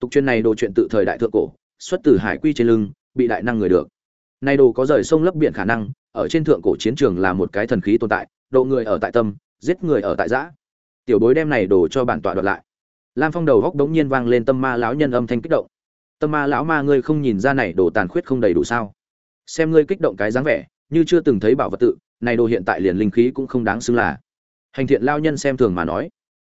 tục truyền này đồ chuyện tự thời đại thượng cổ, xuất từ hải quy trên lưng, bị đại năng người được. Nay đồ có rời sông lấp biển khả năng, ở trên thượng cổ chiến trường là một cái thần khí tồn tại, độ người ở tại tâm, giết người ở tại giã. Tiểu bối đem này đồ cho bản tọa đoạt lại. Lam phong đầu góc đống nhiên vang lên tâm ma lão nhân âm thanh kích động. Tâm ma lão ma ngươi không nhìn ra này đồ tàn khuyết không đầy đủ sao? Xem ngươi kích động cái dáng vẻ, như chưa từng thấy bảo vật tự, này đồ hiện tại liền linh khí cũng không đáng xưng là. Hành thiện lao nhân xem thường mà nói.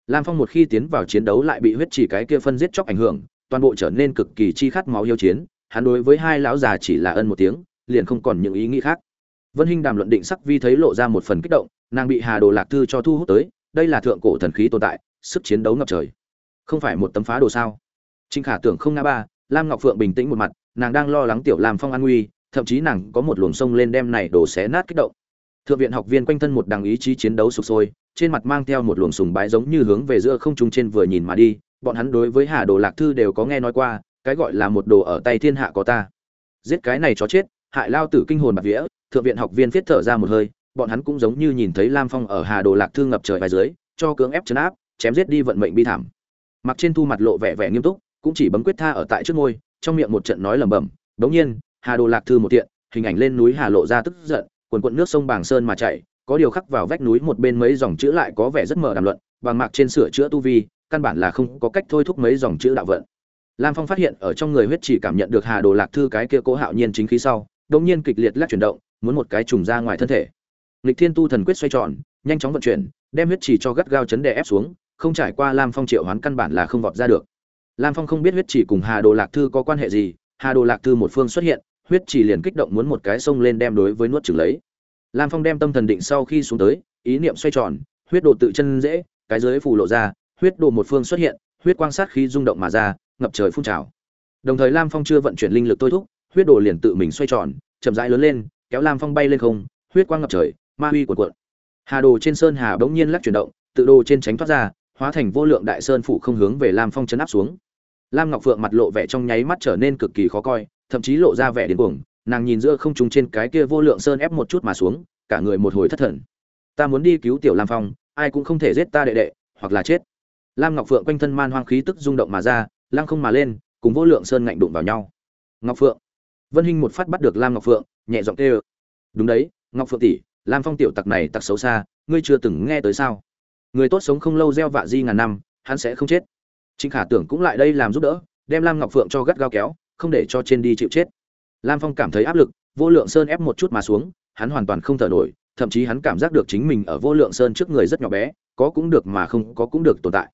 Lam phong một khi tiến vào chiến đấu lại bị huyết chỉ cái kia phân giết chóc ảnh hưởng toàn bộ trở nên cực kỳ chi khát máu yêu chiến, hắn đối với hai lão già chỉ là ân một tiếng, liền không còn những ý nghĩ khác. Vân hinh đàm luận định sắc vi thấy lộ ra một phần kích động, nàng bị hà đồ lạc thư cho thu hút tới, đây là thượng cổ thần khí tồn tại, sức chiến đấu ngập trời. Không phải một tấm phá đồ sao? Trinh khả tưởng không nga ba, lam ngọc phượng bình tĩnh một mặt, nàng đang lo lắng tiểu làm phong an nguy, thậm chí nàng có một luồng sông lên đem này đổ xé nát kích động. Thượng viện học viên quanh thân một đằng ý chí chiến đấu sụp sôi, trên mặt mang theo một luồng sùng bái giống như hướng về giữa không trung trên vừa nhìn mà đi bọn hắn đối với hà đồ lạc thư đều có nghe nói qua cái gọi là một đồ ở tay thiên hạ có ta. Giết cái này chó chết hại lao tử kinh hồn bạc vía thượng viện học viên viết thở ra một hơi bọn hắn cũng giống như nhìn thấy lam phong ở hà đồ lạc thư ngập trời vài dưới cho cưỡng ép chấn áp chém giết đi vận mệnh bi thảm. Mặc trên thu mặt lộ vẻ vẻ nghiêm túc cũng chỉ bấm quyết tha ở tại trước môi, trong miệng một trận nói lẩm bẩm đống nhiên hà đồ lạc thư một tiện hình ảnh lên núi hà lộ ra tức giận quần quận nước sông bàng sơn mà chảy có điều khắc vào vách núi một bên mấy dòng chữ lại có vẻ rất mờ đàm luận bằng mạc trên sửa chữa tu vi căn bản là không có cách thôi thúc mấy dòng chữ đạo vận. Lam phong phát hiện ở trong người huyết chỉ cảm nhận được hà đồ lạc thư cái kia cố hạo nhiên chính khí sau đống nhiên kịch liệt lắc chuyển động, muốn một cái trùng ra ngoài thân thể. Lịch thiên tu thần quyết xoay tròn, nhanh chóng vận chuyển, đem huyết chỉ cho gắt gao chấn đè ép xuống, không trải qua lam phong triệu hoán căn bản là không vọt ra được. Lam phong không biết huyết chỉ cùng hà đồ lạc thư có quan hệ gì, hà đồ lạc thư một phương xuất hiện, huyết chỉ liền kích động muốn một cái sông lên đem đối với nuốt chửng lấy. Lam phong đem tâm thần định sau khi xuống tới, ý niệm xoay tròn, huyết đồ tự chân dễ, cái dưới phủ lộ ra huyết đồ một phương xuất hiện, huyết quang sát khí rung động mà ra, ngập trời phun trào. Đồng thời lam phong chưa vận chuyển linh lực tôi thúc, huyết đồ liền tự mình xoay tròn, chậm rãi lớn lên, kéo lam phong bay lên không, huyết quang ngập trời, ma huy cuộn cuộn. Hà đồ trên sơn hà bỗng nhiên lắc chuyển động, tự đồ trên tránh thoát ra, hóa thành vô lượng đại sơn phủ không hướng về lam phong chấn áp xuống. Lam ngọc phượng mặt lộ vẻ trong nháy mắt trở nên cực kỳ khó coi, thậm chí lộ ra vẻ điên cuồng, nàng nhìn giữa không trung trên cái kia vô lượng sơn ép một chút mà xuống, cả người một hồi thất thần. Ta muốn đi cứu tiểu lam phong, ai cũng không thể giết ta đệ đệ, hoặc là chết lam ngọc phượng quanh thân man hoang khí tức rung động mà ra, lăng không mà lên, cùng vô lượng sơn ngạnh đụng vào nhau. Ngọc phượng. Vân hinh một phát bắt được lam ngọc phượng, nhẹ giọng kêu. Đúng đấy, ngọc phượng tỷ, lam phong tiểu tặc này tặc xấu xa, ngươi chưa từng nghe tới sao? Người tốt sống không lâu gieo vạ di ngàn năm, hắn sẽ không chết. Trịnh khả tưởng cũng lại đây làm giúp đỡ, đem lam ngọc phượng cho gắt gao kéo, không để cho trên đi chịu chết. Lam phong cảm thấy áp lực, vô lượng sơn ép một chút mà xuống, hắn hoàn toàn không thở nổi, thậm chí hắn cảm giác được chính mình ở vô lượng sơn trước người rất nhỏ bé, có cũng được mà không có cũng được tồn tại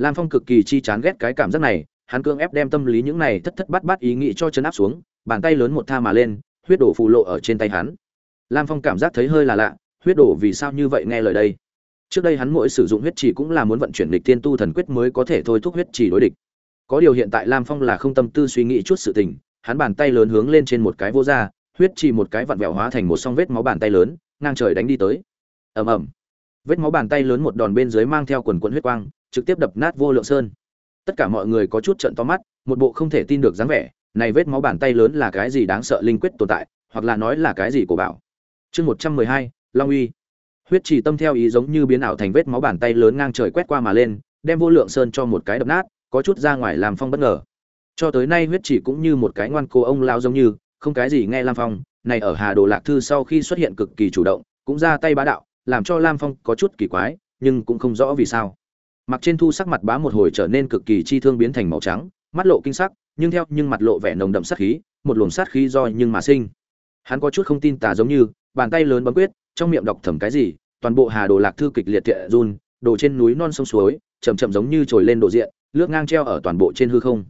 lam phong cực kỳ chi chán ghét cái cảm giác này, hắn cương ép đem tâm lý những này thất thất bát bát ý nghĩ cho chân áp xuống, bàn tay lớn một tha mà lên, huyết đổ phù lộ ở trên tay hắn. Lam phong cảm giác thấy hơi là lạ, huyết đổ vì sao như vậy nghe lời đây? Trước đây hắn mỗi sử dụng huyết chỉ cũng là muốn vận chuyển lịch tiên tu thần quyết mới có thể thôi thúc huyết chỉ đối địch. Có điều hiện tại lam phong là không tâm tư suy nghĩ chút sự tình, hắn bàn tay lớn hướng lên trên một cái vô ra huyết chỉ một cái vặn vẹo hóa thành một song vết máu bàn tay lớn, ngang trời đánh đi tới. Ầm ầm. Vết máu bàn tay lớn một đòn bên dưới mang theo quần quần huyết quang trực tiếp đập nát vô lượng sơn. Tất cả mọi người có chút trận to mắt, một bộ không thể tin được dáng vẻ, này vết máu bàn tay lớn là cái gì đáng sợ linh quyết tồn tại, hoặc là nói là cái gì của bảo. Chương một trăm mười hai, long uy. Huyết chỉ tâm theo ý giống như biến ảo thành vết máu bàn tay lớn ngang trời quét qua mà lên, đem vô lượng sơn cho một cái đập nát, có chút ra ngoài làm phong bất ngờ. Cho tới nay huyết chỉ cũng như một cái ngoan cô ông lao giống như, không cái gì nghe lam phong, này ở hà đồ lạc thư sau khi xuất hiện cực kỳ chủ động, cũng ra tay bá đạo, làm cho lam phong có chút kỳ quái, nhưng cũng không rõ vì sao mặc trên thu sắc mặt bá một hồi trở nên cực kỳ chi thương biến thành màu trắng, mắt lộ kinh sắc, nhưng theo, nhưng mặt lộ vẻ nồng đậm sát khí, một luồng sát khí do nhưng mà sinh. Hắn có chút không tin tà giống như, bàn tay lớn bấm quyết, trong miệng đọc thầm cái gì, toàn bộ hà đồ lạc thư kịch liệt thiện run, đồ trên núi non sông suối, chậm chậm giống như trồi lên độ diện, lướt ngang treo ở toàn bộ trên hư không.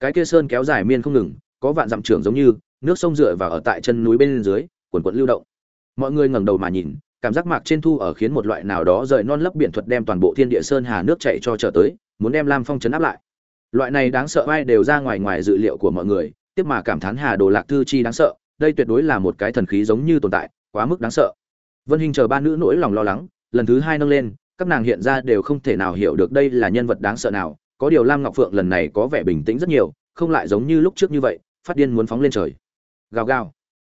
Cái kia sơn kéo dài miên không ngừng, có vạn dặm trưởng giống như, nước sông dựa vào ở tại chân núi bên dưới, quần quận lưu động. Mọi người ngẩng đầu mà nhìn cảm giác mạc trên thu ở khiến một loại nào đó rời non lấp biển thuật đem toàn bộ thiên địa sơn hà nước chạy cho trở tới, muốn đem lam phong chấn áp lại. Loại này đáng sợ ai đều ra ngoài ngoài dự liệu của mọi người, tiếp mà cảm thán hà đồ lạc thư chi đáng sợ, đây tuyệt đối là một cái thần khí giống như tồn tại, quá mức đáng sợ. Vân hình chờ ba nữ nỗi lòng lo lắng, lần thứ hai nâng lên, các nàng hiện ra đều không thể nào hiểu được đây là nhân vật đáng sợ nào, có điều lam ngọc phượng lần này có vẻ bình tĩnh rất nhiều, không lại giống như lúc trước như vậy, phát điên muốn phóng lên trời. Gào gào.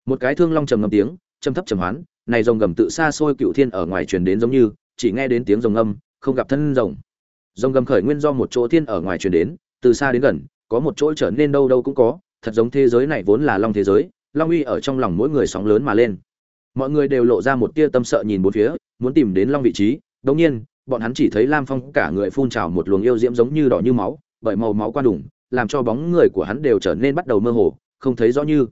Một cái thương long trầm ngâm tiếng, trầm thấp trầm hoán này rồng gầm tự xa xôi cựu thiên ở ngoài truyền đến giống như, chỉ nghe đến tiếng rồng âm không gặp thân rồng. Rồng gầm khởi nguyên do một chỗ thiên ở ngoài truyền đến, từ xa đến gần, có một chỗ trở nên đâu đâu cũng có, thật giống thế giới này vốn là long thế giới, long uy ở trong lòng mỗi người sóng lớn mà lên. Mọi người đều lộ ra một tia tâm sợ nhìn bốn phía, muốn tìm đến long vị trí, đống nhiên, bọn hắn chỉ thấy lam phong cả người phun trào một luồng yêu diễm giống như đỏ như máu, bởi màu máu qua đủng, làm cho bóng người của hắn đều trở nên bắt đầu mơ hồ, không thấy rõ như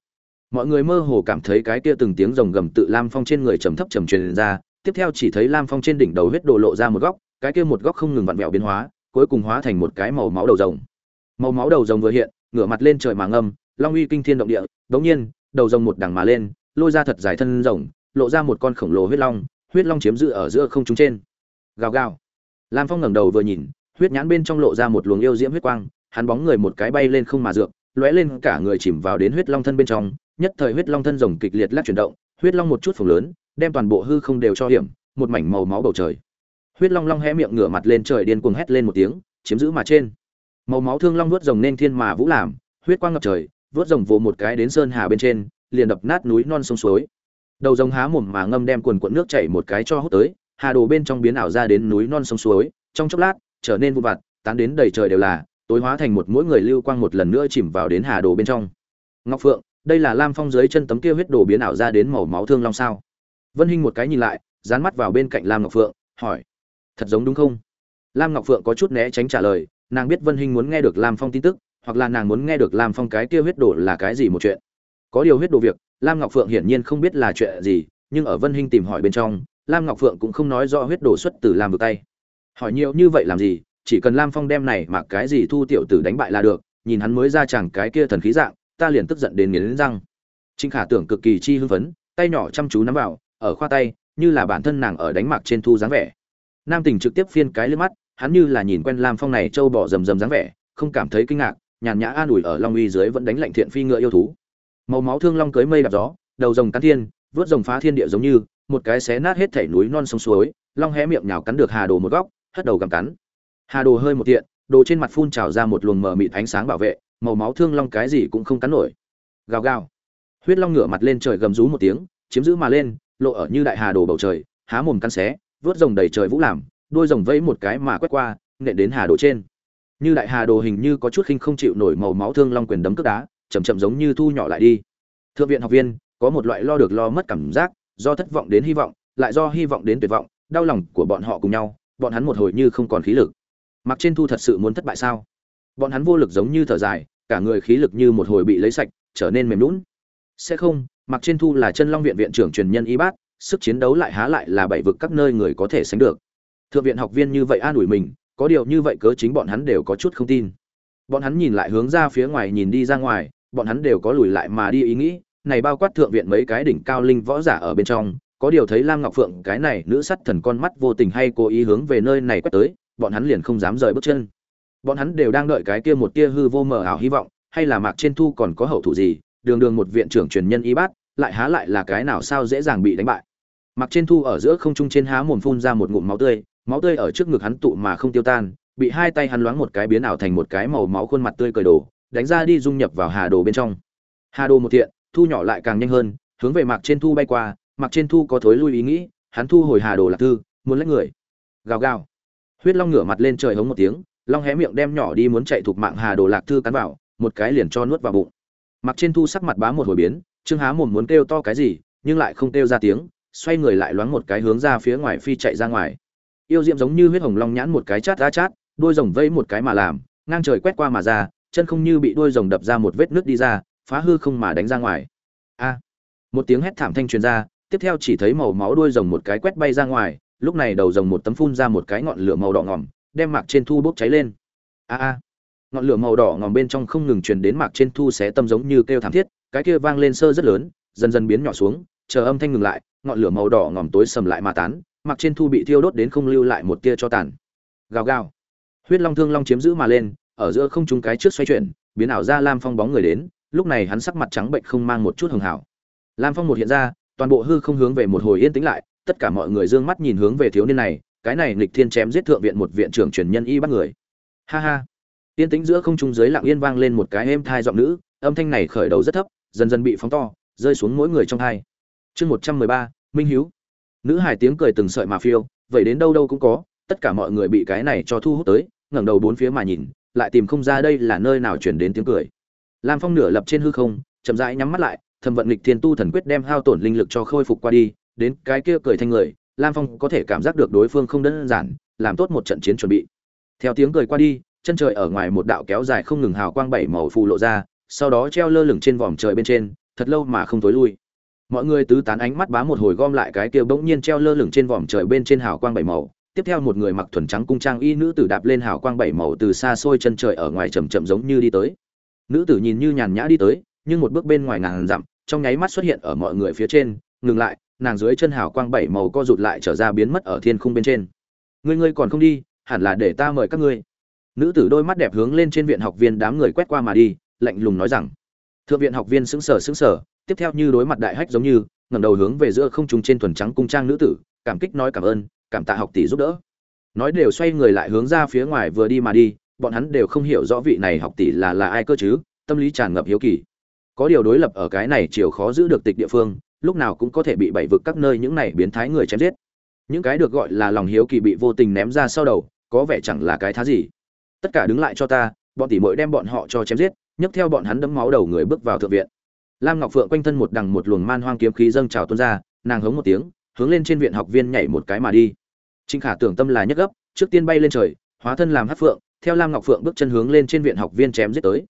mọi người mơ hồ cảm thấy cái kia từng tiếng rồng gầm tự lam phong trên người trầm thấp trầm truyền ra, tiếp theo chỉ thấy lam phong trên đỉnh đầu huyết đồ lộ ra một góc, cái kia một góc không ngừng vặn vẹo biến hóa, cuối cùng hóa thành một cái màu máu đầu rồng. Màu máu đầu rồng vừa hiện, ngửa mặt lên trời mà ngâm, long uy kinh thiên động địa, đống nhiên, đầu rồng một đằng mà lên, lôi ra thật dài thân rồng, lộ ra một con khổng lồ huyết long huyết long chiếm giữ ở giữa không trung trên. Gào gào. Lam phong ngẩng đầu vừa nhìn, huyết nhãn bên trong lộ ra một luồng yêu diễm huyết quang, hắn bóng người một cái bay lên không mà dược, lóe lên cả người chìm vào đến huyết long thân bên trong nhất thời huyết long thân rồng kịch liệt lắc chuyển động, huyết long một chút phồng lớn, đem toàn bộ hư không đều cho hiểm, một mảnh màu máu bầu trời. Huyết long long hé miệng ngửa mặt lên trời điên cuồng hét lên một tiếng, chiếm giữ mà trên. Màu máu thương long vuốt rồng nên thiên mà vũ làm, huyết quang ngập trời, vuốt rồng vồ một cái đến sơn hà bên trên, liền đập nát núi non sông suối. Đầu rồng há mồm mà ngâm đem quần cuộn nước chảy một cái cho hút tới, hà đồ bên trong biến ảo ra đến núi non sông suối, trong chốc lát, trở nên vụn vặt, tán đến đầy trời đều là, tối hóa thành một mỗi người lưu quang một lần nữa chìm vào đến hà đồ bên trong. Ngọc phượng đây là lam phong dưới chân tấm kia huyết đồ biến ảo ra đến màu máu thương long sao? Vân hinh một cái nhìn lại, dán mắt vào bên cạnh lam ngọc phượng, hỏi, thật giống đúng không? Lam ngọc phượng có chút né tránh trả lời, nàng biết vân hinh muốn nghe được lam phong tin tức, hoặc là nàng muốn nghe được lam phong cái kia huyết đồ là cái gì một chuyện. Có điều huyết đồ việc, lam ngọc phượng hiển nhiên không biết là chuyện gì, nhưng ở vân hinh tìm hỏi bên trong, lam ngọc phượng cũng không nói rõ huyết đồ xuất từ lam vực tay. Hỏi nhiều như vậy làm gì, chỉ cần lam phong đem này mà cái gì thu tiểu tử đánh bại là được, nhìn hắn mới ra chẳng cái kia thần khí dạng ta liền tức giận đến nghiến răng. Trình khả tưởng cực kỳ chi hưng phấn, tay nhỏ chăm chú nắm vào, ở khoa tay, như là bản thân nàng ở đánh mặc trên thu dáng vẻ. Nam Tỉnh trực tiếp phiên cái lên mắt, hắn như là nhìn quen lam phong này trâu bỏ rầm rầm dáng vẻ, không cảm thấy kinh ngạc, nhàn nhã an ủi ở long uy dưới vẫn đánh lạnh thiện phi ngựa yêu thú. Màu máu thương long cưới mây đạp gió, đầu rồng cắn thiên, vớt rồng phá thiên địa giống như, một cái xé nát hết thảy núi non sông suối, long hé miệng nhào cắn được hà đồ một góc, hất đầu gầm cắn. Hà đồ hơi một tiện, đồ trên mặt phun trào ra một luồng mờ mịt ánh sáng bảo vệ màu máu thương long cái gì cũng không cắn nổi. Gào gào. Huyết long ngửa mặt lên trời gầm rú một tiếng, chiếm giữ mà lên, lộ ở như đại hà đồ bầu trời, há mồm cắn xé, vớt rồng đầy trời vũ làm đuôi rồng vẫy một cái mà quét qua, nện đến hà đồ trên. Như đại hà đồ hình như có chút khinh không chịu nổi màu máu thương long quyền đấm cước đá, chậm chậm giống như thu nhỏ lại đi. Thượng viện học viên, có một loại lo được lo mất cảm giác, do thất vọng đến hy vọng, lại do hy vọng đến tuyệt vọng, đau lòng của bọn họ cùng nhau, bọn hắn một hồi như không còn khí lực. Mặc trên thu thật sự muốn thất bại sao? Bọn hắn vô lực giống như thở dài, cả người khí lực như một hồi bị lấy sạch, trở nên mềm lún sẽ không mặc trên thu là chân long viện viện trưởng truyền nhân y bát sức chiến đấu lại há lại là bảy vực các nơi người có thể sánh được. Thượng viện học viên như vậy an ủi mình, có điều như vậy cớ chính bọn hắn đều có chút không tin. Bọn hắn nhìn lại hướng ra phía ngoài nhìn đi ra ngoài, bọn hắn đều có lùi lại mà đi ý nghĩ, này bao quát thượng viện mấy cái đỉnh cao linh võ giả ở bên trong, có điều thấy lam ngọc phượng, cái này nữ sắt thần con mắt vô tình hay cố ý hướng về nơi này quét tới, bọn hắn liền không dám rời bước chân bọn hắn đều đang đợi cái kia một tia hư vô mờ ảo hy vọng, hay là mạc trên thu còn có hậu thủ gì, đường đường một viện trưởng truyền nhân y bát, lại há lại là cái nào sao dễ dàng bị đánh bại. Mạc trên thu ở giữa không trung trên há mồm phun ra một ngụm máu tươi máu tươi ở trước ngực hắn tụ mà không tiêu tan, bị hai tay hắn loáng một cái biến ảo thành một cái màu máu khuôn mặt tươi cười đồ, đánh ra đi dung nhập vào hà đồ bên trong. Hà đồ một thiện, thu nhỏ lại càng nhanh hơn, hướng về mạc trên thu bay qua, mạc trên thu có thối lui ý nghĩ, hắn thu hồi hà đồ lạc thư, muốn lấy người. Gào gào. Huyết long ngửa mặt lên trời hống một tiếng long hé miệng đem nhỏ đi muốn chạy thuộc mạng hà đồ lạc thư cắn vào, một cái liền cho nuốt vào bụng. Mặc trên thu sắc mặt bá một hồi biến, trương há mồm muốn kêu to cái gì, nhưng lại không kêu ra tiếng, xoay người lại loáng một cái hướng ra phía ngoài phi chạy ra ngoài. Yêu diệm giống như huyết hồng long nhãn một cái chát ra chát, đuôi rồng vây một cái mà làm, ngang trời quét qua mà ra, chân không như bị đuôi rồng đập ra một vết nước đi ra, phá hư không mà đánh ra ngoài. A! Một tiếng hét thảm thanh truyền ra, tiếp theo chỉ thấy màu máu đuôi rồng một cái quét bay ra ngoài, lúc này đầu rồng một tấm phun ra một cái ngọn lửa màu đỏ ngòm đem mạc trên thu bốc cháy lên. A a, ngọn lửa màu đỏ ngòm bên trong không ngừng truyền đến mạc trên thu xé tâm giống như kêu thảm thiết, cái kia vang lên sơ rất lớn, dần dần biến nhỏ xuống, chờ âm thanh ngừng lại, ngọn lửa màu đỏ ngòm tối sầm lại mà tán, mạc trên thu bị thiêu đốt đến không lưu lại một tia cho tàn. Gào gào, huyết long thương long chiếm giữ mà lên, ở giữa không trung cái trước xoay chuyển, biến ảo ra lam phong bóng người đến, lúc này hắn sắc mặt trắng bệnh không mang một chút hường hảo. Lam phong một hiện ra, toàn bộ hư không hướng về một hồi yên tĩnh lại, tất cả mọi người dương mắt nhìn hướng về thiếu niên này cái này nghịch thiên chém giết thượng viện một viện trưởng truyền nhân y bắt người. Ha ha. Yên tĩnh giữa không trung dưới lặng yên vang lên một cái êm thai giọng nữ, âm thanh này khởi đầu rất thấp, dần dần bị phóng to, rơi xuống mỗi người trong hai. Chương một trăm mười ba, minh hiếu. Nữ hài tiếng cười từng sợi mà phiêu, vậy đến đâu đâu cũng có, tất cả mọi người bị cái này cho thu hút tới, ngẩng đầu bốn phía mà nhìn, lại tìm không ra đây là nơi nào chuyển đến tiếng cười. Lam phong nửa lập trên hư không, chậm rãi nhắm mắt lại, thầm vận lịch thiên tu thần quyết đem hao tổn linh lực cho khôi phục qua đi, đến cái kia cười thanh người lam phong có thể cảm giác được đối phương không đơn giản, làm tốt một trận chiến chuẩn bị. Theo tiếng cười qua đi, chân trời ở ngoài một đạo kéo dài không ngừng hào quang bảy màu phù lộ ra, sau đó treo lơ lửng trên vòm trời bên trên, thật lâu mà không tối lui. Mọi người tứ tán ánh mắt bá một hồi gom lại cái kia bỗng nhiên treo lơ lửng trên vòm trời bên trên hào quang bảy màu. Tiếp theo một người mặc thuần trắng cung trang y nữ tử đạp lên hào quang bảy màu từ xa xôi chân trời ở ngoài chậm chậm giống như đi tới. Nữ tử nhìn như nhàn nhã đi tới, nhưng một bước bên ngoài ngàn dặm, trong nháy mắt xuất hiện ở mọi người phía trên, ngừng lại nàng dưới chân hào quang bảy màu co rụt lại trở ra biến mất ở thiên khung bên trên. Ngươi ngươi còn không đi, hẳn là để ta mời các ngươi. Nữ tử đôi mắt đẹp hướng lên trên viện học viên đám người quét qua mà đi, lạnh lùng nói rằng, thượng viện học viên sững sờ sững sờ, tiếp theo như đối mặt đại hách giống như, ngẩng đầu hướng về giữa không trung trên thuần trắng cung trang nữ tử, cảm kích nói cảm ơn, cảm tạ học tỷ giúp đỡ. Nói đều xoay người lại hướng ra phía ngoài vừa đi mà đi, bọn hắn đều không hiểu rõ vị này học tỷ là là ai cơ chứ, tâm lý tràn ngập hiếu kỳ. Có điều đối lập ở cái này chiều khó giữ được tịch địa phương lúc nào cũng có thể bị bảy vực các nơi những này biến thái người chém giết. Những cái được gọi là lòng hiếu kỳ bị vô tình ném ra sau đầu, có vẻ chẳng là cái thá gì. Tất cả đứng lại cho ta, bọn tỷ muội đem bọn họ cho chém giết, nhấc theo bọn hắn đấm máu đầu người bước vào thượng viện. Lam ngọc phượng quanh thân một đằng một luồng man hoang kiếm khí dâng trào tuôn ra, nàng hống một tiếng, hướng lên trên viện học viên nhảy một cái mà đi. Trinh khả tưởng tâm là nhấc gấp, trước tiên bay lên trời, hóa thân làm hát phượng, theo lam ngọc phượng bước chân hướng lên trên viện học viên chém giết tới.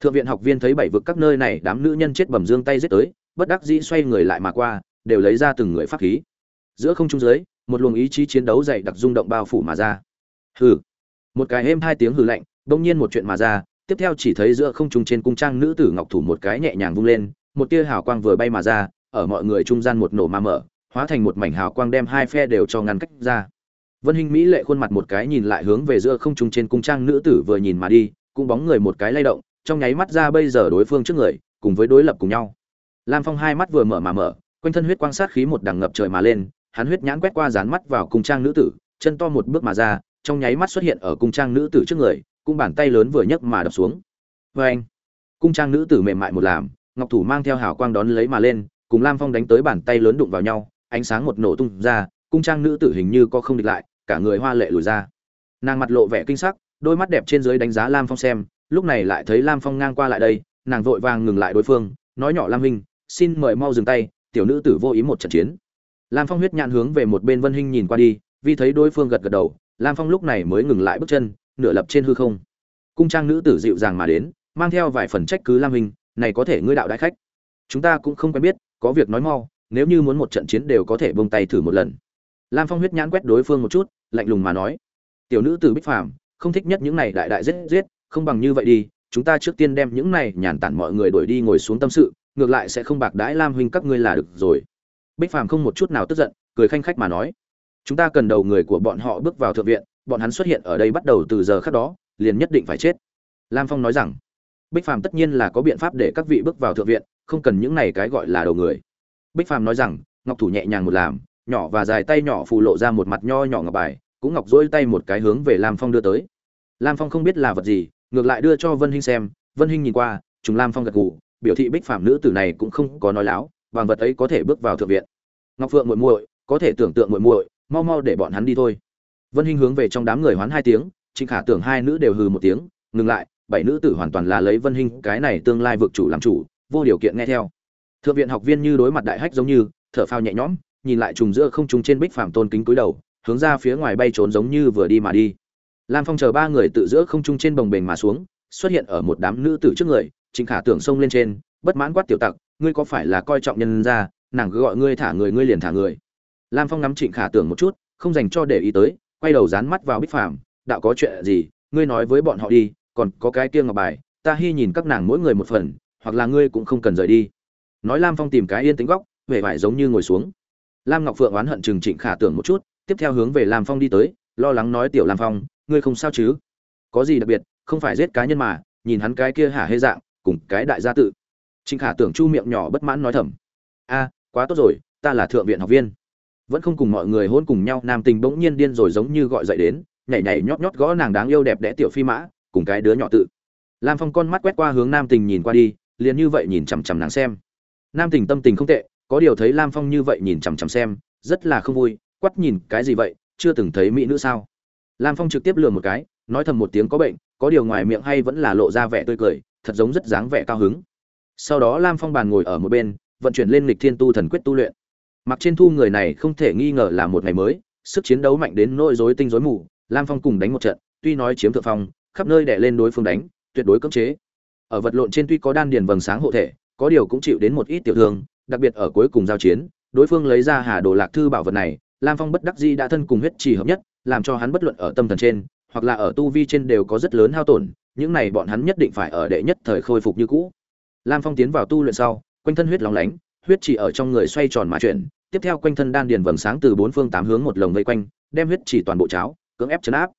Thượng viện học viên thấy bảy vực các nơi này đám nữ nhân chết bầm dương tay giết tới bất đắc dĩ xoay người lại mà qua, đều lấy ra từng người pháp khí. Giữa không trung dưới, một luồng ý chí chiến đấu dày đặc rung động bao phủ mà ra. Hừ. Một cái êm hai tiếng hừ lạnh, bỗng nhiên một chuyện mà ra, tiếp theo chỉ thấy giữa không trung trên cung trang nữ tử ngọc thủ một cái nhẹ nhàng vung lên, một tia hào quang vừa bay mà ra, ở mọi người trung gian một nổ mà mở, hóa thành một mảnh hào quang đem hai phe đều cho ngăn cách ra. Vân hình mỹ lệ khuôn mặt một cái nhìn lại hướng về giữa không trung trên cung trang nữ tử vừa nhìn mà đi, cũng bóng người một cái lay động, trong nháy mắt ra bây giờ đối phương trước người, cùng với đối lập cùng nhau lam phong hai mắt vừa mở mà mở, quanh thân huyết quang sát khí một đằng ngập trời mà lên, hắn huyết nhãn quét qua dán mắt vào cung trang nữ tử, chân to một bước mà ra, trong nháy mắt xuất hiện ở cung trang nữ tử trước người cung bàn tay lớn vừa nhấc mà đập xuống. Vê anh cung trang nữ tử mềm mại một làm, ngọc thủ mang theo hào quang đón lấy mà lên, cùng lam phong đánh tới bàn tay lớn đụng vào nhau, ánh sáng một nổ tung ra, cung trang nữ tử hình như có không địch lại, cả người hoa lệ lùi ra. Nàng mặt lộ vẻ kinh sắc, đôi mắt đẹp trên dưới đánh giá lam phong xem, lúc này lại thấy lam phong ngang qua lại đây, nàng vội vàng ngừng lại đối phương, nói nhỏ lam huynh xin mời mau dừng tay, tiểu nữ tử vô ý một trận chiến. Lam phong huyết nhãn hướng về một bên vân hinh nhìn qua đi, vì thấy đối phương gật gật đầu, lam phong lúc này mới ngừng lại bước chân, nửa lập trên hư không. Cung trang nữ tử dịu dàng mà đến, mang theo vài phần trách cứ lam hình này có thể ngươi đạo đại khách, chúng ta cũng không quen biết, có việc nói mau, nếu như muốn một trận chiến đều có thể bông tay thử một lần. Lam phong huyết nhãn quét đối phương một chút, lạnh lùng mà nói, tiểu nữ tử bích phàm, không thích nhất những này đại đại giết giết, không bằng như vậy đi, chúng ta trước tiên đem những này nhàn tản mọi người đuổi đi ngồi xuống tâm sự ngược lại sẽ không bạc đãi lam huynh các ngươi là được rồi. Bích phàm không một chút nào tức giận, cười khanh khách mà nói, chúng ta cần đầu người của bọn họ bước vào thượng viện, bọn hắn xuất hiện ở đây bắt đầu từ giờ khác đó, liền nhất định phải chết. Lam phong nói rằng, bích phàm tất nhiên là có biện pháp để các vị bước vào thượng viện, không cần những này cái gọi là đầu người. Bích phàm nói rằng, ngọc thủ nhẹ nhàng một làm, nhỏ và dài tay nhỏ phù lộ ra một mặt nho nhỏ ngọc bài, cũng ngọc dỗi tay một cái hướng về lam phong đưa tới. Lam phong không biết là vật gì, ngược lại đưa cho vân hinh xem, vân hinh nhìn qua chúng lam phong gật gù biểu thị bích phàm nữ tử này cũng không có nói láo, bằng vật ấy có thể bước vào thượng viện. Ngọc phượng muội muội, có thể tưởng tượng muội muội, mau mau để bọn hắn đi thôi. Vân hinh hướng về trong đám người hoán hai tiếng, trịnh khả tưởng hai nữ đều hừ một tiếng, ngừng lại, bảy nữ tử hoàn toàn là lấy vân hinh, cái này tương lai vực chủ làm chủ, vô điều kiện nghe theo. Thượng viện học viên như đối mặt đại hách giống như, thở phào nhẹ nhõm, nhìn lại trùng giữa không trùng trên bích phàm tôn kính cúi đầu, hướng ra phía ngoài bay trốn giống như vừa đi mà đi. Lam phong chờ ba người tự giữa không trung trên bồng bềnh mà xuống, xuất hiện ở một đám nữ tử trước người trịnh khả tưởng xông lên trên, bất mãn quát tiểu tặc, ngươi có phải là coi trọng nhân ra, nàng cứ gọi ngươi thả người, ngươi liền thả người. Lam phong ngắm trịnh khả tưởng một chút, không dành cho để ý tới, quay đầu dán mắt vào bích phàm, đạo có chuyện gì, ngươi nói với bọn họ đi, còn có cái kia ngọc bài, ta hy nhìn các nàng mỗi người một phần, hoặc là ngươi cũng không cần rời đi. Nói lam phong tìm cái yên tĩnh góc, vẻ vải giống như ngồi xuống. Lam ngọc phượng oán hận chừng trịnh khả tưởng một chút, tiếp theo hướng về lam phong đi tới, lo lắng nói, tiểu lam phong, ngươi không sao chứ? Có gì đặc biệt, không phải giết cá nhân mà, nhìn hắn cái kia hả hê dạng cùng cái đại gia tự. Trịnh khả tưởng chu miệng nhỏ bất mãn nói thầm. A, quá tốt rồi, ta là thượng viện học viên. Vẫn không cùng mọi người hôn cùng nhau, nam tình bỗng nhiên điên rồi giống như gọi dậy đến, nhảy nhảy nhót nhót gõ nàng đáng yêu đẹp đẽ tiểu phi mã, cùng cái đứa nhỏ tự. Lam phong con mắt quét qua hướng nam tình nhìn qua đi, liền như vậy nhìn chằm chằm nàng xem. Nam tình tâm tình không tệ, có điều thấy lam phong như vậy nhìn chằm chằm xem, rất là không vui, quắt nhìn, cái gì vậy? Chưa từng thấy mỹ nữ sao? Lam phong trực tiếp lừa một cái, nói thầm một tiếng có bệnh, có điều ngoài miệng hay vẫn là lộ ra vẻ tươi cười thật giống rất dáng vẻ cao hứng. Sau đó lam phong bàn ngồi ở một bên, vận chuyển lên lịch thiên tu thần quyết tu luyện. Mặc trên thu người này không thể nghi ngờ là một ngày mới, sức chiến đấu mạnh đến nỗi rối tinh rối mù, lam phong cùng đánh một trận, tuy nói chiếm thượng phong, khắp nơi đè lên đối phương đánh, tuyệt đối cưỡng chế. Ở vật lộn trên tuy có đan điền vầng sáng hộ thể, có điều cũng chịu đến một ít tiểu thương, đặc biệt ở cuối cùng giao chiến, đối phương lấy ra hà đồ lạc thư bảo vật này, lam phong bất đắc dĩ đã thân cùng huyết trì hợp nhất, làm cho hắn bất luận ở tâm thần trên, hoặc là ở tu vi trên đều có rất lớn hao tổn những này bọn hắn nhất định phải ở đệ nhất thời khôi phục như cũ. Lam phong tiến vào tu luyện sau, quanh thân huyết lóng lánh, huyết chỉ ở trong người xoay tròn mà chuyển, tiếp theo quanh thân đan điền vầng sáng từ bốn phương tám hướng một lồng vây quanh, đem huyết chỉ toàn bộ cháo, cưỡng ép chấn áp.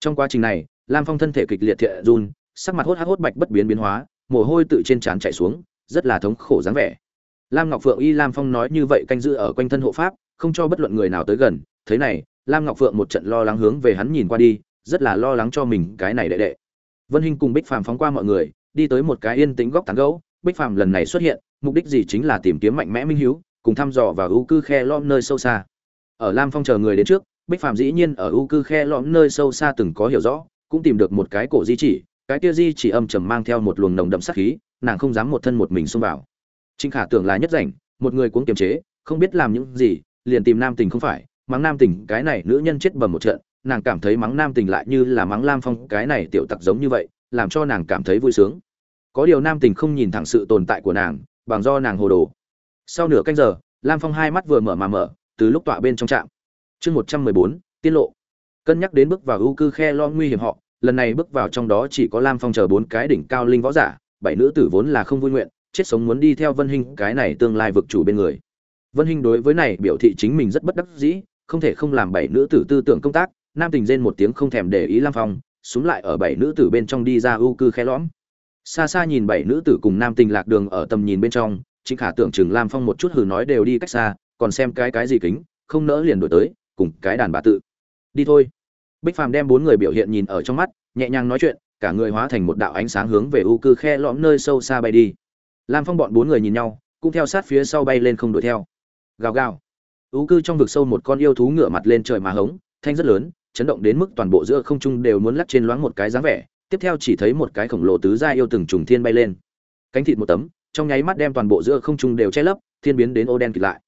Trong quá trình này, lam phong thân thể kịch liệt thiện run, sắc mặt hốt hốt bạch bất biến biến hóa, mồ hôi tự trên trán chảy xuống, rất là thống khổ dáng vẻ. Lam ngọc phượng y lam phong nói như vậy canh giữ ở quanh thân hộ pháp, không cho bất luận người nào tới gần, thế này, lam ngọc phượng một trận lo lắng hướng về hắn nhìn qua đi, rất là lo lắng cho mình cái này đệ đệ vân hinh cùng bích phàm phóng qua mọi người, đi tới một cái yên tĩnh góc tán gấu bích phàm lần này xuất hiện, mục đích gì chính là tìm kiếm mạnh mẽ minh hiếu, cùng thăm dò vào ưu cư khe lõm nơi sâu xa. Ở lam phong chờ người đến trước, bích phàm dĩ nhiên ở ưu cư khe lõm nơi sâu xa từng có hiểu rõ, cũng tìm được một cái cổ di chỉ, cái kia di chỉ âm trầm mang theo một luồng nồng đậm sát khí, nàng không dám một thân một mình xông vào. Trình khả tưởng là nhất rảnh, một người cuống kiềm chế, không biết làm những gì, liền tìm nam tình không phải, mắng nam tình, cái này nữ nhân chết bầm một trận nàng cảm thấy mắng nam tình lại như là mắng lam phong, cái này tiểu tặc giống như vậy, làm cho nàng cảm thấy vui sướng. Có điều nam tình không nhìn thẳng sự tồn tại của nàng, bằng do nàng hồ đồ. Sau nửa canh giờ, lam phong hai mắt vừa mở mà mở, từ lúc tọa bên trong trạm. Chương một trăm mười bốn, tiết lộ. Cân nhắc đến bước vào ưu cư khe lo nguy hiểm họ, lần này bước vào trong đó chỉ có lam phong chờ bốn cái đỉnh cao linh võ giả, bảy nữ tử vốn là không vui nguyện, chết sống muốn đi theo vân hình cái này tương lai vực chủ bên người. Vân hình đối với này biểu thị chính mình rất bất đắc dĩ, không thể không làm bảy nữ tử tư tưởng công tác nam tình rên một tiếng không thèm để ý lam phong xuống lại ở bảy nữ tử bên trong đi ra ưu cư khe lõm. Xa xa nhìn bảy nữ tử cùng nam tình lạc đường ở tầm nhìn bên trong, chính khả tưởng chừng lam phong một chút hừ nói đều đi cách xa, còn xem cái cái gì kính, không nỡ liền đổi tới, cùng cái đàn bà tự. Đi thôi. Bích phàm đem bốn người biểu hiện nhìn ở trong mắt, nhẹ nhàng nói chuyện, cả người hóa thành một đạo ánh sáng hướng về ưu cư khe lõm nơi sâu xa bay đi. Lam phong bọn bốn người nhìn nhau, cũng theo sát phía sau bay lên không đuổi theo. Gào gào. U cư trong vực sâu một con yêu thú ngửa mặt lên trời mà hống, thanh rất lớn chấn động đến mức toàn bộ giữa không trung đều muốn lắc trên loáng một cái dáng vẻ, tiếp theo chỉ thấy một cái khổng lồ tứ gia yêu từng trùng thiên bay lên. Cánh thịt một tấm, trong nháy mắt đem toàn bộ giữa không trung đều che lấp, thiên biến đến ô đen kịt lại.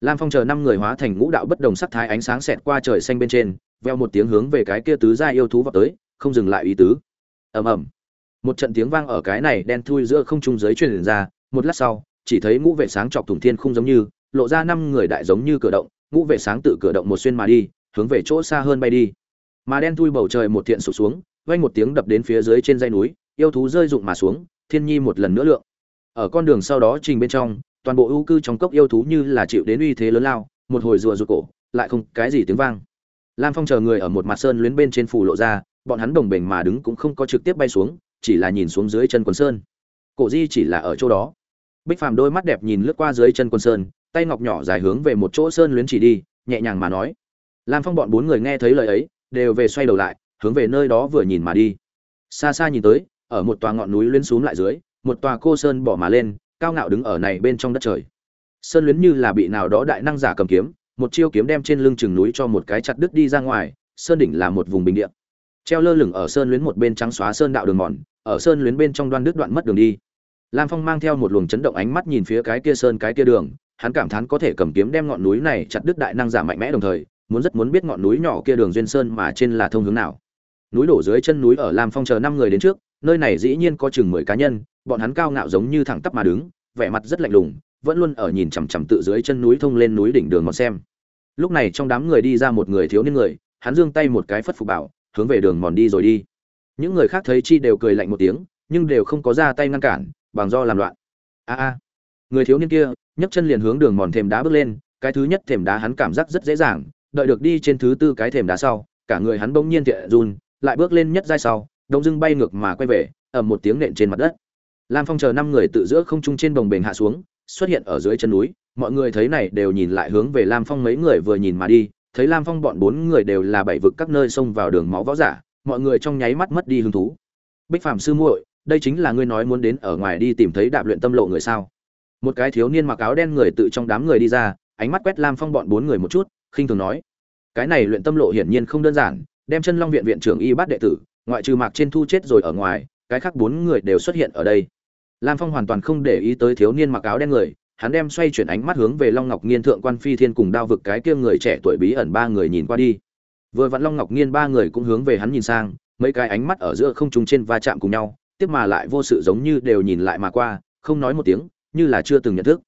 Lam phong chờ năm người hóa thành ngũ đạo bất đồng sắc thái ánh sáng xẹt qua trời xanh bên trên, veo một tiếng hướng về cái kia tứ gia yêu thú vào tới, không dừng lại ý tứ. Ầm ầm. Một trận tiếng vang ở cái này đen thui giữa không trung dưới truyền ra, một lát sau, chỉ thấy ngũ vệ sáng chọc thủng thiên không giống như, lộ ra năm người đại giống như cửa động, ngũ vệ sáng tự cửa động một xuyên mà đi hướng về chỗ xa hơn bay đi. Mà đen thui bầu trời một thiện sụp xuống, vang một tiếng đập đến phía dưới trên dãy núi, yêu thú rơi rụng mà xuống, thiên nhi một lần nữa lượng. Ở con đường sau đó trình bên trong, toàn bộ ưu cư trong cốc yêu thú như là chịu đến uy thế lớn lao, một hồi rùa rụt cổ, lại không cái gì tiếng vang. Lam phong chờ người ở một mặt sơn luyến bên trên phủ lộ ra, bọn hắn đồng bình mà đứng cũng không có trực tiếp bay xuống, chỉ là nhìn xuống dưới chân quần sơn. Cổ di chỉ là ở chỗ đó. Bích phàm đôi mắt đẹp nhìn lướt qua dưới chân quần sơn, tay ngọc nhỏ dài hướng về một chỗ sơn luyến chỉ đi, nhẹ nhàng mà nói lam phong bọn bốn người nghe thấy lời ấy, đều về xoay đầu lại, hướng về nơi đó vừa nhìn mà đi. Xa xa nhìn tới, ở một tòa ngọn núi luyến xuống lại dưới, một tòa cô sơn bỏ mà lên, cao ngạo đứng ở này bên trong đất trời. Sơn luyến như là bị nào đó đại năng giả cầm kiếm, một chiêu kiếm đem trên lưng chừng núi cho một cái chặt đứt đi ra ngoài, sơn đỉnh là một vùng bình địa. Treo lơ lửng ở sơn luyến một bên trắng xóa sơn đạo đường mòn, ở sơn luyến bên trong đoan đứt đoạn mất đường đi. Lam phong mang theo một luồng chấn động ánh mắt nhìn phía cái kia sơn cái kia đường, hắn cảm thán có thể cầm kiếm đem ngọn núi này chặt đứt đại năng giả mạnh mẽ đồng thời muốn rất muốn biết ngọn núi nhỏ kia đường duyên sơn mà trên là thông hướng nào. Núi đổ dưới chân núi ở lam phong chờ năm người đến trước, nơi này dĩ nhiên có chừng mười cá nhân, bọn hắn cao ngạo giống như thẳng tắp mà đứng, vẻ mặt rất lạnh lùng, vẫn luôn ở nhìn chằm chằm tự dưới chân núi thông lên núi đỉnh đường mà xem. Lúc này trong đám người đi ra một người thiếu niên người, hắn giương tay một cái phất phục bảo, hướng về đường mòn đi rồi đi. Những người khác thấy chi đều cười lạnh một tiếng, nhưng đều không có ra tay ngăn cản, bằng do làm loạn. A a. Người thiếu niên kia, nhấc chân liền hướng đường mòn thềm đá bước lên, cái thứ nhất thềm đá hắn cảm giác rất dễ dàng đợi được đi trên thứ tư cái thềm đá sau, cả người hắn bỗng nhiên tiện run, lại bước lên nhất giai sau, đông dưng bay ngược mà quay về, ầm một tiếng nện trên mặt đất. Lam phong chờ năm người tự giữa không trung trên đồng bền hạ xuống, xuất hiện ở dưới chân núi, mọi người thấy này đều nhìn lại hướng về lam phong mấy người vừa nhìn mà đi, thấy lam phong bọn bốn người đều là bảy vực các nơi xông vào đường máu võ giả, mọi người trong nháy mắt mất đi hứng thú. Bích phạm sư muội, đây chính là ngươi nói muốn đến ở ngoài đi tìm thấy đạp luyện tâm lộ người sao? Một cái thiếu niên mặc áo đen người tự trong đám người đi ra, ánh mắt quét lam phong bọn bốn người một chút khinh thường nói. Cái này luyện tâm lộ hiển nhiên không đơn giản, đem chân long viện viện trưởng y bát đệ tử, ngoại trừ mạc trên thu chết rồi ở ngoài, cái khác bốn người đều xuất hiện ở đây. Lam phong hoàn toàn không để ý tới thiếu niên mặc áo đen người, hắn đem xoay chuyển ánh mắt hướng về long ngọc nghiên thượng quan phi thiên cùng đao vực cái kia người trẻ tuổi bí ẩn ba người nhìn qua đi. Vừa vặn long ngọc nghiên ba người cũng hướng về hắn nhìn sang, mấy cái ánh mắt ở giữa không trùng trên va chạm cùng nhau, tiếp mà lại vô sự giống như đều nhìn lại mà qua, không nói một tiếng, như là chưa từng nhận thức.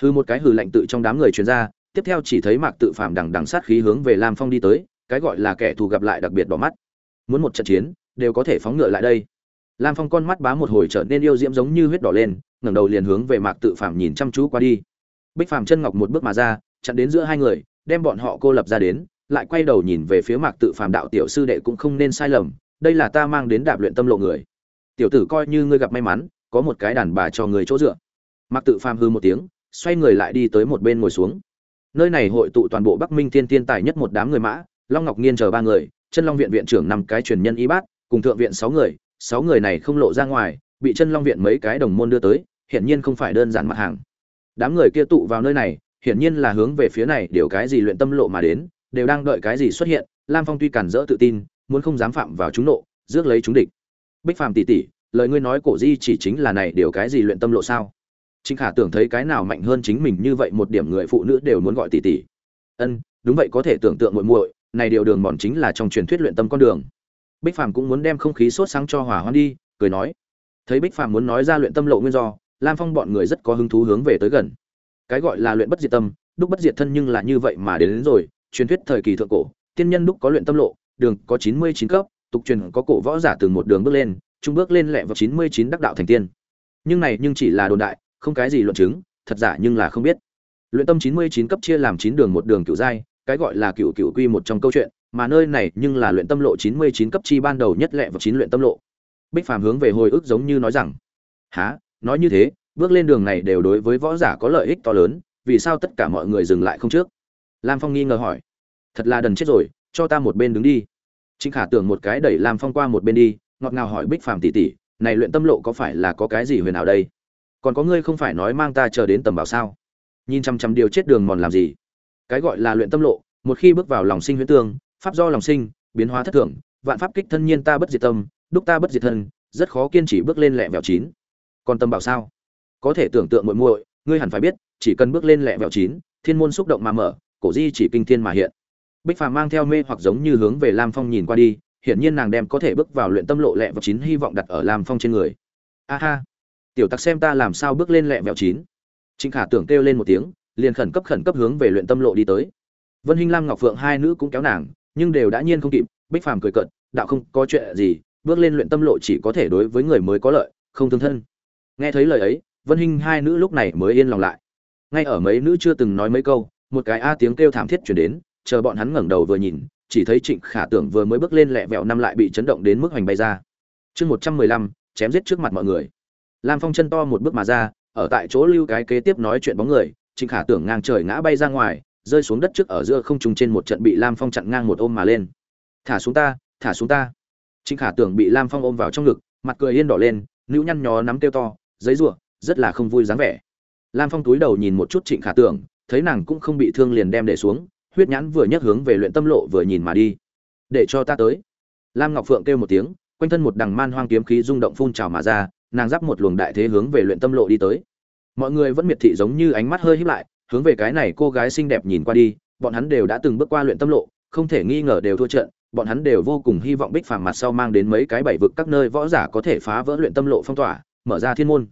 Hư một cái hừ lạnh tự trong đám người truyền ra tiếp theo chỉ thấy mạc tự phàm đằng đằng sát khí hướng về lam phong đi tới, cái gọi là kẻ thù gặp lại đặc biệt đỏ mắt. Muốn một trận chiến, đều có thể phóng ngựa lại đây. Lam phong con mắt bá một hồi trở nên yêu diễm giống như huyết đỏ lên, ngẩng đầu liền hướng về mạc tự phàm nhìn chăm chú qua đi. Bích phàm chân ngọc một bước mà ra, chặn đến giữa hai người, đem bọn họ cô lập ra đến, lại quay đầu nhìn về phía mạc tự phàm đạo tiểu sư đệ cũng không nên sai lầm, đây là ta mang đến đạp luyện tâm lộ người. Tiểu tử coi như ngươi gặp may mắn, có một cái đàn bà cho người chỗ dựa. Mạc tự phàm hư một tiếng, xoay người lại đi tới một bên ngồi xuống nơi này hội tụ toàn bộ bắc minh thiên tiên tài nhất một đám người mã, long ngọc nghiên chờ ba người, chân long viện viện trưởng năm cái truyền nhân y bát, cùng thượng viện sáu người sáu người này không lộ ra ngoài, bị chân long viện mấy cái đồng môn đưa tới, hiển nhiên không phải đơn giản mặt hàng. Đám người kia tụ vào nơi này, hiển nhiên là hướng về phía này, điều cái gì luyện tâm lộ mà đến, đều đang đợi cái gì xuất hiện, lam phong tuy cản rỡ tự tin, muốn không dám phạm vào chúng nộ, rước lấy chúng địch. Bích phàm tỷ tỷ, lời ngươi nói cổ di chỉ chính là này, điều cái gì luyện tâm lộ sao? Trịnh Khả tưởng thấy cái nào mạnh hơn chính mình như vậy một điểm người phụ nữ đều muốn gọi tỷ tỷ. Ân, đúng vậy có thể tưởng tượng muội muội, này điều đường mòn chính là trong truyền thuyết luyện tâm con đường. Bích Phàm cũng muốn đem không khí sốt sáng cho hòa hoan đi, cười nói. Thấy Bích Phàm muốn nói ra luyện tâm lộ nguyên do, Lam Phong bọn người rất có hứng thú hướng về tới gần. Cái gọi là luyện bất diệt tâm, đúc bất diệt thân nhưng là như vậy mà đến, đến rồi, truyền thuyết thời kỳ thượng cổ, tiên nhân đúc có luyện tâm lộ, đường có 99 cấp, tục truyền có cổ võ giả từng một đường bước lên, trung bước lên lẹ vào 99 đắc đạo thành tiên. Nhưng này nhưng chỉ là đồn đại, không cái gì luận chứng, thật giả nhưng là không biết. Luyện tâm chín mươi chín cấp chia làm chín đường một đường cựu giai, cái gọi là cựu cựu quy một trong câu chuyện, mà nơi này nhưng là luyện tâm lộ chín mươi chín cấp chi ban đầu nhất lệ và chín luyện tâm lộ. Bích phàm hướng về hồi ức giống như nói rằng há nói như thế, bước lên đường này đều đối với võ giả có lợi ích to lớn, vì sao tất cả mọi người dừng lại không trước? Lam phong nghi ngờ hỏi. Thật là đần chết rồi, cho ta một bên đứng đi. Trịnh khả tưởng một cái đẩy lam phong qua một bên đi, ngọt ngào hỏi bích phàm tỉ tỉ, này luyện tâm lộ có phải là có cái gì huyền ảo đây? Còn có ngươi không phải nói mang ta chờ đến tầm bảo sao? Nhìn chăm chăm điều chết đường mòn làm gì? Cái gọi là luyện tâm lộ, một khi bước vào lòng sinh huyễn tương, pháp do lòng sinh, biến hóa thất thường, vạn pháp kích thân nhiên ta bất diệt tâm, đúc ta bất diệt thân, rất khó kiên trì bước lên lẹ vẹo chín. Còn tâm bảo sao? Có thể tưởng tượng muội muội, ngươi hẳn phải biết, chỉ cần bước lên lẹ vẹo chín, thiên môn xúc động mà mở, cổ di chỉ kinh thiên mà hiện. Bích phàm mang theo mê hoặc giống như hướng về lam phong nhìn qua đi, hiển nhiên nàng đem có thể bước vào luyện tâm lộ lẹ vẹo chín hy vọng đặt ở lam phong trên người. A ha! Tiểu tặc xem ta làm sao bước lên lẹ vẹo chín. Trịnh khả tưởng kêu lên một tiếng, liền khẩn cấp khẩn cấp hướng về luyện tâm lộ đi tới. Vân hinh lam ngọc phượng hai nữ cũng kéo nàng, nhưng đều đã nhiên không kịp, bích phàm cười cận đạo không, có chuyện gì, bước lên luyện tâm lộ chỉ có thể đối với người mới có lợi, không thương thân. Nghe thấy lời ấy, vân hinh hai nữ lúc này mới yên lòng lại. Ngay ở mấy nữ chưa từng nói mấy câu, một cái a tiếng kêu thảm thiết chuyển đến, chờ bọn hắn ngẩng đầu vừa nhìn, chỉ thấy trịnh khả tưởng vừa mới bước lên lẹ vẹo năm lại bị chấn động đến mức hoành bay ra. Chương một trăm mười lăm, chém giết trước mặt mọi người lam phong chân to một bước mà ra, ở tại chỗ lưu cái kế tiếp nói chuyện bóng người, trịnh khả tưởng ngang trời ngã bay ra ngoài, rơi xuống đất trước ở giữa không trung trên một trận bị lam phong chặn ngang một ôm mà lên. Thả xuống ta, thả xuống ta. Trịnh khả tưởng bị lam phong ôm vào trong ngực, mặt cười yên đỏ lên, nữ nhăn nhó nắm kêu to, giấy rủa, rất là không vui dáng vẻ. Lam phong túi đầu nhìn một chút trịnh khả tưởng, thấy nàng cũng không bị thương liền đem để xuống, huyết nhãn vừa nhấc hướng về luyện tâm lộ vừa nhìn mà đi. Để cho ta tới. Lam ngọc phượng kêu một tiếng, quanh thân một đằng man hoang kiếm khí rung động phun trào mà ra nàng giáp một luồng đại thế hướng về luyện tâm lộ đi tới. Mọi người vẫn miệt thị giống như ánh mắt hơi híp lại, hướng về cái này cô gái xinh đẹp nhìn qua đi, bọn hắn đều đã từng bước qua luyện tâm lộ, không thể nghi ngờ đều thua trận, bọn hắn đều vô cùng hy vọng bích phàm mặt sau mang đến mấy cái bảy vực các nơi võ giả có thể phá vỡ luyện tâm lộ phong tỏa, mở ra thiên môn.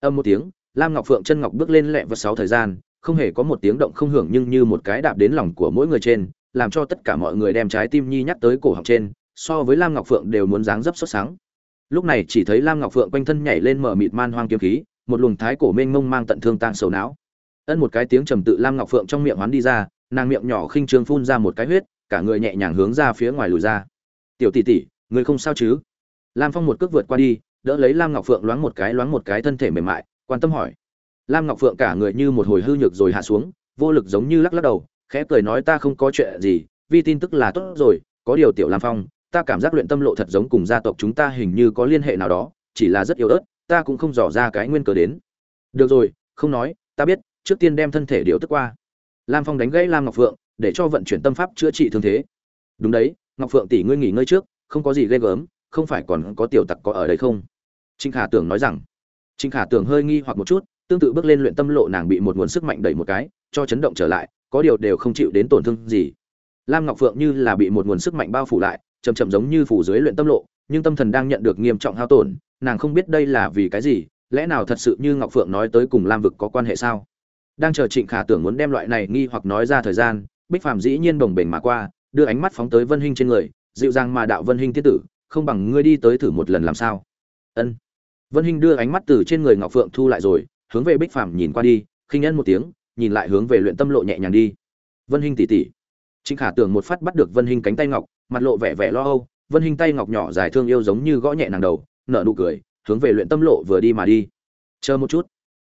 Âm một tiếng, lam ngọc phượng chân ngọc bước lên lẹ vật sáu thời gian, không hề có một tiếng động không hưởng nhưng như một cái đạp đến lòng của mỗi người trên, làm cho tất cả mọi người đem trái tim nhi nhắc tới cổ họng trên, so với lam ngọc phượng đều muốn dáng dấp xuất sáng lúc này chỉ thấy lam ngọc phượng quanh thân nhảy lên mở mịt man hoang kiếm khí, một luồng thái cổ mênh mông mang tận thương tang sầu não. Ân một cái tiếng trầm tự lam ngọc phượng trong miệng hoán đi ra, nàng miệng nhỏ khinh trương phun ra một cái huyết, cả người nhẹ nhàng hướng ra phía ngoài lùi ra. Tiểu tỷ tỷ, người không sao chứ? Lam phong một cước vượt qua đi, đỡ lấy lam ngọc phượng loáng một cái loáng một cái thân thể mềm mại, quan tâm hỏi. Lam ngọc phượng cả người như một hồi hư nhược rồi hạ xuống, vô lực giống như lắc lắc đầu, khẽ cười nói ta không có chuyện gì vi tin tức là tốt rồi, có điều tiểu lam phong ta cảm giác luyện tâm lộ thật giống cùng gia tộc chúng ta hình như có liên hệ nào đó, chỉ là rất yếu ớt, ta cũng không dò ra cái nguyên cớ đến. Được rồi, không nói, ta biết, trước tiên đem thân thể điều tức qua. Lam phong đánh gãy lam ngọc phượng, để cho vận chuyển tâm pháp chữa trị thương thế. Đúng đấy, ngọc phượng tỷ ngươi nghỉ ngơi trước, không có gì ghê gớm, không phải còn có tiểu tặc có ở đây không? Trịnh khả tưởng nói rằng. Trịnh khả tưởng hơi nghi hoặc một chút, tương tự bước lên luyện tâm lộ nàng bị một nguồn sức mạnh đẩy một cái, cho chấn động trở lại, có điều đều không chịu đến tổn thương gì. Lam ngọc phượng như là bị một nguồn sức mạnh bao phủ lại chậm chậm giống như phủ dưới luyện tâm lộ, nhưng tâm thần đang nhận được nghiêm trọng hao tổn, nàng không biết đây là vì cái gì, lẽ nào thật sự như ngọc phượng nói tới cùng lam vực có quan hệ sao? Đang chờ trịnh khả tưởng muốn đem loại này nghi hoặc nói ra thời gian, bích phàm dĩ nhiên bồng bềnh mà qua, đưa ánh mắt phóng tới vân hinh trên người, dịu dàng mà đạo vân hinh tiết tử, không bằng ngươi đi tới thử một lần làm sao? Ân. Vân hinh đưa ánh mắt từ trên người ngọc phượng thu lại rồi, hướng về bích phàm nhìn qua đi, khinh nhân một tiếng, nhìn lại hướng về luyện tâm lộ nhẹ nhàng đi. Vân hinh tỉ tỉ trịnh khả tưởng một phát bắt được vân hinh cánh tay ngọc mặt lộ vẻ vẻ lo âu, vân hình tay ngọc nhỏ dài thương yêu giống như gõ nhẹ nàng đầu, nở nụ cười, hướng về luyện tâm lộ vừa đi mà đi. Chờ một chút.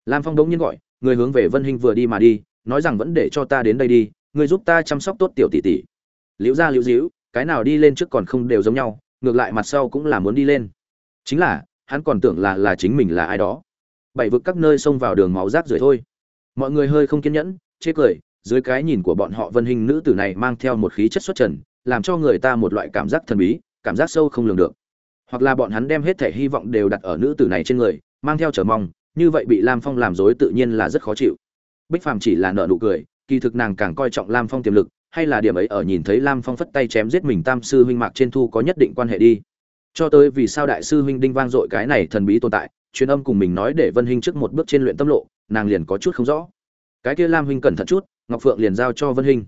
Lam phong đống nhiên gọi, người hướng về vân hình vừa đi mà đi, nói rằng vẫn để cho ta đến đây đi, người giúp ta chăm sóc tốt tiểu tỷ tỷ. Liễu gia liễu diễu cái nào đi lên trước còn không đều giống nhau, ngược lại mặt sau cũng là muốn đi lên. Chính là, hắn còn tưởng là là chính mình là ai đó. Bảy vực các nơi xông vào đường máu rác rưởi thôi. Mọi người hơi không kiên nhẫn, chê cười, dưới cái nhìn của bọn họ vân hình nữ tử này mang theo một khí chất xuất trần làm cho người ta một loại cảm giác thần bí, cảm giác sâu không lường được. Hoặc là bọn hắn đem hết thể hy vọng đều đặt ở nữ tử này trên người, mang theo chờ mong, như vậy bị lam phong làm dối tự nhiên là rất khó chịu. Bích phàm chỉ là nợ nụ cười, kỳ thực nàng càng coi trọng lam phong tiềm lực, hay là điểm ấy ở nhìn thấy lam phong phất tay chém giết mình tam sư huynh mạc trên thu có nhất định quan hệ đi. Cho tới vì sao đại sư huynh đinh vang dội cái này thần bí tồn tại, truyền âm cùng mình nói để vân huynh trước một bước trên luyện tâm lộ, nàng liền có chút không rõ. Cái kia lam huynh cẩn thận chút, ngọc phượng liền giao cho vân huynh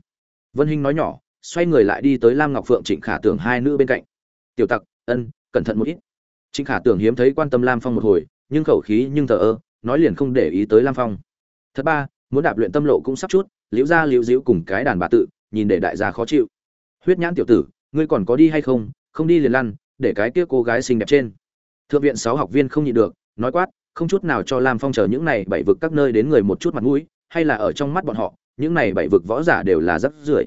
vân huynh nói nhỏ xoay người lại đi tới lam ngọc phượng trịnh khả tưởng hai nữ bên cạnh. Tiểu tặc, ân, cẩn thận một ít. Trịnh khả tưởng hiếm thấy quan tâm lam phong một hồi, nhưng khẩu khí nhưng thờ ơ, nói liền không để ý tới lam phong. Thật ba, muốn đạp luyện tâm lộ cũng sắp chút, liễu ra liễu diễu cùng cái đàn bà tự, nhìn để đại gia khó chịu. Huyết nhãn tiểu tử, ngươi còn có đi hay không? Không đi liền lăn, để cái kia cô gái xinh đẹp trên. Thượng viện sáu học viên không nhịn được, nói quát, không chút nào cho lam phong chờ những này bảy vực các nơi đến người một chút mặt mũi, hay là ở trong mắt bọn họ, những này bảy vực võ giả đều là rất rưởi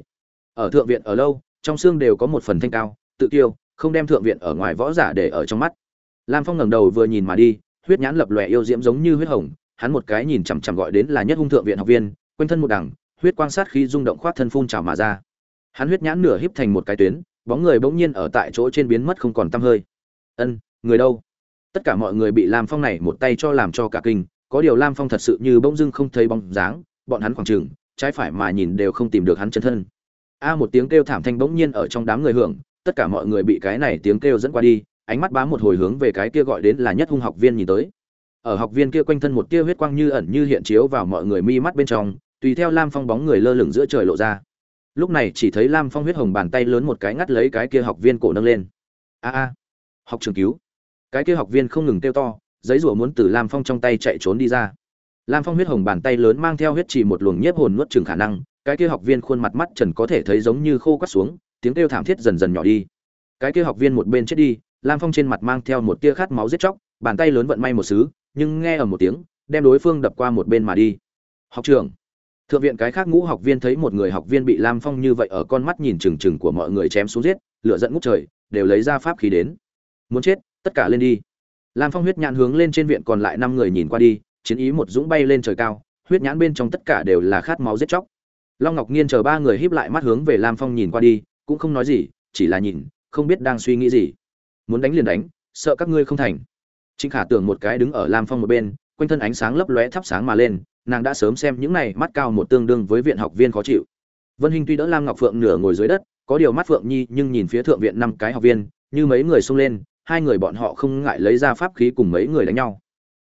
ở thượng viện ở lâu, trong xương đều có một phần thanh cao, tự tiêu không đem thượng viện ở ngoài võ giả để ở trong mắt. Lam phong ngẩng đầu vừa nhìn mà đi, huyết nhãn lập lòe yêu diễm giống như huyết hồng, hắn một cái nhìn chằm chằm gọi đến là nhất hung thượng viện học viên, quanh thân một đằng, huyết quang sát khi rung động khoát thân phun trào mà ra. Hắn huyết nhãn nửa híp thành một cái tuyến, bóng người bỗng nhiên ở tại chỗ trên biến mất không còn tăm hơi. Ân, người đâu? Tất cả mọi người bị lam phong này một tay cho làm cho cả kinh, có điều lam phong thật sự như bỗng dưng không thấy bóng dáng, bọn hắn khoảng chừng, trái phải mà nhìn đều không tìm được hắn chân thân a một tiếng kêu thảm thanh bỗng nhiên ở trong đám người hưởng, tất cả mọi người bị cái này tiếng kêu dẫn qua đi, ánh mắt bám một hồi hướng về cái kia gọi đến là nhất hung học viên nhìn tới. Ở học viên kia quanh thân một tia huyết quang như ẩn như hiện chiếu vào mọi người mi mắt bên trong, tùy theo lam phong bóng người lơ lửng giữa trời lộ ra. Lúc này chỉ thấy lam phong huyết hồng bàn tay lớn một cái ngắt lấy cái kia học viên cổ nâng lên. A a, học trường cứu. Cái kia học viên không ngừng kêu to, giấy rủa muốn từ lam phong trong tay chạy trốn đi ra. Lam phong huyết hồng bàn tay lớn mang theo huyết chỉ một luồng nhiếp hồn nuốt chừng khả năng cái kia học viên khuôn mặt mắt trần có thể thấy giống như khô quắt xuống, tiếng kêu thảm thiết dần dần nhỏ đi. Cái kia học viên một bên chết đi, lam phong trên mặt mang theo một tia khát máu giết chóc, bàn tay lớn vận may một xứ, nhưng nghe ở một tiếng, đem đối phương đập qua một bên mà đi. Học trường thượng viện cái khác ngũ học viên thấy một người học viên bị lam phong như vậy ở con mắt nhìn trừng trừng của mọi người chém xuống giết, lửa giận ngút trời, đều lấy ra pháp khí đến. Muốn chết, tất cả lên đi. Lam phong huyết nhãn hướng lên trên viện còn lại năm người nhìn qua đi, chiến ý một dũng bay lên trời cao, huyết nhãn bên trong tất cả đều là khát máu giết chóc long ngọc nghiên chờ ba người híp lại mắt hướng về lam phong nhìn qua đi, cũng không nói gì, chỉ là nhìn, không biết đang suy nghĩ gì. Muốn đánh liền đánh, sợ các ngươi không thành. Trịnh khả tưởng một cái đứng ở lam phong một bên, quanh thân ánh sáng lấp lóe thắp sáng mà lên, nàng đã sớm xem những này mắt cao một tương đương với viện học viên khó chịu. Vân hình tuy đỡ lam ngọc phượng nửa ngồi dưới đất, có điều mắt phượng nhi nhưng nhìn phía thượng viện năm cái học viên, như mấy người xông lên, hai người bọn họ không ngại lấy ra pháp khí cùng mấy người đánh nhau.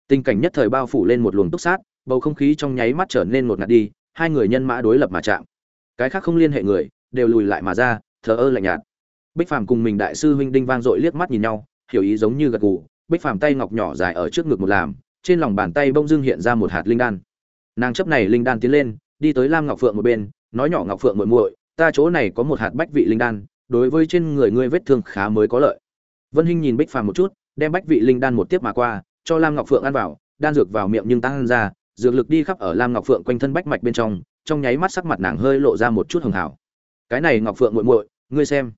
Tình cảnh nhất thời bao phủ lên một luồng túc sát, bầu không khí trong nháy mắt trở nên ngột ngạt đi hai người nhân mã đối lập mà chạm. Cái khác không liên hệ người, đều lùi lại mà ra, thờ ơ lạnh nhạt. Bích phàm cùng mình đại sư huynh đinh vang dội liếc mắt nhìn nhau, hiểu ý giống như gật gù. Bích phàm tay ngọc nhỏ dài ở trước ngực một làm, trên lòng bàn tay bông dưng hiện ra một hạt linh đan. Nàng chấp này linh đan tiến lên, đi tới lam ngọc phượng một bên, nói nhỏ ngọc phượng muội muội, ta chỗ này có một hạt bách vị linh đan, đối với trên người ngươi vết thương khá mới có lợi. Vân hinh nhìn bích phàm một chút, đem bách vị linh đan một tiếp mà qua, cho lam ngọc phượng ăn vào, đan dược vào miệng nhưng tăng ra dược lực đi khắp ở lam ngọc phượng quanh thân bách mạch bên trong trong nháy mắt sắc mặt nàng hơi lộ ra một chút hường hảo. Cái này ngọc phượng muội muội, ngươi xem.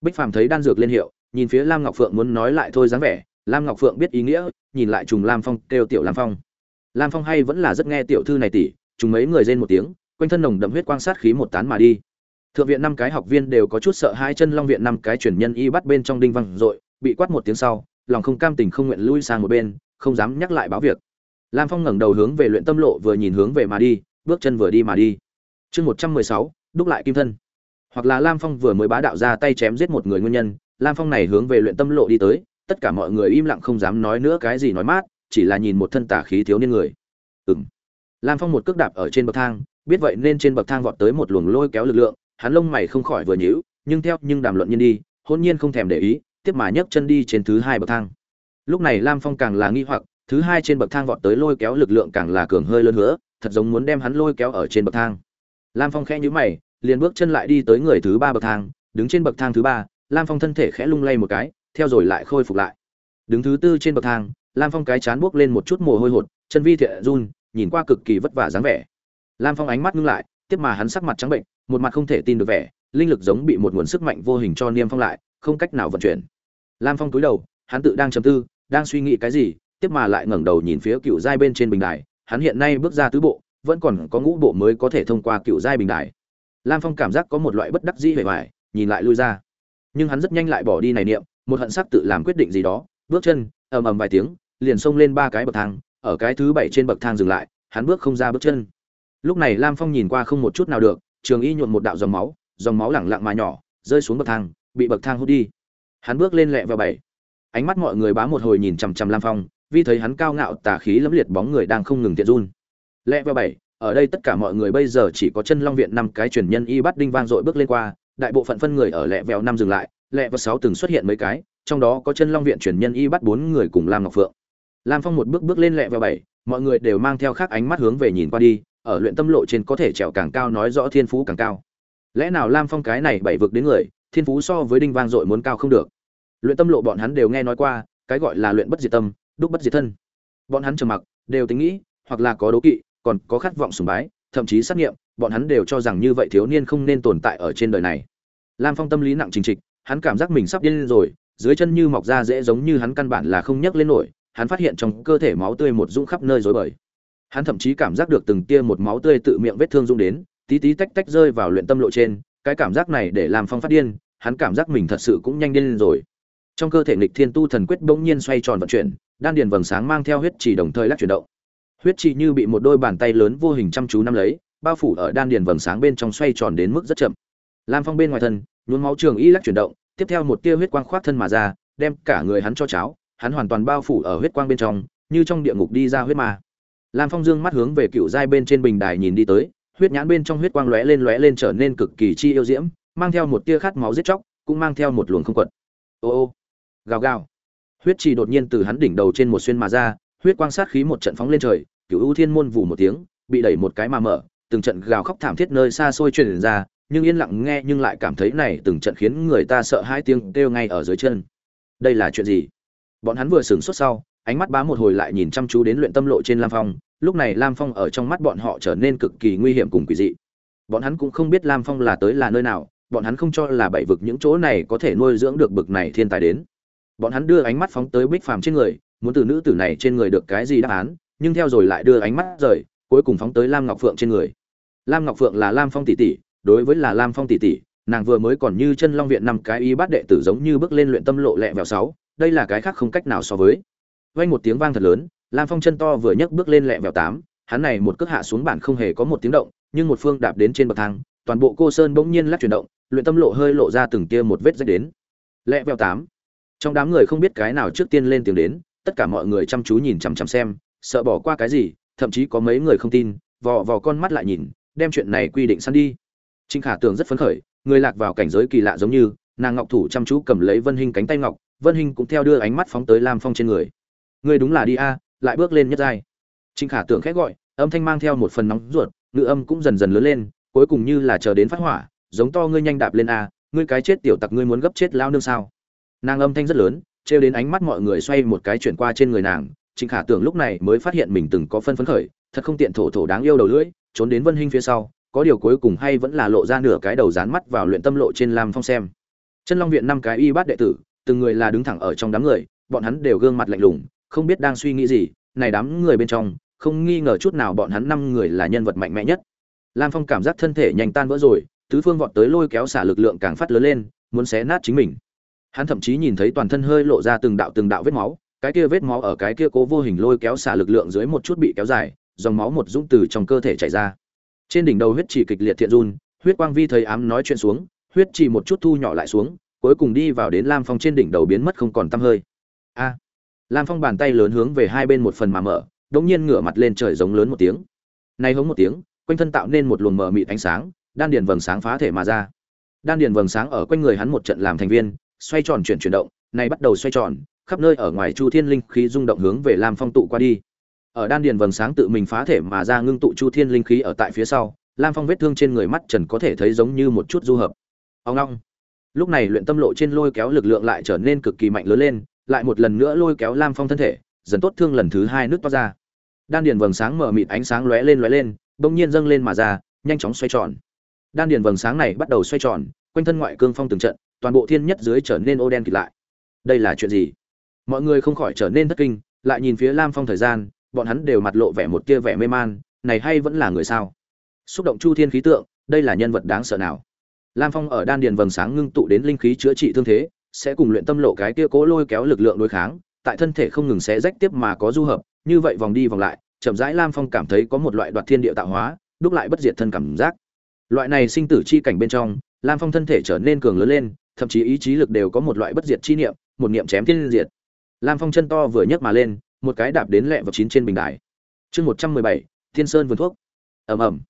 Bích phàm thấy đan dược lên hiệu, nhìn phía lam ngọc phượng muốn nói lại thôi dáng vẻ, lam ngọc phượng biết ý nghĩa, nhìn lại trùng lam phong, kêu tiểu lam phong. Lam phong hay vẫn là rất nghe tiểu thư này tỉ chúng mấy người rên một tiếng, quanh thân nồng đậm huyết quang sát khí một tán mà đi. Thượng viện năm cái học viên đều có chút sợ hai chân long viện năm cái truyền nhân y bắt bên trong đinh văn dội, bị quát một tiếng sau, lòng không cam tình không nguyện lui sang một bên, không dám nhắc lại báo việc lam phong ngẩng đầu hướng về luyện tâm lộ vừa nhìn hướng về mà đi, bước chân vừa đi mà đi. Chương một trăm mười sáu, đúc lại kim thân. Hoặc là lam phong vừa mới bá đạo ra tay chém giết một người nguyên nhân, lam phong này hướng về luyện tâm lộ đi tới, tất cả mọi người im lặng không dám nói nữa cái gì nói mát, chỉ là nhìn một thân tả khí thiếu niên người. Ừm. lam phong một cước đạp ở trên bậc thang, biết vậy nên trên bậc thang vọt tới một luồng lôi kéo lực lượng, hắn lông mày không khỏi vừa nhíu, nhưng theo nhưng đàm luận nhiên đi hôn nhiên không thèm để ý, tiếp mà nhấc chân đi trên thứ hai bậc thang. Lúc này lam phong càng là nghi hoặc thứ hai trên bậc thang vọt tới lôi kéo lực lượng càng là cường hơi lớn nữa thật giống muốn đem hắn lôi kéo ở trên bậc thang. Lam phong khẽ nhíu mày, liền bước chân lại đi tới người thứ ba bậc thang, đứng trên bậc thang thứ ba, lam phong thân thể khẽ lung lay một cái, theo rồi lại khôi phục lại. Đứng thứ tư trên bậc thang, lam phong cái chán buốc lên một chút mồ hôi hột, chân vi thiện run, nhìn qua cực kỳ vất vả dáng vẻ. Lam phong ánh mắt ngưng lại, tiếp mà hắn sắc mặt trắng bệnh, một mặt không thể tin được vẻ, linh lực giống bị một nguồn sức mạnh vô hình cho niêm phong lại, không cách nào vận chuyển. Lam phong cúi đầu, hắn tự đang trầm tư, đang suy nghĩ cái gì tiếp mà lại ngẩng đầu nhìn phía cựu giai bên trên bình đài, hắn hiện nay bước ra tứ bộ, vẫn còn có ngũ bộ mới có thể thông qua cựu giai bình đài. Lam phong cảm giác có một loại bất đắc dĩ hề hoài nhìn lại lui ra. Nhưng hắn rất nhanh lại bỏ đi này niệm, một hận sắc tự làm quyết định gì đó, bước chân, ầm ầm vài tiếng, liền xông lên ba cái bậc thang, ở cái thứ bảy trên bậc thang dừng lại, hắn bước không ra bước chân. Lúc này lam phong nhìn qua không một chút nào được, trường y nhuộn một đạo dòng máu dòng máu lẳng lặng mà nhỏ, rơi xuống bậc thang, bị bậc thang hút đi. Hắn bước lên lẹ vào bảy. Ánh mắt mọi người bám một hồi nhìn chằm chằm lam phong vì thấy hắn cao ngạo tà khí lẫm liệt bóng người đang không ngừng tiện run. Lẹ vào bảy, ở đây tất cả mọi người bây giờ chỉ có chân long viện năm cái truyền nhân y bắt đinh vang dội bước lên qua, đại bộ phận phân người ở lẹ vèo năm dừng lại, lẹ vào sáu từng xuất hiện mấy cái, trong đó có chân long viện truyền nhân y bắt bốn người cùng lam ngọc phượng. Lam phong một bước bước lên lẹ vào bảy, mọi người đều mang theo khác ánh mắt hướng về nhìn qua đi, ở luyện tâm lộ trên có thể trèo càng cao nói rõ thiên phú càng cao. Lẽ nào lam phong cái này bảy vực đến người, thiên phú so với đinh vang dội muốn cao không được? Luyện tâm lộ bọn hắn đều nghe nói qua, cái gọi là luyện bất diệt tâm đúc bất diệt thân. Bọn hắn trầm mặc, đều tính nghĩ, hoặc là có đố kỵ, còn có khát vọng sùng bái, thậm chí xác nghiệm, bọn hắn đều cho rằng như vậy thiếu niên không nên tồn tại ở trên đời này. Lam phong tâm lý nặng trình trịch, hắn cảm giác mình sắp điên rồi, dưới chân như mọc ra dễ giống như hắn căn bản là không nhấc lên nổi, hắn phát hiện trong cơ thể máu tươi một dũng khắp nơi rối bời. Hắn thậm chí cảm giác được từng tia một máu tươi tự miệng vết thương rung đến, tí tí tách tách rơi vào luyện tâm lộ trên, cái cảm giác này để làm phong phát điên, hắn cảm giác mình thật sự cũng nhanh điên lên rồi. Trong cơ thể nghịch thiên tu thần quyết bỗng nhiên xoay tròn vận chuyển đan điền vầng sáng mang theo huyết trì đồng thời lắc chuyển động. Huyết trì như bị một đôi bàn tay lớn vô hình chăm chú nắm lấy, bao phủ ở đan điền vầng sáng bên trong xoay tròn đến mức rất chậm. Lam phong bên ngoài thân, nhuốm máu trường y lắc chuyển động, tiếp theo một tia huyết quang khoác thân mà ra, đem cả người hắn cho cháo, hắn hoàn toàn bao phủ ở huyết quang bên trong, như trong địa ngục đi ra huyết ma. Lam phong dương mắt hướng về cựu giai bên trên bình đài nhìn đi tới, huyết nhãn bên trong huyết quang lóe lên lóe lên trở nên cực kỳ chi yêu diễm, mang theo một tia khát máu giết chóc, cũng mang theo một luồng không quật. Ô ô, gào gào huyết trì đột nhiên từ hắn đỉnh đầu trên một xuyên mà ra, huyết quang sát khí một trận phóng lên trời cựu ưu thiên môn vù một tiếng, bị đẩy một cái mà mở, từng trận gào khóc thảm thiết nơi xa xôi truyền ra, nhưng yên lặng nghe nhưng lại cảm thấy này từng trận khiến người ta sợ hai tiếng kêu ngay ở dưới chân. Đây là chuyện gì? Bọn hắn vừa sửng sốt sau, ánh mắt bá một hồi lại nhìn chăm chú đến luyện tâm lộ trên lam phong, lúc này lam phong ở trong mắt bọn họ trở nên cực kỳ nguy hiểm cùng quỷ dị. Bọn hắn cũng không biết lam phong là tới là nơi nào, bọn hắn không cho là bảy vực những chỗ này có thể nuôi dưỡng được bực này thiên tài đến bọn hắn đưa ánh mắt phóng tới bích phàm trên người, muốn từ nữ tử này trên người được cái gì đáp án, nhưng theo rồi lại đưa ánh mắt rời, cuối cùng phóng tới lam ngọc phượng trên người. Lam ngọc phượng là lam phong tỷ tỷ, đối với là lam phong tỷ tỷ, nàng vừa mới còn như chân long viện năm cái y bát đệ tử giống như bước lên luyện tâm lộ lẹ vẹo sáu, đây là cái khác không cách nào so với. Vang một tiếng vang thật lớn, lam phong chân to vừa nhấc bước lên lẹ vẹo tám, hắn này một cước hạ xuống bản không hề có một tiếng động, nhưng một phương đạp đến trên bậc thang, toàn bộ cô sơn bỗng nhiên lắc chuyển động, luyện tâm lộ hơi lộ ra từng tia một vết rách đến. Lẹ vẹo tám trong đám người không biết cái nào trước tiên lên tiếng đến, tất cả mọi người chăm chú nhìn chằm chằm xem, sợ bỏ qua cái gì, thậm chí có mấy người không tin, vò vò con mắt lại nhìn, đem chuyện này quy định săn đi. Trinh khả tưởng rất phấn khởi, người lạc vào cảnh giới kỳ lạ giống như, nàng ngọc thủ chăm chú cầm lấy vân hình cánh tay ngọc, vân hình cũng theo đưa ánh mắt phóng tới lam phong trên người. Người đúng là đi a, lại bước lên nhất giai. Trinh khả tưởng khét gọi, âm thanh mang theo một phần nóng ruột, ngữ âm cũng dần dần lớn lên, cuối cùng như là chờ đến phát hỏa, giống to ngươi nhanh đạp lên a, ngươi cái chết tiểu tặc ngươi muốn gấp chết lao nương sao? Nàng âm thanh rất lớn, trêu đến ánh mắt mọi người xoay một cái chuyển qua trên người nàng, trịnh khả tưởng lúc này mới phát hiện mình từng có phân phấn khởi, thật không tiện thổ thổ đáng yêu đầu lưỡi, trốn đến vân hinh phía sau, có điều cuối cùng hay vẫn là lộ ra nửa cái đầu dán mắt vào luyện tâm lộ trên lam phong xem. Chân long viện năm cái y bát đệ tử, từng người là đứng thẳng ở trong đám người, bọn hắn đều gương mặt lạnh lùng, không biết đang suy nghĩ gì, này đám người bên trong, không nghi ngờ chút nào bọn hắn năm người là nhân vật mạnh mẽ nhất. Lam phong cảm giác thân thể nhanh tan vỡ rồi, tứ phương vọt tới lôi kéo xả lực lượng càng phát lớn lên, muốn xé nát chính mình hắn thậm chí nhìn thấy toàn thân hơi lộ ra từng đạo từng đạo vết máu, cái kia vết máu ở cái kia cố vô hình lôi kéo xả lực lượng dưới một chút bị kéo dài, dòng máu một dũng từ trong cơ thể chảy ra. Trên đỉnh đầu huyết chỉ kịch liệt thiện run, huyết quang vi thấy ám nói chuyện xuống, huyết chỉ một chút thu nhỏ lại xuống, cuối cùng đi vào đến lam phong trên đỉnh đầu biến mất không còn tăm hơi. A! Lam phong bàn tay lớn hướng về hai bên một phần mà mở, đống nhiên ngửa mặt lên trời giống lớn một tiếng. Nay hống một tiếng, quanh thân tạo nên một luồng mờ mịt ánh sáng, đan điền vầng sáng phá thể mà ra. Đan điền vầng sáng ở quanh người hắn một trận làm thành viên xoay tròn chuyển chuyển động nay bắt đầu xoay tròn, khắp nơi ở ngoài chu thiên linh khí rung động hướng về lam phong tụ qua đi. Ở đan điền vầng sáng tự mình phá thể mà ra ngưng tụ chu thiên linh khí ở tại phía sau, lam phong vết thương trên người mắt trần có thể thấy giống như một chút du hợp. Ông long lúc này luyện tâm lộ trên lôi kéo lực lượng lại trở nên cực kỳ mạnh lớn lên, lại một lần nữa lôi kéo lam phong thân thể, dần tốt thương lần thứ hai nước to ra. Đan điền vầng sáng mở mịt ánh sáng lóe lên lóe lên, bỗng nhiên dâng lên mà ra, nhanh chóng xoay tròn. Đan điền vầng sáng này bắt đầu xoay tròn, quanh thân ngoại cương phong từng trận toàn bộ thiên nhất dưới trở nên ô đen kịt lại. Đây là chuyện gì? Mọi người không khỏi trở nên thất kinh, lại nhìn phía lam phong thời gian, bọn hắn đều mặt lộ vẻ một tia vẻ mê man, này hay vẫn là người sao? Xúc động chu thiên khí tượng, đây là nhân vật đáng sợ nào? Lam phong ở đan điền vầng sáng ngưng tụ đến linh khí chữa trị thương thế, sẽ cùng luyện tâm lộ cái kia cố lôi kéo lực lượng đối kháng, tại thân thể không ngừng xé rách tiếp mà có du hợp, như vậy vòng đi vòng lại, chậm rãi lam phong cảm thấy có một loại đoạt thiên địa tạo hóa, đúc lại bất diệt thân cảm giác. Loại này sinh tử chi cảnh bên trong, lam phong thân thể trở nên cường lớn lên thậm chí ý chí lực đều có một loại bất diệt chi niệm, một niệm chém thiên diệt. Lam phong chân to vừa nhấc mà lên, một cái đạp đến lẹ vào chín trên bình đài. Chương một trăm mười bảy, thiên sơn vườn thuốc. Ầm ầm.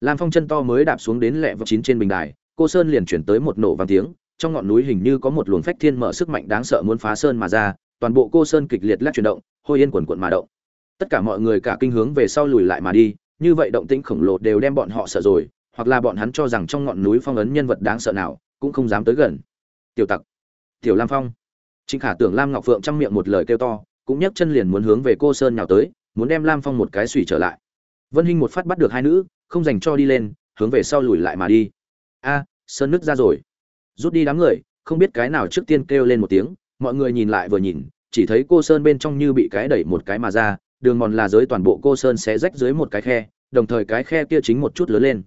Lam phong chân to mới đạp xuống đến lẹ vào chín trên bình đài, cô sơn liền chuyển tới một nổ vang tiếng, trong ngọn núi hình như có một luồng phách thiên mở sức mạnh đáng sợ muốn phá sơn mà ra, toàn bộ cô sơn kịch liệt lắc chuyển động, hôi yên quần quần mà động. Tất cả mọi người cả kinh hướng về sau lùi lại mà đi, như vậy động tĩnh khổng lồ đều đem bọn họ sợ rồi, hoặc là bọn hắn cho rằng trong ngọn núi phong ấn nhân vật đáng sợ nào cũng không dám tới gần. Tiểu tặc, tiểu lam phong. Trịnh khả tưởng lam ngọc phượng chăm miệng một lời kêu to, cũng nhấc chân liền muốn hướng về cô sơn nhào tới, muốn đem lam phong một cái xùy trở lại. Vân hinh một phát bắt được hai nữ, không dành cho đi lên, hướng về sau lùi lại mà đi. A, sơn nứt ra rồi. Rút đi đám người, không biết cái nào trước tiên kêu lên một tiếng, mọi người nhìn lại vừa nhìn, chỉ thấy cô sơn bên trong như bị cái đẩy một cái mà ra, đường mòn là dưới toàn bộ cô sơn sẽ rách dưới một cái khe, đồng thời cái khe kia chính một chút lớn lên.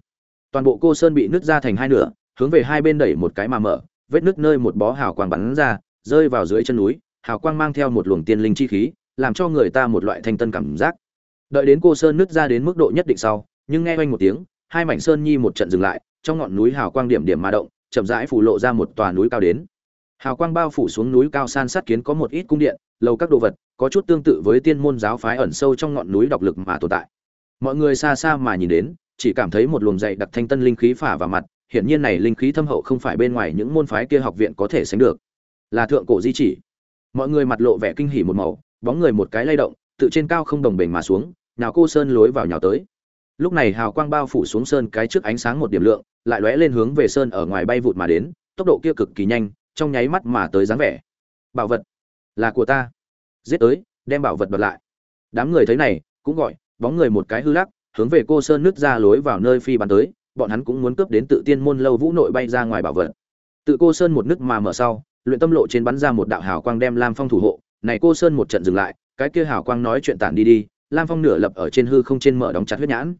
Toàn bộ cô sơn bị nứt ra thành hai nửa hướng về hai bên đẩy một cái mà mở, vết nước nơi một bó hào quang bắn ra, rơi vào dưới chân núi, hào quang mang theo một luồng tiên linh chi khí, làm cho người ta một loại thanh tân cảm giác. Đợi đến cô sơn nứt ra đến mức độ nhất định sau, nhưng nghe oanh một tiếng, hai mảnh sơn nhi một trận dừng lại, trong ngọn núi hào quang điểm điểm mà động, chậm rãi phủ lộ ra một tòa núi cao đến. Hào quang bao phủ xuống núi cao san sát kiến có một ít cung điện, lầu các đồ vật, có chút tương tự với tiên môn giáo phái ẩn sâu trong ngọn núi độc lực mà tồn tại. Mọi người xa xa mà nhìn đến, chỉ cảm thấy một luồng dày đặc thanh tân linh khí phả vào mặt hiển nhiên này linh khí thâm hậu không phải bên ngoài những môn phái kia học viện có thể sánh được. Là thượng cổ di chỉ. Mọi người mặt lộ vẻ kinh hỉ một màu, bóng người một cái lay động, tự trên cao không đồng bền mà xuống nào cô sơn lối vào nhào tới. Lúc này hào quang bao phủ xuống sơn cái trước ánh sáng một điểm lượng, lại lóe lên hướng về sơn ở ngoài bay vụt mà đến, tốc độ kia cực kỳ nhanh, trong nháy mắt mà tới dáng vẻ. Bảo vật là của ta. Giết tới, đem bảo vật đoạt lại. Đám người thấy này, cũng gọi, bóng người một cái hư lắc, hướng về cô sơn nứt ra lối vào nơi phi bắn tới bọn hắn cũng muốn cướp đến tự tiên môn lâu vũ nội bay ra ngoài bảo vật. Tự cô sơn một nước mà mở sau, luyện tâm lộ trên bắn ra một đạo hào quang đem lam phong thủ hộ. Này cô sơn một trận dừng lại, cái kia hào quang nói chuyện tản đi đi, lam phong nửa lập ở trên hư không trên mở đóng chặt huyết nhãn.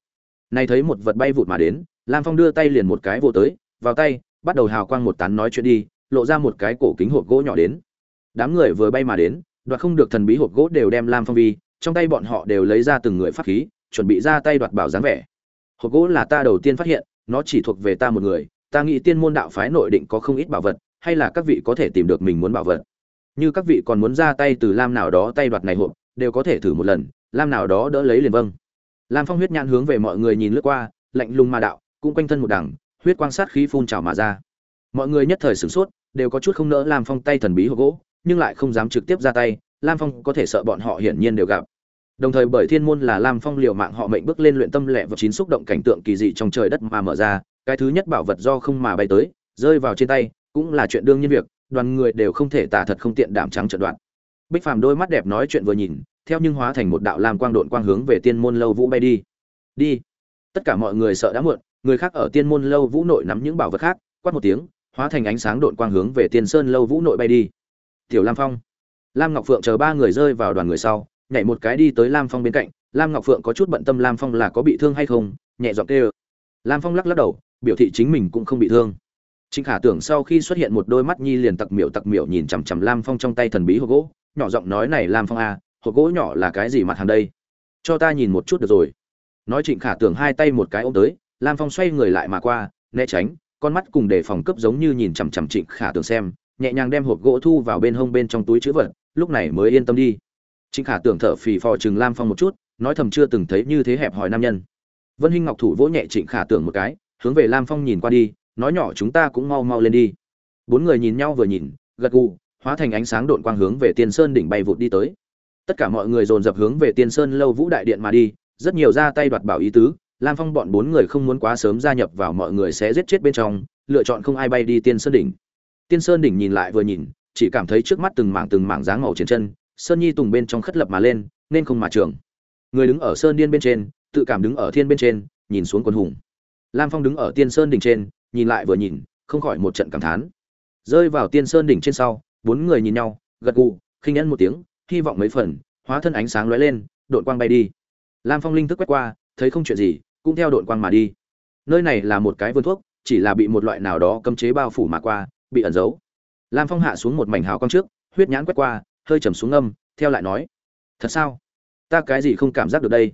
Này thấy một vật bay vụt mà đến, lam phong đưa tay liền một cái vô tới, vào tay, bắt đầu hào quang một tán nói chuyện đi, lộ ra một cái cổ kính hộp gỗ nhỏ đến. Đám người vừa bay mà đến, đoạt không được thần bí hộp gỗ đều đem lam phong vi, trong tay bọn họ đều lấy ra từng người pháp khí, chuẩn bị ra tay đoạt bảo dáng vẻ hộp gỗ là ta đầu tiên phát hiện, nó chỉ thuộc về ta một người, ta nghĩ tiên môn đạo phái nội định có không ít bảo vật, hay là các vị có thể tìm được mình muốn bảo vật. Như các vị còn muốn ra tay từ lam nào đó tay đoạt này hộp, đều có thể thử một lần, lam nào đó đỡ lấy liền vâng. Lam phong huyết nhãn hướng về mọi người nhìn lướt qua, lạnh lùng ma đạo, cũng quanh thân một đằng, huyết quang sát khí phun trào mà ra. Mọi người nhất thời sửng sốt, đều có chút không nỡ lam phong tay thần bí hộp gỗ, nhưng lại không dám trực tiếp ra tay, lam phong có thể sợ bọn họ hiển nhiên đều gặp đồng thời bởi thiên môn là lam phong liều mạng họ mệnh bước lên luyện tâm lệ và chín xúc động cảnh tượng kỳ dị trong trời đất mà mở ra, cái thứ nhất bảo vật do không mà bay tới, rơi vào trên tay, cũng là chuyện đương nhiên việc, đoàn người đều không thể tả thật không tiện đảm trắng trận đoạn. Bích phàm đôi mắt đẹp nói chuyện vừa nhìn, theo nhưng hóa thành một đạo lam quang độn quang hướng về tiên môn lâu vũ bay đi. Đi. Tất cả mọi người sợ đã muộn, người khác ở tiên môn lâu vũ nội nắm những bảo vật khác, quát một tiếng, hóa thành ánh sáng độn quang hướng về tiên sơn lâu vũ nội bay đi. Tiểu lam phong. Lam ngọc phượng chờ ba người rơi vào đoàn người sau nhảy một cái đi tới lam phong bên cạnh lam ngọc phượng có chút bận tâm lam phong là có bị thương hay không nhẹ giọng kêu lam phong lắc lắc đầu biểu thị chính mình cũng không bị thương Trịnh Khả Tưởng sau khi xuất hiện một đôi mắt nhi liền tặc miểu tặc miểu nhìn chằm chằm Lam Phong trong tay thần bí hộp gỗ, nhỏ giọng nói này Lam Phong a, à, hộp gỗ nhỏ là cái gì mặt hàng đây? Cho ta nhìn một chút được rồi. Nói Trịnh Khả Tưởng hai tay một cái ôm tới, Lam Phong xoay người lại mà qua, né tránh, con mắt cùng đề phòng cấp giống như nhìn chằm chằm Trịnh Khả Tưởng xem, nhẹ nhàng đem hộp gỗ thu vào bên hông bên trong túi chữ vật, lúc này mới yên tâm đi. Trịnh Khả Tưởng thở phì phò chừng Lam Phong một chút, nói thầm chưa từng thấy như thế hẹp hòi nam nhân. Vân Hinh Ngọc thủ vỗ nhẹ Trịnh Khả Tưởng một cái, hướng về Lam Phong nhìn qua đi, nói nhỏ chúng ta cũng mau mau lên đi. Bốn người nhìn nhau vừa nhìn gật gù hóa thành ánh sáng độn quang hướng về tiên sơn đỉnh bay vụt đi tới. Tất cả mọi người dồn dập hướng về tiên sơn lâu vũ đại điện mà đi rất nhiều ra tay đoạt bảo ý tứ lam phong bọn bốn người không muốn quá sớm gia nhập vào mọi người sẽ giết chết bên trong lựa chọn không ai bay đi tiên sơn đỉnh. Tiên sơn đỉnh nhìn lại vừa nhìn chỉ cảm thấy trước mắt từng mảng từng mảng dáng màu trên chân sơn nhi tùng bên trong khất lập mà lên, nên không mà trường. Người đứng ở sơn điên bên trên, tự cảm đứng ở thiên bên trên, nhìn xuống quân hùng. Lam phong đứng ở tiên sơn đỉnh trên, nhìn lại vừa nhìn, không khỏi một trận cảm thán. Rơi vào tiên sơn đỉnh trên sau, bốn người nhìn nhau, gật gù, khinh nhẫn một tiếng, hy vọng mấy phần, hóa thân ánh sáng lóe lên, đội quang bay đi. Lam phong linh thức quét qua, thấy không chuyện gì, cũng theo đội quang mà đi. Nơi này là một cái vườn thuốc, chỉ là bị một loại nào đó cấm chế bao phủ mà qua, bị ẩn giấu. Lam phong hạ xuống một mảnh hào quang trước, huyết nhãn quét qua hơi trầm xuống âm theo lại nói, thật sao? Ta cái gì không cảm giác được đây?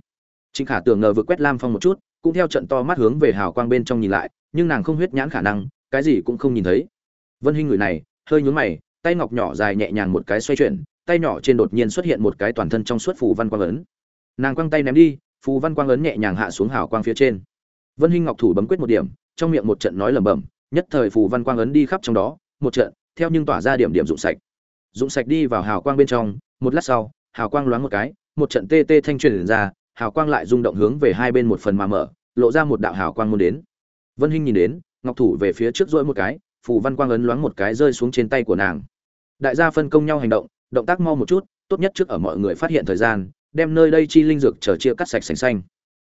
Trịnh khả tưởng ngờ vừa quét lam phong một chút, cũng theo trận to mắt hướng về hào quang bên trong nhìn lại, nhưng nàng không huyết nhãn khả năng, cái gì cũng không nhìn thấy. Vân hinh người này, hơi nhún mày, tay ngọc nhỏ dài nhẹ nhàng một cái xoay chuyển, tay nhỏ trên đột nhiên xuất hiện một cái toàn thân trong suốt phù văn quang ấn. Nàng quăng tay ném đi, phù văn quang ấn nhẹ nhàng hạ xuống hào quang phía trên. Vân hinh ngọc thủ bấm quyết một điểm, trong miệng một trận nói lẩm bẩm, nhất thời phù văn quang ấn đi khắp trong đó, một trận, theo nhưng tỏa ra điểm điểm dụng sạch dụng sạch đi vào hào quang bên trong, một lát sau, hào quang loáng một cái, một trận tê tê thanh truyền ra, hào quang lại rung động hướng về hai bên một phần mà mở, lộ ra một đạo hào quang muốn đến. Vân hinh nhìn đến, ngọc thủ về phía trước dỗi một cái, phù văn quang ấn loáng một cái rơi xuống trên tay của nàng. Đại gia phân công nhau hành động động tác mau một chút, tốt nhất trước ở mọi người phát hiện thời gian, đem nơi đây chi linh dược chờ chia cắt sạch sành xanh.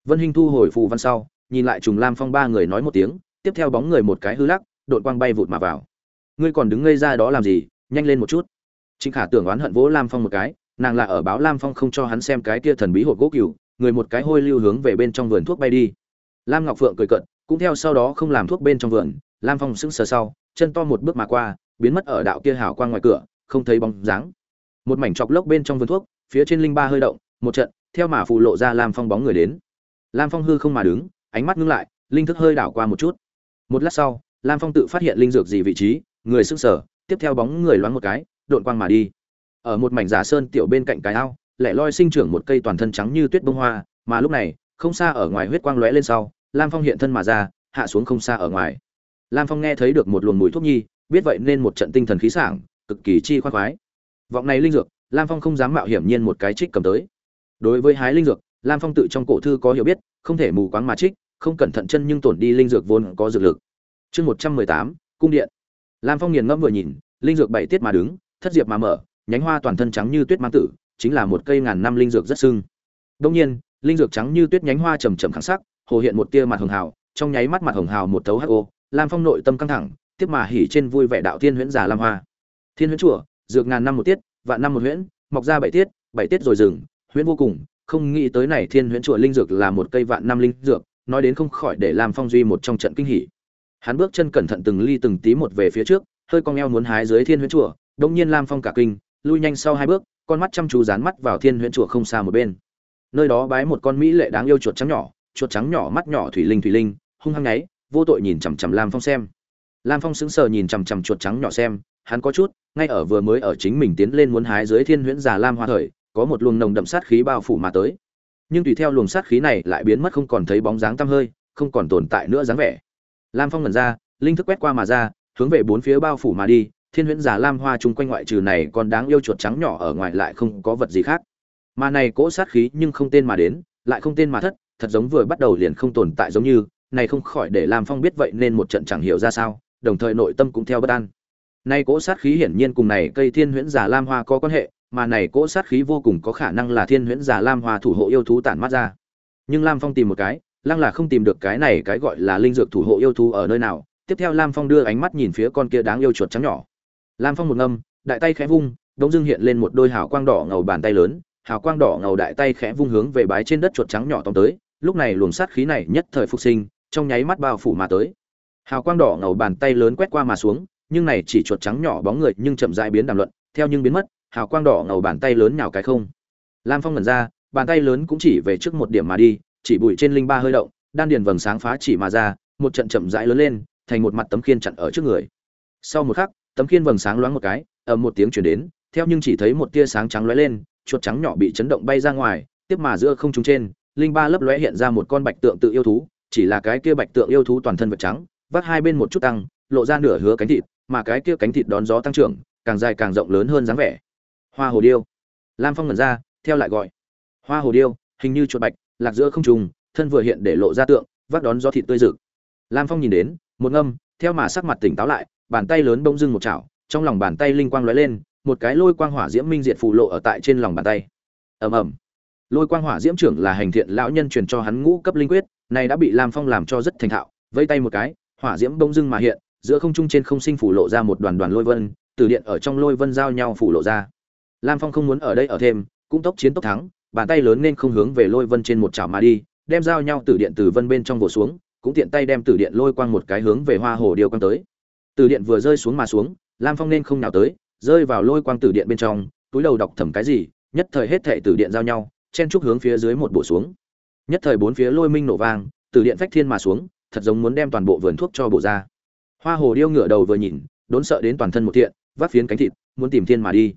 Vân hinh thu hồi phù văn sau, nhìn lại trùng lam phong ba người nói một tiếng, tiếp theo bóng người một cái hư lắc đột quang bay vụt mà vào. Ngươi còn đứng ngây ra đó làm gì, nhanh lên một chút trịnh khả tưởng oán hận vỗ lam phong một cái, nàng là ở báo lam phong không cho hắn xem cái kia thần bí hộp gỗ cừu, người một cái hôi lưu hướng về bên trong vườn thuốc bay đi. Lam ngọc phượng cười cận cũng theo sau đó không làm thuốc bên trong vườn, lam phong sững sờ sau, chân to một bước mà qua, biến mất ở đạo kia hào quang ngoài cửa, không thấy bóng dáng. Một mảnh chọc lốc bên trong vườn thuốc, phía trên linh ba hơi động, một trận, theo mà phù lộ ra lam phong bóng người đến. Lam phong hư không mà đứng, ánh mắt ngưng lại, linh thức hơi đảo qua một chút. Một lát sau, lam phong tự phát hiện linh dược gì vị trí, người sững sờ, tiếp theo bóng người loáng một cái độn quang mà đi. Ở một mảnh giả sơn tiểu bên cạnh cái ao, lẻ loi sinh trưởng một cây toàn thân trắng như tuyết bông hoa, mà lúc này, không xa ở ngoài huyết quang lóe lên sau, lam phong hiện thân mà ra, hạ xuống không xa ở ngoài. Lam phong nghe thấy được một luồng mùi thuốc nhi, biết vậy nên một trận tinh thần khí sảng, cực kỳ chi khoan khoái. Vọng này linh dược, lam phong không dám mạo hiểm nhiên một cái trích cầm tới. Đối với hái linh dược, lam phong tự trong cổ thư có hiểu biết, không thể mù quáng mà trích, không cẩn thận chân nhưng tổn đi linh dược vốn có dược lực. Chương một trăm mười tám, cung điện. Lam phong nghiền ngẫm vừa nhìn, linh dược bảy tiết mà đứng thất diệp mà mở nhánh hoa toàn thân trắng như tuyết mang tử chính là một cây ngàn năm linh dược rất sưng. Đông nhiên linh dược trắng như tuyết nhánh hoa trầm trầm kháng sắc hồ hiện một tia mặt hồng hào trong nháy mắt mặt hồng hào một thấu ho, lam phong nội tâm căng thẳng tiếp mà hỉ trên vui vẻ đạo thiên huyễn giả lam hoa. Thiên huyễn chùa dược ngàn năm một tiết vạn năm một huyễn mọc ra bảy tiết bảy tiết rồi dừng huyễn vô cùng không nghĩ tới này thiên huyễn chùa linh dược là một cây vạn năm linh dược nói đến không khỏi để lam phong duy một trong trận kinh hỉ. Hắn bước chân cẩn thận từng ly từng tí một về phía trước hơi cong eo muốn hái dưới thiên huyễn chùa đông nhiên lam phong cả kinh, lui nhanh sau hai bước, con mắt chăm chú dán mắt vào thiên huyễn chùa không xa một bên. Nơi đó bái một con mỹ lệ đáng yêu chuột trắng nhỏ, chuột trắng nhỏ mắt nhỏ thủy linh thủy linh, hung hăng nháy, vô tội nhìn chằm chằm lam phong xem. Lam phong sững sờ nhìn chằm chằm chuột trắng nhỏ xem, hắn có chút, ngay ở vừa mới ở chính mình tiến lên muốn hái dưới thiên huyễn già lam hoa thời, có một luồng nồng đậm sát khí bao phủ mà tới. Nhưng tùy theo luồng sát khí này lại biến mất không còn thấy bóng dáng tăm hơi, không còn tồn tại nữa dáng vẻ. Lam phong ngẩn ra, linh thức quét qua mà ra hướng về bốn phía bao phủ mà đi thiên huyễn giả lam hoa chung quanh ngoại trừ này còn đáng yêu chuột trắng nhỏ ở ngoài lại không có vật gì khác mà này cỗ sát khí nhưng không tên mà đến lại không tên mà thất thật giống vừa bắt đầu liền không tồn tại giống như này không khỏi để Lam Phong biết vậy nên một trận chẳng hiểu ra sao, đồng thời nội tâm cũng theo bất an. Nay cỗ sát khí hiển nhiên cùng này cây Thiên Huyễn Giả Lam Hoa có quan hệ, mà này cỗ sát khí vô cùng có khả năng là Thiên Huyễn Giả Lam Hoa thủ hộ yêu thú tản mát ra. Nhưng Lam Phong tìm một cái, lăng là không tìm được cái này cái gọi là linh dược thủ hộ yêu thú ở nơi nào. Tiếp theo Lam Phong đưa ánh mắt nhìn phía con kia đáng yêu chuột trắng nhỏ. Lam Phong một ngâm, đại tay khẽ vung, đống dưng hiện lên một đôi hào quang đỏ ngầu bàn tay lớn, hào quang đỏ ngầu đại tay khẽ vung hướng về bái trên đất chuột trắng nhỏ tông tới, lúc này luồng sát khí này nhất thời phục sinh, trong nháy mắt bao phủ mà tới hào quang đỏ ngầu bàn tay lớn quét qua mà xuống nhưng này chỉ chuột trắng nhỏ bóng người nhưng chậm rãi biến đàm luận theo nhưng biến mất hào quang đỏ ngầu bàn tay lớn nhào cái không lam phong ngẩn ra bàn tay lớn cũng chỉ về trước một điểm mà đi chỉ bụi trên linh ba hơi động đan điền vầng sáng phá chỉ mà ra một trận chậm rãi lớn lên thành một mặt tấm khiên chặn ở trước người. Sau một khắc, tấm khiên vầng sáng loáng một cái, ầm một tiếng chuyển đến, theo nhưng chỉ thấy một tia sáng trắng lóe lên, chuột trắng nhỏ bị chấn động bay ra ngoài, tiếp mà giữa không trung trên, linh ba lấp lóe hiện ra một con bạch tượng tự yêu thú, chỉ là cái kia bạch tượng yêu thú toàn thân vật trắng, vắt hai bên một chút tăng, lộ ra nửa hứa cánh thịt, mà cái kia cánh thịt đón gió tăng trưởng, càng dài càng rộng lớn hơn dáng vẻ. Hoa hồ điêu. Lam phong ngẩn ra, theo lại gọi. Hoa hồ điêu, hình như chuột bạch, lạc giữa không trùng thân vừa hiện để lộ ra tượng vác đón gió thịt tươi rực. Lam phong nhìn đến một ngâm, theo mà sắc mặt tỉnh táo lại, bàn tay lớn bông dưng một chảo, trong lòng bàn tay linh quang lóe lên, một cái lôi quang hỏa diễm minh diệt phù lộ ở tại trên lòng bàn tay. Ầm ầm. Lôi quang hỏa diễm trưởng là hành thiện lão nhân truyền cho hắn ngũ cấp linh quyết, này đã bị lam phong làm cho rất thành thạo vây tay một cái, hỏa diễm bông dưng mà hiện, giữa không trung trên không sinh phủ lộ ra một đoàn đoàn lôi vân, từ điện ở trong lôi vân giao nhau phủ lộ ra. Lam phong không muốn ở đây ở thêm, cũng tốc chiến tốc thắng, bàn tay lớn nên không hướng về lôi vân trên một chảo mà đi, đem giao nhau từ điện từ vân bên trong vồ xuống cũng tiện tay đem từ điện lôi quang một cái hướng về hoa hồ điêu quang tới. Từ điện vừa rơi xuống mà xuống, lam phong nên không nào tới, rơi vào lôi quang từ điện bên trong, túi đầu đọc thầm cái gì, nhất thời hết thệ từ điện giao nhau, chen trúc hướng phía dưới một bộ xuống. Nhất thời bốn phía lôi minh nổ vang, từ điện phách thiên mà xuống, thật giống muốn đem toàn bộ vườn thuốc cho bộ ra. Hoa hồ điêu ngửa đầu vừa nhìn, đốn sợ đến toàn thân một thiện, vác phiến cánh thịt, muốn tìm thiên mà đi.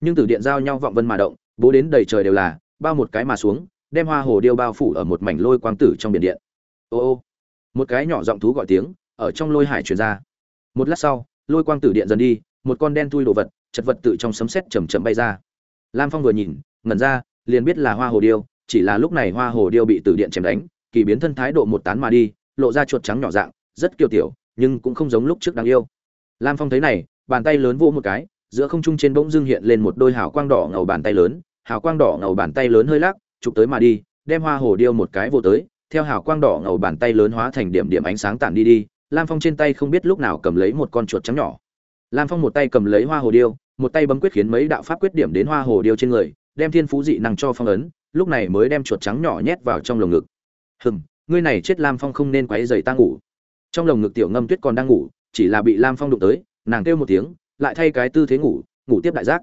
Nhưng từ điện giao nhau vọng vân mà động, bố đến đầy trời đều là, bao một cái mà xuống, đem hoa hồ điêu bao phủ ở một mảnh lôi quang tử trong biển điện. Ô ô một cái nhỏ giọng thú gọi tiếng, ở trong lôi hải truyền ra. Một lát sau, lôi quang tử điện dần đi, một con đen thui đồ vật, chật vật tự trong sấm sét chầm chậm bay ra. Lam phong vừa nhìn, ngẩn ra, liền biết là hoa hồ điêu, chỉ là lúc này hoa hồ điêu bị tử điện chém đánh, kỳ biến thân thái độ một tán mà đi, lộ ra chuột trắng nhỏ dạng, rất kiêu tiểu, nhưng cũng không giống lúc trước đáng yêu. Lam phong thấy này, bàn tay lớn vỗ một cái, giữa không trung trên bỗng dưng hiện lên một đôi hào quang đỏ ngầu bàn tay lớn, hào quang đỏ ngầu bàn tay lớn hơi lắc, chụp tới mà đi, đem hoa hồ điêu một cái vô tới theo hào quang đỏ ngầu bàn tay lớn hóa thành điểm điểm ánh sáng tản đi đi, lam phong trên tay không biết lúc nào cầm lấy một con chuột trắng nhỏ. Lam phong một tay cầm lấy hoa hồ điêu, một tay bấm quyết khiến mấy đạo pháp quyết điểm đến hoa hồ điêu trên người, đem thiên phú dị năng cho phong ấn, lúc này mới đem chuột trắng nhỏ nhét vào trong lồng ngực. Hừm, ngươi này chết lam phong không nên quấy dày ta ngủ. Trong lồng ngực tiểu ngâm tuyết còn đang ngủ, chỉ là bị lam phong đụng tới, nàng kêu một tiếng, lại thay cái tư thế ngủ ngủ tiếp đại giác.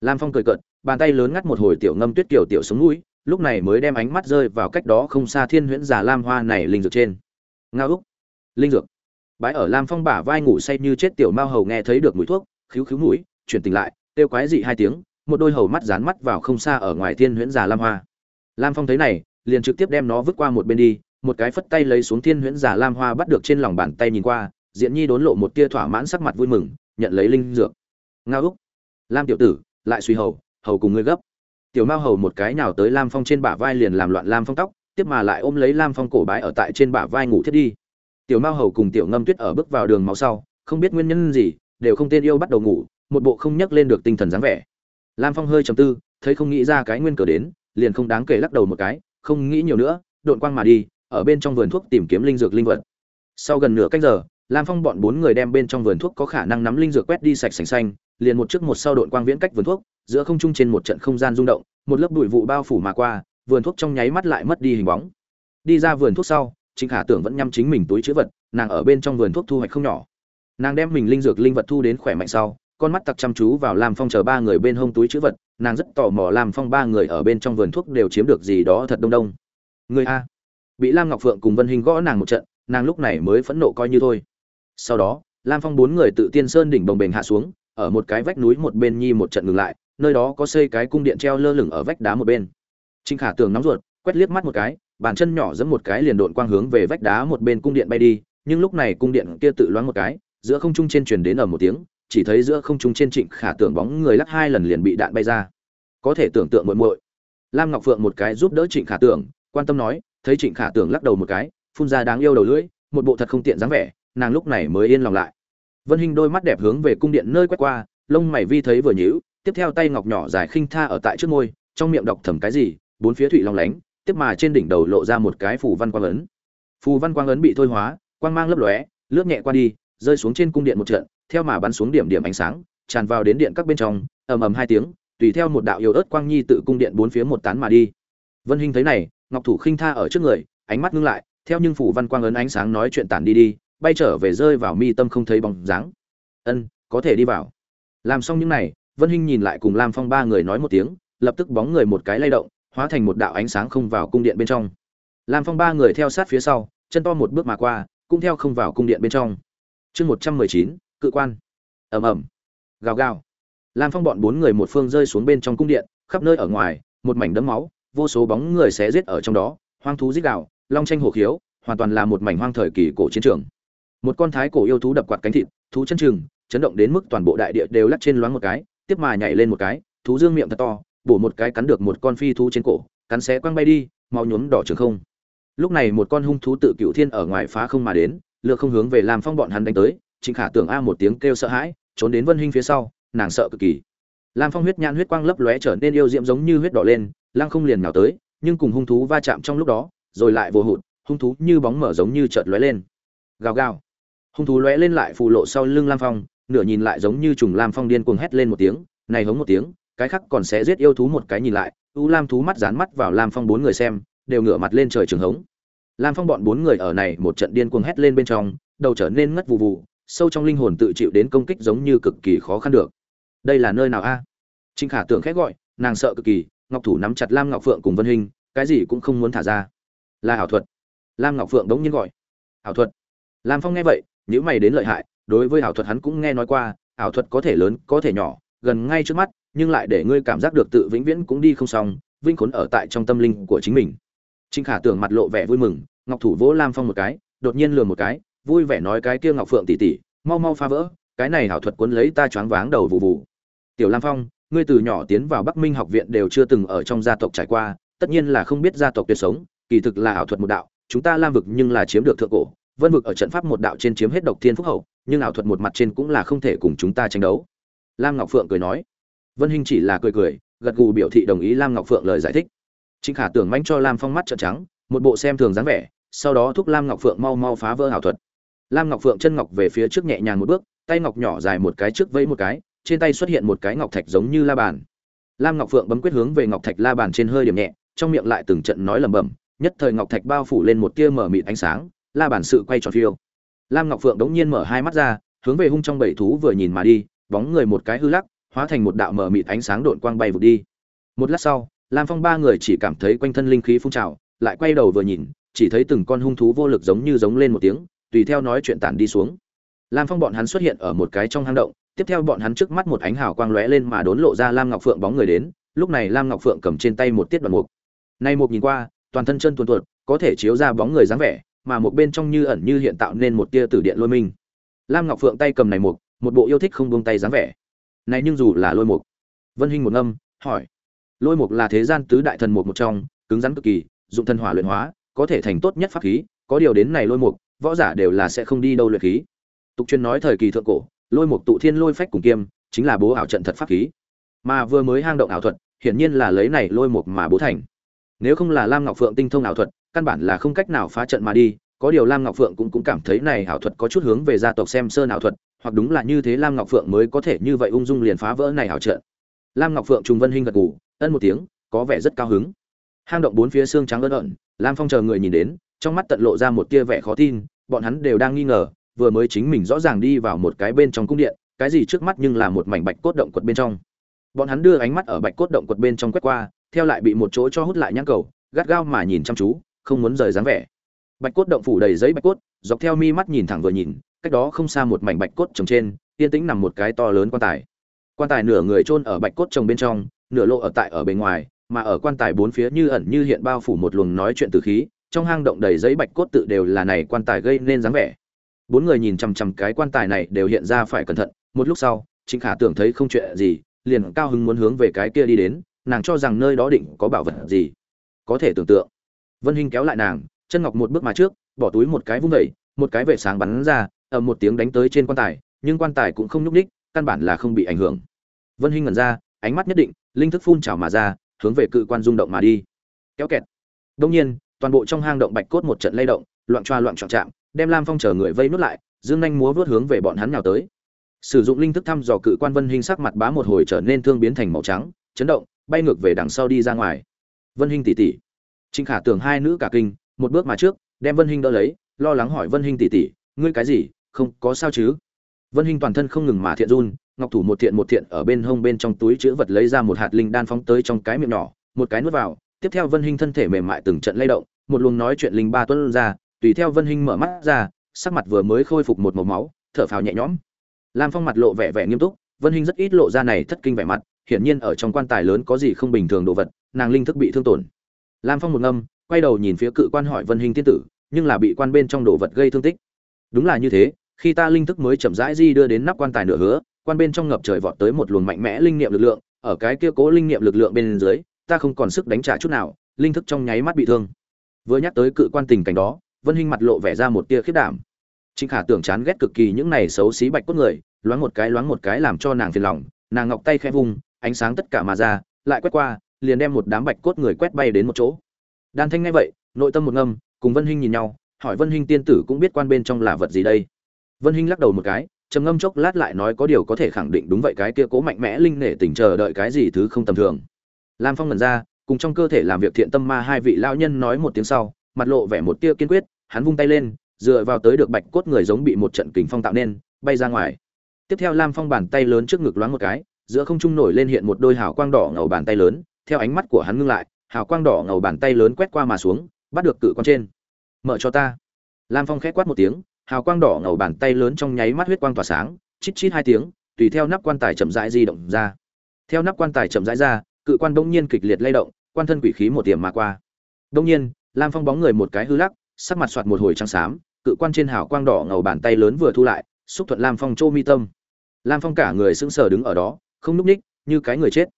Lam phong cười cợt, bàn tay lớn ngắt một hồi tiểu ngâm tuyết kiểu tiểu sống mũi lúc này mới đem ánh mắt rơi vào cách đó không xa thiên huyễn giả lam hoa này linh dược trên. Nga úc, linh dược. Bãi ở lam phong bả vai ngủ say như chết tiểu mao hầu nghe thấy được mùi thuốc, khíu khíu mũi, chuyển tỉnh lại, kêu quái dị hai tiếng, một đôi hầu mắt dán mắt vào không xa ở ngoài thiên huyễn giả lam hoa. Lam phong thấy này, liền trực tiếp đem nó vứt qua một bên đi, một cái phất tay lấy xuống thiên huyễn giả lam hoa bắt được trên lòng bàn tay nhìn qua diện nhi đốn lộ một tia thỏa mãn sắc mặt vui mừng, nhận lấy linh dược. Nga úc, lam tiểu tử, lại suy hầu hầu cùng ngươi gấp tiểu mao hầu một cái nào tới lam phong trên bả vai liền làm loạn lam phong tóc, tiếp mà lại ôm lấy lam phong cổ bái ở tại trên bả vai ngủ thiết đi. Tiểu mao hầu cùng tiểu ngâm tuyết ở bước vào đường máu sau, không biết nguyên nhân gì, đều không tên yêu bắt đầu ngủ, một bộ không nhắc lên được tinh thần dáng vẻ. Lam phong hơi trầm tư, thấy không nghĩ ra cái nguyên cờ đến, liền không đáng kể lắc đầu một cái, không nghĩ nhiều nữa, độn quang mà đi, ở bên trong vườn thuốc tìm kiếm linh dược linh vật. Sau gần nửa cách giờ, lam phong bọn bốn người đem bên trong vườn thuốc có khả năng nắm linh dược quét đi sạch sành xanh, liền một trước một sau độn quang viễn cách vườn thuốc giữa không trung trên một trận không gian rung động, một lớp bụi vụ bao phủ mà qua, vườn thuốc trong nháy mắt lại mất đi hình bóng. Đi ra vườn thuốc sau chính khả tưởng vẫn nhắm chính mình túi chữ vật, nàng ở bên trong vườn thuốc thu hoạch không nhỏ. Nàng đem mình linh dược linh vật thu đến khỏe mạnh sau, con mắt tặc chăm chú vào lam phong chờ ba người bên hông túi chữ vật, nàng rất tò mò lam phong ba người ở bên trong vườn thuốc đều chiếm được gì đó thật đông đông. Người a. Bị lam ngọc phượng cùng vân hình gõ nàng một trận, nàng lúc này mới phẫn nộ coi như thôi. Sau đó, lam phong bốn người tự tiên sơn đỉnh bồng bềnh hạ xuống, ở một cái vách núi một bên nhi một trận ngừng lại nơi đó có xây cái cung điện treo lơ lửng ở vách đá một bên. Trịnh khả tường nóng ruột, quét liếc mắt một cái, bàn chân nhỏ giẫm một cái liền độn quang hướng về vách đá một bên cung điện bay đi, nhưng lúc này cung điện kia tự loáng một cái, giữa không trung trên truyền đến ở một tiếng, chỉ thấy giữa không trung trên trịnh khả tưởng bóng người lắc hai lần liền bị đạn bay ra. Có thể tưởng tượng muội muội. Lam ngọc phượng một cái giúp đỡ trịnh khả tưởng quan tâm nói, thấy trịnh khả tưởng lắc đầu một cái, phun ra đáng yêu đầu lưỡi, một bộ thật không tiện dáng vẻ, nàng lúc này mới yên lòng lại. Vân hình đôi mắt đẹp hướng về cung điện nơi quét qua, lông mày vi thấy vừa nhíu tiếp theo tay ngọc nhỏ dài khinh tha ở tại trước môi, trong miệng đọc thầm cái gì, bốn phía thủy long lánh, tiếp mà trên đỉnh đầu lộ ra một cái phù văn quang ấn. Phù văn quang ấn bị thôi hóa, quang mang lấp lóe, lướt nhẹ qua đi, rơi xuống trên cung điện một trận, theo mà bắn xuống điểm điểm ánh sáng, tràn vào đến điện các bên trong, ầm ầm hai tiếng, tùy theo một đạo yếu ớt quang nhi tự cung điện bốn phía một tán mà đi. Vân hình thấy này, ngọc thủ khinh tha ở trước người, ánh mắt ngưng lại, theo nhưng phủ văn quang ấn ánh sáng nói chuyện tản đi đi, bay trở về rơi vào mi tâm không thấy bóng dáng. Ân, có thể đi vào. Làm xong những này vân hinh nhìn lại cùng lam phong ba người nói một tiếng lập tức bóng người một cái lay động hóa thành một đạo ánh sáng không vào cung điện bên trong. Lam phong ba người theo sát phía sau chân to một bước mà qua cũng theo không vào cung điện bên trong. Chương một trăm mười chín cự quan. Ầm ầm. Gào gào. Lam phong bọn bốn người một phương rơi xuống bên trong cung điện khắp nơi ở ngoài một mảnh đẫm máu vô số bóng người xé giết ở trong đó hoang thú giết gào long tranh hổ khiếu hoàn toàn là một mảnh hoang thời kỳ cổ chiến trường. Một con thái cổ yêu thú đập quạt cánh thịt thú chân trường, chấn động đến mức toàn bộ đại địa đều lắc trên loáng một cái tiếp mà nhảy lên một cái, thú dương miệng thật to, bổ một cái cắn được một con phi thú trên cổ, cắn xé quăng bay đi mau nhuốm đỏ trường không. Lúc này một con hung thú tự cựu thiên ở ngoài phá không mà đến, lựa không hướng về làm phong bọn hắn đánh tới, trịnh khả tưởng a một tiếng kêu sợ hãi, trốn đến vân hinh phía sau, nàng sợ cực kỳ. Lam phong huyết nhãn huyết quang lấp lóe trở nên yêu diễm giống như huyết đỏ lên lang không liền nào tới, nhưng cùng hung thú va chạm trong lúc đó, rồi lại vô hụt, hung thú như bóng mở giống như chợt lóe lên. Gào gào. Hung thú lóe lên lại phù lộ sau lưng lam phong nửa nhìn lại giống như trùng lam phong điên cuồng hét lên một tiếng, này hống một tiếng, cái khác còn sẽ giết yêu thú một cái nhìn lại, u lam thú mắt dán mắt vào lam phong bốn người xem, đều ngửa mặt lên trời trường hống. Lam phong bọn bốn người ở này một trận điên cuồng hét lên bên trong, đầu trở nên ngất vụ vụ sâu trong linh hồn tự chịu đến công kích giống như cực kỳ khó khăn được. Đây là nơi nào a? À? trinh khả tưởng khét gọi, nàng sợ cực kỳ, ngọc thủ nắm chặt lam ngọc phượng cùng vân hình, cái gì cũng không muốn thả ra. Là ảo thuật. Lam ngọc phượng đống nhiên gọi. Ảo thuật. Lam phong nghe vậy nếu mày đến lợi hại đối với ảo thuật hắn cũng nghe nói qua ảo thuật có thể lớn có thể nhỏ gần ngay trước mắt nhưng lại để ngươi cảm giác được tự vĩnh viễn cũng đi không xong vinh khốn ở tại trong tâm linh của chính mình. Trình khả tưởng mặt lộ vẻ vui mừng ngọc thủ vỗ lam phong một cái đột nhiên lườm một cái vui vẻ nói cái kia ngọc phượng tỷ tỷ, mau mau phá vỡ cái này ảo thuật cuốn lấy ta choáng váng đầu vụ vụ. Tiểu lam phong ngươi từ nhỏ tiến vào bắc minh học viện đều chưa từng ở trong gia tộc trải qua tất nhiên là không biết gia tộc tuyệt sống kỳ thực là ảo thuật một đạo chúng ta lam vực nhưng là chiếm được thượng cổ vân vực ở trận pháp một đạo trên chiếm hết độc thiên phúc hậu nhưng ảo thuật một mặt trên cũng là không thể cùng chúng ta tranh đấu. Lam ngọc phượng cười nói. Vân hinh chỉ là cười cười, gật gù biểu thị đồng ý lam ngọc phượng lời giải thích. Trịnh khả tưởng manh cho lam phong mắt trợn trắng, một bộ xem thường dáng vẻ, sau đó thúc lam ngọc phượng mau mau phá vỡ ảo thuật. Lam ngọc phượng chân ngọc về phía trước nhẹ nhàng một bước, tay ngọc nhỏ dài một cái trước vẫy một cái, trên tay xuất hiện một cái ngọc thạch giống như la bàn. Lam ngọc phượng bấm quyết hướng về ngọc thạch la bàn trên hơi điểm nhẹ, trong miệng lại từng trận nói lẩm bẩm, nhất thời ngọc thạch bao phủ lên một tia mở mịt ánh sáng, la bàn sự quay tròn phiêu lam ngọc phượng đống nhiên mở hai mắt ra, hướng về hung trong bảy thú vừa nhìn mà đi, bóng người một cái hư lắc, hóa thành một đạo mờ mịt ánh sáng độn quang bay vụt đi. Một lát sau, lam phong ba người chỉ cảm thấy quanh thân linh khí phun trào, lại quay đầu vừa nhìn, chỉ thấy từng con hung thú vô lực giống như giống lên một tiếng, tùy theo nói chuyện tản đi xuống. Lam phong bọn hắn xuất hiện ở một cái trong hang động, tiếp theo bọn hắn trước mắt một ánh hào quang lóe lên mà đốn lộ ra lam ngọc phượng bóng người đến, lúc này lam ngọc phượng cầm trên tay một tiết đoạn mục. Nay một nhìn qua, toàn thân chân tuần tuột, có thể chiếu ra bóng người dáng vẻ mà một bên trong như ẩn như hiện tạo nên một tia tử điện lôi minh. Lam ngọc phượng tay cầm này mục, một bộ yêu thích không buông tay dáng vẻ. Này nhưng dù là lôi mục. Vân hinh một âm hỏi. Lôi mục là thế gian tứ đại thần mục một trong, cứng rắn cực kỳ, dụng thần hỏa luyện hóa, có thể thành tốt nhất pháp khí, có điều đến này lôi mục, võ giả đều là sẽ không đi đâu luyện khí. Tục truyền nói thời kỳ thượng cổ, lôi mục tụ thiên lôi phách cùng kiêm, chính là bố ảo trận thật pháp khí. Mà vừa mới hang động ảo thuật, hiển nhiên là lấy này lôi mục mà bố thành. Nếu không là lam ngọc phượng tinh thông ảo thuật căn bản là không cách nào phá trận mà đi, có điều lam ngọc phượng cũng cũng cảm thấy này ảo thuật có chút hướng về gia tộc xem sơn ảo thuật, hoặc đúng là như thế lam ngọc phượng mới có thể như vậy ung dung liền phá vỡ này ảo trận. Lam ngọc phượng trùng vân hinh gật gù, ân một tiếng, có vẻ rất cao hứng. Hang động bốn phía xương trắng ớn ẩn, lam phong chờ người nhìn đến, trong mắt tận lộ ra một tia vẻ khó tin, bọn hắn đều đang nghi ngờ, vừa mới chính mình rõ ràng đi vào một cái bên trong cung điện, cái gì trước mắt nhưng là một mảnh bạch cốt động quật bên trong. Bọn hắn đưa ánh mắt ở bạch cốt động quật bên trong quét qua, theo lại bị một chỗ cho hút lại nhãn cầu, gắt gao mà nhìn chăm chú không muốn rời dáng vẻ. Bạch cốt động phủ đầy giấy bạch cốt, dọc theo mi mắt nhìn thẳng vừa nhìn, cách đó không xa một mảnh bạch cốt trồng trên, yên tĩnh nằm một cái to lớn quan tài. Quan tài nửa người chôn ở bạch cốt trồng bên trong, nửa lộ ở tại ở bên ngoài, mà ở quan tài bốn phía như ẩn như hiện bao phủ một luồng nói chuyện từ khí, trong hang động đầy giấy bạch cốt tự đều là này quan tài gây nên dáng vẻ. Bốn người nhìn chằm chằm cái quan tài này đều hiện ra phải cẩn thận, một lúc sau chính khả tưởng thấy không chuyện gì, liền cao hứng muốn hướng về cái kia đi đến, nàng cho rằng nơi đó định có bảo vật gì. Có thể tưởng tượng vân hinh kéo lại nàng, chân ngọc một bước mà trước, bỏ túi một cái vung vẩy một cái vệ sáng bắn ra, ầm một tiếng đánh tới trên quan tài, nhưng quan tài cũng không nhúc ních căn bản là không bị ảnh hưởng. Vân hinh ngẩn ra, ánh mắt nhất định, linh thức phun trào mà ra, hướng về cự quan rung động mà đi. Kéo kẹt. Đông nhiên, toàn bộ trong hang động bạch cốt một trận lay động, loạn choa loạn trọng chạm, đem lam phong chờ người vây nút lại, dương nhanh múa vớt hướng về bọn hắn nhào tới. Sử dụng linh thức thăm dò cự quan vân Hinh sắc mặt bá một hồi trở nên thương biến thành màu trắng, chấn động, bay ngược về đằng sau đi ra ngoài. Vân Hinh tỉ tỉ trịnh khả tưởng hai nữ cả kinh một bước mà trước đem vân Hinh đỡ lấy lo lắng hỏi vân Hinh tỷ tỷ, ngươi cái gì? Không có sao chứ? Vân hinh toàn thân không ngừng mà thiện run ngọc thủ một thiện một thiện ở bên hông bên trong túi chứa vật lấy ra một hạt linh đan phóng tới trong cái miệng nhỏ một cái nuốt vào tiếp theo vân hinh thân thể mềm mại từng trận lay động một luồng nói chuyện linh ba tuôn ra tùy theo vân hinh mở mắt ra sắc mặt vừa mới khôi phục một màu máu thở phào nhẹ nhõm. Lam phong mặt lộ vẻ vẻ nghiêm túc vân hinh rất ít lộ ra này thất kinh vẻ mặt hiển nhiên ở trong quan tài lớn có gì không bình thường đồ vật nàng linh thức bị thương tổn lam phong một ngâm quay đầu nhìn phía cự quan hỏi vân hinh tiên tử nhưng là bị quan bên trong đồ vật gây thương tích. Đúng là như thế khi ta linh thức mới chậm rãi di đưa đến nắp quan tài nửa hứa quan bên trong ngập trời vọt tới một luồng mạnh mẽ linh niệm lực lượng ở cái kia cố linh niệm lực lượng bên dưới ta không còn sức đánh trả chút nào linh thức trong nháy mắt bị thương. Vừa nhắc tới cự quan tình cảnh đó vân hinh mặt lộ vẻ ra một tia khiếp đảm. Trịnh Khả tưởng chán ghét cực kỳ những này xấu xí bạch cốt người, loáng một cái loáng một cái làm cho nàng phiền lòng, nàng ngọc tay khẽ vùng, ánh sáng tất cả mà ra, lại quét qua, liền đem một đám bạch cốt người quét bay đến một chỗ. Đan Thanh nghe vậy, nội tâm một ngâm, cùng Vân Hinh nhìn nhau, hỏi Vân Hinh tiên tử cũng biết quan bên trong là vật gì đây. Vân Hinh lắc đầu một cái, trầm ngâm chốc lát lại nói có điều có thể khẳng định đúng vậy cái kia cố mạnh mẽ linh nể tỉnh chờ đợi cái gì thứ không tầm thường. Lam Phong ngẩn ra, cùng trong cơ thể làm việc thiện tâm ma hai vị lão nhân nói một tiếng sau, mặt lộ vẻ một tia kiên quyết, hắn vung tay lên, dựa vào tới được bạch cốt người giống bị một trận kình phong tạo nên, bay ra ngoài. Tiếp theo Lam Phong bàn tay lớn trước ngực loáng một cái, giữa không trung nổi lên hiện một đôi hào quang đỏ ngầu bàn tay lớn, theo ánh mắt của hắn ngưng lại, hào quang đỏ ngầu bàn tay lớn quét qua mà xuống, bắt được cự con trên. "Mở cho ta." Lam Phong khẽ quát một tiếng, hào quang đỏ ngầu bàn tay lớn trong nháy mắt huyết quang tỏa sáng, chít chít hai tiếng, tùy theo nắp quan tài chậm rãi di động ra. Theo nắp quan tài chậm rãi ra, cự quan bỗng nhiên kịch liệt lay động, quan thân quỷ khí một tiềm mà qua. Bỗng nhiên, Lam Phong bóng người một cái hư lắc, sắc mặt soạt một hồi trắng xám, cự quan trên hào quang đỏ ngầu bàn tay lớn vừa thu lại, xúc thuận Lam Phong chô mi tâm. Lam Phong cả người sững sờ đứng ở đó, không nhúc ních, như cái người chết.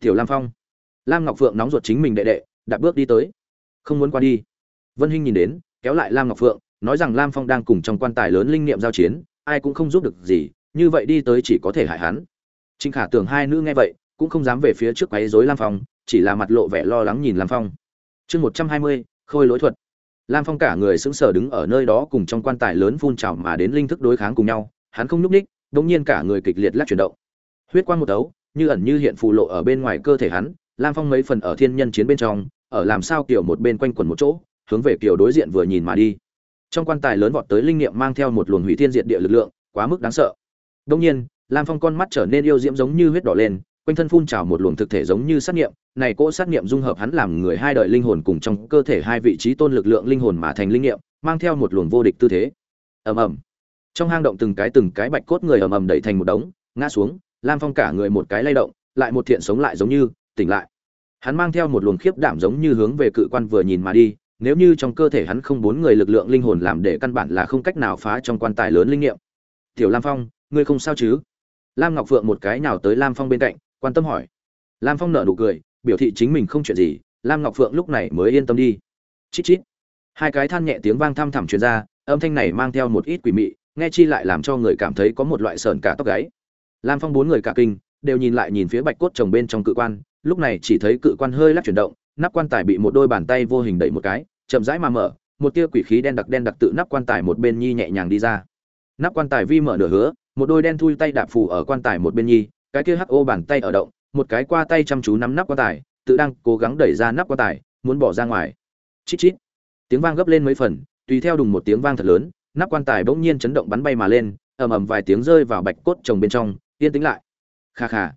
Tiểu Lam Phong. Lam Ngọc Phượng nóng ruột chính mình đệ đệ, đạp bước đi tới. Không muốn qua đi. Vân Hinh nhìn đến, kéo lại Lam Ngọc Phượng, nói rằng Lam Phong đang cùng trong quan tài lớn linh niệm giao chiến, ai cũng không giúp được gì, như vậy đi tới chỉ có thể hại hắn. trịnh Khả tưởng hai nữ nghe vậy, cũng không dám về phía trước quấy rối Lam Phong, chỉ là mặt lộ vẻ lo lắng nhìn Lam Phong. Chương 120, Khôi lỗi thuật. Lam Phong cả người sững sờ đứng ở nơi đó cùng trong quan tài lớn phun trào mà đến linh thức đối kháng cùng nhau, hắn không nhúc nhích, đột nhiên cả người kịch liệt lắc chuyển động. Huyết quang một đấu, như ẩn như hiện phù lộ ở bên ngoài cơ thể hắn, Lam Phong mấy phần ở thiên nhân chiến bên trong, ở làm sao kiểu một bên quanh quẩn một chỗ, hướng về kiểu đối diện vừa nhìn mà đi. Trong quan tài lớn vọt tới linh nghiệm mang theo một luồng hủy thiên diệt địa lực lượng, quá mức đáng sợ. Đột nhiên, Lam Phong con mắt trở nên yêu diễm giống như huyết đỏ lên, quanh thân phun trào một luồng thực thể giống như sát niệm, này cỗ sát niệm dung hợp hắn làm người hai đời linh hồn cùng trong cơ thể hai vị trí tôn lực lượng linh hồn mà thành linh nghiệm, mang theo một luồng vô địch tư thế. Ầm ầm. Trong hang động từng cái từng cái bạch cốt người ầm ầm đẩy thành một đống, ngã xuống, Lam Phong cả người một cái lay động, lại một thiện sống lại giống như tỉnh lại. Hắn mang theo một luồng khiếp đảm giống như hướng về cự quan vừa nhìn mà đi, nếu như trong cơ thể hắn không bốn người lực lượng linh hồn làm để căn bản là không cách nào phá trong quan tài lớn linh nghiệm. "Tiểu Lam Phong, ngươi không sao chứ?" Lam Ngọc Phượng một cái nào tới Lam Phong bên cạnh, quan tâm hỏi. Lam Phong nở nụ cười, biểu thị chính mình không chuyện gì lam ngọc phượng lúc này mới yên tâm đi chít chít hai cái than nhẹ tiếng vang thăm thẳm truyền ra âm thanh này mang theo một ít quỷ mị nghe chi lại làm cho người cảm thấy có một loại sờn cả tóc gáy lam phong bốn người cả kinh đều nhìn lại nhìn phía bạch cốt chồng bên trong cự quan lúc này chỉ thấy cự quan hơi lắc chuyển động, nắp quan tài bị một đôi bàn tay vô hình đẩy một cái, chậm rãi mà mở, một tia quỷ khí đen đặc đen đặc tự nắp quan tài một bên nhi nhẹ nhàng đi ra. Nắp quan tài vi mở nửa hứa, một đôi đen thui tay đạp phù ở quan tài một bên nhi, cái kia hắc ô bàn tay ở động, một cái qua tay chăm chú nắm nắp quan tài, tự đang cố gắng đẩy ra nắp quan tài, muốn bỏ ra ngoài. Chít chít. Tiếng vang gấp lên mấy phần, tùy theo đùng một tiếng vang thật lớn, nắp quan tài bỗng nhiên chấn động bắn bay mà lên, ầm ầm vài tiếng rơi vào bạch cốt chồng bên trong, yên tĩnh lại. Kha kha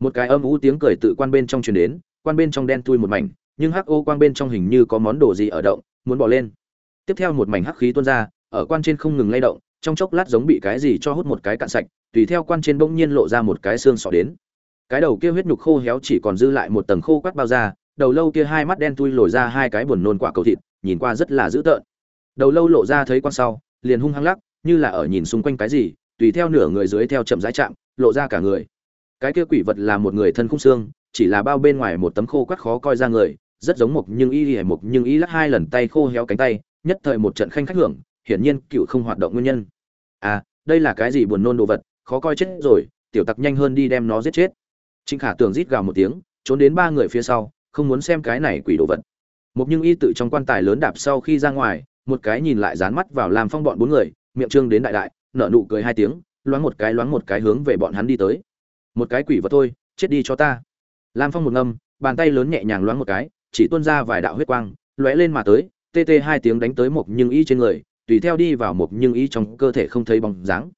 một cái âm u tiếng cười tự quan bên trong truyền đến, quan bên trong đen thui một mảnh, nhưng hắc ô quang bên trong hình như có món đồ gì ở động, muốn bỏ lên. Tiếp theo một mảnh hắc khí tuôn ra, ở quan trên không ngừng lay động, trong chốc lát giống bị cái gì cho hút một cái cạn sạch, tùy theo quan trên bỗng nhiên lộ ra một cái xương sọ đến. Cái đầu kia huyết nhục khô héo chỉ còn dư lại một tầng khô quắt bao da, đầu lâu kia hai mắt đen thui lồi ra hai cái buồn nôn quả cầu thịt, nhìn qua rất là dữ tợn. Đầu lâu lộ ra thấy quan sau, liền hung hăng lắc, như là ở nhìn xung quanh cái gì, tùy theo nửa người dưới theo chậm rãi chạm, lộ ra cả người cái kia quỷ vật là một người thân khung xương chỉ là bao bên ngoài một tấm khô quắt khó coi ra người rất giống mục nhưng y hề mục nhưng y lắc hai lần tay khô héo cánh tay nhất thời một trận khanh khách hưởng hiển nhiên cựu không hoạt động nguyên nhân à đây là cái gì buồn nôn đồ vật khó coi chết rồi tiểu tặc nhanh hơn đi đem nó giết chết Trịnh Khả Tường rít gào một tiếng, trốn đến ba người phía sau, không muốn xem cái này quỷ đồ vật. Mục Nhưng Y tự trong quan tài lớn đạp sau khi ra ngoài, một cái nhìn lại dán mắt vào làm phong bọn bốn người, miệng trương đến đại đại, nở nụ cười hai tiếng, loáng một cái loáng một cái hướng về bọn hắn đi tới. Một cái quỷ vật thôi, chết đi cho ta. Lam Phong một ngâm, bàn tay lớn nhẹ nhàng loáng một cái, chỉ tuôn ra vài đạo huyết quang, lóe lên mà tới, tê tê hai tiếng đánh tới một Nhưng Y trên người, tùy theo đi vào một nhưng y trong cơ thể không thấy bóng dáng.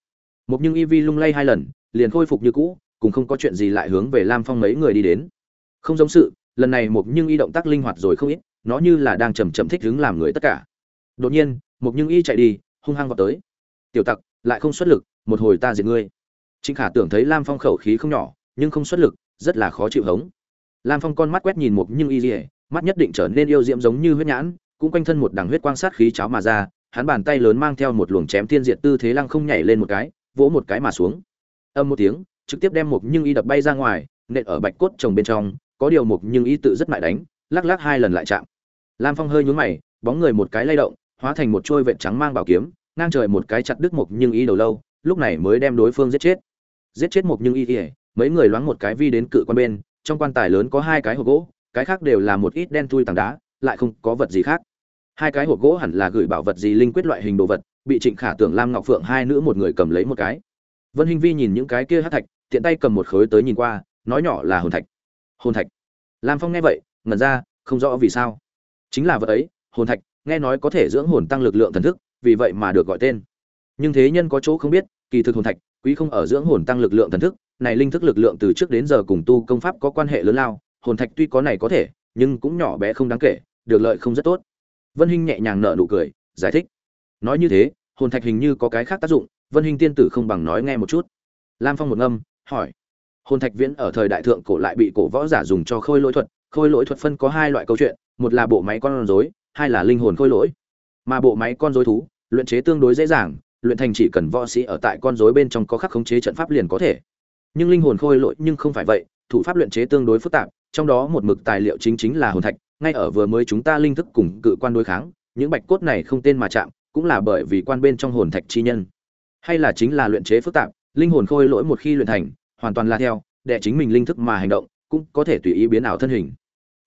Một nhưng y vi lung lay hai lần liền khôi phục như cũ cùng không có chuyện gì lại hướng về lam phong mấy người đi đến. Không giống sự lần này một nhưng y động tác linh hoạt rồi không ít nó như là đang chầm chậm thích hứng làm người tất cả. Đột nhiên một nhưng y chạy đi hung hăng vào tới. Tiểu tặc lại không xuất lực một hồi ta diệt ngươi trịnh khả tưởng thấy lam phong khẩu khí không nhỏ nhưng không xuất lực rất là khó chịu hống. Lam phong con mắt quét nhìn một nhưng y liễu, mắt nhất định trở nên yêu diễm giống như huyết nhãn cũng quanh thân một đằng huyết quang sát khí cháo mà ra hắn bàn tay lớn mang theo một luồng chém thiên diệt tư thế lăng không nhảy lên một cái vỗ một cái mà xuống. Âm một tiếng trực tiếp đem một nhưng y đập bay ra ngoài nện ở bạch cốt chồng bên trong có điều một nhưng y tự rất mại đánh lắc lắc hai lần lại chạm. Lam phong hơi nhún mày bóng người một cái lay động hóa thành một trôi vệt trắng mang bảo kiếm ngang trời một cái chặt đứt một nhưng y đầu lâu lúc này mới đem đối phương giết chết giết chết một nhưng y ỉa mấy người loáng một cái vi đến cự quan bên, trong quan tài lớn có hai cái hộp gỗ, cái khác đều là một ít đen thui tảng đá, lại không có vật gì khác. Hai cái hộp gỗ hẳn là gửi bảo vật gì linh quyết loại hình đồ vật, bị trịnh khả tưởng lam ngọc phượng hai nữ một người cầm lấy một cái. Vân hình vi nhìn những cái kia hát thạch, tiện tay cầm một khối tới nhìn qua, nói nhỏ là hồn thạch. Hồn thạch. Lam phong nghe vậy, ngẩn ra, không rõ vì sao. Chính là vật ấy, hồn thạch, nghe nói có thể dưỡng hồn tăng lực lượng thần thức, vì vậy mà được gọi tên. Nhưng thế nhân có chỗ không biết, kỳ thực hồn thạch quý không ở dưỡng hồn tăng lực lượng thần thức, này linh thức lực lượng từ trước đến giờ cùng tu công pháp có quan hệ lớn lao, hồn thạch tuy có này có thể, nhưng cũng nhỏ bé không đáng kể, được lợi không rất tốt. Vân hinh nhẹ nhàng nở nụ cười, giải thích. Nói như thế, hồn thạch hình như có cái khác tác dụng, vân hinh tiên tử không bằng nói nghe một chút. Lam phong một ngâm, hỏi. Hồn thạch viễn ở thời đại thượng cổ lại bị cổ võ giả dùng cho khôi lỗi thuật, khôi lỗi thuật phân có hai loại câu chuyện, một là bộ máy con rối, hai là linh hồn khôi lỗi. Mà bộ máy con rối thú, luyện chế tương đối dễ dàng luyện thành chỉ cần võ sĩ ở tại con rối bên trong có khắc khống chế trận pháp liền có thể. Nhưng linh hồn khôi lỗi nhưng không phải vậy, thủ pháp luyện chế tương đối phức tạp, trong đó một mực tài liệu chính chính là hồn thạch, ngay ở vừa mới chúng ta linh thức cùng cự quan đối kháng, những bạch cốt này không tên mà chạm, cũng là bởi vì quan bên trong hồn thạch chi nhân. Hay là chính là luyện chế phức tạp, linh hồn khôi lỗi một khi luyện thành, hoàn toàn là theo, để chính mình linh thức mà hành động, cũng có thể tùy ý biến ảo thân hình.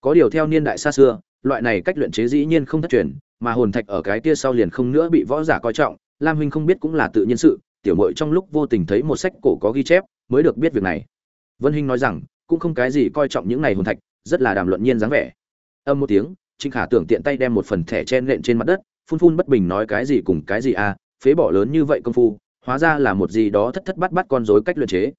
Có điều theo niên đại xa xưa, loại này cách luyện chế dĩ nhiên không thất truyền, mà hồn thạch ở cái kia sau liền không nữa bị võ giả coi trọng lam huynh không biết cũng là tự nhiên sự, tiểu mội trong lúc vô tình thấy một sách cổ có ghi chép, mới được biết việc này. Vân hinh nói rằng, cũng không cái gì coi trọng những này hồn thạch, rất là đàm luận nhiên dáng vẻ. Âm một tiếng Trình khả tưởng tiện tay đem một phần thẻ chen lện trên mặt đất, phun phun bất bình nói cái gì cùng cái gì à phế bỏ lớn như vậy công phu, hóa ra là một gì đó thất thất bắt bắt con rối cách luyện chế.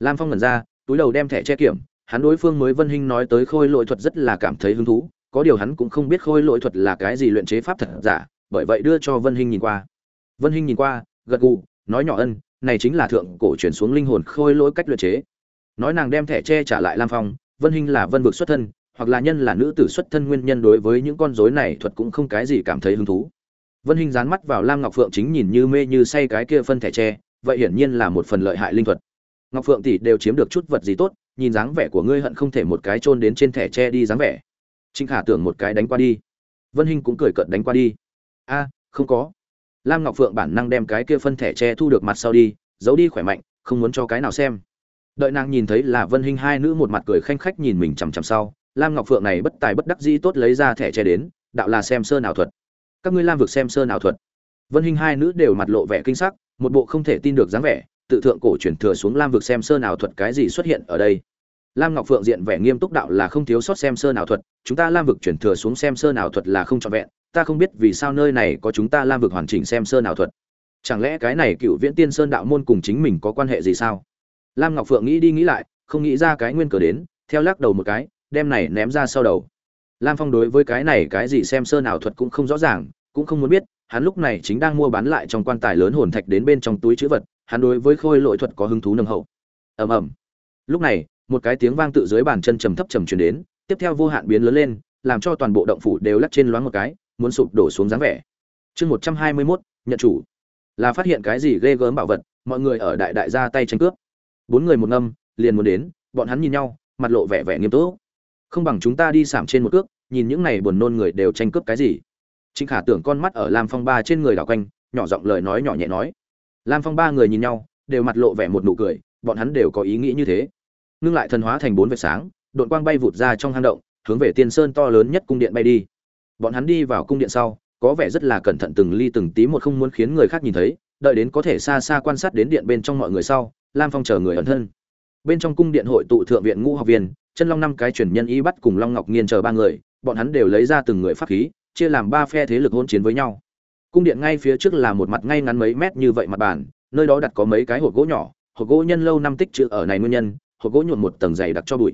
Lam phong ngẩn ra, túi đầu đem thẻ che kiểm, hắn đối phương mới vân hinh nói tới khôi lỗi thuật rất là cảm thấy hứng thú, có điều hắn cũng không biết khôi lỗi thuật là cái gì luyện chế pháp thật giả, bởi vậy đưa cho vân hinh nhìn qua vân hinh nhìn qua, gật gù, nói nhỏ ân, này chính là thượng cổ truyền xuống linh hồn khôi lỗi cách luyện chế. Nói nàng đem thẻ che trả lại lam phong, vân hinh là vân vực xuất thân, hoặc là nhân là nữ tử xuất thân nguyên nhân đối với những con rối này thuật cũng không cái gì cảm thấy hứng thú. Vân hinh dán mắt vào lam ngọc phượng chính nhìn như mê như say cái kia phân thẻ tre vậy hiển nhiên là một phần lợi hại linh thuật. Ngọc phượng tỷ đều chiếm được chút vật gì tốt, nhìn dáng vẻ của ngươi hận không thể một cái chôn đến trên thẻ tre đi dáng vẻ. Trình khả tưởng một cái đánh qua đi. Vân hinh cũng cười cợt đánh qua đi. A, không có lam ngọc phượng bản năng đem cái kia phân thẻ tre thu được mặt sau đi, giấu đi khỏe mạnh, không muốn cho cái nào xem. Đợi nàng nhìn thấy là vân hinh hai nữ một mặt cười khanh khách nhìn mình chằm chằm sau, lam ngọc phượng này bất tài bất đắc dĩ tốt lấy ra thẻ tre đến, đạo là xem sơn ảo thuật. Các ngươi lam vực xem sơn ảo thuật. Vân hinh hai nữ đều mặt lộ vẻ kinh sắc, một bộ không thể tin được dáng vẻ, tự thượng cổ truyền thừa xuống lam vực xem sơn ảo thuật cái gì xuất hiện ở đây. Lam ngọc phượng diện vẻ nghiêm túc đạo là không thiếu sót xem sơn ảo thuật, chúng ta lam vực truyền thừa xuống xem sơn ảo thuật là không trọn vẹn ta không biết vì sao nơi này có chúng ta lam vực hoàn chỉnh xem sơn ảo thuật. Chẳng lẽ cái này cựu viễn tiên sơn đạo môn cùng chính mình có quan hệ gì sao? Lam ngọc phượng nghĩ đi nghĩ lại, không nghĩ ra cái nguyên cờ đến, theo lắc đầu một cái, đem này ném ra sau đầu. Lam phong đối với cái này cái gì xem sơn ảo thuật cũng không rõ ràng, cũng không muốn biết, hắn lúc này chính đang mua bán lại trong quan tài lớn hồn thạch đến bên trong túi chữ vật, hắn đối với khôi lội thuật có hứng thú nâng hậu. Ầm ầm. Lúc này, một cái tiếng vang tự dưới bàn chân trầm thấp trầm truyền đến, tiếp theo vô hạn biến lớn lên, làm cho toàn bộ động phủ đều lắc trên loáng một cái muốn sụp đổ xuống dáng vẻ. Chương một trăm hai mươi mốt, nhận chủ. Là phát hiện cái gì ghê gớm bảo vật, mọi người ở đại đại ra tay tranh cướp. Bốn người một ngâm, liền muốn đến, bọn hắn nhìn nhau, mặt lộ vẻ vẻ nghiêm túc. Không bằng chúng ta đi sảm trên một cước, nhìn những này buồn nôn người đều tranh cướp cái gì. Trịnh khả tưởng con mắt ở lam phong ba trên người đảo quanh, nhỏ giọng lời nói nhỏ nhẹ nói. Lam phong ba người nhìn nhau, đều mặt lộ vẻ một nụ cười, bọn hắn đều có ý nghĩ như thế. Ngưng lại thần hóa thành bốn vệt sáng đội quang bay vụt ra trong hang động, hướng về tiên sơn to lớn nhất cung điện bay đi bọn hắn đi vào cung điện sau, có vẻ rất là cẩn thận từng ly từng tí một không muốn khiến người khác nhìn thấy, đợi đến có thể xa xa quan sát đến điện bên trong mọi người sau, lam phong chờ người ẩn thân. Bên trong cung điện hội tụ thượng viện ngũ học viên, chân long năm cái truyền nhân y bắt cùng long ngọc nghiên chờ ba người, bọn hắn đều lấy ra từng người pháp khí, chia làm ba phe thế lực hôn chiến với nhau. Cung điện ngay phía trước là một mặt ngay ngắn mấy mét như vậy mặt bàn, nơi đó đặt có mấy cái hộp gỗ nhỏ, hộp gỗ nhân lâu năm tích trữ ở này nguyên nhân, hộp gỗ nhuộn một tầng dày đặc cho bụi.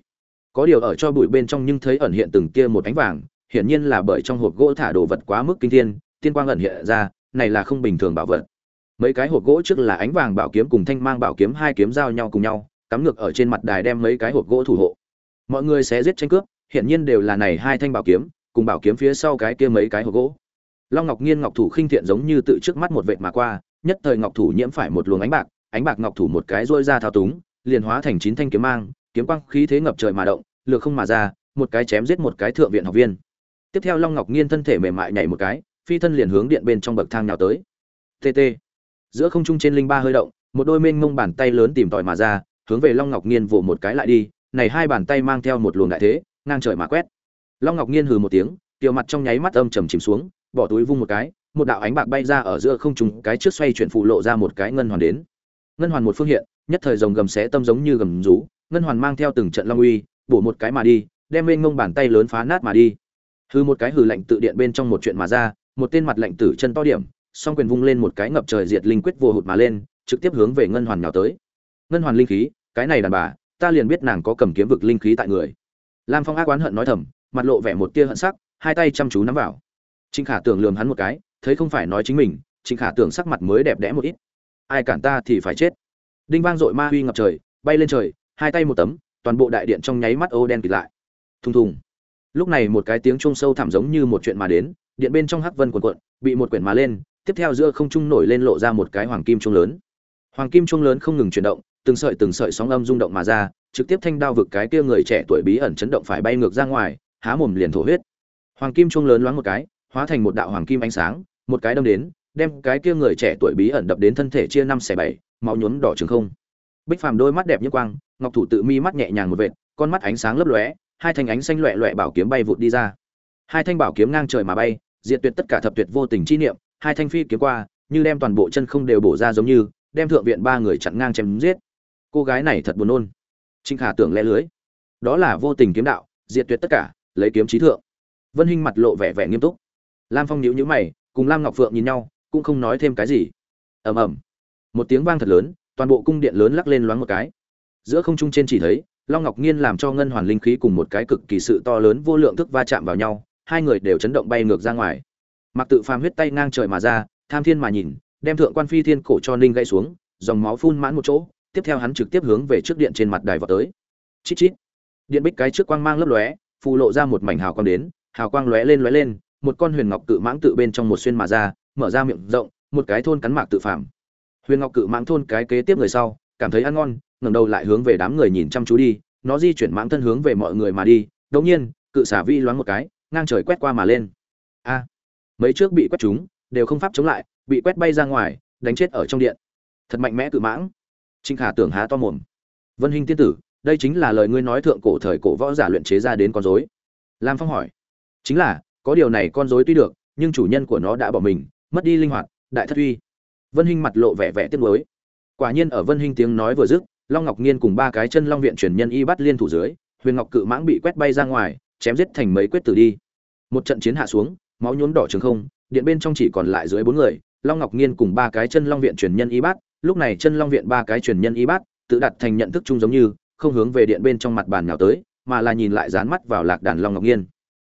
Có điều ở cho bụi bên trong nhưng thấy ẩn hiện từng kia một ánh vàng hiển nhiên là bởi trong hộp gỗ thả đồ vật quá mức kinh thiên, tiên quang ẩn hiện ra, này là không bình thường bảo vật. Mấy cái hộp gỗ trước là ánh vàng bảo kiếm cùng thanh mang bảo kiếm hai kiếm giao nhau cùng nhau, cắm ngược ở trên mặt đài đem mấy cái hộp gỗ thủ hộ. Mọi người sẽ giết tranh cướp, hiển nhiên đều là này hai thanh bảo kiếm, cùng bảo kiếm phía sau cái kia mấy cái hộp gỗ. Long ngọc nghiên ngọc thủ khinh thiện giống như tự trước mắt một vệt mà qua, nhất thời ngọc thủ nhiễm phải một luồng ánh bạc ánh bạc ngọc thủ một cái rôi ra thao túng, liền hóa thành chín thanh kiếm mang, kiếm quang khí thế ngập trời mà động, lược không mà ra, một cái chém giết một cái thượng viện học viên tiếp theo long ngọc nghiên thân thể mềm mại nhảy một cái, phi thân liền hướng điện bên trong bậc thang nào tới. Tt giữa không trung trên linh ba hơi động, một đôi mênh mông bàn tay lớn tìm tòi mà ra, hướng về long ngọc nghiên vỗ một cái lại đi, này hai bàn tay mang theo một luồng đại thế, ngang trời mà quét. Long ngọc nghiên hừ một tiếng, tiểu mặt trong nháy mắt âm trầm chìm xuống, bỏ túi vung một cái, một đạo ánh bạc bay ra ở giữa không trung, cái trước xoay chuyển phụ lộ ra một cái ngân hoàn đến. Ngân hoàn một phương hiện, nhất thời rồng gầm xé tâm giống như gầm rú, ngân hoàn mang theo từng trận long uy, bổ một cái mà đi, đem mênh mông bàn tay lớn phá nát mà đi hư một cái hư lạnh tự điện bên trong một chuyện mà ra, một tên mặt lạnh tử chân to điểm, song quyền vung lên một cái ngập trời diệt linh quyết vô hụt mà lên, trực tiếp hướng về ngân hoàn nhào tới. Ngân hoàn linh khí, cái này đàn bà, ta liền biết nàng có cầm kiếm vực linh khí tại người. Lam phong ác oán hận nói thầm, mặt lộ vẻ một tia hận sắc, hai tay chăm chú nắm vào. Trịnh khả tưởng lườm hắn một cái, thấy không phải nói chính mình, trịnh khả tưởng sắc mặt mới đẹp đẽ một ít. Ai cản ta thì phải chết. Đinh vang dội ma huy ngập trời, bay lên trời, hai tay một tấm, toàn bộ đại điện trong nháy mắt ô đen kịt lại. Thùng thùng lúc này một cái tiếng chuông sâu thẳm giống như một chuyện mà đến, điện bên trong hắc vân cuộn cuộn, bị một quyển mà lên, tiếp theo giữa không trung nổi lên lộ ra một cái hoàng kim chuông lớn. Hoàng kim chuông lớn không ngừng chuyển động, từng sợi từng sợi sóng âm rung động mà ra, trực tiếp thanh đao vực cái kia người trẻ tuổi bí ẩn chấn động phải bay ngược ra ngoài, há mồm liền thổ huyết. Hoàng kim chuông lớn loáng một cái, hóa thành một đạo hoàng kim ánh sáng, một cái đâm đến, đem cái kia người trẻ tuổi bí ẩn đập đến thân thể chia năm xẻ bảy, máu nhuốm đỏ trường không. Bích phàm đôi mắt đẹp như quang, ngọc thủ tự mi mắt nhẹ nhàng một vệt, con mắt ánh sáng lấp lóe hai thanh ánh xanh loẹ loẹ bảo kiếm bay vụt đi ra. Hai thanh bảo kiếm ngang trời mà bay, diệt tuyệt tất cả thập tuyệt vô tình chi niệm, hai thanh phi kiếm qua, như đem toàn bộ chân không đều bổ ra giống như, đem thượng viện ba người chặn ngang chém giết. Cô gái này thật buồn nôn. Trinh khả tưởng lẽ lưới. Đó là vô tình kiếm đạo, diệt tuyệt tất cả, lấy kiếm trí thượng. Vân hinh mặt lộ vẻ vẻ nghiêm túc. Lam phong nhíu nhíu mày, cùng lam ngọc phượng nhìn nhau, cũng không nói thêm cái gì. Ầm ầm. Một tiếng vang thật lớn, toàn bộ cung điện lớn lắc lên loáng một cái. Giữa không trung trên chỉ thấy long ngọc nghiên làm cho ngân hoàn linh khí cùng một cái cực kỳ sự to lớn vô lượng thức va chạm vào nhau, hai người đều chấn động bay ngược ra ngoài. Mặc tự phàm huyết tay ngang trời mà ra, tham thiên mà nhìn, đem thượng quan phi thiên cổ cho ninh gãy xuống, dòng máu phun mãn một chỗ, tiếp theo hắn trực tiếp hướng về trước điện trên mặt đài vào tới. Chít chít. Điện bích cái trước quang mang lấp lóe, phù lộ ra một mảnh hào quang đến, hào quang lóe lên lóe lên, một con huyền ngọc cự mãng tự bên trong một xuyên mà ra, mở ra miệng rộng, một cái thôn cắn mạc tự Phàm. huyền ngọc cự mãng thôn cái kế tiếp người sau, cảm thấy ăn ngon ngẩng đầu lại hướng về đám người nhìn chăm chú đi, nó di chuyển mãng thân hướng về mọi người mà đi, đột nhiên, cự xả vi loáng một cái, ngang trời quét qua mà lên. A, mấy trước bị quét chúng, đều không pháp chống lại, bị quét bay ra ngoài, đánh chết ở trong điện. Thật mạnh mẽ cự mãng. Trinh khả tưởng há to mồm. Vân Hinh tiên tử, đây chính là lời ngươi nói thượng cổ thời cổ võ giả luyện chế ra đến con rối. Lam phong hỏi. Chính là, có điều này con rối tuy được, nhưng chủ nhân của nó đã bỏ mình, mất đi linh hoạt, đại thất uy. Vân hinh mặt lộ vẻ vẻ tiếc nuối. Quả nhiên ở vân hinh tiếng nói vừa dứt long ngọc nghiên cùng ba cái chân long viện truyền nhân y bắt liên thủ dưới, huyền ngọc cự mãng bị quét bay ra ngoài, chém giết thành mấy quyết tử đi. Một trận chiến hạ xuống, máu nhuốm đỏ trường không, điện bên trong chỉ còn lại dưới bốn người, long ngọc nghiên cùng ba cái chân long viện truyền nhân y bát lúc này chân long viện ba cái truyền nhân y bát tự đặt thành nhận thức chung giống như, không hướng về điện bên trong mặt bàn nhào tới, mà là nhìn lại dán mắt vào lạc đàn long ngọc nghiên.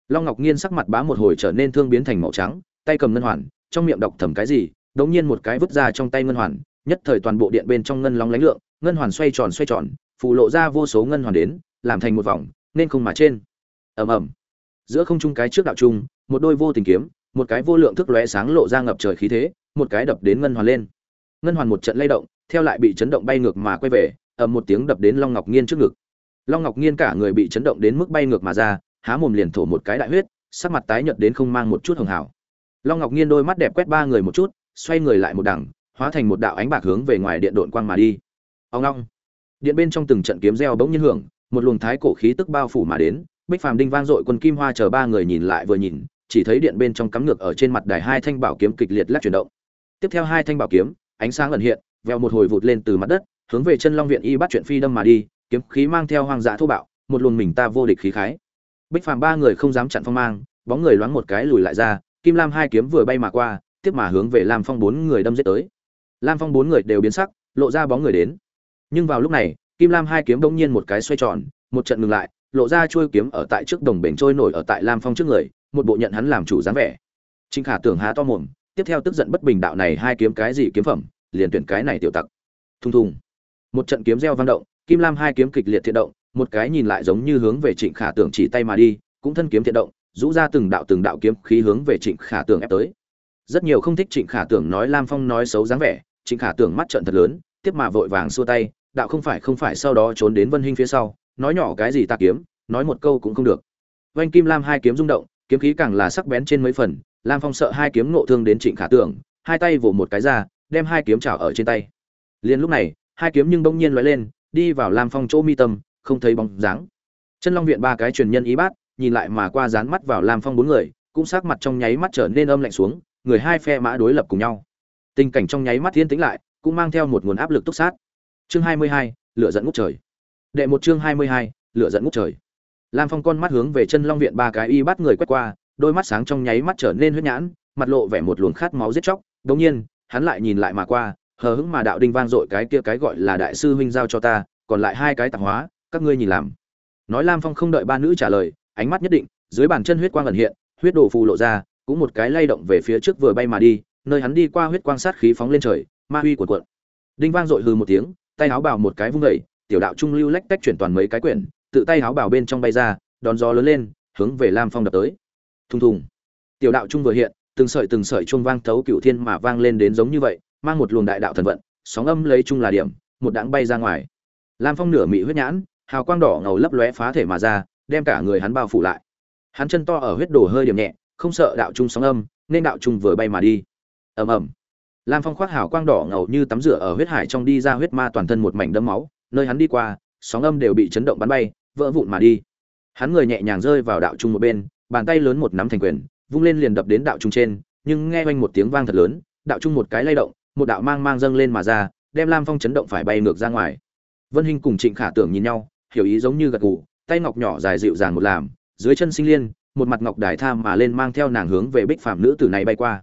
Long ngọc nghiên sắc mặt bá một hồi trở nên thương biến thành màu trắng, tay cầm ngân hoàn, trong miệng đọc thầm cái gì đống nhiên một cái vứt ra trong tay ngân hoàn, nhất thời toàn bộ điện bên trong ngân long lánh lượng ngân hoàn xoay tròn xoay tròn phụ lộ ra vô số ngân hoàn đến, làm thành một vòng, nên không mà trên. Ầm ầm. Giữa không trung cái trước đạo trung, một đôi vô tình kiếm, một cái vô lượng thức lóe sáng lộ ra ngập trời khí thế, một cái đập đến ngân hoàn lên. Ngân hoàn một trận lay động, theo lại bị chấn động bay ngược mà quay về, ầm một tiếng đập đến long ngọc nghiên trước ngực. Long ngọc nghiên cả người bị chấn động đến mức bay ngược mà ra, há mồm liền thổ một cái đại huyết, sắc mặt tái nhợt đến không mang một chút hường hảo. Long ngọc nghiên đôi mắt đẹp quét ba người một chút, xoay người lại một đằng, hóa thành một đạo ánh bạc hướng về ngoài điện độn quang mà đi ông long điện bên trong từng trận kiếm reo bỗng nhiên hưởng, một luồng thái cổ khí tức bao phủ mà đến, bích phàm đinh vang dội quân kim hoa chờ ba người nhìn lại vừa nhìn, chỉ thấy điện bên trong cắm ngược ở trên mặt đài hai thanh bảo kiếm kịch liệt lắc chuyển động. Tiếp theo hai thanh bảo kiếm, ánh sáng ẩn hiện veo một hồi vụt lên từ mặt đất, hướng về chân long viện y bắt chuyện phi đâm mà đi, kiếm khí mang theo hoang dã thô bạo, một luồng mình ta vô địch khí khái. Bích phàm ba người không dám chặn phong mang, bóng người loáng một cái lùi lại ra, kim lam hai kiếm vừa bay mà qua, tiếp mà hướng về lam phong bốn người đâm giết tới. Lam phong bốn người đều biến sắc, lộ ra bóng người đến nhưng vào lúc này, kim lam hai kiếm bỗng nhiên một cái xoay tròn, một trận ngừng lại, lộ ra chuôi kiếm ở tại trước đồng bể trôi nổi ở tại lam phong trước người, một bộ nhận hắn làm chủ dáng vẻ. Trinh khả tưởng há to mồm, tiếp theo tức giận bất bình đạo này hai kiếm cái gì kiếm phẩm, liền tuyển cái này tiểu tặc. Thùng thùng. Một trận kiếm reo vang động, kim lam hai kiếm kịch liệt thiện động, một cái nhìn lại giống như hướng về trịnh khả tưởng chỉ tay mà đi, cũng thân kiếm thiện động, rũ ra từng đạo từng đạo kiếm khí hướng về trịnh khả tưởng ép tới. Rất nhiều không thích trịnh khả tưởng nói lam phong nói xấu dáng vẻ, trịnh khả tưởng mắt trận thật lớn tiếp mà vội vàng xua tay, đạo không phải không phải, sau đó trốn đến vân hinh phía sau, nói nhỏ cái gì ta kiếm, nói một câu cũng không được. Vanh kim lam hai kiếm rung động, kiếm khí càng là sắc bén trên mấy phần, lam phong sợ hai kiếm nộ thương đến trịnh khả tưởng, hai tay vỗ một cái ra, đem hai kiếm chảo ở trên tay. Liền lúc này, hai kiếm nhưng bỗng nhiên lóe lên, đi vào lam phong chỗ mi tâm, không thấy bóng dáng. Chân long viện ba cái truyền nhân ý bát, nhìn lại mà qua dán mắt vào lam phong bốn người, cũng sắc mặt trong nháy mắt trở nên âm lạnh xuống, người hai phe mã đối lập cùng nhau. Tình cảnh trong nháy mắt thiên tĩnh lại cũng mang theo một nguồn áp lực túc sát. Chương hai mươi hai, lửa dẫn ngút trời. Đệ một chương hai mươi hai, lửa dẫn ngút trời. Lam phong con mắt hướng về chân long viện ba cái y bắt người quét qua, đôi mắt sáng trong nháy mắt trở nên huyết nhãn, mặt lộ vẻ một luồng khát máu giết chóc. Đống nhiên, hắn lại nhìn lại mà qua, hờ hững mà đạo đinh vang dội cái kia cái gọi là đại sư huynh giao cho ta, còn lại hai cái tạp hóa, các ngươi nhìn làm. Nói lam phong không đợi ba nữ trả lời, ánh mắt nhất định, dưới bàn chân huyết quang ẩn hiện, huyết đổ phù lộ ra, cũng một cái lay động về phía trước vừa bay mà đi, nơi hắn đi qua huyết quang sát khí phóng lên trời ma huy cuộn cuộn. Đinh vang dội hừ một tiếng, tay áo bào một cái vung đẩy tiểu đạo trung lưu lách tách chuyển toàn mấy cái quyển, tự tay áo bào bên trong bay ra, đón gió lớn lên, hướng về lam phong đập tới. Thùng thùng. Tiểu đạo trung vừa hiện, từng sợi từng sợi chuông vang thấu cựu thiên mà vang lên đến giống như vậy, mang một luồng đại đạo thần vận, sóng âm lấy chung là điểm, một đãng bay ra ngoài. Lam phong nửa mị huyết nhãn, hào quang đỏ ngầu lấp lóe phá thể mà ra, đem cả người hắn bao phủ lại. Hắn chân to ở huyết đổ hơi điểm nhẹ, không sợ đạo trung sóng âm, nên đạo trung vừa bay mà đi. Ầm ầm lam phong khoác hào quang đỏ ngầu như tắm rửa ở huyết hải trong đi ra huyết ma toàn thân một mảnh đấm máu, nơi hắn đi qua, sóng âm đều bị chấn động bắn bay, vỡ vụn mà đi. Hắn người nhẹ nhàng rơi vào đạo trung một bên, bàn tay lớn một nắm thành quyền, vung lên liền đập đến đạo trung trên, nhưng nghe oanh một tiếng vang thật lớn, đạo trung một cái lay động, một đạo mang mang dâng lên mà ra, đem lam phong chấn động phải bay ngược ra ngoài. Vân hinh cùng trịnh khả tưởng nhìn nhau, hiểu ý giống như gật gù, tay ngọc nhỏ dài dịu dàng một làm, dưới chân sinh liên, một mặt ngọc đài tham mà lên mang theo nàng hướng về bích phàm nữ tử này bay qua.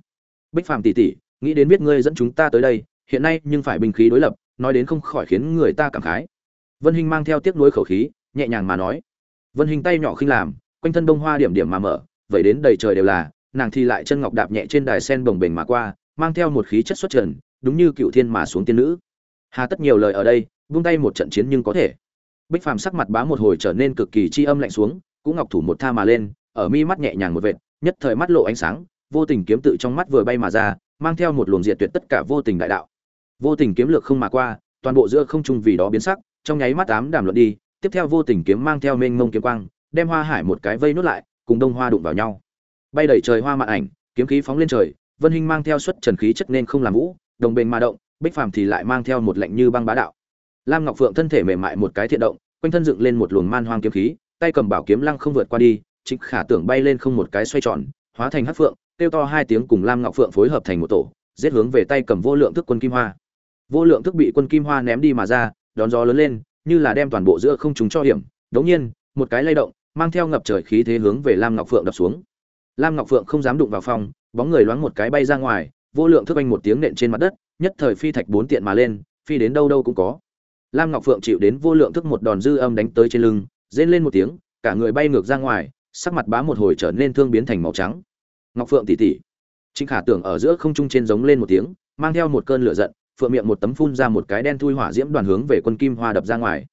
Bích phàm tỷ tỷ nghĩ đến biết ngươi dẫn chúng ta tới đây, hiện nay nhưng phải bình khí đối lập, nói đến không khỏi khiến người ta cảm khái. Vân hinh mang theo tiếc nuối khẩu khí, nhẹ nhàng mà nói. Vân hinh tay nhỏ khinh làm, quanh thân bông hoa điểm điểm mà mở vậy đến đầy trời đều là, nàng thì lại chân ngọc đạp nhẹ trên đài sen bồng bềnh mà qua, mang theo một khí chất xuất trần, đúng như cựu thiên mà xuống tiên nữ. Hà tất nhiều lời ở đây, vung tay một trận chiến nhưng có thể. Bích phàm sắc mặt bá một hồi trở nên cực kỳ chi âm lạnh xuống, cũng ngọc thủ một tha mà lên, ở mi mắt nhẹ nhàng một vệt, nhất thời mắt lộ ánh sáng, vô tình kiếm tự trong mắt vừa bay mà ra mang theo một luồng diệt tuyệt tất cả vô tình đại đạo. Vô tình kiếm lược không mà qua, toàn bộ giữa không trung vì đó biến sắc, trong nháy mắt ám đàm luận đi, tiếp theo vô tình kiếm mang theo mênh mông kiếm quang, đem hoa hải một cái vây nốt lại, cùng đông hoa đụng vào nhau. Bay đẩy trời hoa mạn ảnh, kiếm khí phóng lên trời, vân hinh mang theo xuất trần khí chất nên không làm vũ, đồng bền mà động, bích phàm thì lại mang theo một lệnh như băng bá đạo. Lam ngọc phượng thân thể mềm mại một cái thiện động, quanh thân dựng lên một luồng man hoang kiếm khí, tay cầm bảo kiếm lăng không vượt qua đi, chính khả tưởng bay lên không một cái xoay tròn, hóa thành hắc phượng kêu to hai tiếng cùng lam ngọc phượng phối hợp thành một tổ, giết hướng về tay cầm vô lượng thức quân kim hoa. Vô lượng thức bị quân kim hoa ném đi mà ra, đón gió lớn lên, như là đem toàn bộ giữa không chúng cho hiểm. Đống nhiên, một cái lay động, mang theo ngập trời khí thế hướng về lam ngọc phượng đập xuống. Lam ngọc phượng không dám đụng vào phòng, bóng người loáng một cái bay ra ngoài, vô lượng thức anh một tiếng nện trên mặt đất, nhất thời phi thạch bốn tiện mà lên, phi đến đâu đâu cũng có. Lam ngọc phượng chịu đến vô lượng thức một đòn dư âm đánh tới trên lưng, rên lên một tiếng, cả người bay ngược ra ngoài, sắc mặt bá một hồi trở nên thương biến thành màu trắng ngọc phượng tỉ tỉ. Trịnh khả tưởng ở giữa không trung trên giống lên một tiếng, mang theo một cơn lửa giận, phượng miệng một tấm phun ra một cái đen thui hỏa diễm đoàn hướng về quân kim hoa đập ra ngoài.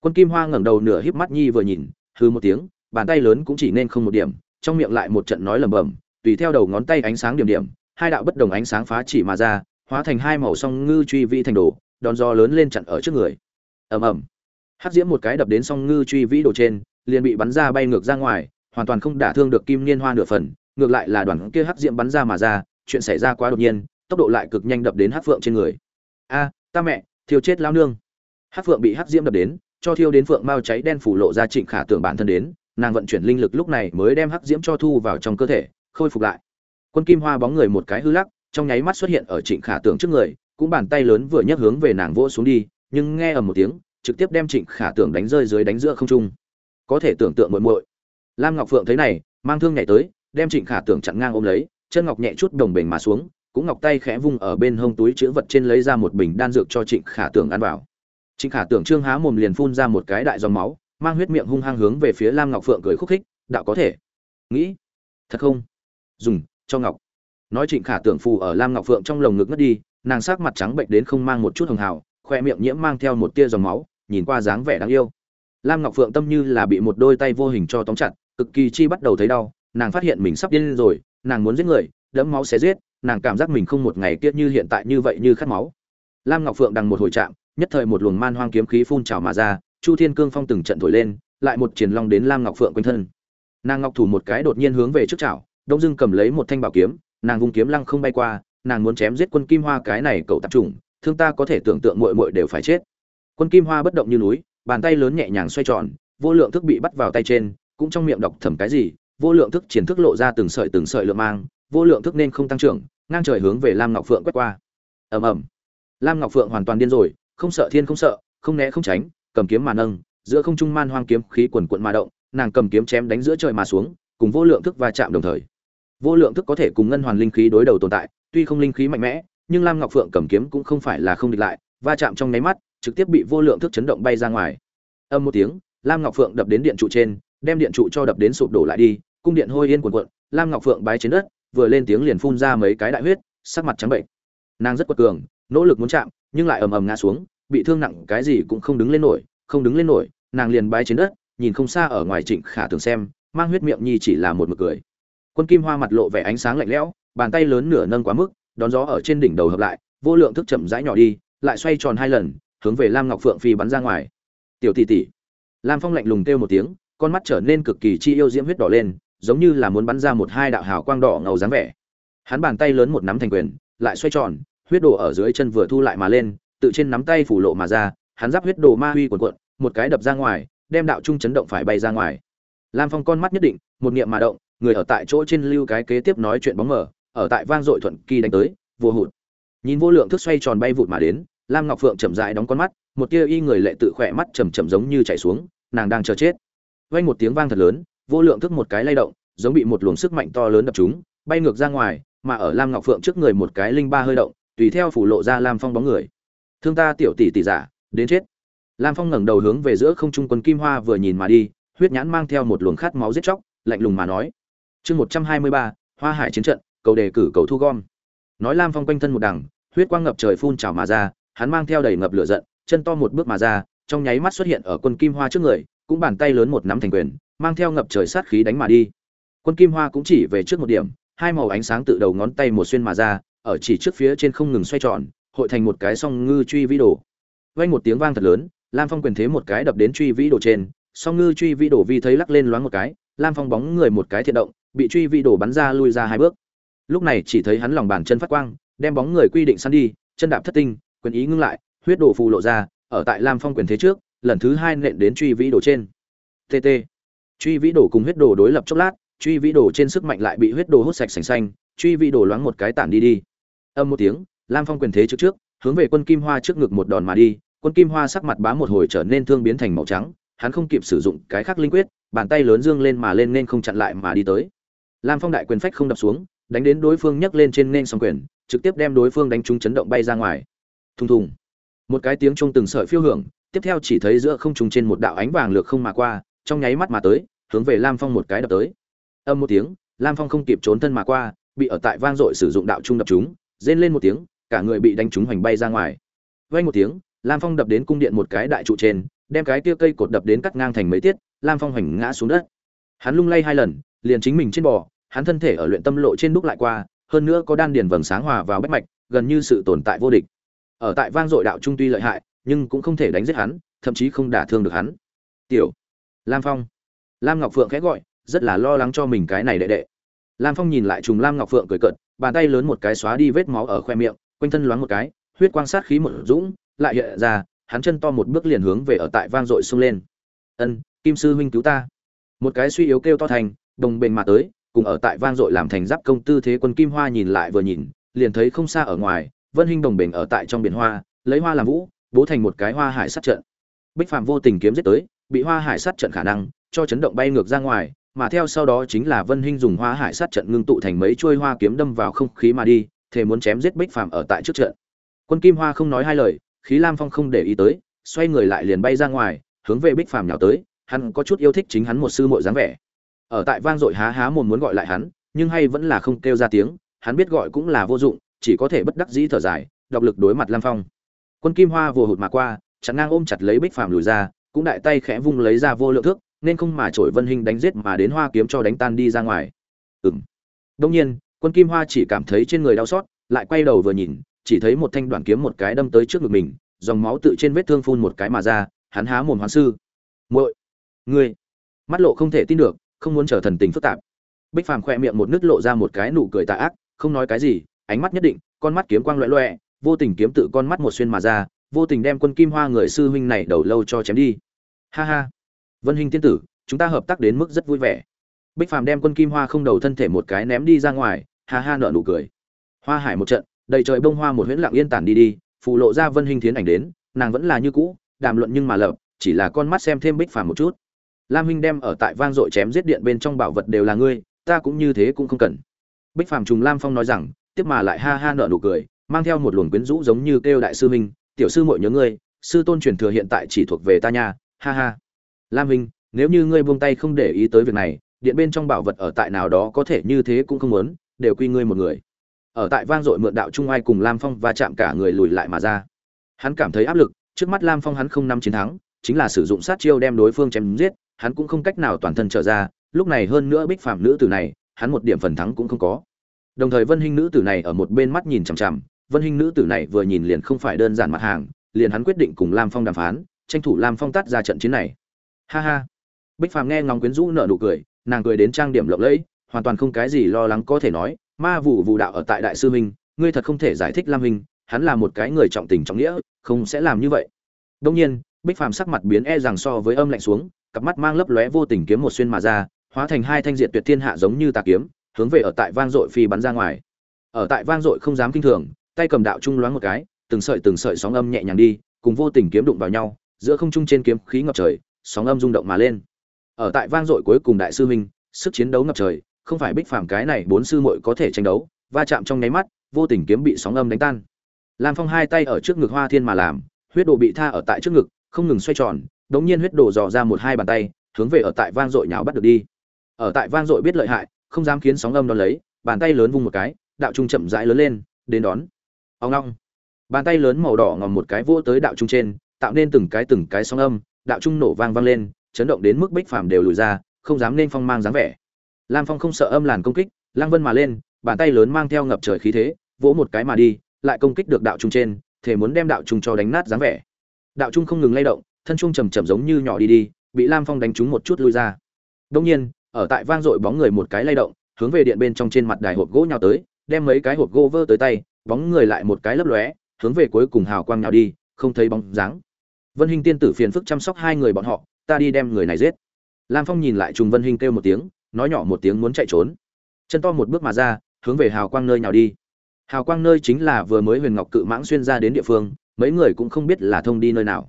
Quân kim hoa ngẩng đầu nửa híp mắt nhi vừa nhìn hư một tiếng, bàn tay lớn cũng chỉ nên không một điểm, trong miệng lại một trận nói lẩm bẩm, tùy theo đầu ngón tay ánh sáng điểm điểm, hai đạo bất đồng ánh sáng phá chỉ mà ra, hóa thành hai màu song ngư truy vi thành đồ, đòn do lớn lên chặn ở trước người. Ầm ầm. Hát diễm một cái đập đến song ngư truy vĩ đồ trên, liền bị bắn ra bay ngược ra ngoài, hoàn toàn không đả thương được kim niên hoa nửa phần ngược lại là đoàn kia hắc diễm bắn ra mà ra, chuyện xảy ra quá đột nhiên, tốc độ lại cực nhanh đập đến hắc phượng trên người. A, ta mẹ, thiêu chết lão nương. Hắc phượng bị hắc diễm đập đến, cho thiêu đến phượng mau cháy đen phủ lộ ra trịnh khả tưởng bản thân đến, nàng vận chuyển linh lực lúc này mới đem hắc diễm cho thu vào trong cơ thể, khôi phục lại. Quân kim hoa bóng người một cái hư lắc, trong nháy mắt xuất hiện ở trịnh khả tưởng trước người, cũng bàn tay lớn vừa nhấc hướng về nàng vỗ xuống đi, nhưng nghe ở một tiếng, trực tiếp đem trịnh khả tưởng đánh rơi dưới đánh giữa không trung. Có thể tưởng tượng muội muội. Lam ngọc phượng thấy này, mang thương nhảy tới đem trịnh khả tưởng chặn ngang ôm lấy, chân ngọc nhẹ chút đồng bền mà xuống, cũng ngọc tay khẽ vung ở bên hông túi chứa vật trên lấy ra một bình đan dược cho trịnh khả tưởng ăn vào. Trịnh khả tưởng trương há mồm liền phun ra một cái đại dòng máu, mang huyết miệng hung hăng hướng về phía lam ngọc phượng cười khúc khích, đạo có thể. Nghĩ. Thật không? Dùng, cho ngọc. Nói trịnh khả tưởng phù ở lam ngọc phượng trong lồng ngực ngất đi, nàng sắc mặt trắng bệnh đến không mang một chút hồng hào, khoe miệng nhiễm mang theo một tia dòng máu, nhìn qua dáng vẻ đáng yêu. Lam ngọc phượng tâm như là bị một đôi tay vô hình cho tóm chặt, cực kỳ chi bắt đầu thấy đau nàng phát hiện mình sắp điên rồi nàng muốn giết người đẫm máu sẽ giết nàng cảm giác mình không một ngày kia như hiện tại như vậy như khát máu. Lam ngọc phượng đằng một hồi chạm nhất thời một luồng man hoang kiếm khí phun trào mà ra chu thiên cương phong từng trận thổi lên lại một triển long đến lam ngọc phượng quanh thân. Nàng ngọc thủ một cái đột nhiên hướng về trước chảo đông dưng cầm lấy một thanh bảo kiếm nàng vung kiếm lăng không bay qua nàng muốn chém giết quân kim hoa cái này cậu tạp trùng, thương ta có thể tưởng tượng muội muội đều phải chết. Quân kim hoa bất động như núi bàn tay lớn nhẹ nhàng xoay tròn vô lượng thức bị bắt vào tay trên cũng trong miệng đọc thầm cái gì vô lượng thức triển thức lộ ra từng sợi từng sợi lượng mang, vô lượng thức nên không tăng trưởng, ngang trời hướng về lam ngọc phượng quét qua. Ầm ầm. Lam ngọc phượng hoàn toàn điên rồi, không sợ thiên không sợ, không né không tránh, cầm kiếm mà nâng, giữa không trung man hoang kiếm khí quần quần mà động, nàng cầm kiếm chém đánh giữa trời mà xuống, cùng vô lượng thức va chạm đồng thời. Vô lượng thức có thể cùng ngân hoàn linh khí đối đầu tồn tại, tuy không linh khí mạnh mẽ, nhưng lam ngọc phượng cầm kiếm cũng không phải là không địch lại, va chạm trong nháy mắt, trực tiếp bị vô lượng thức chấn động bay ra ngoài. Âm một tiếng, lam ngọc phượng đập đến điện trụ trên đem điện trụ cho đập đến sụp đổ lại đi, cung điện hôi yên cuồn cuộn, lam ngọc phượng bái trên đất, vừa lên tiếng liền phun ra mấy cái đại huyết, sắc mặt trắng bệnh. Nàng rất quật cường, nỗ lực muốn chạm, nhưng lại ầm ầm ngã xuống, bị thương nặng cái gì cũng không đứng lên nổi, không đứng lên nổi, nàng liền bái trên đất, nhìn không xa ở ngoài trịnh khả tưởng xem, mang huyết miệng nhi chỉ là một mực cười. Quân kim hoa mặt lộ vẻ ánh sáng lạnh lẽo, bàn tay lớn nửa nâng quá mức, đón gió ở trên đỉnh đầu hợp lại, vô lượng thức chậm rãi nhỏ đi, lại xoay tròn hai lần, hướng về lam ngọc phượng phi bắn ra ngoài. Tiểu tỷ tỷ. Lam phong lạnh lùng kêu một tiếng con mắt trở nên cực kỳ chi yêu diễm huyết đỏ lên, giống như là muốn bắn ra một hai đạo hào quang đỏ ngầu dáng vẻ. Hắn bàn tay lớn một nắm thành quyền, lại xoay tròn, huyết đồ ở dưới chân vừa thu lại mà lên, tự trên nắm tay phủ lộ mà ra, hắn giáp huyết đồ ma huy cuộn cuộn, một cái đập ra ngoài, đem đạo trung chấn động phải bay ra ngoài. Lam phong con mắt nhất định, một niệm mà động, người ở tại chỗ trên lưu cái kế tiếp nói chuyện bóng mở ở tại vang dội thuận kỳ đánh tới vô hụt. Nhìn vô lượng thức xoay tròn bay vụt mà đến, lam ngọc phượng chậm rãi đóng con mắt, một tia y người lệ tự khỏe mắt chầm chậm giống như chảy xuống, nàng đang chờ chết vang một tiếng vang thật lớn, vô lượng thức một cái lay động, giống bị một luồng sức mạnh to lớn đập trúng bay ngược ra ngoài, mà ở lam ngọc phượng trước người một cái linh ba hơi động, tùy theo phủ lộ ra lam phong bóng người. Thương ta tiểu tỷ tỷ giả, đến chết. Lam phong ngẩng đầu hướng về giữa không trung quân kim hoa vừa nhìn mà đi, huyết nhãn mang theo một luồng khát máu giết chóc, lạnh lùng mà nói. Chương một trăm hai mươi ba, hoa hải chiến trận, cầu đề cử cầu thu gom. Nói lam phong quanh thân một đằng, huyết quang ngập trời phun trào mà ra, hắn mang theo đầy ngập lửa giận, chân to một bước mà ra, trong nháy mắt xuất hiện ở quân kim hoa trước người cũng bàn tay lớn một nắm thành quyền, mang theo ngập trời sát khí đánh mà đi. Quân kim hoa cũng chỉ về trước một điểm, hai màu ánh sáng tự đầu ngón tay một xuyên mà ra, ở chỉ trước phía trên không ngừng xoay tròn, hội thành một cái song ngư truy vĩ đồ. Vang một tiếng vang thật lớn, lam phong quyền thế một cái đập đến truy vĩ đồ trên, song ngư truy vĩ đồ vi thấy lắc lên loáng một cái, lam phong bóng người một cái thiện động, bị truy vĩ đồ bắn ra lui ra hai bước. Lúc này chỉ thấy hắn lòng bàn chân phát quang, đem bóng người quy định săn đi, chân đạp thất tinh, quyền ý ngưng lại, huyết đồ phù lộ ra, ở tại lam phong quyền thế trước lần thứ hai nện đến truy vĩ đồ trên. Tt truy vĩ đồ cùng huyết đồ đối lập chốc lát, truy vĩ đồ trên sức mạnh lại bị huyết đồ hút sạch sành xanh, truy vĩ đồ loáng một cái tản đi đi. Âm một tiếng, lam phong quyền thế trước trước, hướng về quân kim hoa trước ngực một đòn mà đi, quân kim hoa sắc mặt bá một hồi trở nên thương biến thành màu trắng, hắn không kịp sử dụng cái khác linh quyết, bàn tay lớn dương lên mà lên nên không chặn lại mà đi tới. Lam phong đại quyền phách không đập xuống, đánh đến đối phương nhấc lên trên nên song quyền, trực tiếp đem đối phương đánh trúng chấn động bay ra ngoài. Thùng thùng. Một cái tiếng chung từng sợi phiêu hưởng tiếp theo chỉ thấy giữa không trùng trên một đạo ánh vàng lược không mà qua, trong nháy mắt mà tới, hướng về lam phong một cái đập tới. Âm một tiếng, lam phong không kịp trốn thân mà qua, bị ở tại vang dội sử dụng đạo trung đập chúng, rên lên một tiếng, cả người bị đánh trúng hoành bay ra ngoài. Vang một tiếng, lam phong đập đến cung điện một cái đại trụ trên, đem cái kia cây cột đập đến cắt ngang thành mấy tiết, lam phong hoành ngã xuống đất. Hắn lung lay hai lần, liền chính mình trên bò, hắn thân thể ở luyện tâm lộ trên đúc lại qua, hơn nữa có đan điền vầng sáng hòa vào bách mạch, gần như sự tồn tại vô địch. Ở tại vang dội đạo trung tuy lợi hại nhưng cũng không thể đánh giết hắn, thậm chí không đả thương được hắn. Tiểu, lam phong. Lam ngọc phượng khẽ gọi, rất là lo lắng cho mình cái này đệ đệ. Lam phong nhìn lại trùng lam ngọc phượng cười cợt, bàn tay lớn một cái xóa đi vết máu ở khoe miệng, quanh thân loáng một cái, huyết quang sát khí một dũng, lại hiện ra, hắn chân to một bước liền hướng về ở tại vang dội xông lên. Ân, kim sư huynh cứu ta. Một cái suy yếu kêu to thành, đồng bền mà tới, cùng ở tại vang dội làm thành giáp công tư thế quân kim hoa nhìn lại vừa nhìn, liền thấy không xa ở ngoài, vân hinh đồng bền ở tại trong biển hoa, lấy hoa làm vũ bố thành một cái hoa hải sát trận. Bích phạm vô tình kiếm giết tới, bị hoa hải sát trận khả năng, cho chấn động bay ngược ra ngoài, mà theo sau đó chính là vân hinh dùng hoa hải sát trận ngưng tụ thành mấy chuôi hoa kiếm đâm vào không khí mà đi, thề muốn chém giết bích phàm ở tại trước trận. Quân kim hoa không nói hai lời, khí lam phong không để ý tới, xoay người lại liền bay ra ngoài, hướng về bích phàm nhào tới, hắn có chút yêu thích chính hắn một sư muội dáng vẻ. Ở tại vang dội há há mồm muốn gọi lại hắn, nhưng hay vẫn là không kêu ra tiếng, hắn biết gọi cũng là vô dụng, chỉ có thể bất đắc dĩ thở dài, độc lực đối mặt lam phong quân kim hoa vừa hụt mà qua, chặn ngang ôm chặt lấy bích phàm lùi ra, cũng đại tay khẽ vung lấy ra vô lượng thước, nên không mà trổi vân hình đánh giết mà đến hoa kiếm cho đánh tan đi ra ngoài. Ừng đông nhiên, quân kim hoa chỉ cảm thấy trên người đau xót, lại quay đầu vừa nhìn, chỉ thấy một thanh đoạn kiếm một cái đâm tới trước ngực mình, dòng máu tự trên vết thương phun một cái mà ra, hắn há mồm hoán sư. Muội, ngươi. Mắt lộ không thể tin được, không muốn trở thần tình phức tạp. Bích phàm khoe miệng một nứt lộ ra một cái nụ cười tà ác, không nói cái gì, ánh mắt nhất định, con mắt kiếm quang loẹ loẹ vô tình kiếm tự con mắt một xuyên mà ra, vô tình đem quân kim hoa người sư huynh này đầu lâu cho chém đi. Ha ha. Vân Hinh tiên tử, chúng ta hợp tác đến mức rất vui vẻ. Bích phàm đem quân kim hoa không đầu thân thể một cái ném đi ra ngoài, ha ha nở nụ cười. Hoa hải một trận, đầy trời bông hoa một huyễn lặng yên tản đi đi, Phù lộ ra vân Hinh thiến ảnh đến, nàng vẫn là như cũ, đàm luận nhưng mà lợp chỉ là con mắt xem thêm bích phàm một chút. Lam huynh đem ở tại vang dội chém giết điện bên trong bảo vật đều là ngươi, ta cũng như thế cũng không cần. Bích phàm trùng lam phong nói rằng, tiếp mà lại ha ha nở nụ cười mang theo một luồng quyến rũ giống như kêu đại sư huynh, tiểu sư muội nhớ ngươi, sư tôn truyền thừa hiện tại chỉ thuộc về ta nha, ha ha. Lam huynh, nếu như ngươi buông tay không để ý tới việc này, điện bên trong bảo vật ở tại nào đó có thể như thế cũng không muốn, đều quy ngươi một người. Ở tại vang dội mượn đạo trung ai cùng lam phong va chạm cả người lùi lại mà ra. Hắn cảm thấy áp lực, trước mắt lam phong hắn không năm chiến thắng, chính là sử dụng sát chiêu đem đối phương chém giết, hắn cũng không cách nào toàn thân trở ra, lúc này hơn nữa bích phàm nữ tử này, hắn một điểm phần thắng cũng không có. Đồng thời vân hình nữ tử này ở một bên mắt nhìn chằm chằm vân hình nữ tử này vừa nhìn liền không phải đơn giản mặt hàng, liền hắn quyết định cùng lam phong đàm phán, tranh thủ lam phong tắt ra trận chiến này. Ha ha. Bích phàm nghe ngóng quyến rũ nở nụ cười, nàng cười đến trang điểm lộng lẫy, hoàn toàn không cái gì lo lắng có thể nói, ma vụ vụ đạo ở tại đại sư minh, ngươi thật không thể giải thích lam minh, hắn là một cái người trọng tình trọng nghĩa, không sẽ làm như vậy. Đông nhiên, bích phàm sắc mặt biến e rằng so với âm lạnh xuống, cặp mắt mang lấp lóe vô tình kiếm một xuyên mà ra, hóa thành hai thanh diện tuyệt thiên hạ giống như tà kiếm, hướng về ở tại vang dội phi bắn ra ngoài. Ở tại vang dội không dám kinh thường tay cầm đạo trung loáng một cái, từng sợi từng sợi sóng âm nhẹ nhàng đi, cùng vô tình kiếm đụng vào nhau, giữa không trung trên kiếm khí ngập trời, sóng âm rung động mà lên. Ở tại vang dội cuối cùng đại sư huynh, sức chiến đấu ngập trời, không phải bích phàm cái này bốn sư muội có thể tranh đấu, va chạm trong nháy mắt, vô tình kiếm bị sóng âm đánh tan. Lam phong hai tay ở trước ngực hoa thiên mà làm, huyết độ bị tha ở tại trước ngực, không ngừng xoay tròn, đống nhiên huyết đổ dò ra một hai bàn tay, hướng về ở tại vang dội nhào bắt được đi. Ở tại vang dội biết lợi hại, không dám khiến sóng âm đón lấy, bàn tay lớn vung một cái, đạo trung chậm rãi lớn lên, đến đón ông long bàn tay lớn màu đỏ ngòm một cái vỗ tới đạo trung trên, tạo nên từng cái từng cái sóng âm, đạo trung nổ vang vang lên, chấn động đến mức bích phàm đều lùi ra, không dám nên phong mang dáng vẻ. Lam phong không sợ âm làn công kích lang vân mà lên, bàn tay lớn mang theo ngập trời khí thế, vỗ một cái mà đi, lại công kích được đạo trung trên thể muốn đem đạo trung cho đánh nát dáng vẻ. Đạo trung không ngừng lay động, thân trung trầm trầm giống như nhỏ đi đi, bị lam phong đánh trúng một chút lui ra. Đông nhiên, ở tại vang dội bóng người một cái lay động, hướng về điện bên trong trên mặt đài hộp gỗ nhào tới, đem mấy cái hộp gỗ vơ tới tay bóng người lại một cái lấp lóe, hướng về cuối cùng hào quang nhào đi, không thấy bóng dáng. Vân hình tiên tử phiền phức chăm sóc hai người bọn họ, ta đi đem người này giết. Lam phong nhìn lại trùng vân hình kêu một tiếng, nói nhỏ một tiếng muốn chạy trốn. Chân to một bước mà ra, hướng về hào quang nơi nhào đi. Hào quang nơi chính là vừa mới huyền ngọc cự mãng xuyên ra đến địa phương, mấy người cũng không biết là thông đi nơi nào.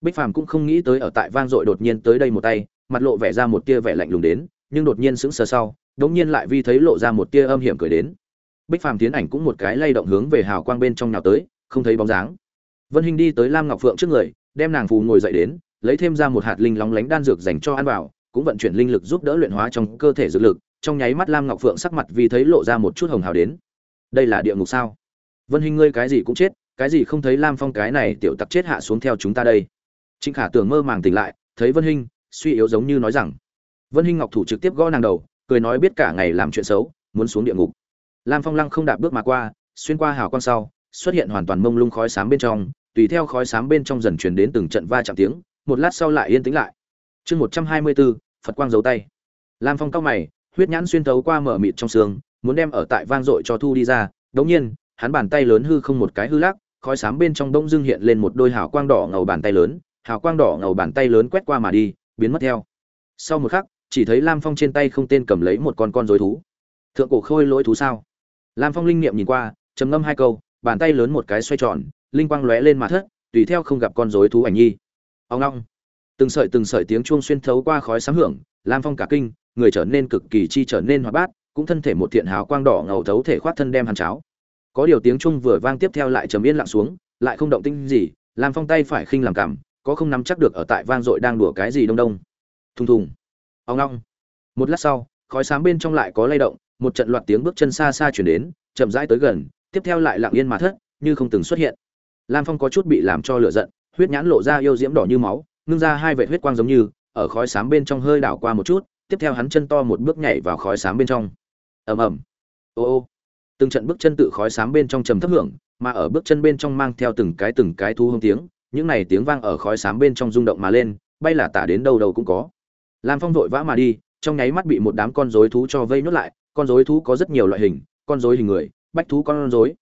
Bích phàm cũng không nghĩ tới ở tại vang dội đột nhiên tới đây một tay, mặt lộ vẻ ra một tia vẻ lạnh lùng đến, nhưng đột nhiên sững sờ sau, đống nhiên lại vi thấy lộ ra một tia âm hiểm cười đến bích phàm tiến ảnh cũng một cái lay động hướng về hào quang bên trong nào tới, không thấy bóng dáng. Vân hình đi tới lam ngọc phượng trước người, đem nàng phù ngồi dậy đến, lấy thêm ra một hạt linh lóng lánh đan dược dành cho ăn vào, cũng vận chuyển linh lực giúp đỡ luyện hóa trong cơ thể dược lực, trong nháy mắt lam ngọc phượng sắc mặt vì thấy lộ ra một chút hồng hào đến. Đây là địa ngục sao? Vân hình ngươi cái gì cũng chết, cái gì không thấy lam phong cái này tiểu tặc chết hạ xuống theo chúng ta đây. Trịnh khả tưởng mơ màng tỉnh lại, thấy vân hình suy yếu giống như nói rằng. Vân hình ngọc thủ trực tiếp gõ nàng đầu, cười nói biết cả ngày làm chuyện xấu, muốn xuống địa ngục lam phong lăng không đạp bước mà qua, xuyên qua hào quang sau, xuất hiện hoàn toàn mông lung khói xám bên trong, tùy theo khói xám bên trong dần truyền đến từng trận va chạm tiếng, một lát sau lại yên tĩnh lại. Chương một trăm hai mươi bốn phật quang giấu tay. Lam phong cao mày, huyết nhãn xuyên thấu qua mở mịt trong xương, muốn đem ở tại vang dội cho thu đi ra, đống nhiên, hắn bàn tay lớn hư không một cái hư lắc, khói xám bên trong đông dưng hiện lên một đôi hào quang đỏ ngầu bàn tay lớn, hào quang đỏ ngầu bàn tay lớn quét qua mà đi, biến mất theo. Sau một khắc, chỉ thấy lam phong trên tay không tên cầm lấy một con con dối thú. Thượng cổ khôi lỗi thú sao? Lam phong linh niệm nhìn qua, trầm ngâm hai câu, bàn tay lớn một cái xoay tròn, linh quang lóe lên mà thất, tùy theo không gặp con rối thú ảnh nhi. Ông long. Từng sợi từng sợi tiếng chuông xuyên thấu qua khói sáng hưởng, lam phong cả kinh, người trở nên cực kỳ chi trở nên hoạt bát, cũng thân thể một thiện hào quang đỏ ngầu thấu thể khoát thân đem hàn cháo. Có điều tiếng chuông vừa vang tiếp theo lại trầm yên lặng xuống, lại không động tĩnh gì, lam phong tay phải khinh làm cảm, có không nắm chắc được ở tại vang dội đang đùa cái gì đông đông. Thùng thùng. Ông long. Một lát sau, khói sáng bên trong lại có lay động một trận loạt tiếng bước chân xa xa chuyển đến, chậm rãi tới gần, tiếp theo lại lặng yên mà thất, như không từng xuất hiện. Lam phong có chút bị làm cho lửa giận, huyết nhãn lộ ra yêu diễm đỏ như máu, ngưng ra hai vệt huyết quang giống như, ở khói xám bên trong hơi đảo qua một chút, tiếp theo hắn chân to một bước nhảy vào khói xám bên trong. Ầm ầm. Ô ô. Từng trận bước chân tự khói xám bên trong trầm thấp hưởng, mà ở bước chân bên trong mang theo từng cái từng cái thu hông tiếng, những này tiếng vang ở khói xám bên trong rung động mà lên, bay là tả đến đâu đâu cũng có. Lam phong vội vã mà đi, trong nháy mắt bị một đám con rối thú cho vây nhốt lại con rối thú có rất nhiều loại hình, con rối hình người, bách thú con rối.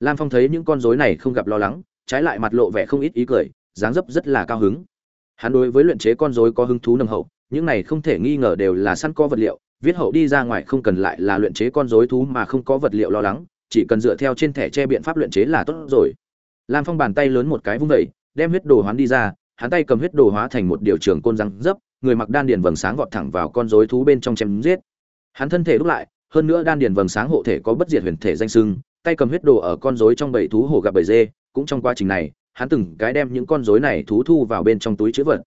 Lam phong thấy những con rối này không gặp lo lắng, trái lại mặt lộ vẻ không ít ý cười, dáng dấp rất là cao hứng. Hắn đối với luyện chế con rối có hứng thú nồng hậu, những này không thể nghi ngờ đều là săn co vật liệu, viết hậu đi ra ngoài không cần lại là luyện chế con rối thú mà không có vật liệu lo lắng, chỉ cần dựa theo trên thẻ che biện pháp luyện chế là tốt rồi. Lam phong bàn tay lớn một cái vung vẩy đem huyết đồ hoán đi ra, hắn tay cầm huyết đồ hóa thành một điều trường côn răng dấp, người mặc đan điền vầng sáng vọt thẳng vào con rối thú bên trong chém giết. Hắn thân thể đúc lại hơn nữa đan điền vầng sáng hộ thể có bất diệt huyền thể danh sưng tay cầm huyết đồ ở con rối trong bảy thú hổ gặp bảy dê, cũng trong quá trình này, hắn từng cái đem những con rối này thú thu vào bên trong túi chữ vật.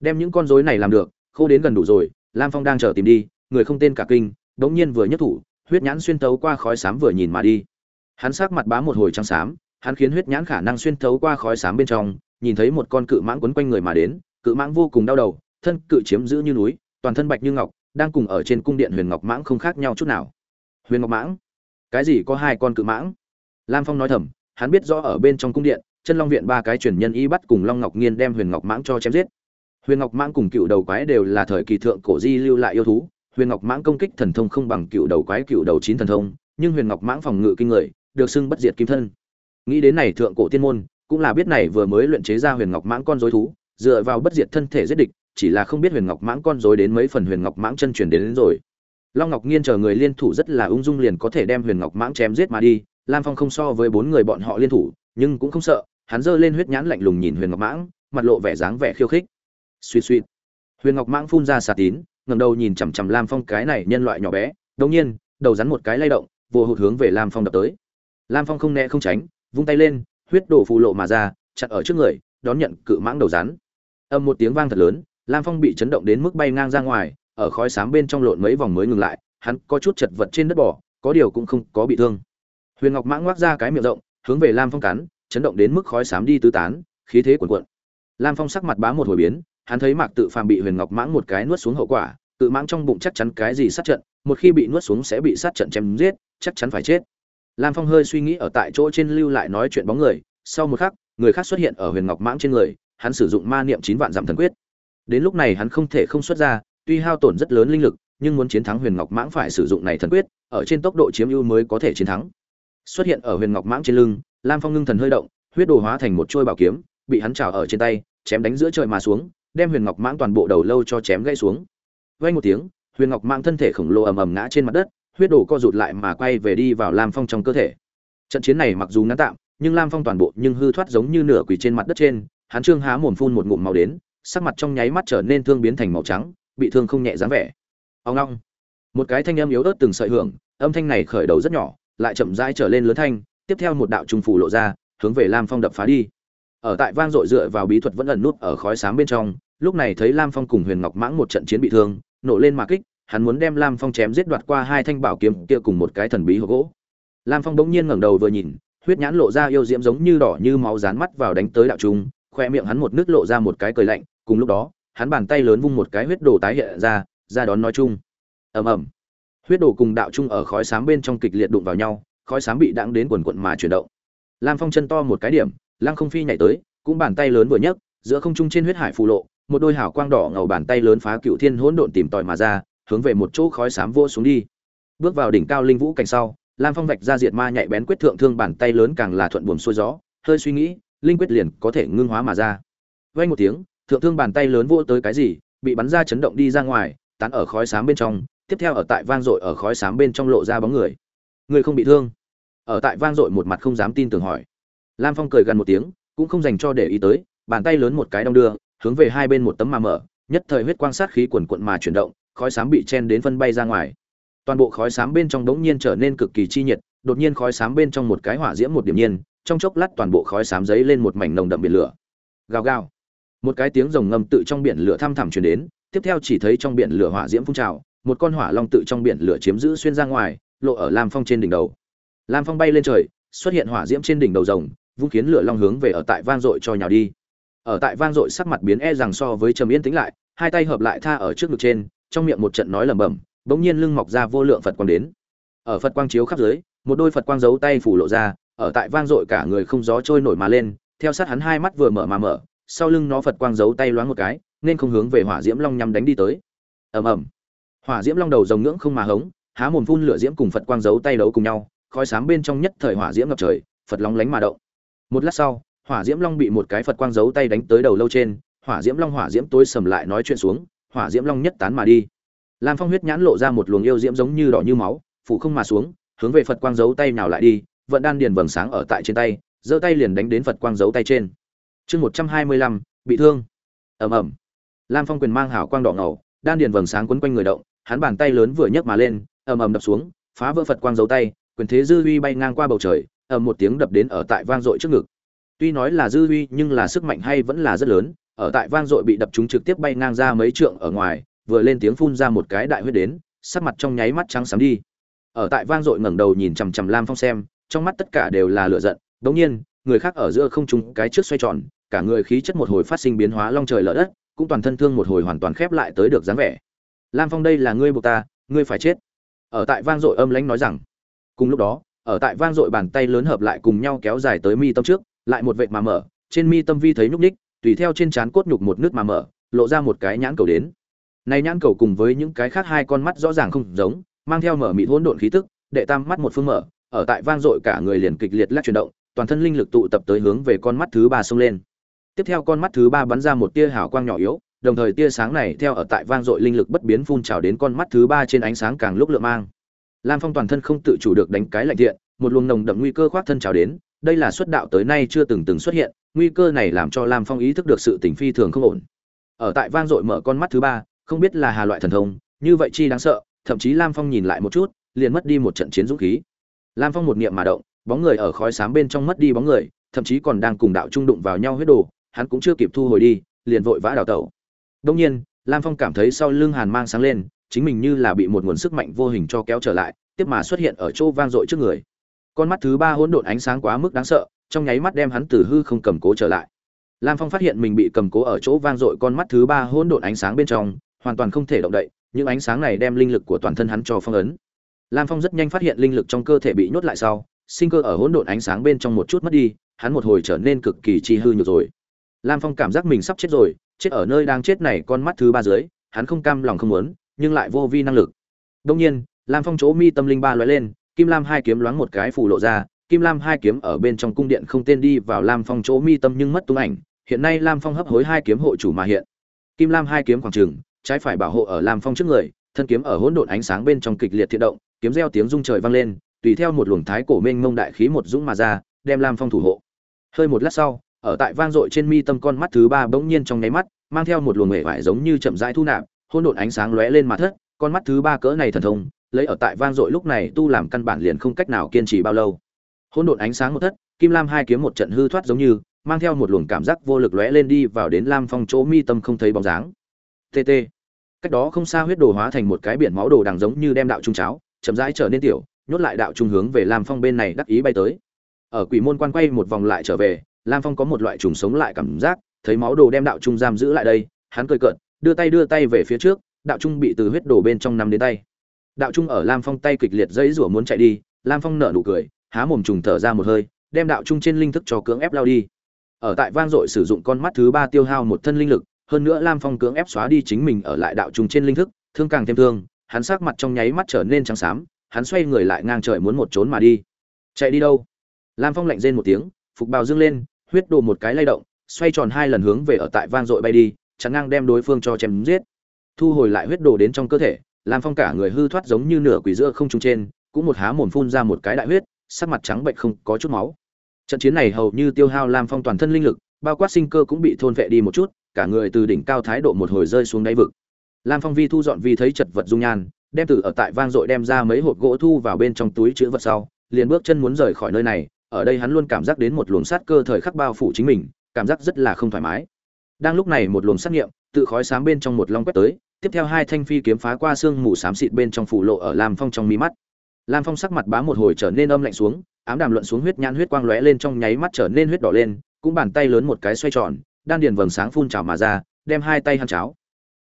Đem những con rối này làm được, khô đến gần đủ rồi, lam phong đang chờ tìm đi, người không tên cả kinh, đống nhiên vừa nhất thủ, huyết nhãn xuyên thấu qua khói xám vừa nhìn mà đi. Hắn sắc mặt bá một hồi trắng xám, hắn khiến huyết nhãn khả năng xuyên thấu qua khói xám bên trong, nhìn thấy một con cự mãng quấn quanh người mà đến, cự mãng vô cùng đau đầu, thân cự chiếm giữ như núi, toàn thân bạch như ngọc đang cùng ở trên cung điện huyền ngọc mãng không khác nhau chút nào. Huyền ngọc mãng? Cái gì có hai con cự mãng? Lam phong nói thầm, hắn biết rõ ở bên trong cung điện, chân long viện ba cái truyền nhân y bắt cùng long ngọc nghiên đem huyền ngọc mãng cho chém giết. Huyền ngọc mãng cùng cựu đầu quái đều là thời kỳ thượng cổ di lưu lại yêu thú. Huyền ngọc mãng công kích thần thông không bằng cựu đầu quái, cựu đầu chín thần thông, nhưng huyền ngọc mãng phòng ngự kinh người, được xưng bất diệt kim thân. Nghĩ đến này thượng cổ tiên môn, cũng là biết này vừa mới luyện chế ra huyền ngọc mãng con rối thú, dựa vào bất diệt thân thể giết địch chỉ là không biết huyền ngọc mãng con rối đến mấy phần huyền ngọc mãng chân truyền đến, đến rồi. Long ngọc nghiên chờ người liên thủ rất là ung dung liền có thể đem huyền ngọc mãng chém giết mà đi. Lam phong không so với bốn người bọn họ liên thủ nhưng cũng không sợ. Hắn giơ lên huyết nhãn lạnh lùng nhìn huyền ngọc mãng mặt lộ vẻ dáng vẻ khiêu khích. Suy suy huyền ngọc mãng phun ra xà tín ngẩng đầu nhìn chằm chằm lam phong cái này nhân loại nhỏ bé. Đống nhiên đầu rắn một cái lay động vô hụt hướng về lam phong đập tới. Lam phong không né không tránh vung tay lên huyết đổ phù lộ mà ra chặn ở trước người đón nhận cự mãng đầu rắn. Âm một tiếng vang thật lớn lam phong bị chấn động đến mức bay ngang ra ngoài, ở khói xám bên trong lộn mấy vòng mới ngừng lại, hắn có chút chật vật trên đất bỏ có điều cũng không có bị thương. Huyền ngọc mãng ngoác ra cái miệng rộng, hướng về lam phong cắn, chấn động đến mức khói xám đi tứ tán, khí thế cuồn cuộn. Lam phong sắc mặt bá một hồi biến, hắn thấy mạc tự phàm bị huyền ngọc mãng một cái nuốt xuống hậu quả, tự mãng trong bụng chắc chắn cái gì sát trận, một khi bị nuốt xuống sẽ bị sát trận chém giết, chắc chắn phải chết. Lam phong hơi suy nghĩ ở tại chỗ trên lưu lại nói chuyện bóng người, sau một khắc, người khác xuất hiện ở huyền ngọc mãng trên người, hắn sử dụng ma niệm chín vạn giảm thần quyết đến lúc này hắn không thể không xuất ra, tuy hao tổn rất lớn linh lực, nhưng muốn chiến thắng huyền ngọc mãng phải sử dụng này thần quyết, ở trên tốc độ chiếm ưu mới có thể chiến thắng. Xuất hiện ở huyền ngọc mãng trên lưng, lam phong ngưng thần hơi động, huyết đồ hóa thành một trôi bảo kiếm, bị hắn trào ở trên tay, chém đánh giữa trời mà xuống, đem huyền ngọc mãng toàn bộ đầu lâu cho chém gãy xuống. Vay một tiếng, huyền ngọc mãng thân thể khổng lồ ầm ầm ngã trên mặt đất, huyết đồ co rụt lại mà quay về đi vào lam phong trong cơ thể. Trận chiến này mặc dù ngắn tạm, nhưng lam phong toàn bộ nhưng hư thoát giống như nửa quỳ trên mặt đất trên, hắn trương há mồm phun một ngụm màu đến sắc mặt trong nháy mắt trở nên thương biến thành màu trắng, bị thương không nhẹ dáng vẻ. Ông long một cái thanh âm yếu ớt từng sợi hưởng, âm thanh này khởi đầu rất nhỏ, lại chậm rãi trở lên lớn thanh, tiếp theo một đạo trung phủ lộ ra, hướng về lam phong đập phá đi. Ở tại vang dội dựa vào bí thuật vẫn ẩn nút ở khói sáng bên trong, lúc này thấy lam phong cùng huyền ngọc mãng một trận chiến bị thương, nổ lên mà kích, hắn muốn đem lam phong chém giết đoạt qua hai thanh bảo kiếm kia cùng một cái thần bí hộp gỗ. Lam phong bỗng nhiên ngẩng đầu vừa nhìn, huyết nhãn lộ ra yêu diễm giống như đỏ như máu dán mắt vào đánh tới đạo trung, khoe miệng hắn một nước lộ ra một cái cười lạnh cùng lúc đó, hắn bàn tay lớn vung một cái huyết đồ tái hiện ra ra đón nói chung. Ầm ầm. Huyết đồ cùng đạo trung ở khói xám bên trong kịch liệt đụng vào nhau, khói xám bị đãng đến quần quận mà chuyển động. Lam phong chân to một cái điểm, lăng không phi nhảy tới, cũng bàn tay lớn vừa nhấc, giữa không trung trên huyết hải phù lộ, một đôi hào quang đỏ ngầu bàn tay lớn phá cựu thiên hỗn độn tìm tòi mà ra, hướng về một chỗ khói xám vô xuống đi. Bước vào đỉnh cao linh vũ cảnh sau, lam phong vạch ra diệt ma nhạy bén quyết thượng thương bàn tay lớn càng là thuận buồm xuôi gió, hơi suy nghĩ, linh quyết liền có thể ngưng hóa mà ra. Vay một tiếng thượng thương bàn tay lớn vỗ tới cái gì, bị bắn ra chấn động đi ra ngoài, tán ở khói xám bên trong, tiếp theo ở tại vang dội ở khói xám bên trong lộ ra bóng người. Người không bị thương. Ở tại vang dội một mặt không dám tin tưởng hỏi. Lam phong cười gần một tiếng, cũng không dành cho để ý tới, bàn tay lớn một cái đong đưa, hướng về hai bên một tấm mà mở, nhất thời huyết quang sát khí quần quận mà chuyển động, khói xám bị chen đến phân bay ra ngoài. Toàn bộ khói xám bên trong đống nhiên trở nên cực kỳ chi nhiệt, đột nhiên khói xám bên trong một cái hỏa diễm một điểm nhiên, trong chốc lát toàn bộ khói xám giấy lên một mảnh nồng đậm biển lửa. Gào gào một cái tiếng rồng ngâm tự trong biển lửa thăm thẳm truyền đến, tiếp theo chỉ thấy trong biển lửa hỏa diễm phun trào, một con hỏa long tự trong biển lửa chiếm giữ xuyên ra ngoài, lộ ở lam phong trên đỉnh đầu. Lam phong bay lên trời, xuất hiện hỏa diễm trên đỉnh đầu rồng, vung khiến lửa long hướng về ở tại vang dội cho nhào đi. Ở tại vang dội sắc mặt biến e rằng so với trầm yên tĩnh lại, hai tay hợp lại tha ở trước ngực trên, trong miệng một trận nói lẩm bẩm, bỗng nhiên lưng mọc ra vô lượng phật quang đến. Ở phật quang chiếu khắp dưới, một đôi phật quang giấu tay phủ lộ ra, ở tại vang dội cả người không gió trôi nổi mà lên, theo sát hắn hai mắt vừa mở mà mở sau lưng nó phật quang giấu tay loáng một cái, nên không hướng về hỏa diễm long nhằm đánh đi tới. Ầm ầm. Hỏa diễm long đầu rồng ngưỡng không mà hống, há mồm phun lửa diễm cùng phật quang giấu tay đấu cùng nhau, khói sám bên trong nhất thời hỏa diễm ngập trời, phật long lánh mà động. Một lát sau, hỏa diễm long bị một cái phật quang giấu tay đánh tới đầu lâu trên, hỏa diễm long hỏa diễm tối sầm lại nói chuyện xuống, hỏa diễm long nhất tán mà đi. Lam phong huyết nhãn lộ ra một luồng yêu diễm giống như đỏ như máu, phủ không mà xuống, hướng về phật quang giấu tay nào lại đi, vận đan điền vầng sáng ở tại trên tay, giơ tay liền đánh đến phật quang giấu tay trên chương một trăm hai mươi lăm, bị thương. Ầm ầm. Lam phong quyền mang hảo quang đỏ ngầu, đan điền vầng sáng quấn quanh người động, hắn bàn tay lớn vừa nhấc mà lên, ầm ầm đập xuống, phá vỡ phật quang dấu tay, quyền thế dư uy bay ngang qua bầu trời, ầm một tiếng đập đến ở tại vang dội trước ngực. Tuy nói là dư uy nhưng là sức mạnh hay vẫn là rất lớn, ở tại vang dội bị đập chúng trực tiếp bay ngang ra mấy trượng ở ngoài, vừa lên tiếng phun ra một cái đại huyết đến, sắc mặt trong nháy mắt trắng xám đi. Ở tại vang dội ngẩng đầu nhìn chằm chằm lam phong xem, trong mắt tất cả đều là lửa giận, đống nhiên, người khác ở giữa không trung cái trước xoay tròn cả người khí chất một hồi phát sinh biến hóa long trời lở đất, cũng toàn thân thương một hồi hoàn toàn khép lại tới được dáng vẻ. Lam phong đây là ngươi buộc ta, ngươi phải chết. Ở tại vang dội âm lãnh nói rằng. Cùng lúc đó, ở tại vang dội bàn tay lớn hợp lại cùng nhau kéo dài tới mi tâm trước, lại một vệt mà mở, trên mi tâm vi thấy nhúc ních tùy theo trên trán cốt nhục một nước mà mở, lộ ra một cái nhãn cầu đến. Này nhãn cầu cùng với những cái khác hai con mắt rõ ràng không giống, mang theo mở mịt hỗn độn khí tức, đệ tam mắt một phương mở, ở tại vang dội cả người liền kịch liệt lắc chuyển động, toàn thân linh lực tụ tập tới hướng về con mắt thứ ba xông lên tiếp theo con mắt thứ ba bắn ra một tia hào quang nhỏ yếu, đồng thời tia sáng này theo ở tại vang dội linh lực bất biến phun trào đến con mắt thứ ba trên ánh sáng càng lúc lượng mang. Lam phong toàn thân không tự chủ được đánh cái lạnh thiện, một luồng nồng đậm nguy cơ khoác thân trào đến, đây là xuất đạo tới nay chưa từng từng xuất hiện, nguy cơ này làm cho lam phong ý thức được sự tình phi thường không ổn. Ở tại vang dội mở con mắt thứ ba, không biết là hà loại thần thông, như vậy chi đáng sợ, thậm chí lam phong nhìn lại một chút, liền mất đi một trận chiến dũng khí. Lam phong một niệm mà động, bóng người ở khói xám bên trong mất đi bóng người, thậm chí còn đang cùng đạo trung đụng vào nhau huyết đồ hắn cũng chưa kịp thu hồi đi, liền vội vã đào tẩu. Đông nhiên, lam phong cảm thấy sau lưng hàn mang sáng lên, chính mình như là bị một nguồn sức mạnh vô hình cho kéo trở lại, tiếp mà xuất hiện ở chỗ vang dội trước người. Con mắt thứ ba hỗn độn ánh sáng quá mức đáng sợ, trong nháy mắt đem hắn từ hư không cầm cố trở lại. Lam phong phát hiện mình bị cầm cố ở chỗ vang dội con mắt thứ ba hỗn độn ánh sáng bên trong, hoàn toàn không thể động đậy, những ánh sáng này đem linh lực của toàn thân hắn cho phong ấn. Lam phong rất nhanh phát hiện linh lực trong cơ thể bị nhốt lại sau, sinh cơ ở hỗn độn ánh sáng bên trong một chút mất đi, hắn một hồi trở nên cực kỳ chi hư nhược rồi lam phong cảm giác mình sắp chết rồi chết ở nơi đang chết này con mắt thứ ba dưới hắn không cam lòng không muốn nhưng lại vô vi năng lực. Đương nhiên lam phong chỗ mi tâm linh ba lóe lên kim lam hai kiếm loáng một cái phủ lộ ra kim lam hai kiếm ở bên trong cung điện không tên đi vào lam phong chỗ mi tâm nhưng mất tung ảnh hiện nay lam phong hấp hối hai kiếm hộ chủ mà hiện. Kim lam hai kiếm khoảng trường, trái phải bảo hộ ở lam phong trước người thân kiếm ở hỗn độn ánh sáng bên trong kịch liệt thiện động kiếm reo tiếng rung trời vang lên tùy theo một luồng thái cổ mênh mông đại khí một dũng mà ra đem lam phong thủ hộ. Hơi một lát sau ở tại vang dội trên mi tâm con mắt thứ ba bỗng nhiên trong nháy mắt, mang theo một luồng hệ vải giống như chậm rãi thu nạp, hỗn độn ánh sáng lóe lên mà thất, con mắt thứ ba cỡ này thần thông, lấy ở tại vang dội lúc này tu làm căn bản liền không cách nào kiên trì bao lâu. Hỗn độn ánh sáng một thất, kim lam hai kiếm một trận hư thoát giống như, mang theo một luồng cảm giác vô lực lóe lên đi vào đến lam phong chỗ mi tâm không thấy bóng dáng. Tt cách đó không xa huyết đồ hóa thành một cái biển máu đồ đằng giống như đem đạo trung cháo, chậm rãi trở nên tiểu, nhốt lại đạo trung hướng về lam phong bên này đắc ý bay tới. Ở quỷ môn quan quay một vòng lại trở về lam phong có một loại trùng sống lại cảm giác, thấy máu đồ đem đạo trung giam giữ lại đây, hắn cười cợt, đưa tay đưa tay về phía trước, đạo trung bị từ huyết đồ bên trong nắm đến tay. Đạo trung ở lam phong tay kịch liệt dãy rủa muốn chạy đi, lam phong nở nụ cười, há mồm trùng thở ra một hơi, đem đạo trung trên linh thức cho cưỡng ép lao đi. Ở tại vang dội sử dụng con mắt thứ ba tiêu hao một thân linh lực, hơn nữa lam phong cưỡng ép xóa đi chính mình ở lại đạo trung trên linh thức, thương càng thêm thương, hắn sắc mặt trong nháy mắt trở nên trắng xám, hắn xoay người lại ngang trời muốn một trốn mà đi. Chạy đi đâu? Lam phong lạnh rên một tiếng phục bào dương lên, huyết đồ một cái lay động, xoay tròn hai lần hướng về ở tại vang dội bay đi, chắn ngang đem đối phương cho chém giết. Thu hồi lại huyết đồ đến trong cơ thể lam phong cả người hư thoát giống như nửa quỷ giữa không trung trên, cũng một há mồm phun ra một cái đại huyết, sắc mặt trắng bệnh không có chút máu. Trận chiến này hầu như tiêu hao lam phong toàn thân linh lực, bao quát sinh cơ cũng bị thôn vệ đi một chút, cả người từ đỉnh cao thái độ một hồi rơi xuống đáy vực. Lam phong vi thu dọn vi thấy chật vật dung nhan, đem từ ở tại vang dội đem ra mấy hộp gỗ thu vào bên trong túi chữ vật sau, liền bước chân muốn rời khỏi nơi này ở đây hắn luôn cảm giác đến một luồng sát cơ thời khắc bao phủ chính mình, cảm giác rất là không thoải mái. Đang lúc này một luồng sát nghiệm, tự khói sáng bên trong một long quét tới, tiếp theo hai thanh phi kiếm phá qua xương mù xám xịt bên trong phủ lộ ở lam phong trong mí mắt. Lam phong sắc mặt bá một hồi trở nên âm lạnh xuống, ám đàm luận xuống huyết nhãn huyết quang lóe lên trong nháy mắt trở nên huyết đỏ lên, cũng bàn tay lớn một cái xoay tròn, đan điền vầng sáng phun trào mà ra, đem hai tay hăng cháo.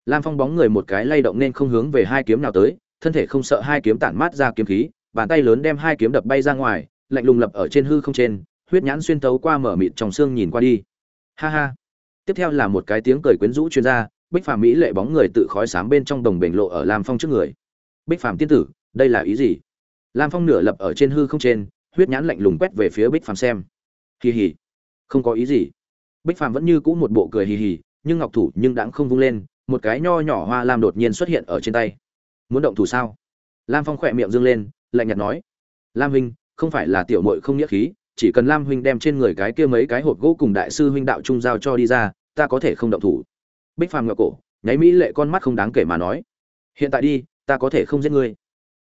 Lam phong bóng người một cái lay động nên không hướng về hai kiếm nào tới, thân thể không sợ hai kiếm tản mát ra kiếm khí, bàn tay lớn đem hai kiếm đập bay ra ngoài lạnh lùng lập ở trên hư không trên, huyết nhãn xuyên tấu qua mở mịt trong xương nhìn qua đi. Ha ha. Tiếp theo là một cái tiếng cười quyến rũ chuyên gia bích phàm mỹ lệ bóng người tự khói sám bên trong đồng bể lộ ở lam phong trước người. Bích phàm tiên tử, đây là ý gì? Lam phong nửa lập ở trên hư không trên, huyết nhãn lạnh lùng quét về phía bích phàm xem. Hì hì. Không có ý gì. Bích phàm vẫn như cũ một bộ cười hì hì, nhưng ngọc thủ nhưng đãng không vung lên, một cái nho nhỏ hoa lam đột nhiên xuất hiện ở trên tay. Muốn động thủ sao? Lam phong khỏe miệng dương lên, lạnh nhạt nói. Lam huynh không phải là tiểu muội không nghĩa khí, chỉ cần lam huynh đem trên người cái kia mấy cái hộp gỗ cùng đại sư huynh đạo trung giao cho đi ra, ta có thể không động thủ. Bích phàm ngửa cổ, nháy mỹ lệ con mắt không đáng kể mà nói. Hiện tại đi, ta có thể không giết ngươi.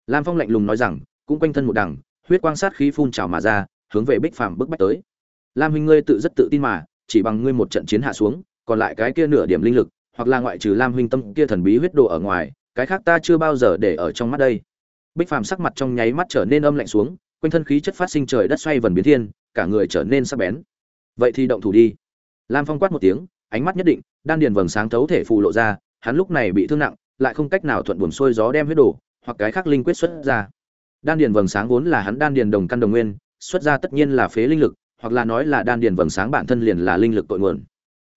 Lam phong lạnh lùng nói rằng, cũng quanh thân một đằng, huyết quang sát khí phun trào mà ra, hướng về bích phàm bức bách tới. Lam huynh ngươi tự rất tự tin mà, chỉ bằng ngươi một trận chiến hạ xuống, còn lại cái kia nửa điểm linh lực, hoặc là ngoại trừ lam huynh tâm kia thần bí huyết đồ ở ngoài, cái khác ta chưa bao giờ để ở trong mắt đây. Bích phàm sắc mặt trong nháy mắt trở nên âm lạnh xuống quanh thân khí chất phát sinh trời đất xoay vần biến thiên, cả người trở nên sắc bén. Vậy thì động thủ đi. Lam phong quát một tiếng, ánh mắt nhất định, đan điền vầng sáng thấu thể phù lộ ra, hắn lúc này bị thương nặng, lại không cách nào thuận buồm xuôi gió đem huyết đổ, hoặc cái khác linh quyết xuất ra. Đan điền vầng sáng vốn là hắn đan điền đồng căn đồng nguyên, xuất ra tất nhiên là phế linh lực, hoặc là nói là đan điền vầng sáng bản thân liền là linh lực tội nguồn.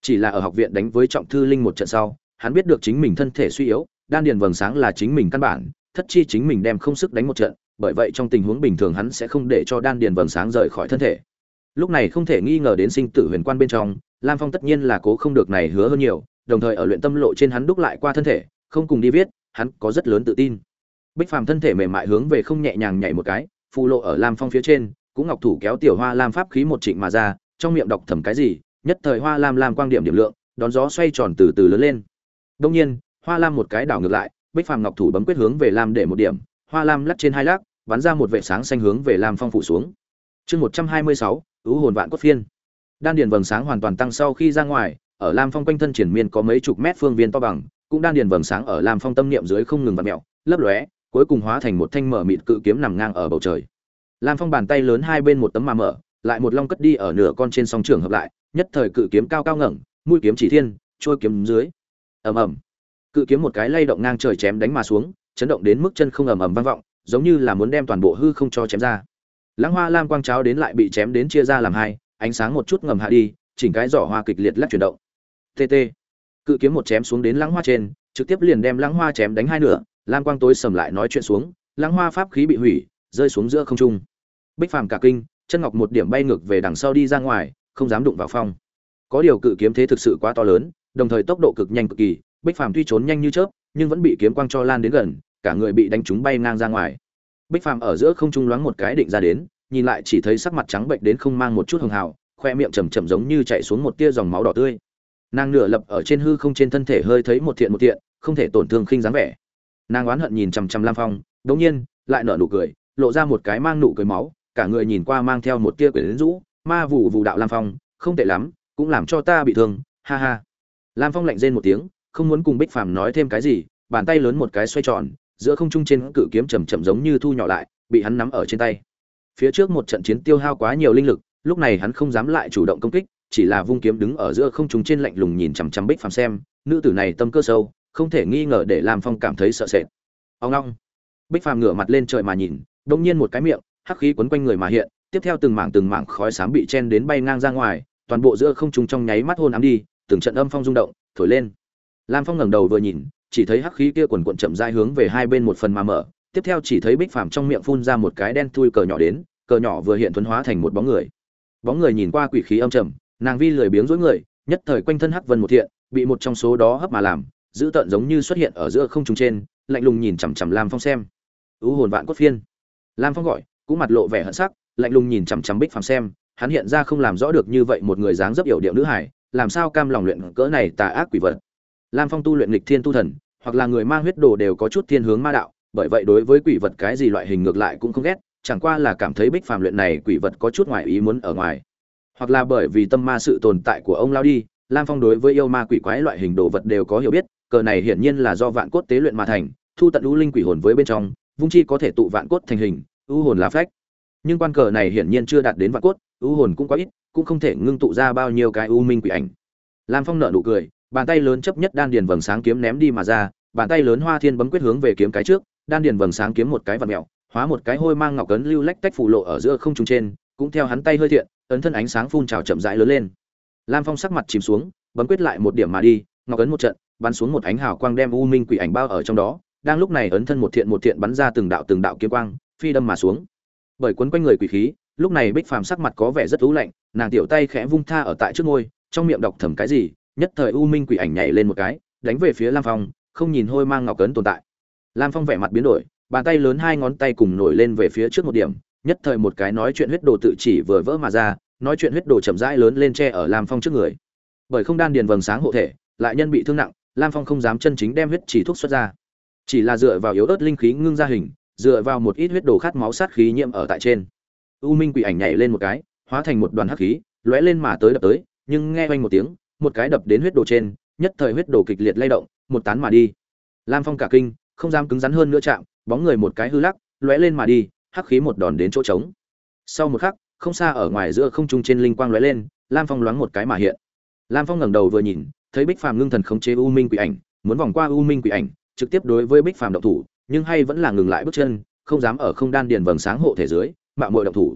Chỉ là ở học viện đánh với trọng thư linh một trận sau, hắn biết được chính mình thân thể suy yếu, đan điền vầng sáng là chính mình căn bản, thất chi chính mình đem không sức đánh một trận bởi vậy trong tình huống bình thường hắn sẽ không để cho đan điền vầng sáng rời khỏi thân thể. Lúc này không thể nghi ngờ đến sinh tử huyền quan bên trong, lam phong tất nhiên là cố không được này hứa hơn nhiều, đồng thời ở luyện tâm lộ trên hắn đúc lại qua thân thể, không cùng đi viết, hắn có rất lớn tự tin. Bích phàm thân thể mềm mại hướng về không nhẹ nhàng nhảy một cái, phù lộ ở lam phong phía trên, cũng ngọc thủ kéo tiểu hoa lam pháp khí một trịnh mà ra, trong miệng đọc thầm cái gì, nhất thời hoa lam lam quang điểm điểm lượng, đón gió xoay tròn từ từ lớn lên. Đông nhiên, hoa lam một cái đảo ngược lại, bích phàm ngọc thủ bấm quyết hướng về lam để một điểm, hoa lam lắc trên hai lắc bắn ra một vệ sáng xanh hướng về lam phong phủ xuống. Chương một trăm hai mươi sáu hồn vạn cốt phiên. Đan điền vầng sáng hoàn toàn tăng sau khi ra ngoài ở lam phong quanh thân triển miên có mấy chục mét phương viên to bằng cũng đan điền vầng sáng ở lam phong tâm niệm dưới không ngừng vặn mèo, lấp lóe cuối cùng hóa thành một thanh mở mịt cự kiếm nằm ngang ở bầu trời. Lam phong bàn tay lớn hai bên một tấm mà mở lại một long cất đi ở nửa con trên song trường hợp lại nhất thời cự kiếm cao cao ngẩng mũi kiếm chỉ thiên trôi kiếm dưới. Ầm ầm. Cự kiếm một cái lay động ngang trời chém đánh mà xuống chấn động đến mức chân không ầm ầm vang vọng giống như là muốn đem toàn bộ hư không cho chém ra. Lãng hoa lam quang cháo đến lại bị chém đến chia ra làm hai, ánh sáng một chút ngầm hạ đi, chỉnh cái giỏ hoa kịch liệt lắc chuyển động. Tt cự kiếm một chém xuống đến lãng hoa trên, trực tiếp liền đem lãng hoa chém đánh hai nửa, lam quang tối sầm lại nói chuyện xuống lãng hoa pháp khí bị hủy, rơi xuống giữa không trung. Bích phàm cả kinh, chân ngọc một điểm bay ngược về đằng sau đi ra ngoài, không dám đụng vào phong. Có điều cự kiếm thế thực sự quá to lớn, đồng thời tốc độ cực nhanh cực kỳ, bích phàm tuy trốn nhanh như chớp, nhưng vẫn bị kiếm quang cho lan đến gần cả người bị đánh trúng bay ngang ra ngoài. Bích phàm ở giữa không trung loáng một cái định ra đến, nhìn lại chỉ thấy sắc mặt trắng bệnh đến không mang một chút hường hào, khoe miệng chầm chậm giống như chạy xuống một tia dòng máu đỏ tươi. Nàng nửa lập ở trên hư không trên thân thể hơi thấy một thiện một thiện, không thể tổn thương khinh dáng vẻ. Nàng oán hận nhìn chằm chằm lam phong, đống nhiên, lại nở nụ cười, lộ ra một cái mang nụ cười máu, cả người nhìn qua mang theo một tia quyển rũ, ma vụ vụ đạo lam phong, không tệ lắm, cũng làm cho ta bị thương, ha ha. Lam phong lạnh rên một tiếng, không muốn cùng bích phàm nói thêm cái gì, bàn tay lớn một cái xoay tròn giữa không trung trên cự kiếm chầm chậm giống như thu nhỏ lại, bị hắn nắm ở trên tay. Phía trước một trận chiến tiêu hao quá nhiều linh lực, lúc này hắn không dám lại chủ động công kích, chỉ là vung kiếm đứng ở giữa không trung trên lạnh lùng nhìn chằm chằm bích phàm xem, nữ tử này tâm cơ sâu, không thể nghi ngờ để làm phong cảm thấy sợ sệt. Ông long bích phàm ngửa mặt lên trời mà nhìn, đông nhiên một cái miệng, hắc khí quấn quanh người mà hiện, tiếp theo từng mảng từng mảng khói xám bị chen đến bay ngang ra ngoài, toàn bộ giữa không trung trong nháy mắt hôn ám đi, từng trận âm phong rung động, thổi lên. Lam phong ngẩng đầu vừa nhìn chỉ thấy hắc khí kia quần quận chậm rãi hướng về hai bên một phần mà mở. Tiếp theo chỉ thấy bích phàm trong miệng phun ra một cái đen thui cờ nhỏ đến, cờ nhỏ vừa hiện thuần hóa thành một bóng người. Bóng người nhìn qua quỷ khí âm trầm, nàng vi lười biếng dối người, nhất thời quanh thân hắc vân một thiện, bị một trong số đó hấp mà làm giữ tận giống như xuất hiện ở giữa không trung trên, lạnh lùng nhìn chằm chằm lam phong xem. U hồn vạn cốt phiên. Lam phong gọi, cũng mặt lộ vẻ hận sắc, lạnh lùng nhìn chằm chằm bích phàm xem, hắn hiện ra không làm rõ được như vậy một người dáng dấp hiểu điệu nữ hải làm sao cam lòng luyện cỡ này tà ác quỷ vật. Lam phong tu luyện lịch thiên tu thần hoặc là người mang huyết đồ đều có chút thiên hướng ma đạo, bởi vậy đối với quỷ vật cái gì loại hình ngược lại cũng không ghét, chẳng qua là cảm thấy bích phàm luyện này quỷ vật có chút ngoài ý muốn ở ngoài. Hoặc là bởi vì tâm ma sự tồn tại của ông lao đi, lam phong đối với yêu ma quỷ quái loại hình đồ vật đều có hiểu biết, cờ này hiển nhiên là do vạn cốt tế luyện mà thành, thu tận u linh quỷ hồn với bên trong, vung chi có thể tụ vạn cốt thành hình, u hồn là phách. Nhưng quan cờ này hiển nhiên chưa đạt đến vạn cốt, u hồn cũng quá ít, cũng không thể ngưng tụ ra bao nhiêu cái u minh quỷ ảnh. Lam phong nở nụ cười bàn tay lớn chấp nhất đan điền vầng sáng kiếm ném đi mà ra bàn tay lớn hoa thiên bấm quyết hướng về kiếm cái trước đan điền vầng sáng kiếm một cái vật mèo, hóa một cái hôi mang ngọc cấn lưu lách tách phủ lộ ở giữa không trung trên cũng theo hắn tay hơi thiện ấn thân ánh sáng phun trào chậm rãi lớn lên. Lam phong sắc mặt chìm xuống bấm quyết lại một điểm mà đi ngọc ấn một trận bắn xuống một ánh hào quang đem u minh quỷ ảnh bao ở trong đó đang lúc này ấn thân một thiện một thiện bắn ra từng đạo từng đạo kiếm quang phi đâm mà xuống. Bởi quấn quanh người quỷ khí lúc này bích phàm sắc mặt có vẻ rất u lạnh nàng tiểu tay khẽ vung tha ở tại trước ngôi trong miệng đọc thầm cái gì nhất thời u minh quỷ ảnh nhảy lên một cái, đánh về phía lam phong, không nhìn hôi mang ngọc cấn tồn tại. Lam phong vẻ mặt biến đổi, bàn tay lớn hai ngón tay cùng nổi lên về phía trước một điểm, nhất thời một cái nói chuyện huyết đồ tự chỉ vừa vỡ mà ra, nói chuyện huyết đồ chậm rãi lớn lên che ở lam phong trước người. Bởi không đan điền vầng sáng hộ thể, lại nhân bị thương nặng, lam phong không dám chân chính đem huyết chỉ thuốc xuất ra. Chỉ là dựa vào yếu ớt linh khí ngưng ra hình, dựa vào một ít huyết đồ khát máu sát khí nhiễm ở tại trên. U minh quỷ ảnh nhảy lên một cái, hóa thành một đoàn hắc khí, lóe lên mà tới đập tới, nhưng nghe oanh một tiếng một cái đập đến huyết đồ trên, nhất thời huyết đồ kịch liệt lay động, một tán mà đi. Lam phong cả kinh, không dám cứng rắn hơn nữa chạm, bóng người một cái hư lắc, lóe lên mà đi, hắc khí một đòn đến chỗ trống. Sau một khắc, không xa ở ngoài giữa không trung trên linh quang lóe lên, lam phong loáng một cái mà hiện. Lam phong ngẩng đầu vừa nhìn, thấy bích phàm ngưng thần khống chế u minh quỷ ảnh, muốn vòng qua u minh quỷ ảnh, trực tiếp đối với bích phàm động thủ, nhưng hay vẫn là ngừng lại bước chân, không dám ở không đan điền vầng sáng hộ thể dưới, mạo muội động thủ.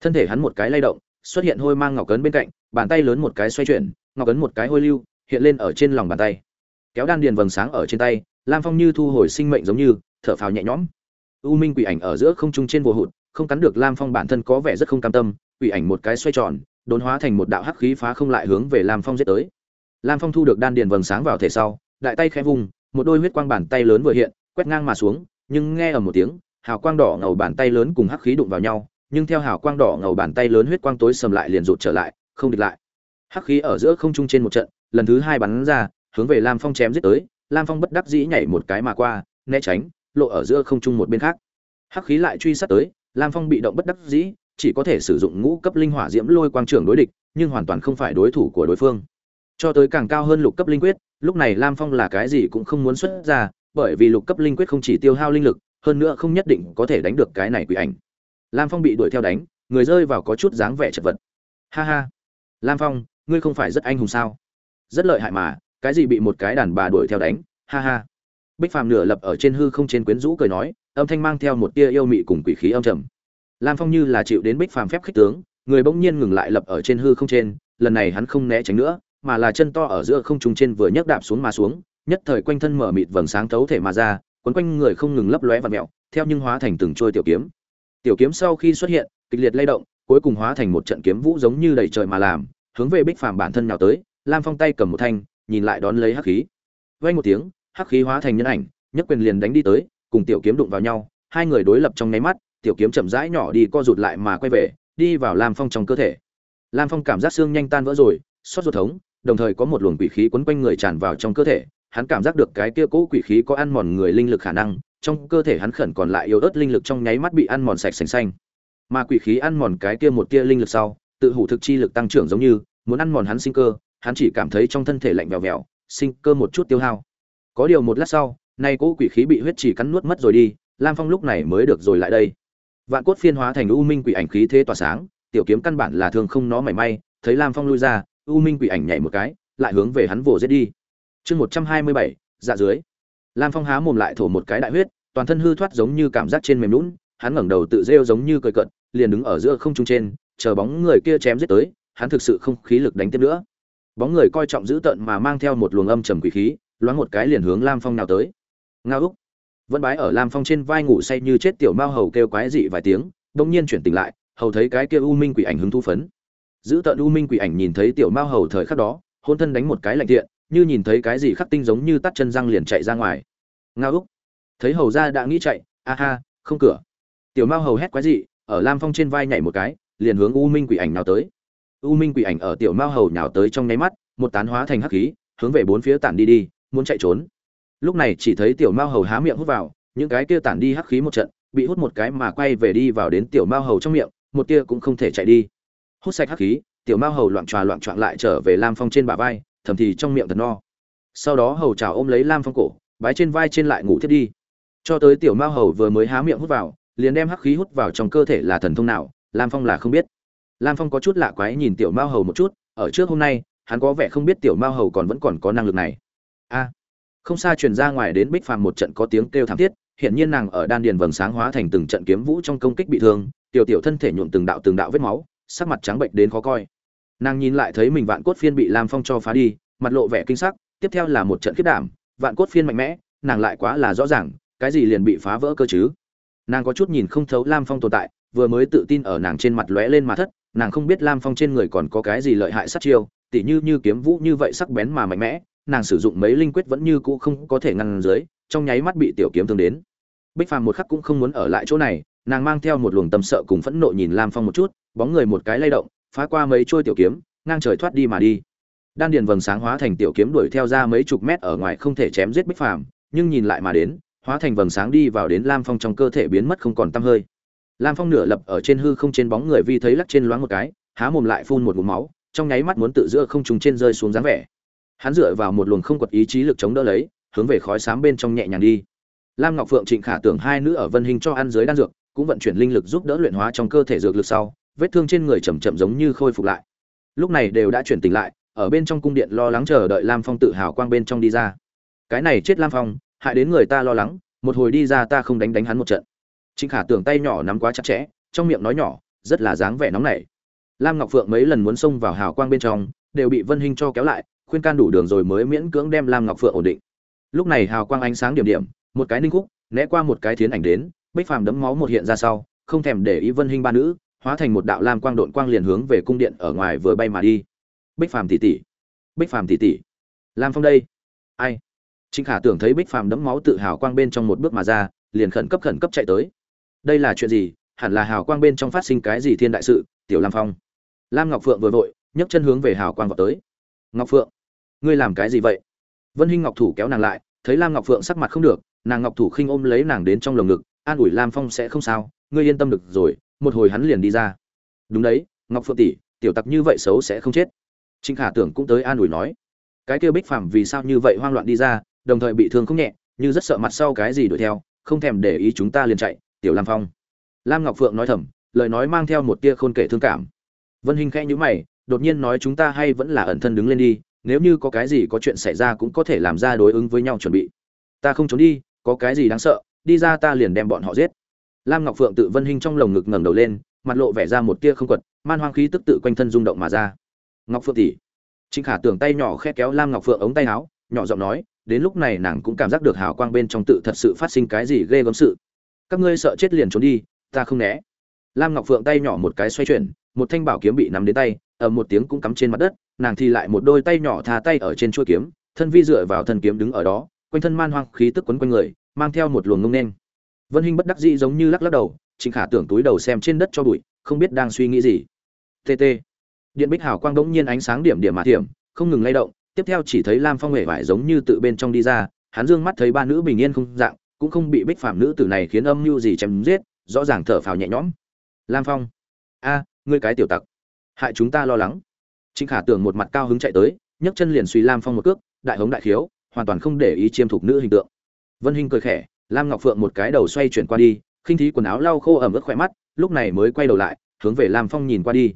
Thân thể hắn một cái lay động, xuất hiện hôi mang ngọc cấn bên cạnh, bàn tay lớn một cái xoay chuyển ngọc ấn một cái hôi lưu, hiện lên ở trên lòng bàn tay. Kéo đan điền vầng sáng ở trên tay, lam phong như thu hồi sinh mệnh giống như, thở phào nhẹ nhõm. U minh quỷ ảnh ở giữa không trung trên vô hụt, không cắn được lam phong bản thân có vẻ rất không cam tâm, quỷ ảnh một cái xoay tròn, đốn hóa thành một đạo hắc khí phá không lại hướng về lam phong giết tới. Lam phong thu được đan điền vầng sáng vào thể sau, đại tay khẽ vùng, một đôi huyết quang bàn tay lớn vừa hiện, quét ngang mà xuống, nhưng nghe ở một tiếng, hào quang đỏ ngầu bàn tay lớn cùng hắc khí đụng vào nhau, nhưng theo hào quang đỏ ngầu bàn tay lớn huyết quang tối sầm lại liền rụt trở lại, không địch lại hắc khí ở giữa không trung trên một trận, lần thứ hai bắn ra, hướng về lam phong chém giết tới, lam phong bất đắc dĩ nhảy một cái mà qua, né tránh, lộ ở giữa không trung một bên khác. Hắc khí lại truy sát tới, lam phong bị động bất đắc dĩ, chỉ có thể sử dụng ngũ cấp linh hỏa diễm lôi quang trưởng đối địch, nhưng hoàn toàn không phải đối thủ của đối phương. Cho tới càng cao hơn lục cấp linh quyết, lúc này lam phong là cái gì cũng không muốn xuất ra, bởi vì lục cấp linh quyết không chỉ tiêu hao linh lực, hơn nữa không nhất định có thể đánh được cái này quỷ ảnh. Lam phong bị đuổi theo đánh, người rơi vào có chút dáng vẻ chật vật. Ha ha. Lam phong ngươi không phải rất anh hùng sao? Rất lợi hại mà, cái gì bị một cái đàn bà đuổi theo đánh? Ha ha. Bích phàm nửa lập ở trên hư không trên quyến rũ cười nói, âm thanh mang theo một tia yêu mị cùng quỷ khí âm trầm. Lam phong như là chịu đến bích phàm phép khích tướng, người bỗng nhiên ngừng lại lập ở trên hư không trên, lần này hắn không né tránh nữa, mà là chân to ở giữa không trung trên vừa nhấc đạp xuống mà xuống, nhất thời quanh thân mở mịt vầng sáng thấu thể mà ra, quấn quanh người không ngừng lấp lóe và mẹo, theo nhưng hóa thành từng trôi tiểu kiếm. Tiểu kiếm sau khi xuất hiện, kịch liệt lay động, cuối cùng hóa thành một trận kiếm vũ giống như đầy trời mà làm hướng về bích phàm bản thân nào tới, lam phong tay cầm một thanh, nhìn lại đón lấy hắc khí. Vay một tiếng, hắc khí hóa thành nhân ảnh, nhất quyền liền đánh đi tới, cùng tiểu kiếm đụng vào nhau, hai người đối lập trong nháy mắt, tiểu kiếm chậm rãi nhỏ đi co rụt lại mà quay về, đi vào lam phong trong cơ thể. Lam phong cảm giác xương nhanh tan vỡ rồi, xót ruột thống, đồng thời có một luồng quỷ khí quấn quanh người tràn vào trong cơ thể, hắn cảm giác được cái kia cỗ quỷ khí có ăn mòn người linh lực khả năng, trong cơ thể hắn khẩn còn lại yếu ớt linh lực trong nháy mắt bị ăn mòn sạch sành xanh. Mà quỷ khí ăn mòn cái kia một tia linh lực sau tự hủ thực chi lực tăng trưởng giống như, muốn ăn mòn hắn sinh cơ, hắn chỉ cảm thấy trong thân thể lạnh vèo vèo, sinh cơ một chút tiêu hao. Có điều một lát sau, nay cỗ quỷ khí bị huyết chỉ cắn nuốt mất rồi đi, lam phong lúc này mới được rồi lại đây. Vạn cốt phiên hóa thành u minh quỷ ảnh khí thế tỏa sáng, tiểu kiếm căn bản là thường không nó mảy may, thấy lam phong lui ra, u minh quỷ ảnh nhảy một cái, lại hướng về hắn vồ giết đi. Chương một trăm hai mươi bảy dạ dưới. Lam phong há mồm lại thổ một cái đại huyết, toàn thân hư thoát giống như cảm giác trên mềm lún hắn ngẩng đầu tự rêu giống như cười cận liền đứng ở giữa không trung trên chờ bóng người kia chém giết tới hắn thực sự không khí lực đánh tiếp nữa. Bóng người coi trọng giữ tận mà mang theo một luồng âm trầm quỷ khí loáng một cái liền hướng lam phong nào tới. Ngao úc. Vẫn bái ở lam phong trên vai ngủ say như chết tiểu mao hầu kêu quái dị vài tiếng đột nhiên chuyển tỉnh lại hầu thấy cái kia u minh quỷ ảnh hứng thú phấn. Giữ tận u minh quỷ ảnh nhìn thấy tiểu mao hầu thời khắc đó hôn thân đánh một cái lạnh tiện, như nhìn thấy cái gì khắc tinh giống như tắt chân răng liền chạy ra ngoài. Ngao úc. Thấy hầu ra đã nghĩ chạy a ha không cửa. Tiểu mao hầu hét quái dị ở lam phong trên vai nhảy một cái liền hướng u minh quỷ ảnh nào tới. U minh quỷ ảnh ở tiểu mao hầu nhào tới trong nháy mắt, một tán hóa thành hắc khí, hướng về bốn phía tản đi đi, muốn chạy trốn. Lúc này chỉ thấy tiểu mao hầu há miệng hút vào, những cái kia tản đi hắc khí một trận, bị hút một cái mà quay về đi vào đến tiểu mao hầu trong miệng, một tia cũng không thể chạy đi. Hút sạch hắc khí, tiểu mao hầu loạn tròa loạn trọn lại trở về lam phong trên bả vai, thầm thì trong miệng thật no. Sau đó hầu trào ôm lấy lam phong cổ, bái trên vai trên lại ngủ thiết đi. Cho tới tiểu mao hầu vừa mới há miệng hút vào, liền đem hắc khí hút vào trong cơ thể là thần thông nào lam phong là không biết. Lam phong có chút lạ quái nhìn tiểu mao hầu một chút, ở trước hôm nay, hắn có vẻ không biết tiểu mao hầu còn vẫn còn có năng lực này. A, không xa truyền ra ngoài đến bích phàm một trận có tiếng kêu thảm thiết hiện nhiên nàng ở đan điền vầng sáng hóa thành từng trận kiếm vũ trong công kích bị thương, tiểu tiểu thân thể nhuộm từng đạo từng đạo vết máu, sắc mặt trắng bệnh đến khó coi. Nàng nhìn lại thấy mình vạn cốt phiên bị lam phong cho phá đi, mặt lộ vẻ kinh sắc, tiếp theo là một trận khiết đảm, vạn cốt phiên mạnh mẽ, nàng lại quá là rõ ràng, cái gì liền bị phá vỡ cơ chứ? Nàng có chút nhìn không thấu lam phong tồn tại vừa mới tự tin ở nàng trên mặt lóe lên mà thất, nàng không biết lam phong trên người còn có cái gì lợi hại sát chiêu, tỉ như như kiếm vũ như vậy sắc bén mà mạnh mẽ, nàng sử dụng mấy linh quyết vẫn như cũ không có thể ngăn dưới, trong nháy mắt bị tiểu kiếm thương đến. Bích phàm một khắc cũng không muốn ở lại chỗ này, nàng mang theo một luồng tâm sợ cùng phẫn nộ nhìn lam phong một chút, bóng người một cái lay động, phá qua mấy chuôi tiểu kiếm, ngang trời thoát đi mà đi. Đan điền vầng sáng hóa thành tiểu kiếm đuổi theo ra mấy chục mét ở ngoài không thể chém giết bích phàm, nhưng nhìn lại mà đến, hóa thành vầng sáng đi vào đến lam phong trong cơ thể biến mất không còn tăm hơi lam phong nửa lập ở trên hư không trên bóng người vi thấy lắc trên loáng một cái, há mồm lại phun một ngụm máu, trong nháy mắt muốn tự giữa không trùng trên rơi xuống dáng vẻ. Hắn dựa vào một luồng không quật ý chí lực chống đỡ lấy, hướng về khói xám bên trong nhẹ nhàng đi. Lam ngọc phượng trịnh khả tưởng hai nữ ở vân hình cho ăn dưới đan dược, cũng vận chuyển linh lực giúp đỡ luyện hóa trong cơ thể dược lực sau, vết thương trên người chậm chậm giống như khôi phục lại. Lúc này đều đã chuyển tỉnh lại, ở bên trong cung điện lo lắng chờ đợi lam phong tự hào quang bên trong đi ra. Cái này chết lam phong, hại đến người ta lo lắng, một hồi đi ra ta không đánh đánh hắn một trận trịnh khả tưởng tay nhỏ nắm quá chặt chẽ, trong miệng nói nhỏ, rất là dáng vẻ nóng nảy. Lam ngọc phượng mấy lần muốn xông vào hào quang bên trong, đều bị vân hinh cho kéo lại, khuyên can đủ đường rồi mới miễn cưỡng đem lam ngọc phượng ổn định. Lúc này hào quang ánh sáng điểm điểm, một cái ninh khúc, né qua một cái thiến ảnh đến, bích phàm đấm máu một hiện ra sau, không thèm để ý vân hinh ba nữ, hóa thành một đạo lam quang độn quang liền hướng về cung điện ở ngoài vừa bay mà đi. Bích phàm tỷ tỷ bích phàm tỷ tỷ lam phong đây. Ai? Trịnh khả tưởng thấy bích phàm đấm máu tự hào quang bên trong một bước mà ra, liền khẩn cấp khẩn cấp chạy tới đây là chuyện gì? Hẳn là hào quang bên trong phát sinh cái gì thiên đại sự? Tiểu lam phong. Lam ngọc phượng vừa vội, nhấc chân hướng về hào quang vào tới. Ngọc phượng, ngươi làm cái gì vậy? Vân hinh ngọc thủ kéo nàng lại, thấy lam ngọc phượng sắc mặt không được, nàng ngọc thủ khinh ôm lấy nàng đến trong lồng ngực, an ủi lam phong sẽ không sao, ngươi yên tâm được rồi, một hồi hắn liền đi ra. Đúng đấy, ngọc phượng tỷ, tiểu tặc như vậy xấu sẽ không chết. Trịnh khả tưởng cũng tới an ủi nói. Cái kia bích phàm vì sao như vậy hoang loạn đi ra, đồng thời bị thương không nhẹ, như rất sợ mặt sau cái gì đuổi theo, không thèm để ý chúng ta liền chạy tiểu lam phong. Lam ngọc phượng nói thầm, lời nói mang theo một tia khôn kể thương cảm. Vân hình khẽ nhíu mày, đột nhiên nói chúng ta hay vẫn là ẩn thân đứng lên đi, nếu như có cái gì có chuyện xảy ra cũng có thể làm ra đối ứng với nhau chuẩn bị. Ta không trốn đi, có cái gì đáng sợ, đi ra ta liền đem bọn họ giết. Lam ngọc phượng tự vân hình trong lồng ngực ngẩng đầu lên, mặt lộ vẻ ra một tia không quật, man hoang khí tức tự quanh thân rung động mà ra. Ngọc phượng tỷ. Trịnh khả tưởng tay nhỏ khẽ kéo lam ngọc phượng ống tay áo, nhỏ giọng nói, đến lúc này nàng cũng cảm giác được hào quang bên trong tự thật sự phát sinh cái gì ghê gớm sự các ngươi sợ chết liền trốn đi, ta không né. Lam ngọc phượng tay nhỏ một cái xoay chuyển, một thanh bảo kiếm bị nắm đến tay, ở một tiếng cũng cắm trên mặt đất, nàng thì lại một đôi tay nhỏ thà tay ở trên chuôi kiếm, thân vi dựa vào thân kiếm đứng ở đó, quanh thân man hoang khí tức quấn quanh người, mang theo một luồng ngông nên. Vân hinh bất đắc dĩ giống như lắc lắc đầu, trịnh khả tưởng túi đầu xem trên đất cho bụi, không biết đang suy nghĩ gì. Tt điện bích hào quang đống nhiên ánh sáng điểm điểm mà thiểm, không ngừng lay động, tiếp theo chỉ thấy lam phong hề vải giống như tự bên trong đi ra, hắn dương mắt thấy ba nữ bình yên không dạng cũng không bị bích phạm nữ tử này khiến âm mưu gì chém giết, rõ ràng thở phào nhẹ nhõm. Lam phong, a, ngươi cái tiểu tặc, hại chúng ta lo lắng. Trịnh khả tưởng một mặt cao hứng chạy tới, nhấc chân liền suy lam phong một cước, đại hống đại khiếu, hoàn toàn không để ý chiêm thục nữ hình tượng. Vân hinh cười khẽ, lam ngọc phượng một cái đầu xoay chuyển qua đi, khinh thí quần áo lau khô ẩm ướt khỏe mắt, lúc này mới quay đầu lại, hướng về lam phong nhìn qua đi.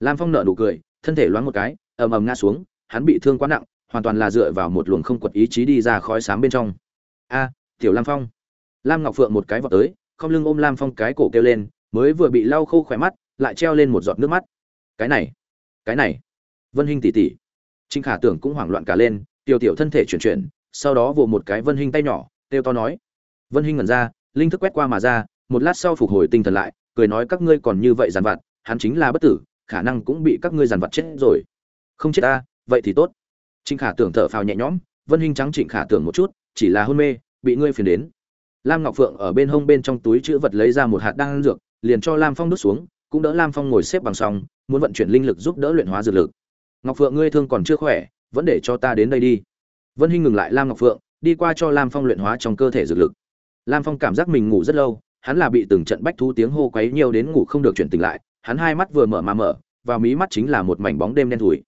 Lam phong nở nụ cười, thân thể loáng một cái, ầm ầm ngã xuống, hắn bị thương quá nặng, hoàn toàn là dựa vào một luồng không quật ý chí đi ra khói sám bên trong. A tiểu lam phong. Lam ngọc phượng một cái vọt tới, không lưng ôm lam phong cái cổ kêu lên, mới vừa bị lau khô khỏe mắt, lại treo lên một giọt nước mắt. Cái này cái này. Vân hinh tỉ tỉ. Trinh khả tưởng cũng hoảng loạn cả lên, tiểu tiểu thân thể chuyển chuyển, sau đó vồ một cái vân hinh tay nhỏ têu to nói. Vân hinh ngẩn ra, linh thức quét qua mà ra, một lát sau phục hồi tinh thần lại, cười nói các ngươi còn như vậy giàn vặt, hắn chính là bất tử, khả năng cũng bị các ngươi giàn vặt chết rồi. Không chết ta, vậy thì tốt. Trinh khả tưởng thở phào nhẹ nhõm, vân hinh trắng trịnh khả tưởng một chút, chỉ là hôn mê bị ngươi phiền đến. Lam ngọc phượng ở bên hông bên trong túi chữ vật lấy ra một hạt đan dược, liền cho lam phong đút xuống, cũng đỡ lam phong ngồi xếp bằng song muốn vận chuyển linh lực giúp đỡ luyện hóa dược lực. Ngọc phượng, ngươi thương còn chưa khỏe, vẫn để cho ta đến đây đi. Vân hinh ngừng lại, lam ngọc phượng, đi qua cho lam phong luyện hóa trong cơ thể dược lực. Lam phong cảm giác mình ngủ rất lâu, hắn là bị từng trận bách thú tiếng hô quấy nhiều đến ngủ không được chuyển tỉnh lại, hắn hai mắt vừa mở mà mở, vào mí mắt chính là một mảnh bóng đêm đen thủi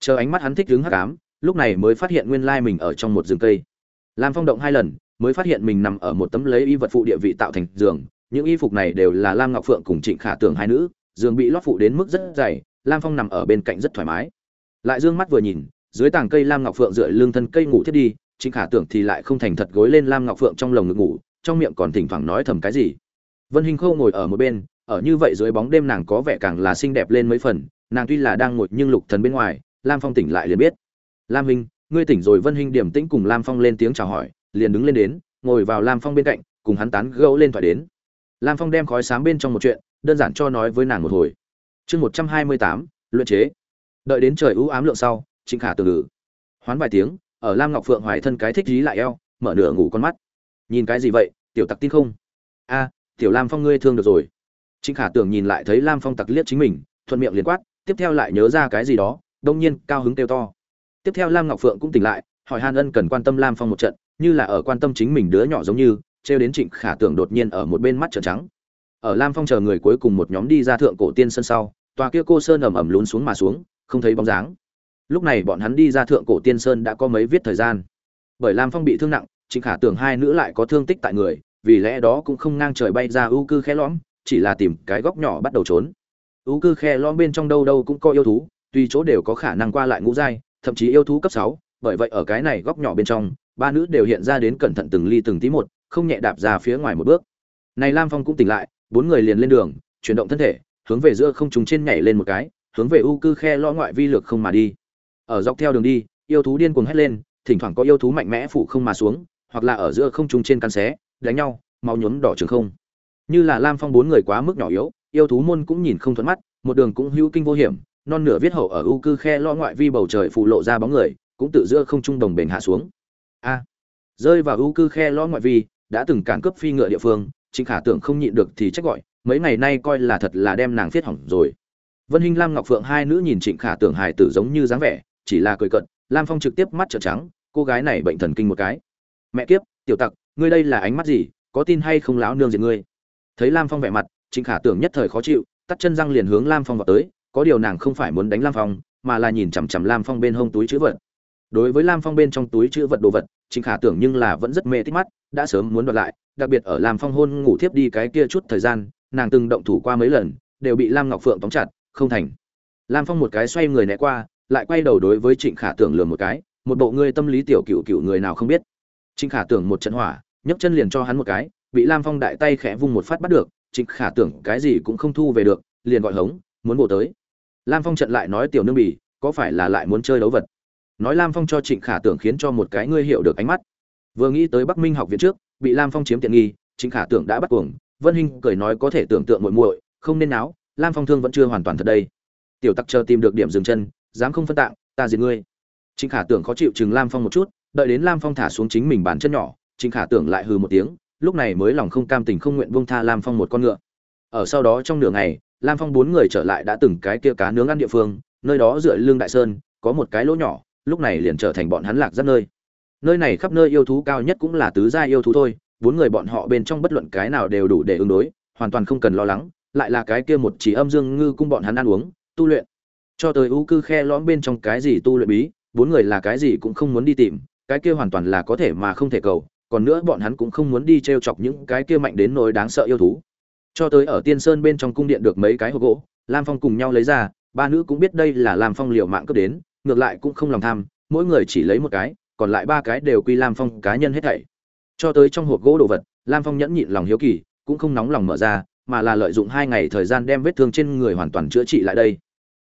chờ ánh mắt hắn thích đứng hắc ám, lúc này mới phát hiện nguyên lai mình ở trong một rừng cây. Lam phong động hai lần mới phát hiện mình nằm ở một tấm lấy y vật phụ địa vị tạo thành giường. Những y phục này đều là lam ngọc phượng cùng trịnh khả tưởng hai nữ. Giường bị lót phụ đến mức rất dày, lam phong nằm ở bên cạnh rất thoải mái. Lại dương mắt vừa nhìn, dưới tàng cây lam ngọc phượng dựa lưng thân cây ngủ thiết đi, trịnh khả tưởng thì lại không thành thật gối lên lam ngọc phượng trong lồng ngực ngủ, trong miệng còn thỉnh thoảng nói thầm cái gì. Vân hình khâu ngồi ở một bên, ở như vậy dưới bóng đêm nàng có vẻ càng là xinh đẹp lên mấy phần, nàng tuy là đang ngồi nhưng lục thần bên ngoài, lam phong tỉnh lại liền biết. Lam hình ngươi tỉnh rồi. Vân hình điểm tĩnh cùng lam phong lên tiếng chào hỏi liền đứng lên đến, ngồi vào lam phong bên cạnh, cùng hắn tán gẫu lên thoại đến. Lam phong đem khói sáng bên trong một chuyện, đơn giản cho nói với nàng một hồi. Chương một trăm hai mươi tám, luyện chế. Đợi đến trời ưu ám lượng sau, trịnh khả từ ngữ. Hoán vài tiếng, ở lam ngọc phượng hoài thân cái thích dí lại eo, mở nửa ngủ con mắt. Nhìn cái gì vậy, tiểu tặc tin không? A, tiểu lam phong ngươi thương được rồi. Trịnh khả tưởng nhìn lại thấy lam phong tặc liếc chính mình, thuận miệng liền quát, tiếp theo lại nhớ ra cái gì đó, đông nhiên cao hứng kêu to. Tiếp theo lam ngọc phượng cũng tỉnh lại, hỏi hàn ân cần quan tâm lam phong một trận như là ở quan tâm chính mình đứa nhỏ giống như, trêu đến trịnh khả tưởng đột nhiên ở một bên mắt trợn trắng. Ở lam phong chờ người cuối cùng một nhóm đi ra thượng cổ tiên sân sau, tòa kia cô sơn ẩm ẩm lún xuống mà xuống, không thấy bóng dáng. Lúc này bọn hắn đi ra thượng cổ tiên sơn đã có mấy viết thời gian. Bởi lam phong bị thương nặng, trịnh khả tưởng hai nữ lại có thương tích tại người, vì lẽ đó cũng không ngang trời bay ra ưu cư khe lõm, chỉ là tìm cái góc nhỏ bắt đầu trốn. Ưu cư khe lõm bên trong đâu đâu cũng có yêu thú, tuy chỗ đều có khả năng qua lại ngũ giai, thậm chí yêu thú cấp sáu, bởi vậy ở cái này góc nhỏ bên trong ba nữ đều hiện ra đến cẩn thận từng ly từng tí một, không nhẹ đạp ra phía ngoài một bước. Này lam phong cũng tỉnh lại, bốn người liền lên đường, chuyển động thân thể, hướng về giữa không trung trên nhảy lên một cái, hướng về u cư khe lõ ngoại vi lược không mà đi. Ở dọc theo đường đi, yêu thú điên cuồng hét lên, thỉnh thoảng có yêu thú mạnh mẽ phụ không mà xuống, hoặc là ở giữa không trung trên căn xé, đánh nhau, máu nhuốm đỏ trường không. Như là lam phong bốn người quá mức nhỏ yếu, yêu thú môn cũng nhìn không thuận mắt, một đường cũng hữu kinh vô hiểm, non nửa viết hậu ở u cư khe lõ ngoại vi bầu trời phụ lộ ra bóng người, cũng tự giữa không trung đồng bền hạ xuống a. Rơi vào ưu cư khe lõ ngoại vi, đã từng cản cướp phi ngựa địa phương, trịnh khả tưởng không nhịn được thì trách gọi, mấy ngày nay coi là thật là đem nàng phiết hỏng rồi. Vân hinh, lam ngọc phượng hai nữ nhìn trịnh khả tưởng hài tử giống như dáng vẻ, chỉ là cười cận lam phong trực tiếp mắt trợn trắng, cô gái này bệnh thần kinh một cái. Mẹ kiếp, tiểu tặc, ngươi đây là ánh mắt gì, có tin hay không láo nương diệt ngươi? Thấy lam phong vẻ mặt, trịnh khả tưởng nhất thời khó chịu, tắt chân răng liền hướng lam phong vào tới, có điều nàng không phải muốn đánh lam phong, mà là nhìn chằm chằm lam phong bên hông túi chữ vật đối với lam phong bên trong túi chữ vật đồ vật trịnh khả tưởng nhưng là vẫn rất mê thích mắt, đã sớm muốn đoạt lại, đặc biệt ở lam phong hôn ngủ thiếp đi cái kia chút thời gian, nàng từng động thủ qua mấy lần, đều bị lam ngọc phượng tóm chặt, không thành. Lam phong một cái xoay người né qua, lại quay đầu đối với trịnh khả tưởng lừa một cái, một bộ ngươi tâm lý tiểu cựu cựu người nào không biết. Trịnh khả tưởng một trận hỏa, nhấc chân liền cho hắn một cái, bị lam phong đại tay khẽ vung một phát bắt được trịnh khả tưởng cái gì cũng không thu về được, liền gọi hống, muốn bộ tới. Lam phong trận lại nói tiểu nương bỉ có phải là lại muốn chơi đấu vật? Nói lam phong cho trịnh khả tưởng khiến cho một cái ngươi hiểu được ánh mắt. Vừa nghĩ tới bắc minh học viện trước, bị lam phong chiếm tiện nghi, trịnh khả tưởng đã bắt cuồng. Vân hinh cười nói có thể tưởng tượng muội muội, không nên náo, lam phong thương vẫn chưa hoàn toàn thật đây. Tiểu tặc chờ tìm được điểm dừng chân, dám không phân tạng, ta diệt ngươi. Trịnh khả tưởng khó chịu chừng lam phong một chút, đợi đến lam phong thả xuống chính mình bàn chân nhỏ, trịnh khả tưởng lại hừ một tiếng, lúc này mới lòng không cam tình không nguyện buông tha lam phong một con ngựa. Ở sau đó trong nửa ngày, lam phong bốn người trở lại đã từng cái kia cá nướng ăn địa phương, nơi đó dựa lưng đại sơn, có một cái lỗ nhỏ lúc này liền trở thành bọn hắn lạc rất nơi. Nơi này khắp nơi yêu thú cao nhất cũng là tứ gia yêu thú thôi, bốn người bọn họ bên trong bất luận cái nào đều đủ để ứng đối, hoàn toàn không cần lo lắng, lại là cái kia một chỉ âm dương ngư cung bọn hắn ăn uống, tu luyện. Cho tới ưu cư khe lõm bên trong cái gì tu luyện bí, bốn người là cái gì cũng không muốn đi tìm, cái kia hoàn toàn là có thể mà không thể cầu, còn nữa bọn hắn cũng không muốn đi t r e o chọc những cái kia mạnh đến nỗi đáng sợ yêu thú. Cho tới ở tiên sơn bên trong cung điện được mấy cái hộp gỗ, lam phong cùng nhau lấy ra, ba nữ cũng biết đây là lam phong liệu mạng cướp đến ngược lại cũng không lòng tham, mỗi người chỉ lấy một cái, còn lại ba cái đều quy lam phong cá nhân hết thảy. Cho tới trong hộp gỗ đồ vật, lam phong nhẫn nhịn lòng hiếu kỳ, cũng không nóng lòng mở ra, mà là lợi dụng hai ngày thời gian đem vết thương trên người hoàn toàn chữa trị lại đây.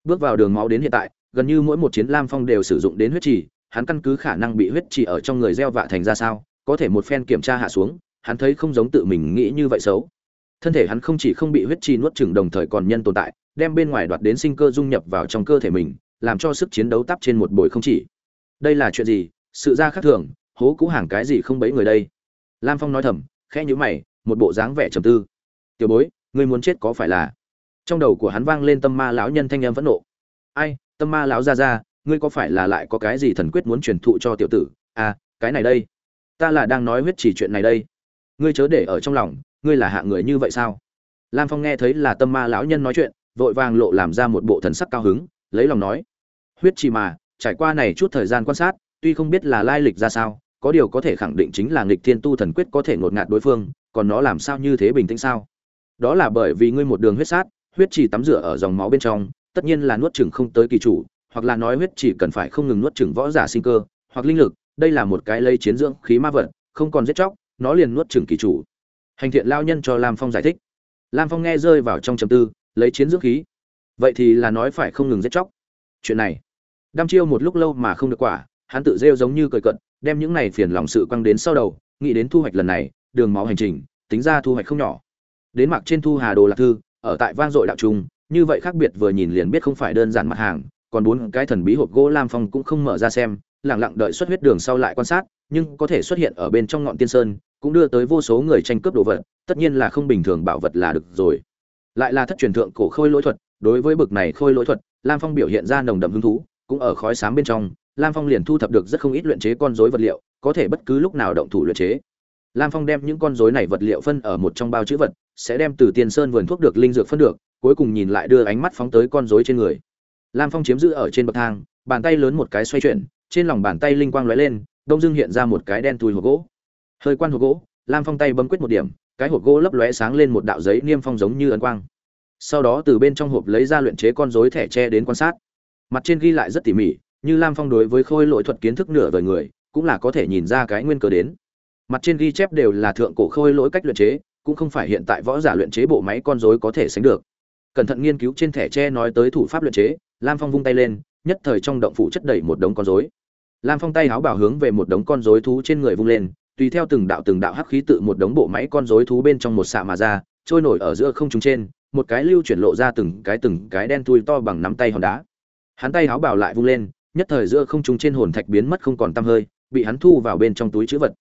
Bước vào đường máu đến hiện tại, gần như mỗi một chiến lam phong đều sử dụng đến huyết trì, hắn căn cứ khả năng bị huyết trì ở trong người gieo vạ thành ra sao, có thể một phen kiểm tra hạ xuống, hắn thấy không giống tự mình nghĩ như vậy xấu. Thân thể hắn không chỉ không bị huyết trì nuốt chửng đồng thời còn nhân tồn tại, đem bên ngoài đoạt đến sinh cơ dung nhập vào trong cơ thể mình làm cho sức chiến đấu tắp trên một bồi không chỉ. Đây là chuyện gì? Sự ra khác thường, hố cũ hàng cái gì không bấy người đây? Lam phong nói thầm, khẽ nhữ mày, một bộ dáng vẻ trầm tư. Tiểu bối, ngươi muốn chết có phải là? Trong đầu của hắn vang lên tâm ma lão nhân thanh em phẫn nộ. Ai, tâm ma lão ra ra ngươi có phải là lại có cái gì thần quyết muốn truyền thụ cho tiểu tử? À cái này đây. Ta là đang nói huyết chỉ chuyện này đây. Ngươi chớ để ở trong lòng, ngươi là hạ người như vậy sao? Lam phong nghe thấy là tâm ma lão nhân nói chuyện, vội vàng lộ làm ra một bộ thần sắc cao hứng, lấy lòng nói huyết trì mà, trải qua này chút thời gian quan sát, tuy không biết là lai lịch ra sao, có điều có thể khẳng định chính là nghịch thiên tu thần quyết có thể ngột ngạt đối phương, còn nó làm sao như thế bình tĩnh sao? Đó là bởi vì ngươi một đường huyết sát, huyết chỉ tắm rửa ở dòng máu bên trong, tất nhiên là nuốt chừng không tới kỳ chủ, hoặc là nói huyết chỉ cần phải không ngừng nuốt chừng võ giả sinh cơ, hoặc linh lực, đây là một cái lây chiến dưỡng khí ma vật, không còn giết chóc, nó liền nuốt chừng kỳ chủ. Hành thiện lao nhân cho lam phong giải thích. Lam phong nghe rơi vào trong trầm tư, lấy chiến dưỡng khí. Vậy thì là nói phải không ngừng giết chóc. Chuyện này đăm chiêu một lúc lâu mà không được quả, hắn tự rêu giống như cười cận, đem những này phiền lòng sự quăng đến sau đầu, nghĩ đến thu hoạch lần này, đường máu hành trình, tính ra thu hoạch không nhỏ. Đến mặc trên thu hà đồ lạc thư, ở tại vang dội đạo trung, như vậy khác biệt vừa nhìn liền biết không phải đơn giản mặt hàng, còn bốn cái thần bí hộp gỗ lam phong cũng không mở ra xem lẳng lặng đợi xuất huyết đường sau lại quan sát, nhưng có thể xuất hiện ở bên trong ngọn tiên sơn, cũng đưa tới vô số người tranh cướp đồ vật, tất nhiên là không bình thường bảo vật là được rồi. Lại là thất truyền thượng cổ khôi lỗi thuật, đối với bực này khôi lỗi thuật, lam phong biểu hiện ra nồng đậm hứng thú cũng ở khói sáng bên trong, lam phong liền thu thập được rất không ít luyện chế con rối vật liệu, có thể bất cứ lúc nào động thủ luyện chế. Lam phong đem những con rối này vật liệu phân ở một trong bao chữ vật, sẽ đem từ tiền sơn vườn thuốc được linh dược phân được, cuối cùng nhìn lại đưa ánh mắt phóng tới con rối trên người. Lam phong chiếm giữ ở trên bậc thang, bàn tay lớn một cái xoay chuyển, trên lòng bàn tay linh quang lóe lên, đông dưng hiện ra một cái đen tùi hộp gỗ. Hơi quan hộp gỗ, lam phong tay bấm quyết một điểm, cái hộp gỗ lấp lóe sáng lên một đạo giấy niêm phong giống như ấn quang. Sau đó từ bên trong hộp lấy ra luyện chế con rối thẻ tre đến quan sát mặt trên ghi lại rất tỉ mỉ, như lam phong đối với khôi lỗi thuật kiến thức nửa đời người, cũng là có thể nhìn ra cái nguyên cớ đến. Mặt trên ghi chép đều là thượng cổ khôi lỗi cách luyện chế, cũng không phải hiện tại võ giả luyện chế bộ máy con rối có thể sánh được. Cẩn thận nghiên cứu trên thẻ tre nói tới thủ pháp luyện chế, lam phong vung tay lên, nhất thời trong động phủ chất đầy một đống con rối. Lam phong tay háo bảo hướng về một đống con rối thú trên người vung lên, tùy theo từng đạo từng đạo hắc khí tự một đống bộ máy con rối thú bên trong một xạ mà ra, trôi nổi ở giữa không trung trên, một cái lưu chuyển lộ ra từng cái từng cái đen thui to bằng nắm tay hòn đá hắn tay háo bảo lại vung lên, nhất thời giữa không trung trên hồn thạch biến mất không còn tăm hơi, bị hắn thu vào bên trong túi chữ vật.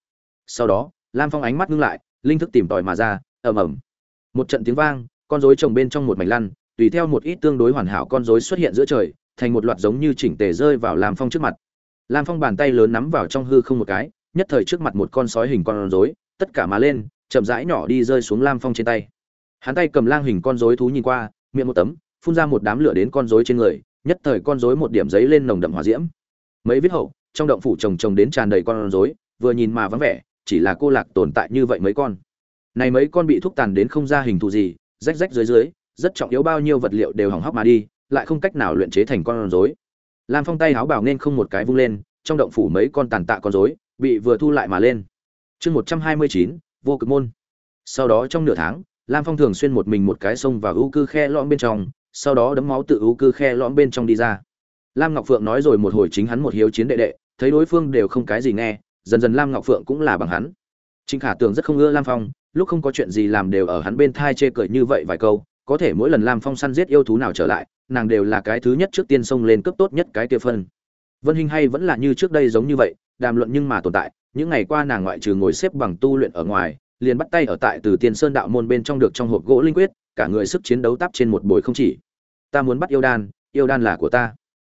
Sau đó, lam phong ánh mắt ngưng lại, linh thức tìm tòi mà ra, ầm ầm. Một trận tiếng vang, con rối trồng bên trong một mảnh lăn, tùy theo một ít tương đối hoàn hảo con rối xuất hiện giữa trời, thành một loạt giống như chỉnh tề rơi vào lam phong trước mặt. Lam phong bàn tay lớn nắm vào trong hư không một cái, nhất thời trước mặt một con sói hình con rối, tất cả mà lên, chậm rãi nhỏ đi rơi xuống lam phong trên tay. Hắn tay cầm lang hình con rối thú nhìn qua, miệng một tấm, phun ra một đám lửa đến con rối trên người nhất thời con rối một điểm giấy lên nồng đậm hỏa diễm. Mấy viết hậu, trong động phủ trồng trồng đến tràn đầy con rối, vừa nhìn mà vắng vẻ, chỉ là cô lạc tồn tại như vậy mấy con. Này mấy con bị thúc tàn đến không ra hình thù gì, rách rách dưới dưới, rất trọng yếu bao nhiêu vật liệu đều hỏng hóc mà đi, lại không cách nào luyện chế thành con rối. Lam phong tay háo bảo nên không một cái vung lên, trong động phủ mấy con tàn tạ con rối, bị vừa thu lại mà lên. Chương một trăm hai mươi chín, vô cực môn. Sau đó trong nửa tháng, lam phong thường xuyên một mình một cái sông vào ưu cư khe lõm bên trong sau đó đấm máu tự ưu cư khe lõm bên trong đi ra. Lam ngọc phượng nói rồi một hồi chính hắn một hiếu chiến đệ đệ, thấy đối phương đều không cái gì nghe, dần dần lam ngọc phượng cũng là bằng hắn. Trinh khả tường rất không ưa lam phong, lúc không có chuyện gì làm đều ở hắn bên thai chê cười như vậy vài câu, có thể mỗi lần lam phong săn giết yêu thú nào trở lại, nàng đều là cái thứ nhất trước tiên xông lên cấp tốt nhất cái kia phân. Vân hình hay vẫn là như trước đây giống như vậy, đàm luận nhưng mà tồn tại, những ngày qua nàng ngoại trừ ngồi xếp bằng tu luyện ở ngoài, liền bắt tay ở tại từ tiên sơn đạo môn bên trong được trong hộp gỗ linh quyết cả người sức chiến đấu tắp trên một bồi không chỉ. Ta muốn bắt yêu đan yêu đan là của ta.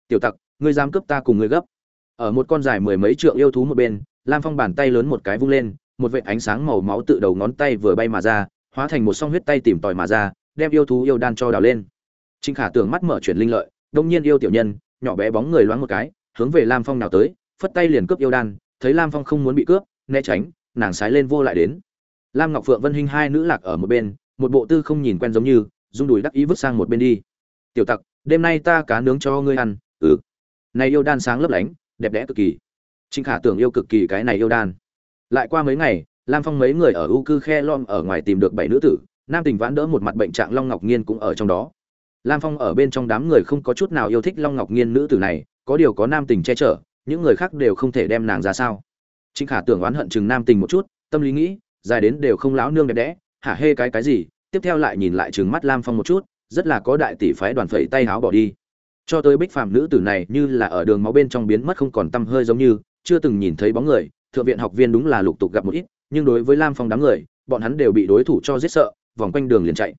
Tiểu tặc, ngươi dám cướp ta cùng ngươi gấp. Ở một con dài mười mấy trượng yêu thú một bên, lam phong bàn tay lớn một cái vung lên, một vệt ánh sáng màu máu tự đầu ngón tay vừa bay mà ra, hóa thành một song huyết tay tìm tòi mà ra, đem yêu thú yêu đan cho đào lên. Trinh khả tưởng mắt mở chuyển linh lợi, đông nhiên yêu tiểu nhân, nhỏ bé bóng người loáng một cái, hướng về lam phong nào tới, phất tay liền cướp yêu đan, thấy lam phong không muốn bị cướp, né tránh, nàng sái lên vô lại đến. Lam ngọc phượng vân hinh hai nữ lạc ở một bên một bộ tư không nhìn quen giống như, rung đùi đắc ý vứt sang một bên đi. Tiểu tặc, đêm nay ta cá nướng cho ngươi ăn. Ừ. Này yêu đan sáng lấp lánh, đẹp đẽ cực kỳ. Trinh khả tưởng yêu cực kỳ cái này yêu đan. Lại qua mấy ngày, lam phong mấy người ở u cư khe lom ở ngoài tìm được bảy nữ tử, nam tình vãn đỡ một mặt bệnh trạng long ngọc nhiên cũng ở trong đó. Lam phong ở bên trong đám người không có chút nào yêu thích long ngọc nhiên nữ tử này, có điều có nam tình che chở, những người khác đều không thể đem nàng ra sao. Trinh khả tưởng oán hận chừng nam tình một chút, tâm lý nghĩ, dài đến đều không láo nương đẹp đẽ, hả hê cái cái gì tiếp theo lại nhìn lại trừng mắt lam phong một chút, rất là có đại tỷ phái đoàn phẩy tay háo bỏ đi. Cho tới bích phàm nữ tử này như là ở đường máu bên trong biến mất không còn tăm hơi giống như, chưa từng nhìn thấy bóng người, thượng viện học viên đúng là lục tục gặp một ít, nhưng đối với lam phong đám người, bọn hắn đều bị đối thủ cho giết sợ, vòng quanh đường liền chạy.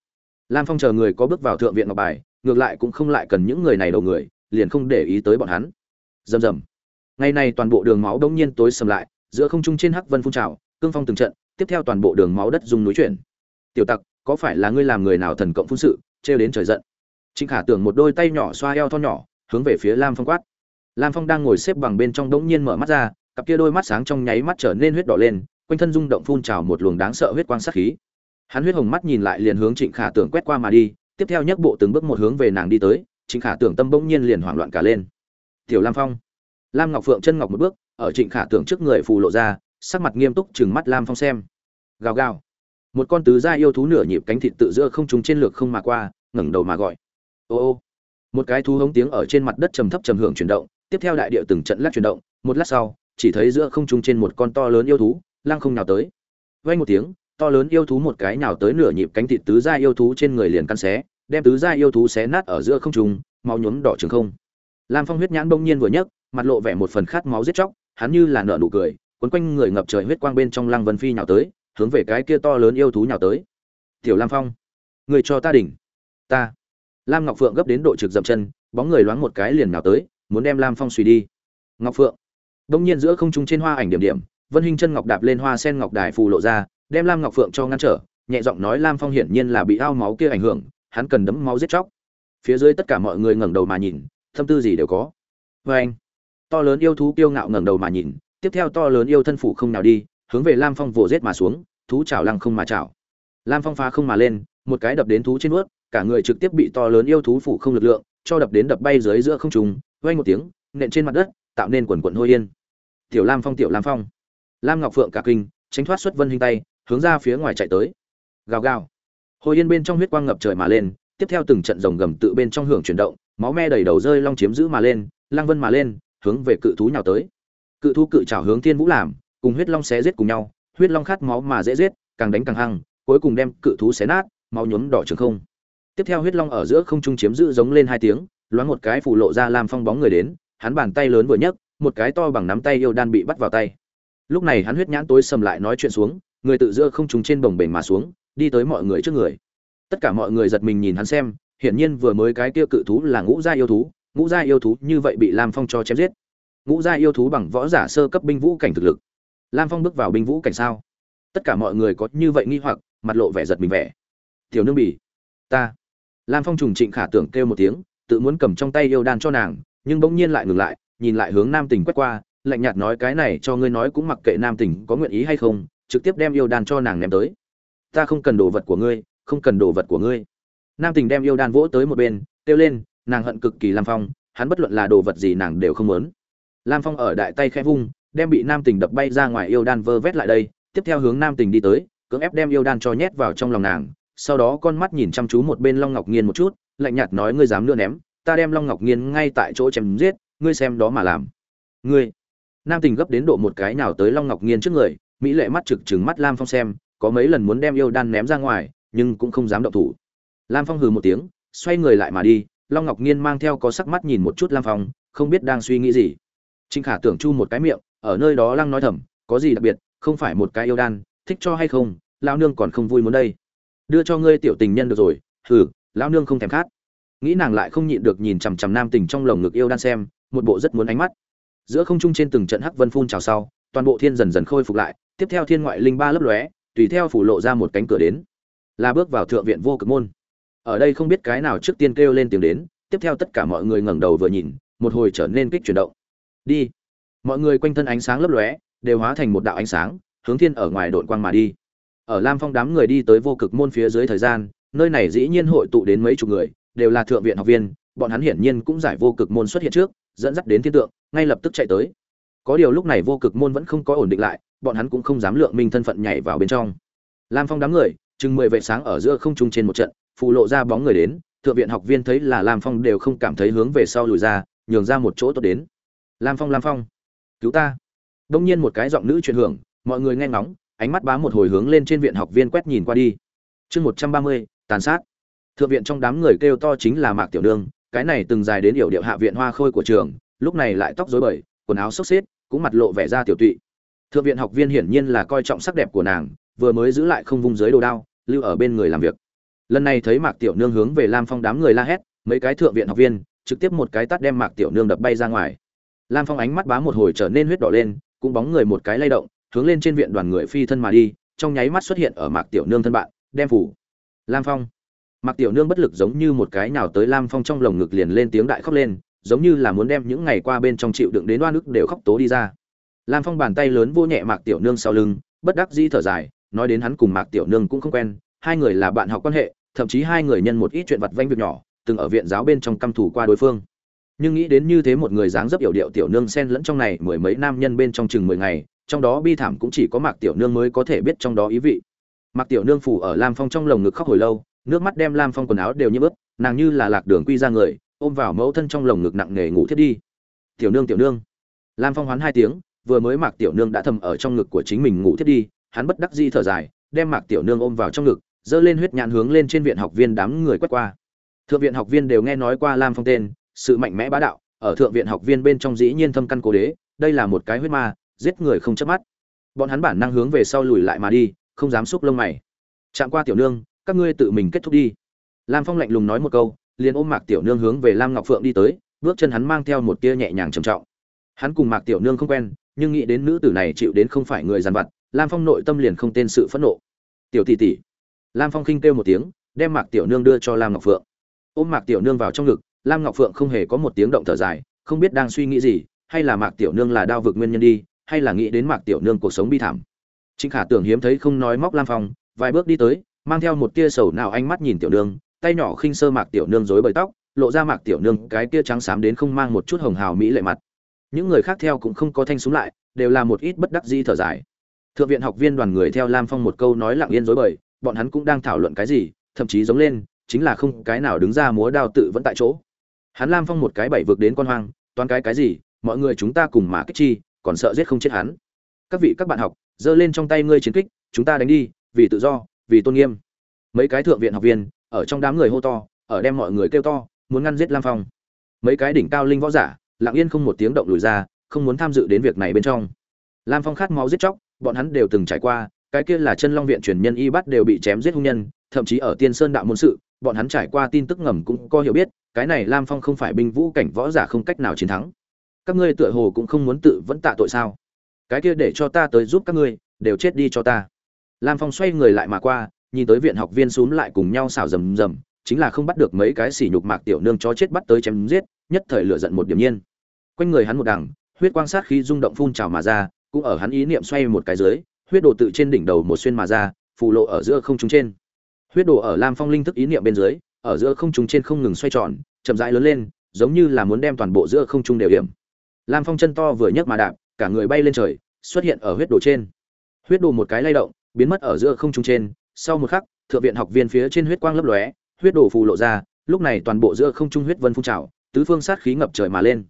Lam phong chờ người có bước vào thượng viện ngọc bài, ngược lại cũng không lại cần những người này đầu người, liền không để ý tới bọn hắn. Rầm rầm. Ngày này toàn bộ đường máu đông nhiên tối sầm lại, giữa không trung trên hắc vân phun trào, cương phong từng trận, tiếp theo toàn bộ đường máu đất rung núi chuyển. Tiểu tặc có phải là ngươi làm người nào thần cộng phun sự, trêu đến trời giận? Trịnh khả tưởng một đôi tay nhỏ xoa eo thon nhỏ, hướng về phía lam phong quát. Lam phong đang ngồi xếp bằng bên trong đống nhiên mở mắt ra, cặp kia đôi mắt sáng trong nháy mắt trở nên huyết đỏ lên, quanh thân rung động phun trào một luồng đáng sợ huyết quang sát khí. Hắn huyết hồng mắt nhìn lại liền hướng trịnh khả tưởng quét qua mà đi, tiếp theo nhấc bộ từng bước một hướng về nàng đi tới, trịnh khả tưởng tâm bỗng nhiên liền hoảng loạn cả lên. Tiểu lam phong. Lam ngọc phượng chân ngọc một bước, ở trịnh khả tưởng trước người phù lộ ra, sắc mặt nghiêm túc chừng mắt lam phong xem. Gào gào một con tứ gia yêu thú nửa nhịp cánh thịt tự giữa không trùng trên lược không mà qua, ngẩng đầu mà gọi. Ô ô. Một cái thú hống tiếng ở trên mặt đất trầm thấp trầm hưởng chuyển động, tiếp theo đại địa từng trận lắc chuyển động, một lát sau, chỉ thấy giữa không trung trên một con to lớn yêu thú, lăng không nào tới. Vay một tiếng, to lớn yêu thú một cái nào tới nửa nhịp cánh thịt tứ gia yêu thú trên người liền căn xé, đem tứ gia yêu thú xé nát ở giữa không trung, máu nhuốm đỏ trường không. Lam phong huyết nhãn bỗng nhiên vừa nhấc, mặt lộ vẻ một phần khát máu giết chóc, hắn như là nợ nụ cười quấn quanh người ngập trời huyết quang bên trong lăng vân phi nhào tới hướng về cái kia to lớn yêu thú nhào tới. Tiểu lam phong, người cho ta đỉnh. Ta. Lam ngọc phượng gấp đến độ trực dậm chân, bóng người loáng một cái liền nhào tới, muốn đem lam phong suy đi. Ngọc phượng. Đông nhiên giữa không trung trên hoa ảnh điểm điểm, vân hình chân ngọc đạp lên hoa sen ngọc đài phù lộ ra, đem lam ngọc phượng cho ngăn trở, nhẹ giọng nói lam phong hiển nhiên là bị ao máu kia ảnh hưởng, hắn cần đấm máu giết chóc. Phía dưới tất cả mọi người ngẩng đầu mà nhìn tâm tư gì đều có. Vê anh to lớn yêu thú kiêu ngạo ngẩng đầu mà nhìn, tiếp theo to lớn yêu thân phủ không nào đi hướng về lam phong vồ rết mà xuống, thú chảo lăng không mà chảo. Lam phong phá không mà lên, một cái đập đến thú trên vớt cả người trực tiếp bị to lớn yêu thú phủ không lực lượng, cho đập đến đập bay dưới giữa không trùng vang một tiếng, nện trên mặt đất, tạo nên quần quần hôi yên. Tiểu lam phong, tiểu lam phong. Lam ngọc phượng cả kinh, tránh thoát xuất vân hình tay, hướng ra phía ngoài chạy tới. Gào gào. Hôi yên bên trong huyết quang ngập trời mà lên, tiếp theo từng trận rồng gầm tự bên trong hưởng chuyển động, máu me đầy đầu rơi long chiếm giữ mà lên lang vân mà lên, hướng về cự thú nhào tới. Cự thú cự trảo hướng thiên vũ làm cùng huyết long xé giết cùng nhau, huyết long khát máu mà dễ giết, càng đánh càng hăng, cuối cùng đem cự thú xé nát, máu nhuốm đỏ trường không. Tiếp theo huyết long ở giữa không trung chiếm giữ giống lên hai tiếng, loáng một cái phủ lộ ra làm phong bóng người đến, hắn bàn tay lớn vừa nhấc, một cái to bằng nắm tay yêu đan bị bắt vào tay. Lúc này hắn huyết nhãn tối sầm lại nói chuyện xuống, người tự giữa không trung trên bồng bềnh mà xuống, đi tới mọi người trước người. Tất cả mọi người giật mình nhìn hắn xem, hiển nhiên vừa mới cái kia cự thú là ngũ gia yêu thú, ngũ gia yêu thú như vậy bị lam phong cho chém giết. Ngũ gia yêu thú bằng võ giả sơ cấp binh vũ cảnh thực lực lam phong bước vào binh vũ cảnh sao? Tất cả mọi người có như vậy nghi hoặc, mặt lộ vẻ giật mình vẻ. Tiểu nương bỉ, ta. Lam phong trùng trịnh khả tưởng kêu một tiếng, tự muốn cầm trong tay yêu đan cho nàng, nhưng bỗng nhiên lại ngừng lại, nhìn lại hướng nam tình quét qua, lạnh nhạt nói cái này cho ngươi nói cũng mặc kệ nam tình có nguyện ý hay không, trực tiếp đem yêu đan cho nàng ném tới. Ta không cần đồ vật của ngươi, không cần đồ vật của ngươi. Nam tình đem yêu đan vỗ tới một bên, kêu lên, nàng hận cực kỳ lam phong, hắn bất luận là đồ vật gì nàng đều không muốn. Lam phong ở đại tay khẽ vung đem bị nam tình đập bay ra ngoài yêu đan vơ vét lại đây, tiếp theo hướng nam tình đi tới, cưỡng ép đem yêu đan cho nhét vào trong lòng nàng, sau đó con mắt nhìn chăm chú một bên long ngọc nghiên một chút, lạnh nhạt nói, ngươi dám nữa ném, ta đem long ngọc nghiên ngay tại chỗ chém giết, ngươi xem đó mà làm. Ngươi? Nam tình gấp đến độ một cái nào tới long ngọc nghiên trước người, mỹ lệ mắt trực trừng mắt lam phong xem, có mấy lần muốn đem yêu đan ném ra ngoài, nhưng cũng không dám động thủ. Lam phong hừ một tiếng, xoay người lại mà đi, long ngọc nghiên mang theo có sắc mắt nhìn một chút lam phong, không biết đang suy nghĩ gì. Trinh khả tưởng chu một cái miệng ở nơi đó lăng nói thầm, có gì đặc biệt, không phải một cái yêu đan, thích cho hay không lao nương còn không vui muốn đây. Đưa cho ngươi tiểu tình nhân được rồi, hừ lao nương không thèm khát. Nghĩ nàng lại không nhịn được nhìn chằm chằm nam tình trong lồng ngực yêu đan xem, một bộ rất muốn ánh mắt. Giữa không trung trên từng trận hắc vân phun trào sau, toàn bộ thiên dần dần khôi phục lại, tiếp theo thiên ngoại linh ba lấp lóe, tùy theo phủ lộ ra một cánh cửa đến. Là bước vào thượng viện vô cực môn. Ở đây không biết cái nào trước tiên kêu lên tiếng đến, tiếp theo tất cả mọi người ngẩng đầu vừa nhìn, một hồi trở nên kích chuyển động. Đi mọi người quanh thân ánh sáng lấp lóe, đều hóa thành một đạo ánh sáng, hướng thiên ở ngoài đội quang mà đi. Ở lam phong đám người đi tới vô cực môn phía dưới thời gian, nơi này dĩ nhiên hội tụ đến mấy chục người, đều là thượng viện học viên, bọn hắn hiển nhiên cũng giải vô cực môn xuất hiện trước, dẫn dắt đến thiên tượng, ngay lập tức chạy tới. Có điều lúc này vô cực môn vẫn không có ổn định lại, bọn hắn cũng không dám lượng minh thân phận nhảy vào bên trong. Lam phong đám người, chừng mười vệ sáng ở giữa không trung trên một trận phụ lộ ra bóng người đến, thượng viện học viên thấy là lam phong đều không cảm thấy hướng về sau lùi ra, nhường ra một chỗ tốt đến. Lam phong lam phong cứu ta. Đông nhiên một cái giọng nữ truyền hưởng, mọi người nghe ngóng, ánh mắt bám một hồi hướng lên trên viện học viên quét nhìn qua đi. Chương một trăm ba mươi, tàn sát. Thượng viện trong đám người kêu to chính là mạc tiểu nương, cái này từng dài đến yểu điệu hạ viện hoa khôi của trường, lúc này lại tóc rối bời, quần áo xốc xếp, cũng mặt lộ vẻ ra tiểu tụy. Thượng viện học viên hiển nhiên là coi trọng sắc đẹp của nàng, vừa mới giữ lại không vung dưới đồ đao, lưu ở bên người làm việc. Lần này thấy mạc tiểu nương hướng về lam phong đám người la hét, mấy cái thượng viện học viên, trực tiếp một cái tát đem mạc tiểu nương đập bay ra ngoài lam phong ánh mắt bá một hồi trở nên huyết đỏ lên, cũng bóng người một cái lay động, hướng lên trên viện đoàn người phi thân mà đi, trong nháy mắt xuất hiện ở mạc tiểu nương thân bạn, đem phủ. Lam phong. Mạc tiểu nương bất lực giống như một cái nào tới lam phong trong lồng ngực liền lên tiếng đại khóc lên, giống như là muốn đem những ngày qua bên trong chịu đựng đến oan ức đều khóc tố đi ra. Lam phong bàn tay lớn vô nhẹ mạc tiểu nương sau lưng, bất đắc dĩ thở dài, nói đến hắn cùng mạc tiểu nương cũng không quen, hai người là bạn học quan hệ, thậm chí hai người nhân một ít chuyện vặt vanh việc nhỏ, từng ở viện giáo bên trong căm thủ qua đối phương nhưng nghĩ đến như thế một người dáng dấp yểu điệu tiểu nương xen lẫn trong này mười mấy nam nhân bên trong chừng mười ngày, trong đó bi thảm cũng chỉ có mạc tiểu nương mới có thể biết trong đó ý vị. Mạc tiểu nương phủ ở lam phong trong lồng ngực khóc hồi lâu, nước mắt đem lam phong quần áo đều như ướt, nàng như là lạc đường quy ra người, ôm vào mẫu thân trong lồng ngực nặng nề ngủ thiết đi. Tiểu nương tiểu nương. Lam phong hoán hai tiếng, vừa mới mạc tiểu nương đã thầm ở trong ngực của chính mình ngủ thiết đi, hắn bất đắc di thở dài, đem mạc tiểu nương ôm vào trong ngực, giơ lên huyết nhãn hướng lên trên viện học viên đám người quét qua. Thượng viện học viên đều nghe nói qua lam phong tên sự mạnh mẽ bá đạo, ở thượng viện học viên bên trong dĩ nhiên thâm căn cố đế, đây là một cái huyết ma, giết người không chớp mắt. Bọn hắn bản năng hướng về sau lùi lại mà đi, không dám xúc lông mày. Chạm qua tiểu nương, các ngươi tự mình kết thúc đi. Lam phong lạnh lùng nói một câu, liền ôm mạc tiểu nương hướng về lam ngọc phượng đi tới, bước chân hắn mang theo một tia nhẹ nhàng trầm trọng. Hắn cùng mạc tiểu nương không quen, nhưng nghĩ đến nữ tử này chịu đến không phải người dằn vặt, lam phong nội tâm liền không tên sự phẫn nộ. Tiểu tỷ tỷ. Lam phong khinh kêu một tiếng, đem mạc tiểu nương đưa cho lam ngọc phượng. Ôm mạc tiểu nương vào trong ngực lam ngọc phượng không hề có một tiếng động thở dài, không biết đang suy nghĩ gì, hay là mạc tiểu nương là đao vực nguyên nhân đi, hay là nghĩ đến mạc tiểu nương cuộc sống bi thảm. Trịnh khả tưởng hiếm thấy không nói móc lam phong, vài bước đi tới, mang theo một tia sầu nào ánh mắt nhìn tiểu nương, tay nhỏ khinh sơ mạc tiểu nương rối bời tóc, lộ ra mạc tiểu nương cái tia trắng xám đến không mang một chút hồng hào mỹ lệ mặt. Những người khác theo cũng không có thanh xuống lại, đều là một ít bất đắc di thở dài. Thượng viện học viên đoàn người theo lam phong một câu nói lặng yên rối bời, bọn hắn cũng đang thảo luận cái gì, thậm chí giống lên, chính là không cái nào đứng ra múa đao tự vẫn tại chỗ hắn lam phong một cái bảy vực đến con hoang toàn cái cái gì, mọi người chúng ta cùng mà kích chi, còn sợ giết không chết hắn. Các vị các bạn học, giơ lên trong tay ngươi chiến kích, chúng ta đánh đi, vì tự do, vì tôn nghiêm. Mấy cái thượng viện học viên, ở trong đám người hô to, ở đem mọi người kêu to, muốn ngăn giết lam phong. Mấy cái đỉnh cao linh võ giả, lặng yên không một tiếng động lùi ra, không muốn tham dự đến việc này bên trong. Lam phong khát máu giết chóc, bọn hắn đều từng trải qua, cái kia là chân long viện truyền nhân y bắt đều bị chém giết hung nhân, thậm chí ở tiên sơn đạo môn sự bọn hắn trải qua tin tức ngầm cũng có hiểu biết, cái này lam phong không phải binh vũ cảnh võ giả không cách nào chiến thắng. Các ngươi tựa hồ cũng không muốn tự vẫn tạ tội sao? Cái kia để cho ta tới giúp các ngươi, đều chết đi cho ta. Lam phong xoay người lại mà qua, nhìn tới viện học viên xúm lại cùng nhau xào rầm rầm, chính là không bắt được mấy cái sỉ nhục mạc tiểu nương chó chết bắt tới chém giết, nhất thời lửa giận một điểm nhiên. Quanh người hắn một đằng, huyết quang sát khí rung động phun trào mà ra, cũng ở hắn ý niệm xoay một cái dưới, huyết đồ tự trên đỉnh đầu một xuyên mà ra, phù lộ ở giữa không trung trên huyết đồ ở lam phong linh thức ý niệm bên dưới, ở giữa không trung trên không ngừng xoay tròn, chậm rãi lớn lên, giống như là muốn đem toàn bộ giữa không trung đều điểm. Lam phong chân to vừa nhấc mà đạp, cả người bay lên trời, xuất hiện ở huyết đồ trên. Huyết đồ một cái lay động, biến mất ở giữa không trung trên. Sau một khắc, thượng viện học viên phía trên huyết quang lấp lóe, huyết đồ phù lộ ra, lúc này toàn bộ giữa không trung huyết vân phun trào, tứ phương sát khí ngập trời mà lên.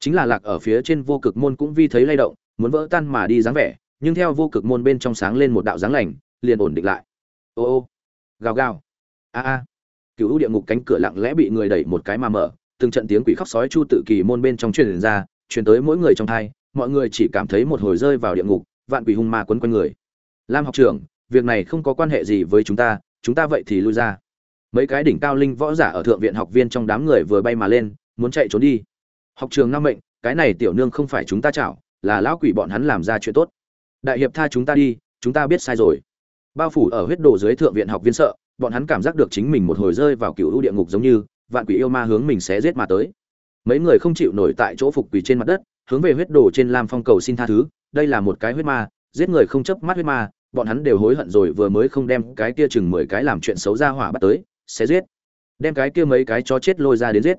Chính là lạc ở phía trên vô cực môn cũng vi thấy lay động, muốn vỡ tan mà đi dáng vẻ, nhưng theo vô cực môn bên trong sáng lên một đạo dáng lành, liền ổn định lại. Ô ô gào gào. A a. Cựu ưu địa ngục cánh cửa lặng lẽ bị người đẩy một cái mà mở, từng trận tiếng quỷ khóc sói chu tự kỳ môn bên trong truyền ra, truyền tới mỗi người trong thai, mọi người chỉ cảm thấy một hồi rơi vào địa ngục, vạn quỷ hung ma quấn quanh người. Lam học trưởng, việc này không có quan hệ gì với chúng ta chúng ta vậy thì lui ra. Mấy cái đỉnh cao linh võ giả ở thượng viện học viên trong đám người vừa bay mà lên, muốn chạy trốn đi. Học trường năm mệnh, cái này tiểu nương không phải chúng ta chảo, là lão quỷ bọn hắn làm ra chuyện tốt. Đại hiệp tha chúng ta đi, chúng ta biết sai rồi bao phủ ở huyết đồ dưới thượng viện học viên sợ, bọn hắn cảm giác được chính mình một hồi rơi vào cựu ưu địa ngục giống như, vạn quỷ yêu ma hướng mình sẽ giết mà tới. Mấy người không chịu nổi tại chỗ phục quỷ trên mặt đất, hướng về huyết đồ trên lam phong cầu xin tha thứ, đây là một cái huyết ma, giết người không chấp mắt huyết ma, bọn hắn đều hối hận rồi vừa mới không đem cái kia chừng mười cái làm chuyện xấu ra hỏa bắt tới sẽ giết. Đem cái kia mấy cái cho chết lôi ra đến giết.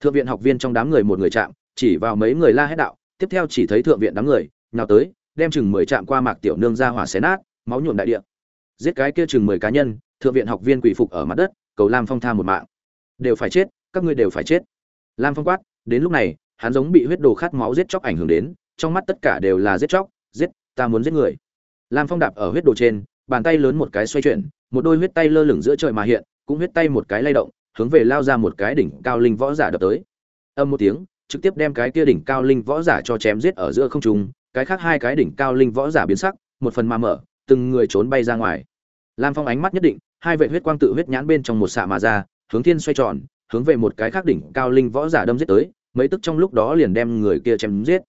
Thượng viện học viên trong đám người một người chạm, chỉ vào mấy người la hét đạo, tiếp theo chỉ thấy thượng viện đám người, nhào tới, đem chừng mười chạm qua mạc tiểu nương ra hỏa xé nát, máu nhuộm đại địa giết cái kia chừng mười cá nhân, thượng viện học viên quỷ phục ở mặt đất, cầu lam phong tha một mạng. Đều phải chết, các ngươi đều phải chết. Lam phong quát, đến lúc này, hắn giống bị huyết đồ khát máu giết chóc ảnh hưởng đến, trong mắt tất cả đều là giết chóc, giết, ta muốn giết người. Lam phong đạp ở huyết đồ trên, bàn tay lớn một cái xoay chuyển, một đôi huyết tay lơ lửng giữa trời mà hiện, cũng huyết tay một cái lay động, hướng về lao ra một cái đỉnh cao linh võ giả đập tới. Âm một tiếng, trực tiếp đem cái kia đỉnh cao linh võ giả cho chém giết ở giữa không trung, cái khác hai cái đỉnh cao linh võ giả biến sắc, một phần mà mở, từng người trốn bay ra ngoài lam phong ánh mắt nhất định, hai vệ huyết quang tự huyết nhãn bên trong một xạ mà ra, hướng thiên xoay tròn, hướng về một cái khác đỉnh cao linh võ giả đâm giết tới, mấy tức trong lúc đó liền đem người kia chém giết.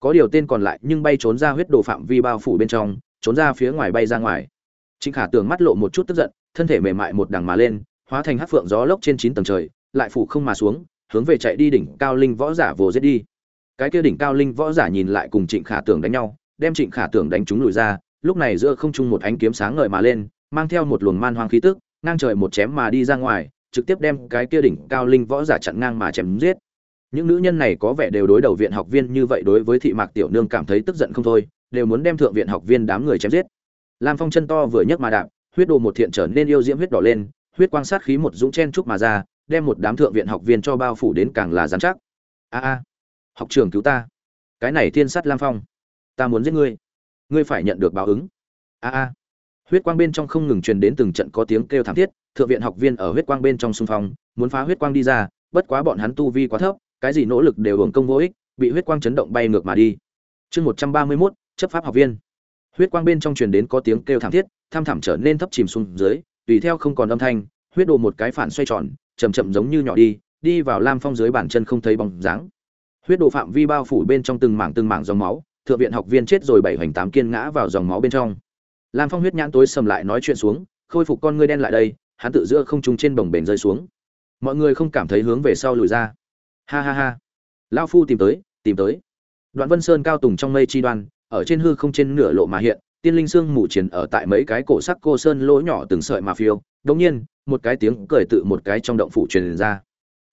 Có điều tên còn lại nhưng bay trốn ra huyết đồ phạm vi bao phủ bên trong, trốn ra phía ngoài bay ra ngoài. Trịnh khả tường mắt lộ một chút tức giận, thân thể mềm mại một đằng mà lên, hóa thành hắc phượng gió lốc trên chín tầng trời, lại phủ không mà xuống, hướng về chạy đi đỉnh cao linh võ giả vồ giết đi. Cái kia đỉnh cao linh võ giả nhìn lại cùng trịnh khả tưởng đánh nhau, đem trịnh khả tưởng đánh chúng lùi ra, lúc này giữa không trung một ánh kiếm sáng ngời mà lên mang theo một luồng man hoang khí tức, ngang trời một chém mà đi ra ngoài, trực tiếp đem cái kia đỉnh cao linh võ giả chặn ngang mà chém giết. Những nữ nhân này có vẻ đều đối đầu viện học viên như vậy đối với thị mạc tiểu nương cảm thấy tức giận không thôi, đều muốn đem thượng viện học viên đám người chém giết. Lam phong chân to vừa nhấc mà đạp, huyết đồ một thiện trở nên yêu diễm huyết đỏ lên, huyết quang sát khí một dũng chen chúc mà ra, đem một đám thượng viện học viên cho bao phủ đến càng là dán chắc. A a, học trường cứu ta. Cái này thiên sát lam phong, ta muốn giết ngươi. Ngươi phải nhận được báo ứng. A a huyết quang bên trong không ngừng truyền đến từng trận có tiếng kêu thảm thiết, thượng viện học viên ở huyết quang bên trong xung phong, muốn phá huyết quang đi ra, bất quá bọn hắn tu vi quá thấp, cái gì nỗ lực đều hưởng công vô ích, bị huyết quang chấn động bay ngược mà đi. Chương một trăm ba mươi mốt, chấp pháp học viên. Huyết quang bên trong truyền đến có tiếng kêu thảm thiết, tham thảm trở nên thấp chìm xuống dưới, tùy theo không còn âm thanh, huyết đồ một cái phản xoay tròn, chậm chậm giống như nhỏ đi đi vào lam phong dưới bàn chân không thấy bóng dáng. Huyết đồ phạm vi bao phủ bên trong từng mảng từng mảng dòng máu, thượng viện học viên chết rồi bảy hoành tám kiên ngã vào dòng máu bên trong lam phong huyết nhãn tối sầm lại nói chuyện xuống, khôi phục con ngươi đen lại đây, hắn tự giữa không trung trên bồng bềnh rơi xuống. Mọi người không cảm thấy hướng về sau lùi ra. Ha ha ha. Lao phu tìm tới tìm tới. Đoạn vân sơn cao tùng trong mây chi đoan, ở trên hư không trên nửa lộ mà hiện, tiên linh sương mù triển ở tại mấy cái cổ sắc cô sơn lỗ nhỏ từng sợi mà phiêu. Đống nhiên, một cái tiếng cười tự một cái trong động phủ truyền ra.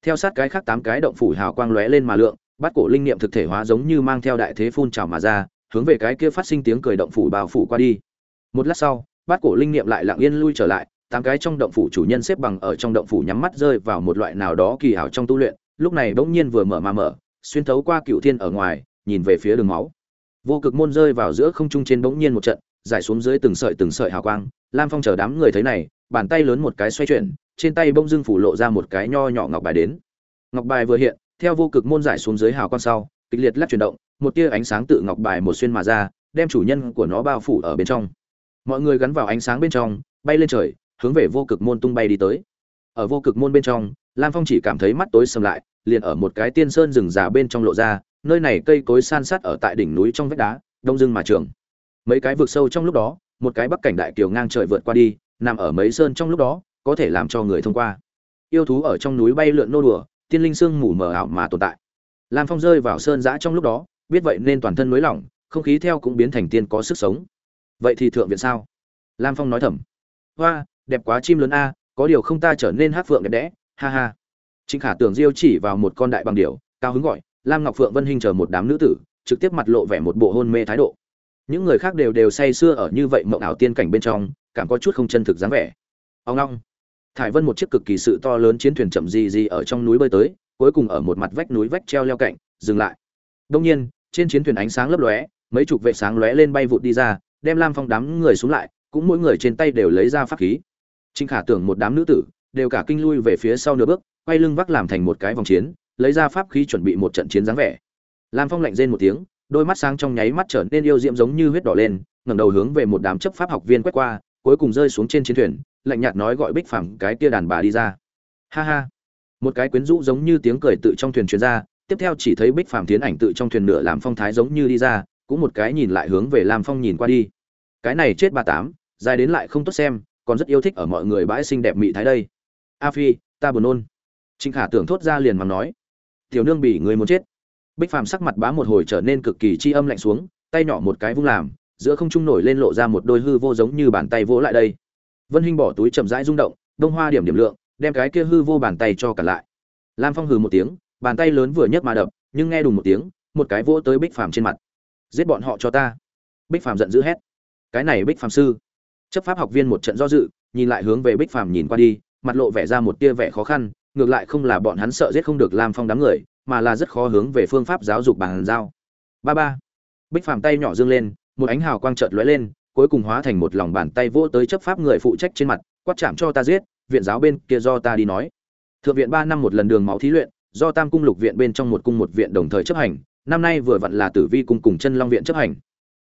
Theo sát cái khác tám cái động phủ hào quang lóe lên mà lượng, bắt cổ linh niệm thực thể hóa giống như mang theo đại thế phun trào mà ra, hướng về cái kia phát sinh tiếng cười động phủ bao phủ qua đi một lát sau, bát cổ linh niệm lại lặng yên lui trở lại, tám cái trong động phủ chủ nhân xếp bằng ở trong động phủ nhắm mắt rơi vào một loại nào đó kỳ ảo trong tu luyện, lúc này bỗng nhiên vừa mở mà mở, xuyên thấu qua cựu thiên ở ngoài, nhìn về phía đường máu. Vô cực môn rơi vào giữa không trung trên bỗng nhiên một trận, giải xuống dưới từng sợi từng sợi hào quang, lam phong chờ đám người thấy này, bàn tay lớn một cái xoay chuyển, trên tay bông dưng phủ lộ ra một cái nho nhỏ ngọc bài đến. Ngọc bài vừa hiện, theo vô cực môn giải xuống dưới hào quang sau, kịch liệt lắc chuyển động, một tia ánh sáng tự ngọc bài một xuyên mà ra, đem chủ nhân của nó bao phủ ở bên trong mọi người gắn vào ánh sáng bên trong, bay lên trời, hướng về vô cực môn tung bay đi tới. Ở vô cực môn bên trong, lam phong chỉ cảm thấy mắt tối sầm lại, liền ở một cái tiên sơn rừng già bên trong lộ ra, nơi này cây cối san sát ở tại đỉnh núi trong vách đá, đông dưng mà trường. Mấy cái vực sâu trong lúc đó, một cái bắc cảnh đại kiều ngang trời vượt qua đi, nằm ở mấy sơn trong lúc đó, có thể làm cho người thông qua. Yêu thú ở trong núi bay lượn nô đùa, tiên linh sương mù mờ ảo mà tồn tại. Lam phong rơi vào sơn giã trong lúc đó, biết vậy nên toàn thân nới lỏng, không khí theo cũng biến thành tiên có sức sống vậy thì thượng viện sao? Lam phong nói thầm. Hoa, đẹp quá chim lớn a, có điều không ta trở nên hát phượng đẹp đẽ, ha ha. Trịnh khả tưởng diêu chỉ vào một con đại bằng điểu, cao hứng gọi, lam ngọc phượng vân hình chờ một đám nữ tử, trực tiếp mặt lộ vẻ một bộ hôn mê thái độ. Những người khác đều đều say sưa ở như vậy mộng ảo tiên cảnh bên trong, cảm có chút không chân thực dáng vẻ. Ông long. Thải vân một chiếc cực kỳ sự to lớn chiến thuyền chậm gì gì ở trong núi bơi tới, cuối cùng ở một mặt vách núi vách treo leo cạnh, dừng lại. Đông nhiên, trên chiến thuyền ánh sáng lấp lóe, mấy chục vệ sáng lóe lên bay vụt đi ra đem lam phong đám người xuống lại, cũng mỗi người trên tay đều lấy ra pháp khí. Trinh khả tưởng một đám nữ tử, đều cả kinh lui về phía sau nửa bước, quay lưng vác làm thành một cái vòng chiến, lấy ra pháp khí chuẩn bị một trận chiến dáng vẻ. Lam phong lạnh rên một tiếng, đôi mắt sáng trong nháy mắt trở nên yêu diễm giống như huyết đỏ lên, ngẩng đầu hướng về một đám chấp pháp học viên quét qua, cuối cùng rơi xuống trên chiến thuyền, lạnh nhạt nói gọi bích phẳng cái kia đàn bà đi ra. Ha ha. Một cái quyến rũ giống như tiếng cười tự trong thuyền truyền ra, tiếp theo chỉ thấy bích phàm tiến ảnh tự trong thuyền nửa làm phong thái giống như đi ra cũng một cái nhìn lại hướng về lam phong nhìn qua đi. Cái này chết ba tám, dài đến lại không tốt xem, còn rất yêu thích ở mọi người bãi xinh đẹp mị thái đây. A phi, ta buồn nôn. Trịnh khả tưởng thốt ra liền mà nói. Tiểu nương bỉ người muốn chết. Bích phàm sắc mặt bá một hồi trở nên cực kỳ chi âm lạnh xuống, tay nhỏ một cái vung làm, giữa không trung nổi lên lộ ra một đôi hư vô giống như bàn tay vỗ lại đây. Vân hinh bỏ túi chậm rãi rung động, đông hoa điểm điểm lượng, đem cái kia hư vô bàn tay cho cả lại. Lam phong hừ một tiếng, bàn tay lớn vừa nhấc mà đập, nhưng nghe đùng một tiếng, một cái vỗ tới bích phàm trên mặt giết bọn họ cho ta. Bích phàm giận dữ hét. Cái này bích phàm sư. Chấp pháp học viên một trận do dự, nhìn lại hướng về bích phàm nhìn qua đi, mặt lộ vẻ ra một tia vẻ khó khăn, ngược lại không là bọn hắn sợ giết không được lam phong đám người, mà là rất khó hướng về phương pháp giáo dục bằng giao. Ba ba. Bích phàm tay nhỏ dương lên, một ánh hào quang chợt lóe lên, cuối cùng hóa thành một lòng bàn tay vỗ tới chấp pháp người phụ trách trên mặt, quát chạm cho ta giết, viện giáo bên kia do ta đi nói. Thượng viện ba năm một lần đường máu thí luyện, do tam cung lục viện bên trong một cung một viện đồng thời chấp hành năm nay vừa vặn là tử vi cung cùng chân long viện chấp hành.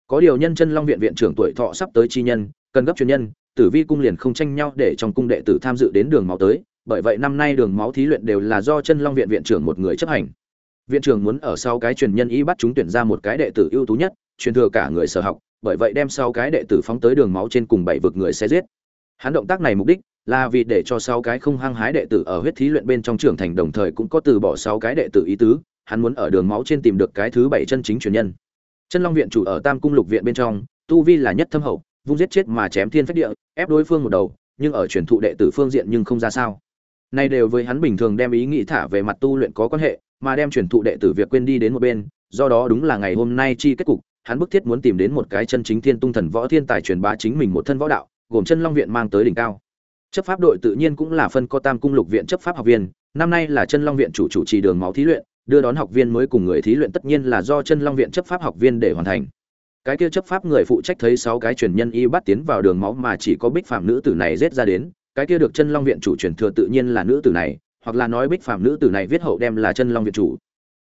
Có điều nhân chân long viện viện trưởng tuổi thọ sắp tới chi nhân, cần gấp truyền nhân, tử vi cung liền không tranh nhau để trong cung đệ tử tham dự đến đường máu tới, bởi vậy năm nay đường máu thí luyện đều là do chân long viện viện trưởng một người chấp hành. Viện trưởng muốn ở sau cái truyền nhân y bắt chúng tuyển ra một cái đệ tử ưu tú nhất, truyền thừa cả người sở học, bởi vậy đem sau cái đệ tử phóng tới đường máu trên cùng bảy vực người sẽ giết. Hắn động tác này mục đích là vì để cho sáu cái không hăng hái đệ tử ở huyết thí luyện bên trong trưởng thành, đồng thời cũng có từ bỏ sáu cái đệ tử ý tứ hắn muốn ở đường máu trên tìm được cái thứ bảy chân chính truyền nhân. Chân long viện chủ ở tam cung lục viện bên trong, tu vi là nhất thâm hậu, vung giết chết mà chém thiên phách địa, ép đối phương một đầu, nhưng ở truyền thụ đệ tử phương diện nhưng không ra sao. Nay đều với hắn bình thường đem ý nghĩ thả về mặt tu luyện có quan hệ, mà đem truyền thụ đệ tử việc quên đi đến một bên, do đó đúng là ngày hôm nay chi kết cục, hắn bức thiết muốn tìm đến một cái chân chính thiên tung thần võ thiên tài truyền bá chính mình một thân võ đạo, gồm chân long viện mang tới đỉnh cao. Chấp pháp đội tự nhiên cũng là phân co tam cung lục viện chấp pháp học viên, năm nay là chân long viện chủ chủ trì đường máu thí luyện đưa đón học viên mới cùng người thí luyện tất nhiên là do chân long viện chấp pháp học viên để hoàn thành. Cái kia chấp pháp người phụ trách thấy sáu cái truyền nhân y bắt tiến vào đường máu mà chỉ có bích phạm nữ tử này rết ra đến, cái kia được chân long viện chủ truyền thừa tự nhiên là nữ tử này, hoặc là nói bích phạm nữ tử này viết hậu đem là chân long viện chủ.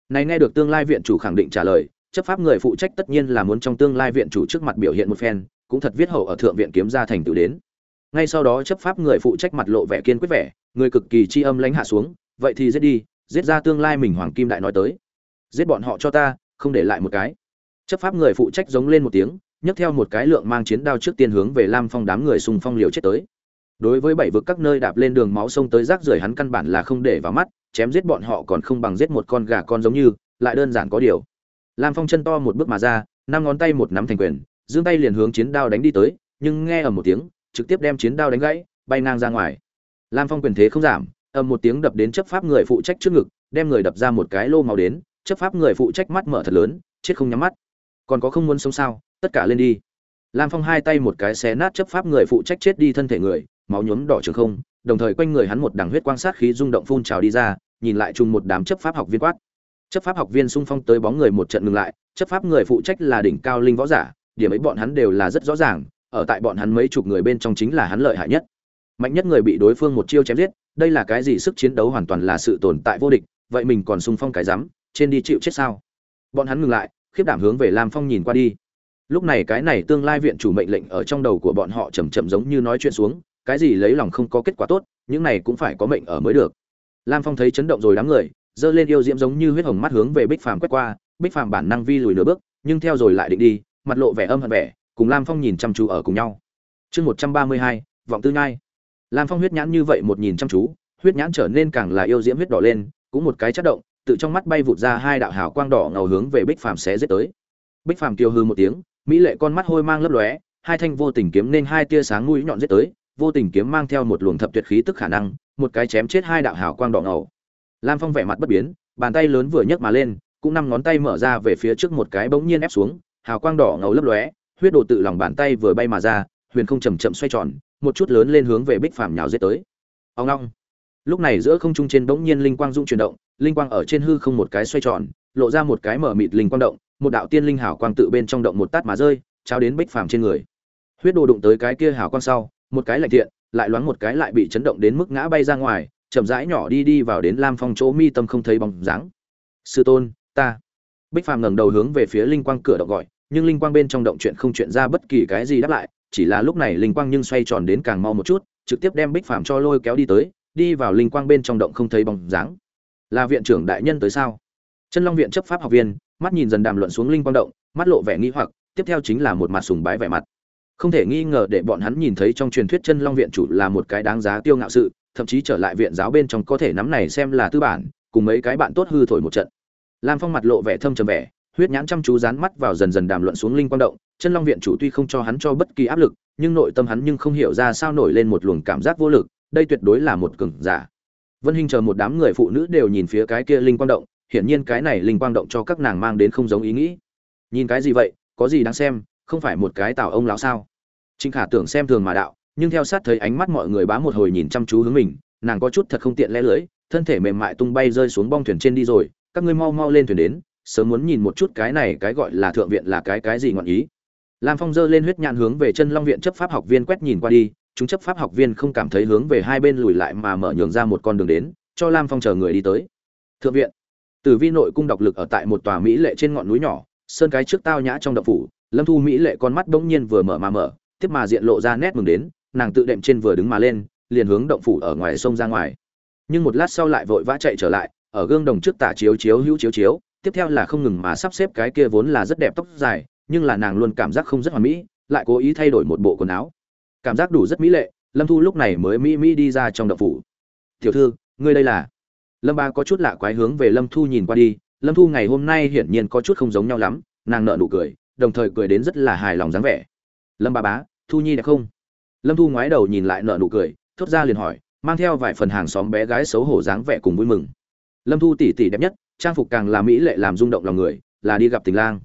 Này nghe được tương lai viện chủ khẳng định trả lời, chấp pháp người phụ trách tất nhiên là muốn trong tương lai viện chủ trước mặt biểu hiện một phen, cũng thật viết hậu ở thượng viện kiếm ra thành tựu đến. Ngay sau đó chấp pháp người phụ trách mặt lộ vẻ kiên quyết vẻ, người cực kỳ chi âm lãnh hạ xuống, vậy thì giết đi giết ra tương lai mình hoàng kim đại nói tới. Giết bọn họ cho ta, không để lại một cái. Chấp pháp người phụ trách giống lên một tiếng, nhấc theo một cái lượng mang chiến đao trước tiên hướng về lam phong đám người xung phong liều chết tới. Đối với bảy vực các nơi đạp lên đường máu sông tới rác rưởi hắn căn bản là không để vào mắt, chém giết bọn họ còn không bằng giết một con gà con giống như, lại đơn giản có điều. Lam phong chân to một bước mà ra, năm ngón tay một nắm thành quyền, giương tay liền hướng chiến đao đánh đi tới, nhưng nghe ở một tiếng, trực tiếp đem chiến đao đánh gãy, bay ngang ra ngoài. Lam phong quyền thế không giảm ầm một tiếng đập đến chấp pháp người phụ trách trước ngực, đem người đập ra một cái lô màu đến, chấp pháp người phụ trách mắt mở thật lớn, chết không nhắm mắt. Còn có không muốn sống sao, tất cả lên đi. Lam phong hai tay một cái xé nát chấp pháp người phụ trách chết đi thân thể người, máu nhuốm đỏ trường không, đồng thời quanh người hắn một đằng huyết quang sát khí rung động phun trào đi ra, nhìn lại chung một đám chấp pháp học viên quát. Chấp pháp học viên xung phong tới bóng người một trận ngừng lại, chấp pháp người phụ trách là đỉnh cao linh võ giả, điểm ấy bọn hắn đều là rất rõ ràng, ở tại bọn hắn mấy chục người bên trong chính là hắn lợi hại nhất. Mạnh nhất người bị đối phương một chiêu chém giết đây là cái gì sức chiến đấu hoàn toàn là sự tồn tại vô địch, vậy mình còn xung phong cái rắm, trên đi chịu chết sao? Bọn hắn ngừng lại, khiếp đảm hướng về lam phong nhìn qua đi. Lúc này cái này tương lai viện chủ mệnh lệnh ở trong đầu của bọn họ chầm chậm giống như nói chuyện xuống, cái gì lấy lòng không có kết quả tốt, những này cũng phải có mệnh ở mới được. Lam phong thấy chấn động rồi đám người, giơ lên yêu diễm giống như huyết hồng mắt hướng về bích phàm quét qua, bích phàm bản năng vi lùi nửa bước, nhưng theo rồi lại định đi, mặt lộ vẻ âm hận vẻ, cùng lam phong nhìn chăm chú ở cùng nhau. Chương một trăm ba mươi hai, vọng tư nhai lam phong huyết nhãn như vậy một nhìn chăm chú, huyết nhãn trở nên càng là yêu diễm huyết đỏ lên, cũng một cái chất động, tự trong mắt bay vụt ra hai đạo hào quang đỏ ngầu hướng về bích phàm xé giết tới. Bích phàm kêu hư một tiếng, mỹ lệ con mắt hôi mang lấp lóe, hai thanh vô tình kiếm nên hai tia sáng mũi nhọn giết tới, vô tình kiếm mang theo một luồng thập tuyệt khí tức khả năng, một cái chém chết hai đạo hào quang đỏ ngầu. Lam phong vẻ mặt bất biến, bàn tay lớn vừa nhấc mà lên, cũng năm ngón tay mở ra về phía trước một cái bỗng nhiên ép xuống, hào quang đỏ ngầu lấp lóe, huyết đồ tự lòng bàn tay vừa bay mà ra, huyền không chầm chậm xoay tròn một chút lớn lên hướng về bích phàm nhào giết tới. Ông long lúc này giữa không trung trên bỗng nhiên linh quang dung chuyển động, linh quang ở trên hư không một cái xoay tròn, lộ ra một cái mở mịt linh quang động, một đạo tiên linh hảo quang tự bên trong động một tát mà rơi, trao đến bích phàm trên người. Huyết đồ đụng tới cái kia hảo quang sau, một cái lạnh thiện, lại loáng một cái lại bị chấn động đến mức ngã bay ra ngoài, chậm rãi nhỏ đi đi vào đến lam phong chỗ mi tâm không thấy bóng dáng. Sư tôn, ta. Bích phàm ngẩng đầu hướng về phía linh quang cửa động gọi, nhưng linh quang bên trong động chuyện không chuyện ra bất kỳ cái gì đáp lại chỉ là lúc này linh quang nhưng xoay tròn đến càng mau một chút, trực tiếp đem bích phàm cho lôi kéo đi tới, đi vào linh quang bên trong động không thấy bóng dáng. Là viện trưởng đại nhân tới sao? Chân long viện chấp pháp học viên, mắt nhìn dần đàm luận xuống linh quang động, mắt lộ vẻ nghi hoặc, tiếp theo chính là một mặt sùng bái vẻ mặt. Không thể nghi ngờ để bọn hắn nhìn thấy trong truyền thuyết chân long viện chủ là một cái đáng giá tiêu ngạo sự, thậm chí trở lại viện giáo bên trong có thể nắm này xem là tư bản, cùng mấy cái bạn tốt hư thổi một trận. Lam phong mặt lộ vẻ thâm trầm vẻ, huyết nhãn chăm chú dán mắt vào dần dần đàm luận xuống linh quang động chân long viện chủ tuy không cho hắn cho bất kỳ áp lực, nhưng nội tâm hắn nhưng không hiểu ra sao nổi lên một luồng cảm giác vô lực, đây tuyệt đối là một cường giả. Vân hình chờ một đám người phụ nữ đều nhìn phía cái kia linh quang động, hiển nhiên cái này linh quang động cho các nàng mang đến không giống ý nghĩ. Nhìn cái gì vậy, có gì đáng xem, không phải một cái tào ông lão sao? Trinh khả tưởng xem thường mà đạo, nhưng theo sát thấy ánh mắt mọi người bám một hồi nhìn chăm chú hướng mình, nàng có chút thật không tiện lẽ lưỡi thân thể mềm mại tung bay rơi xuống bong thuyền trên đi rồi, các ngươi mau mau lên thuyền đến, sớm muốn nhìn một chút cái này cái gọi là thượng viện là cái cái gì ngọn ý lam phong giơ lên huyết nhãn hướng về chân long viện chấp pháp học viên quét nhìn qua đi, chúng chấp pháp học viên không cảm thấy hướng về hai bên lùi lại mà mở nhường ra một con đường đến, cho lam phong chờ người đi tới. Thượng viện, tử vi nội cung độc lực ở tại một tòa mỹ lệ trên ngọn núi nhỏ, sơn cái trước tao nhã trong đậu phủ, lâm thu mỹ lệ con mắt bỗng nhiên vừa mở mà mở, tiếp mà diện lộ ra nét mừng đến, nàng tự đệm trên vừa đứng mà lên, liền hướng động phủ ở ngoài sông ra ngoài. Nhưng một lát sau lại vội vã chạy trở lại, ở gương đồng trước tả chiếu chiếu hữu chiếu chiếu, tiếp theo là không ngừng mà sắp xếp cái kia vốn là rất đẹp tóc dài nhưng là nàng luôn cảm giác không rất hoàn mỹ, lại cố ý thay đổi một bộ quần áo. Cảm giác đủ rất mỹ lệ, lâm thu lúc này mới mỹ mỹ đi ra trong đậu phủ. Tiểu thư, ngươi đây là? Lâm ba có chút lạ quái hướng về lâm thu nhìn qua đi. Lâm thu ngày hôm nay hiển nhiên có chút không giống nhau lắm, nàng nợ nụ cười, đồng thời cười đến rất là hài lòng dáng vẻ. Lâm ba bá, thu nhi đẹp không? Lâm thu ngoái đầu nhìn lại nợ nụ cười, thốt ra liền hỏi, mang theo vài phần hàng xóm bé gái xấu hổ dáng vẻ cùng vui mừng. Lâm thu tỷ tỷ đẹp nhất, trang phục càng là mỹ lệ làm rung động lòng người, là đi gặp tình lang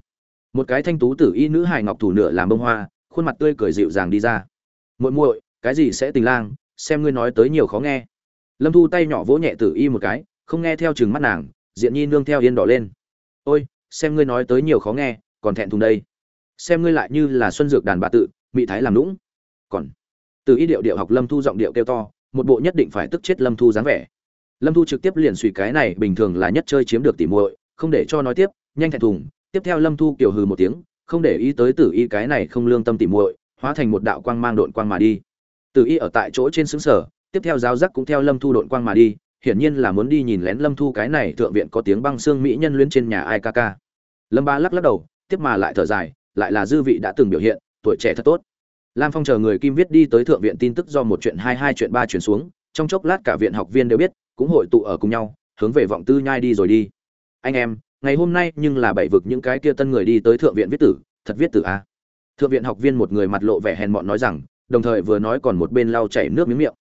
một cái thanh tú tử y nữ hài ngọc thủ nửa làm bông hoa, khuôn mặt tươi cười dịu dàng đi ra. Muội muội, cái gì sẽ tình lang, xem ngươi nói tới nhiều khó nghe. Lâm thu tay nhỏ vỗ nhẹ tử y một cái, không nghe theo chừng mắt nàng, diện nhi nương theo yên đỏ lên. Ôi, xem ngươi nói tới nhiều khó nghe, còn thẹn thùng đây. Xem ngươi lại như là xuân dược đàn bà tự bị thái làm lũng còn từ y điệu điệu học lâm thu giọng điệu kêu to, một bộ nhất định phải tức chết lâm thu dáng vẻ. Lâm thu trực tiếp liền suy cái này bình thường là nhất chơi chiếm được tỉ muội, không để cho nói tiếp, nhanh thẹn thùng tiếp theo lâm thu kiểu hừ một tiếng, không để ý tới tử y cái này không lương tâm tỉ muội, hóa thành một đạo quang mang độn quang mà đi. Tử y ở tại chỗ trên xứng sở, tiếp theo giáo giác cũng theo lâm thu độn quang mà đi, hiển nhiên là muốn đi nhìn lén lâm thu cái này thượng viện có tiếng băng xương mỹ nhân luyến trên nhà ai ca ca. Lâm ba lắc lắc đầu, tiếp mà lại thở dài, lại là dư vị đã từng biểu hiện, tuổi trẻ thật tốt. Lam phong chờ người kim viết đi tới thượng viện tin tức do một chuyện hai hai chuyện ba chuyển xuống, trong chốc lát cả viện học viên đều biết, cũng hội tụ ở cùng nhau, hướng về vọng tư nhai đi rồi đi. Anh em ngày hôm nay nhưng là bảy vực những cái kia tân người đi tới thượng viện viết tử, thật viết tử a thượng viện học viên một người mặt lộ vẻ hèn mọn nói rằng, đồng thời vừa nói còn một bên lau chảy nước miếng miệng.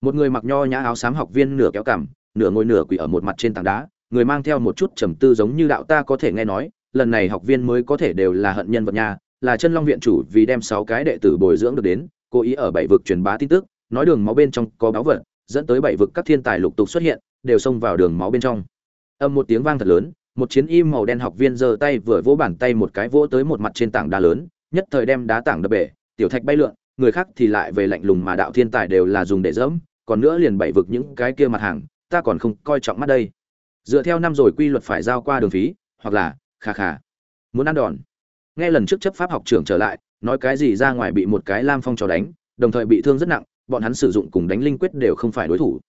Một người mặc nho nhã áo xám học viên nửa kéo cằm, nửa ngồi nửa quỳ ở một mặt trên tảng đá, người mang theo một chút trầm tư giống như đạo ta có thể nghe nói, lần này học viên mới có thể đều là hận nhân vật nhà, là chân long viện chủ vì đem sáu cái đệ tử bồi dưỡng được đến, cố ý ở bảy vực truyền bá tin tức, nói đường máu bên trong có báu vật, dẫn tới bảy vực các thiên tài lục tục xuất hiện, đều xông vào đường máu bên trong. Âm một tiếng vang thật lớn một chiến y màu đen học viên giơ tay vừa vỗ bàn tay một cái vỗ tới một mặt trên tảng đá lớn, nhất thời đem đá tảng đập bể, tiểu thạch bay lượn, người khác thì lại về lạnh lùng mà đạo thiên tài đều là dùng để dẫm, còn nữa liền bảy vực những cái kia mặt hàng, ta còn không coi trọng mắt đây. Dựa theo năm rồi quy luật phải giao qua đường phí, hoặc là khà khà muốn ăn đòn. Nghe lần trước chấp pháp học trưởng trở lại, nói cái gì ra ngoài bị một cái lam phong trò đánh, đồng thời bị thương rất nặng, bọn hắn sử dụng cùng đánh linh quyết đều không phải đối thủ.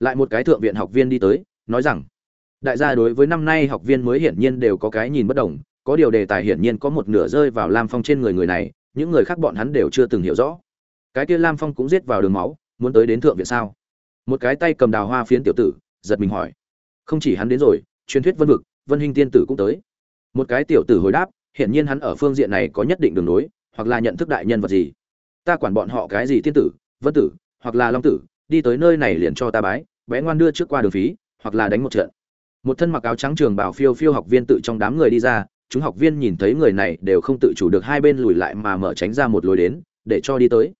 Lại một cái thượng viện học viên đi tới, nói rằng đại gia đối với năm nay học viên mới hiển nhiên đều có cái nhìn bất đồng, có điều đề tài hiển nhiên có một nửa rơi vào lam phong trên người người này, những người khác bọn hắn đều chưa từng hiểu rõ. Cái kia lam phong cũng giết vào đường máu, muốn tới đến thượng viện sao? Một cái tay cầm đào hoa phiến tiểu tử, giật mình hỏi. Không chỉ hắn đến rồi, truyền thuyết vân vực, vân hình tiên tử cũng tới. Một cái tiểu tử hồi đáp, hiển nhiên hắn ở phương diện này có nhất định đường nối, hoặc là nhận thức đại nhân vật gì. Ta quản bọn họ cái gì tiên tử, vân tử, hoặc là long tử, đi tới nơi này liền cho ta bái, bé ngoan đưa trước qua đường phí, hoặc là đánh một trận một thân mặc áo trắng trường bảo phiêu phiêu học viên tự trong đám người đi ra, chúng học viên nhìn thấy người này đều không tự chủ được hai bên lùi lại mà mở tránh ra một lối đến, để cho đi tới.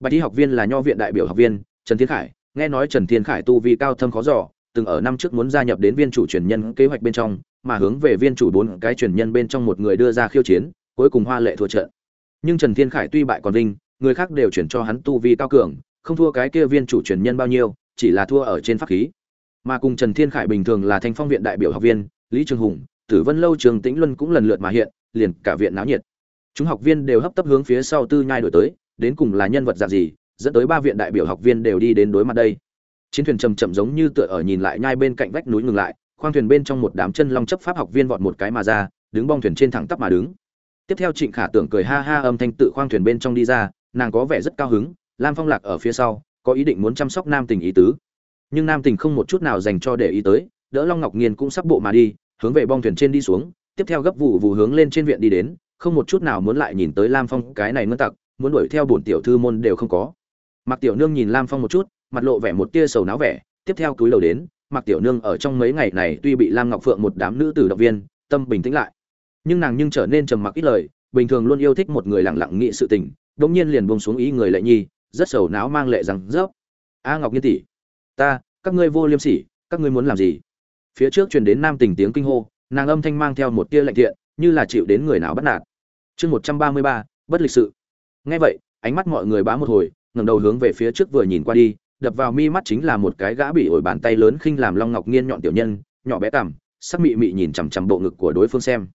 Bạch thi học viên là nho viện đại biểu học viên, trần thiên khải, nghe nói trần thiên khải tu vi cao thâm khó giỏ từng ở năm trước muốn gia nhập đến viên chủ truyền nhân kế hoạch bên trong, mà hướng về viên chủ bốn cái truyền nhân bên trong một người đưa ra khiêu chiến, cuối cùng hoa lệ thua trận. Nhưng trần thiên khải tuy bại còn vinh, người khác đều chuyển cho hắn tu vi cao cường, không thua cái kia viên chủ truyền nhân bao nhiêu, chỉ là thua ở trên pháp khí mà cùng trần thiên khải bình thường là thanh phong viện đại biểu học viên, lý trường hùng, tử vân lâu, trường tĩnh luân cũng lần lượt mà hiện, liền cả viện náo nhiệt. Chúng học viên đều hấp tấp hướng phía sau tư nhai đổi tới, đến cùng là nhân vật dạng gì, dẫn tới ba viện đại biểu học viên đều đi đến đối mặt đây. Chiến thuyền chầm chậm giống như tựa ở nhìn lại nhai bên cạnh vách núi ngừng lại, khoang thuyền bên trong một đám chân long chấp pháp học viên vọt một cái mà ra, đứng bong thuyền trên thẳng tắp mà đứng. Tiếp theo trịnh khả tưởng cười ha ha âm thanh tự khoang thuyền bên trong đi ra, nàng có vẻ rất cao hứng, lam phong lạc ở phía sau, có ý định muốn chăm sóc nam tình ý tứ nhưng nam tình không một chút nào dành cho để ý tới, đỡ long ngọc nghiên cũng sắp bộ mà đi, hướng về bong thuyền trên đi xuống, tiếp theo gấp vụ vụ hướng lên trên viện đi đến, không một chút nào muốn lại nhìn tới lam phong, cái này ngân tặc, muốn đuổi theo bổn tiểu thư môn đều không có. Mặc tiểu nương nhìn lam phong một chút, mặt lộ vẻ một tia sầu náo vẻ, tiếp theo túi đầu đến mặc tiểu nương ở trong mấy ngày này tuy bị lam ngọc phượng một đám nữ tử động viên, tâm bình tĩnh lại. Nhưng nàng nhưng trở nên trầm mặc ít lời, bình thường luôn yêu thích một người lặng lặng nghị sự tình đống nhiên liền buông xuống ý người lệ nhi, rất sầu náo mang lệ rằng rớp a ngọc nghiên tỷ ta, các ngươi vô liêm sỉ, các ngươi muốn làm gì? Phía trước truyền đến nam tình tiếng kinh hô, nàng âm thanh mang theo một tia lạnh thiện, như là chịu đến người nào bắt nạt. Chương một trăm ba mươi ba, bất lịch sự. Nghe vậy, ánh mắt mọi người bá một hồi, ngẩng đầu hướng về phía trước vừa nhìn qua đi, đập vào mi mắt chính là một cái gã bị ổi bàn tay lớn khinh làm long ngọc nghiên nhọn tiểu nhân, nhỏ bé cảm sắc mị mị nhìn chằm chằm bộ ngực của đối phương xem.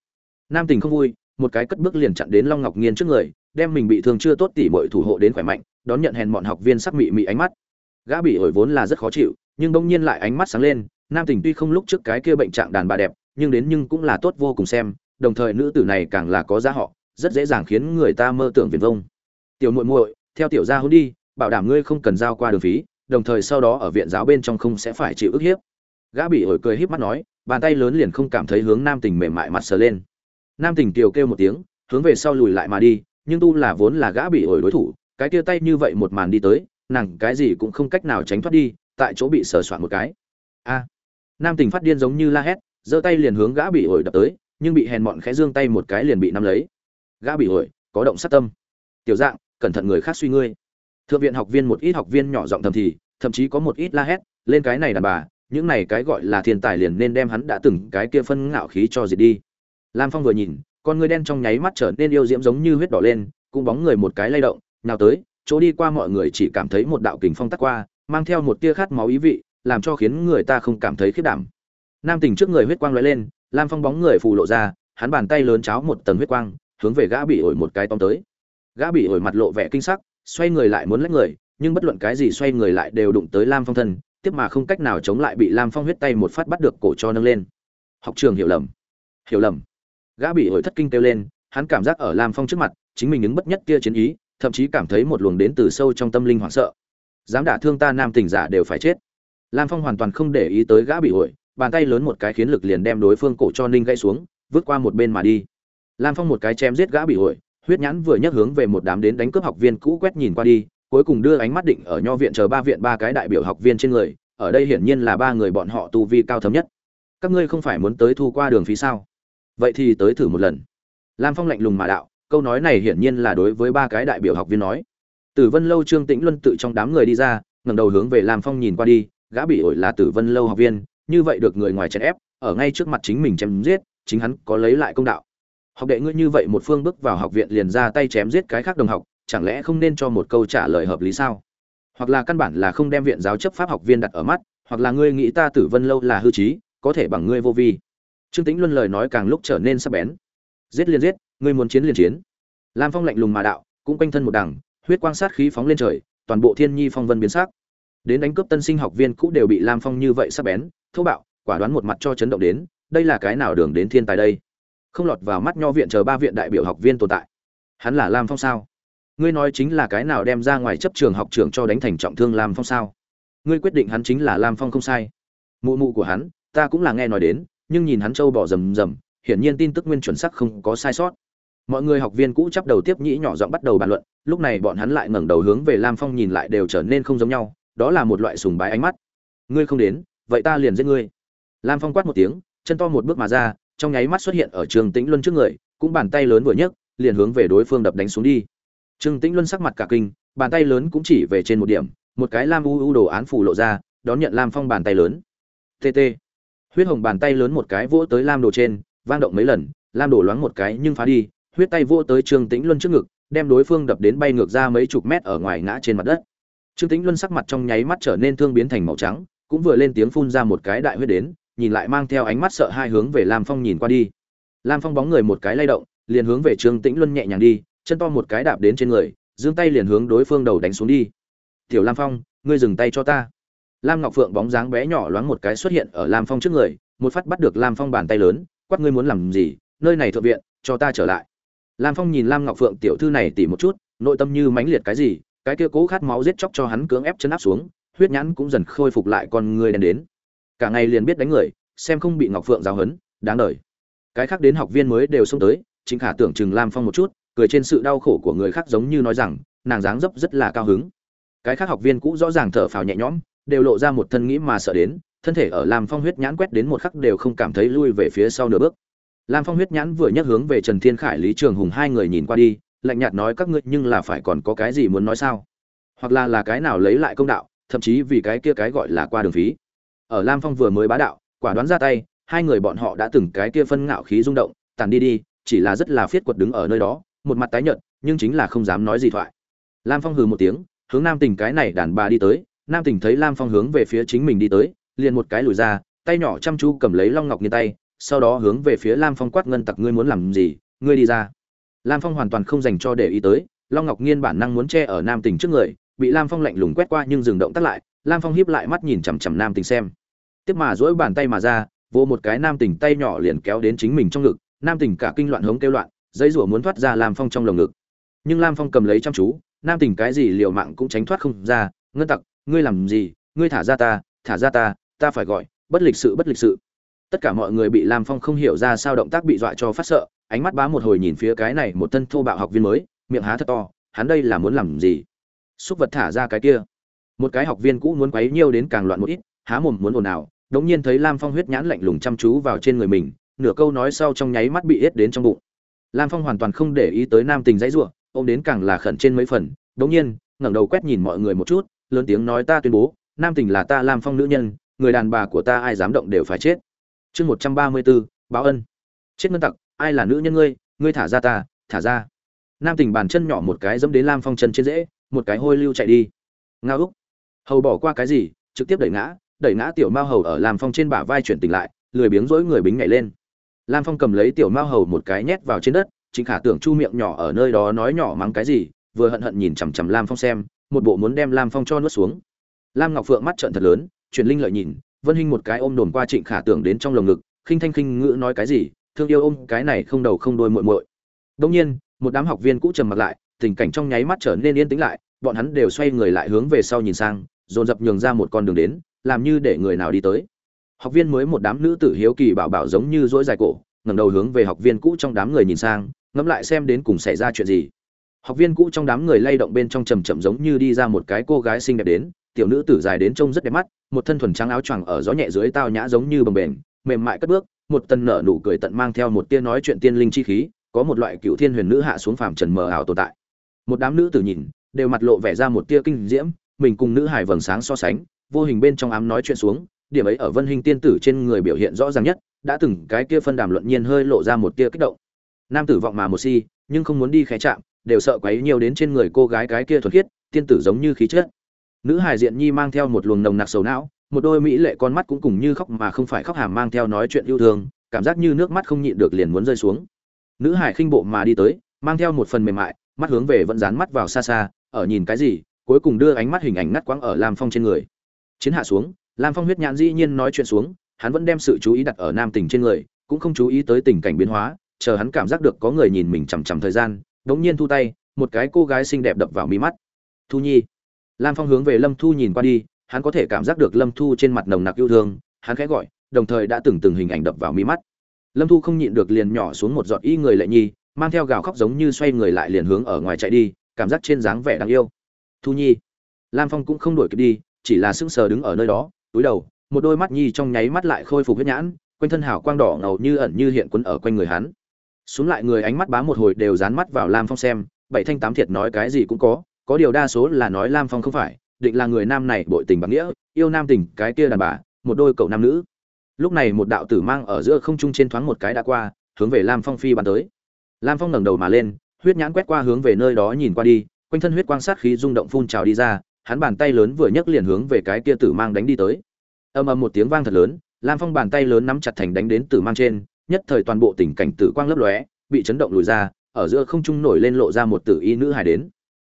Nam tình không vui, một cái cất bước liền chặn đến long ngọc nghiên trước người, đem mình bị thương chưa tốt tỉ mọi thủ hộ đến khỏe mạnh, đón nhận hèn bọn học viên sắc mị mị ánh mắt gã bị ổi vốn là rất khó chịu, nhưng bỗng nhiên lại ánh mắt sáng lên, nam tình tuy không lúc trước cái kia bệnh trạng đàn bà đẹp, nhưng đến nhưng cũng là tốt vô cùng xem, đồng thời nữ tử này càng là có giá họ, rất dễ dàng khiến người ta mơ tưởng viền vông. Tiểu muội muội, theo tiểu gia hôn đi, bảo đảm ngươi không cần giao qua đường phí, đồng thời sau đó ở viện giáo bên trong không sẽ phải chịu ức hiếp. Gã bị ổi cười híp mắt nói, bàn tay lớn liền không cảm thấy hướng nam tình mềm mại mặt sờ lên. Nam tình kiều kêu một tiếng, hướng về sau lùi lại mà đi, nhưng tu là vốn là gã bị ổi đối thủ, cái kia tay như vậy một màn đi tới nàng cái gì cũng không cách nào tránh thoát đi, tại chỗ bị sờ soạn một cái. A, nam tình phát điên giống như la hét, giơ tay liền hướng gã bị ổi đập tới, nhưng bị hèn mọn khẽ dương tay một cái liền bị nắm lấy. Gã bị ổi, có động sát tâm. Tiểu dạng, cẩn thận người khác suy ngươi. Thượng viện học viên một ít học viên nhỏ giọng thầm thì, thậm chí có một ít la hét, lên cái này đàn bà, những này cái gọi là thiên tài liền nên đem hắn đã từng cái kia phân ngạo khí cho diệt đi. Lam phong vừa nhìn, con người đen trong nháy mắt trở nên yêu diễm giống như huyết đỏ lên, cũng bóng người một cái lay động nào tới chỗ đi qua mọi người chỉ cảm thấy một đạo kình phong tắt qua, mang theo một tia khát máu ý vị, làm cho khiến người ta không cảm thấy khiếp đảm. Nam tình trước người huyết quang lóe lên, lam phong bóng người phù lộ ra, hắn bàn tay lớn cháo một tầng huyết quang, hướng về gã bị ổi một cái tóm tới. Gã bị ổi mặt lộ vẻ kinh sắc, xoay người lại muốn lách người, nhưng bất luận cái gì xoay người lại đều đụng tới lam phong thân, tiếp mà không cách nào chống lại bị lam phong huyết tay một phát bắt được cổ cho nâng lên. Học trường hiểu lầm. Hiểu lầm. Gã bị ổi thất kinh kêu lên, hắn cảm giác ở lam phong trước mặt, chính mình ứng bất nhất kia chiến ý thậm chí cảm thấy một luồng đến từ sâu trong tâm linh hoảng sợ. Dám đả thương ta nam tình giả đều phải chết. Lam phong hoàn toàn không để ý tới gã bị ổi bàn tay lớn một cái khiến lực liền đem đối phương cổ cho ninh gãy xuống, vứt qua một bên mà đi. Lam phong một cái chém giết gã bị ổi huyết nhãn vừa nhắc hướng về một đám đến đánh cướp học viên cũ quét nhìn qua đi, cuối cùng đưa ánh mắt định ở nho viện chờ ba viện ba cái đại biểu học viên trên người, ở đây hiển nhiên là ba người bọn họ tu vi cao thấm nhất. Các ngươi không phải muốn tới thu qua đường phí sao? Vậy thì tới thử một lần. Lam phong lạnh lùng mà đạo câu nói này hiển nhiên là đối với ba cái đại biểu học viên nói. Tử vân lâu, trương tĩnh luân tự trong đám người đi ra, ngẩng đầu hướng về lam phong nhìn qua đi, gã bị ổi là tử vân lâu học viên, như vậy được người ngoài chèn ép, ở ngay trước mặt chính mình chém giết, chính hắn có lấy lại công đạo. Học đệ ngươi như vậy một phương bước vào học viện liền ra tay chém giết cái khác đồng học, chẳng lẽ không nên cho một câu trả lời hợp lý sao? Hoặc là căn bản là không đem viện giáo chấp pháp học viên đặt ở mắt, hoặc là ngươi nghĩ ta tử vân lâu là hư trí, có thể bằng ngươi vô vi. Trương tĩnh luân lời nói càng lúc trở nên sắc bén giết liền giết, ngươi muốn chiến liền chiến. Lam phong lạnh lùng mà đạo, cũng quanh thân một đằng, huyết quang sát khí phóng lên trời, toàn bộ thiên nhi phong vân biến sắc. Đến đánh cướp tân sinh học viên cũ đều bị lam phong như vậy sắp bén, thô bạo, quả đoán một mặt cho chấn động đến, đây là cái nào đường đến thiên tài đây? Không lọt vào mắt nho viện chờ ba viện đại biểu học viên tồn tại. Hắn là lam phong sao? Ngươi nói chính là cái nào đem ra ngoài chấp trường học trường cho đánh thành trọng thương lam phong sao? Ngươi quyết định hắn chính là lam phong không sai. Mụ mụ của hắn, ta cũng là nghe nói đến, nhưng nhìn hắn trâu bỏ rầm rầm hiển nhiên tin tức nguyên chuẩn sắc không có sai sót. Mọi người học viên cũ chắp đầu tiếp nhĩ nhỏ giọng bắt đầu bàn luận, lúc này bọn hắn lại ngẩng đầu hướng về lam phong nhìn lại đều trở nên không giống nhau, đó là một loại sùng bái ánh mắt. Ngươi không đến, vậy ta liền giết ngươi. Lam phong quát một tiếng, chân to một bước mà ra, trong nháy mắt xuất hiện ở trường tĩnh luân trước người, cũng bàn tay lớn vừa nhấc, liền hướng về đối phương đập đánh xuống đi. Trương tĩnh luân sắc mặt cả kinh, bàn tay lớn cũng chỉ về trên một điểm, một cái lam u u đồ án phủ lộ ra, đón nhận lam phong bàn tay lớn. Tt huyết hồng bàn tay lớn một cái vỗ tới lam đồ trên vang động mấy lần, lam đổ loáng một cái nhưng phá đi, huyết tay vỗ tới trương tĩnh luân trước ngực, đem đối phương đập đến bay ngược ra mấy chục mét ở ngoài ngã trên mặt đất. Trương tĩnh luân sắc mặt trong nháy mắt trở nên thương biến thành màu trắng, cũng vừa lên tiếng phun ra một cái đại huyết đến, nhìn lại mang theo ánh mắt sợ hai hướng về lam phong nhìn qua đi. Lam phong bóng người một cái lay động, liền hướng về trương tĩnh luân nhẹ nhàng đi, chân to một cái đạp đến trên người, giương tay liền hướng đối phương đầu đánh xuống đi. Tiểu lam phong, ngươi dừng tay cho ta. Lam ngọc phượng bóng dáng bé nhỏ loáng một cái xuất hiện ở lam phong trước người, một phát bắt được lam phong bàn tay lớn quát ngươi muốn làm gì, nơi này thượng viện, cho ta trở lại. Lam phong nhìn lam ngọc phượng tiểu thư này tỉ một chút, nội tâm như mãnh liệt cái gì, cái kia cố khát máu giết chóc cho hắn cưỡng ép chân áp xuống, huyết nhãn cũng dần khôi phục lại con người đen đến. Cả ngày liền biết đánh người, xem không bị ngọc phượng giáo hấn đáng đời. Cái khác đến học viên mới đều xông tới, chính khả tưởng chừng lam phong một chút, cười trên sự đau khổ của người khác giống như nói rằng, nàng dáng dấp rất là cao hứng. Cái khác học viên cũ rõ ràng thở phào nhẹ nhõm, đều lộ ra một thân nghĩ mà sợ đến thân thể ở lam phong huyết nhãn quét đến một khắc đều không cảm thấy lui về phía sau nửa bước. Lam phong huyết nhãn vừa nhắc hướng về trần thiên khải, lý trường hùng hai người nhìn qua đi, lạnh nhạt nói, các ngươi nhưng là phải còn có cái gì muốn nói sao? Hoặc là là cái nào lấy lại công đạo, thậm chí vì cái kia cái gọi là qua đường phí. Ở lam phong vừa mới bá đạo, quả đoán ra tay, hai người bọn họ đã từng cái kia phân ngạo khí rung động tàn đi đi, chỉ là rất là phiết quật đứng ở nơi đó, một mặt tái nhợt, nhưng chính là không dám nói gì thoại. Lam phong hừ một tiếng, hướng nam tình cái này đàn bà đi tới, nam tình thấy lam phong hướng về phía chính mình đi tới liền một cái lùi ra, tay nhỏ chăm chú cầm lấy long ngọc như tay, sau đó hướng về phía lam phong quát, ngân tặc, ngươi muốn làm gì? Ngươi đi ra. Lam phong hoàn toàn không dành cho để ý tới, long ngọc nghiên bản năng muốn che ở nam tình trước người, bị lam phong lạnh lùng quét qua nhưng dừng động tắt lại, lam phong hiếp lại mắt nhìn chằm chằm nam tình xem. Tiếp mà dỗi bàn tay mà ra vô một cái nam tình tay nhỏ liền kéo đến chính mình trong ngực, nam tình cả kinh loạn hống kêu loạn dây rủa muốn thoát ra lam phong trong lồng ngực. Nhưng lam phong cầm lấy chăm chú, nam tình cái gì liều mạng cũng tránh thoát không ra, ngân tặc, ngươi làm gì? Ngươi thả ra ta, thả ra ta ta phải gọi, bất lịch sự, bất lịch sự. Tất cả mọi người bị lam phong không hiểu ra sao động tác bị dọa cho phát sợ, ánh mắt bá một hồi nhìn phía cái này một thân thô bạo học viên mới, miệng há thật to, hắn đây là muốn làm gì? Xúc vật thả ra cái kia. Một cái học viên cũ muốn quấy nhiêu đến càng loạn một ít, há mồm muốn ồn ào, đống nhiên thấy lam phong huyết nhãn lạnh lùng chăm chú vào trên người mình, nửa câu nói sau trong nháy mắt bị ết đến trong bụng. Lam phong hoàn toàn không để ý tới nam tình dãy ruộng ô m đến càng là khẩn trên mấy phần, đống nhiên, ngẩng đầu quét nhìn mọi người một chút, lớn tiếng nói ta tuyên bố, nam tình là ta lam phong nữ nhân người đàn bà của ta ai dám động đều phải chết. Chương một trăm ba mươi bốn báo ân. Chết ngân tặc, ai là nữ nhân ngươi? Ngươi thả ra ta, thả ra. Nam tình bàn chân nhỏ một cái dẫm đến lam phong chân trên dễ, một cái hôi lưu chạy đi. Nga úc. Hầu bỏ qua cái gì, trực tiếp đẩy ngã đẩy ngã tiểu mao hầu ở lam phong trên bả vai chuyển tỉnh lại, lười biếng rỗi người bính nhảy lên. Lam phong cầm lấy tiểu mao hầu một cái nhét vào trên đất, chính khả tưởng chu miệng nhỏ ở nơi đó nói nhỏ mắng cái gì, vừa hận hận nhìn chằm chằm lam phong xem, một bộ muốn đem lam phong cho nuốt xuống. Lam ngọc phượng mắt trợn thật lớn Chuyển linh lợi nhìn, vân hinh một cái ôm đồn qua trịnh khả tưởng đến trong lồng ngực, khinh thanh khinh ngữ nói cái gì, thương yêu ôm, cái này không đầu không đuôi muội muội. Đông nhiên, một đám học viên cũ trầm mặt lại, tình cảnh trong nháy mắt trở nên yên tĩnh lại, bọn hắn đều xoay người lại hướng về sau nhìn sang, dồn dập nhường ra một con đường đến, làm như để người nào đi tới. Học viên mới một đám nữ tử hiếu kỳ bảo bảo giống như dỗi dài cổ, ngẩng đầu hướng về học viên cũ trong đám người nhìn sang, ngẫm lại xem đến cùng xảy ra chuyện gì. Học viên cũ trong đám người lay động bên trong trầm trầm giống như đi ra một cái cô gái xinh đẹp đến tiểu nữ tử dài đến trông rất đẹp mắt, một thân thuần trắng áo choàng ở gió nhẹ dưới tao nhã giống như bồng bềnh, mềm mại cất bước, một tần nở nụ cười tận mang theo một tia nói chuyện tiên linh chi khí, có một loại cựu thiên huyền nữ hạ xuống phàm trần mờ ảo tồn tại. Một đám nữ tử nhìn, đều mặt lộ vẻ ra một tia kinh diễm, mình cùng nữ hải vầng sáng so sánh, vô hình bên trong ám nói chuyện xuống, điểm ấy ở vân hình tiên tử trên người biểu hiện rõ ràng nhất, đã từng cái kia phân đàm luận nhiên hơi lộ ra một tia kích động. Nam tử vọng mà một si, nhưng không muốn đi khé chạm, đều sợ quấy nhiều đến trên người cô gái cái kia thuật khiết, tiên tử giống như khí chất nữ hài diện nhi mang theo một luồng nồng nặc sầu não, một đôi mỹ lệ con mắt cũng cùng như khóc mà không phải khóc hàm mang theo nói chuyện yêu thương, cảm giác như nước mắt không nhịn được liền muốn rơi xuống. Nữ hải khinh bộ mà đi tới, mang theo một phần mềm mại, mắt hướng về vẫn dán mắt vào xa xa, ở nhìn cái gì, cuối cùng đưa ánh mắt hình ảnh ngắt quãng ở lam phong trên người. Chiến hạ xuống, lam phong huyết nhãn dĩ nhiên nói chuyện xuống, hắn vẫn đem sự chú ý đặt ở nam tình trên người, cũng không chú ý tới tình cảnh biến hóa, chờ hắn cảm giác được có người nhìn mình chằm chằm thời gian, đống nhiên thu tay, một cái cô gái xinh đẹp đập vào mí mắt. Thu nhi lam phong hướng về lâm thu nhìn qua đi, hắn có thể cảm giác được lâm thu trên mặt nồng nặc yêu thương, hắn khẽ gọi, đồng thời đã từng từng hình ảnh đập vào mí mắt. Lâm thu không nhịn được liền nhỏ xuống một giọt y người lệ nhi, mang theo gào khóc giống như xoay người lại liền hướng ở ngoài chạy đi, cảm giác trên dáng vẻ đáng yêu. Thu nhi. Lam phong cũng không đuổi kịp đi, chỉ là sững sờ đứng ở nơi đó, túi đầu, một đôi mắt nhi trong nháy mắt lại khôi phục huyết nhãn, quanh thân hào quang đỏ ngầu như ẩn như hiện quấn ở quanh người hắn. Xuống lại người ánh mắt bám một hồi đều dán mắt vào lam phong xem, bảy thanh tám thiệt nói cái gì cũng có có điều đa số là nói lam phong không phải, định là người nam này bội tình bằng nghĩa, yêu nam tình cái kia đàn bà, một đôi cậu nam nữ. Lúc này một đạo tử mang ở giữa không trung trên thoáng một cái đã qua, hướng về lam phong phi bắn tới. Lam phong ngẩng đầu mà lên, huyết nhãn quét qua hướng về nơi đó nhìn qua đi, quanh thân huyết quang sát khí rung động phun trào đi ra, hắn bàn tay lớn vừa nhấc liền hướng về cái kia tử mang đánh đi tới. Ầm ầm một tiếng vang thật lớn, lam phong bàn tay lớn nắm chặt thành đánh đến tử mang trên, nhất thời toàn bộ tình cảnh tử quang lấp lóe, bị chấn động lùi ra, ở giữa không trung nổi lên lộ ra một tử y nữ hài đến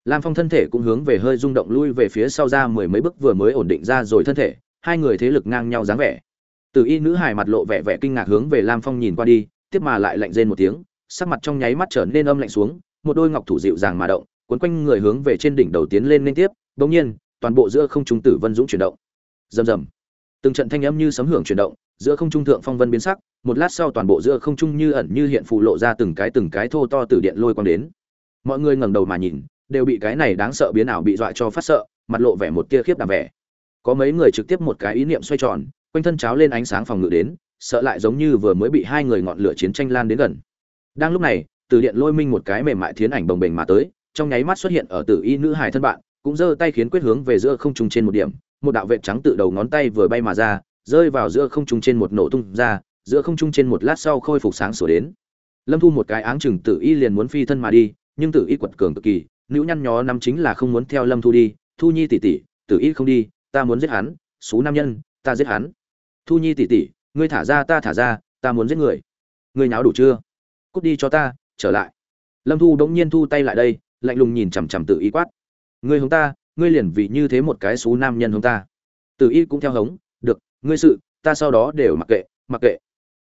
lam phong thân thể cũng hướng về hơi rung động lui về phía sau ra mười mấy bước vừa mới ổn định ra rồi thân thể, hai người thế lực ngang nhau dáng vẻ. Từ y nữ hài mặt lộ vẻ vẻ kinh ngạc hướng về lam phong nhìn qua đi, tiếp mà lại lạnh rên một tiếng, sắc mặt trong nháy mắt trở nên âm lạnh xuống, một đôi ngọc thủ dịu dàng mà động, cuốn quanh người hướng về trên đỉnh đầu tiến lên liên tiếp, bỗng nhiên, toàn bộ giữa không trung tử vân dũng chuyển động. Rầm rầm. Từng trận thanh âm như sấm hưởng chuyển động, giữa không trung thượng phong vân biến sắc, một lát sau toàn bộ giữa không trung như ẩn như hiện phụ lộ ra từng cái từng cái thô to từ điện lôi quang đến. Mọi người ngẩng đầu mà nhìn đều bị cái này đáng sợ biến ảo bị dọa cho phát sợ, mặt lộ vẻ một tia khiếp đảm vẻ. Có mấy người trực tiếp một cái ý niệm xoay tròn, quanh thân cháo lên ánh sáng phòng ngự đến, sợ lại giống như vừa mới bị hai người ngọn lửa chiến tranh lan đến gần. Đang lúc này, từ điện lôi minh một cái mềm mại thiến ảnh bồng bềnh mà tới, trong nháy mắt xuất hiện ở tử y nữ hài thân bạn, cũng giơ tay khiến quyết hướng về giữa không trung trên một điểm, một đạo vệ trắng tự đầu ngón tay vừa bay mà ra, rơi vào giữa không trung trên một nổ tung ra, giữa không trung trên một lát sau khôi phục sáng sủa đến. Lâm thu một cái áng chừng tử y liền muốn phi thân mà đi, nhưng tử y quật cường cực kỳ nữ nhăn nhó năm chính là không muốn theo lâm thu đi. Thu nhi tỷ tỷ, tử y không đi, ta muốn giết hắn, xú nam nhân, ta giết hắn. Thu nhi tỷ tỷ, ngươi thả ra ta thả ra, ta muốn giết người. Ngươi nháo đủ chưa? Cút đi cho ta, trở lại. Lâm thu đống nhiên thu tay lại đây, lạnh lùng nhìn chằm chằm tử y quát. Ngươi hống ta, ngươi liền vì như thế một cái xú nam nhân hống ta. Tử y cũng theo hống, được, ngươi sự, ta sau đó đều mặc kệ mặc kệ.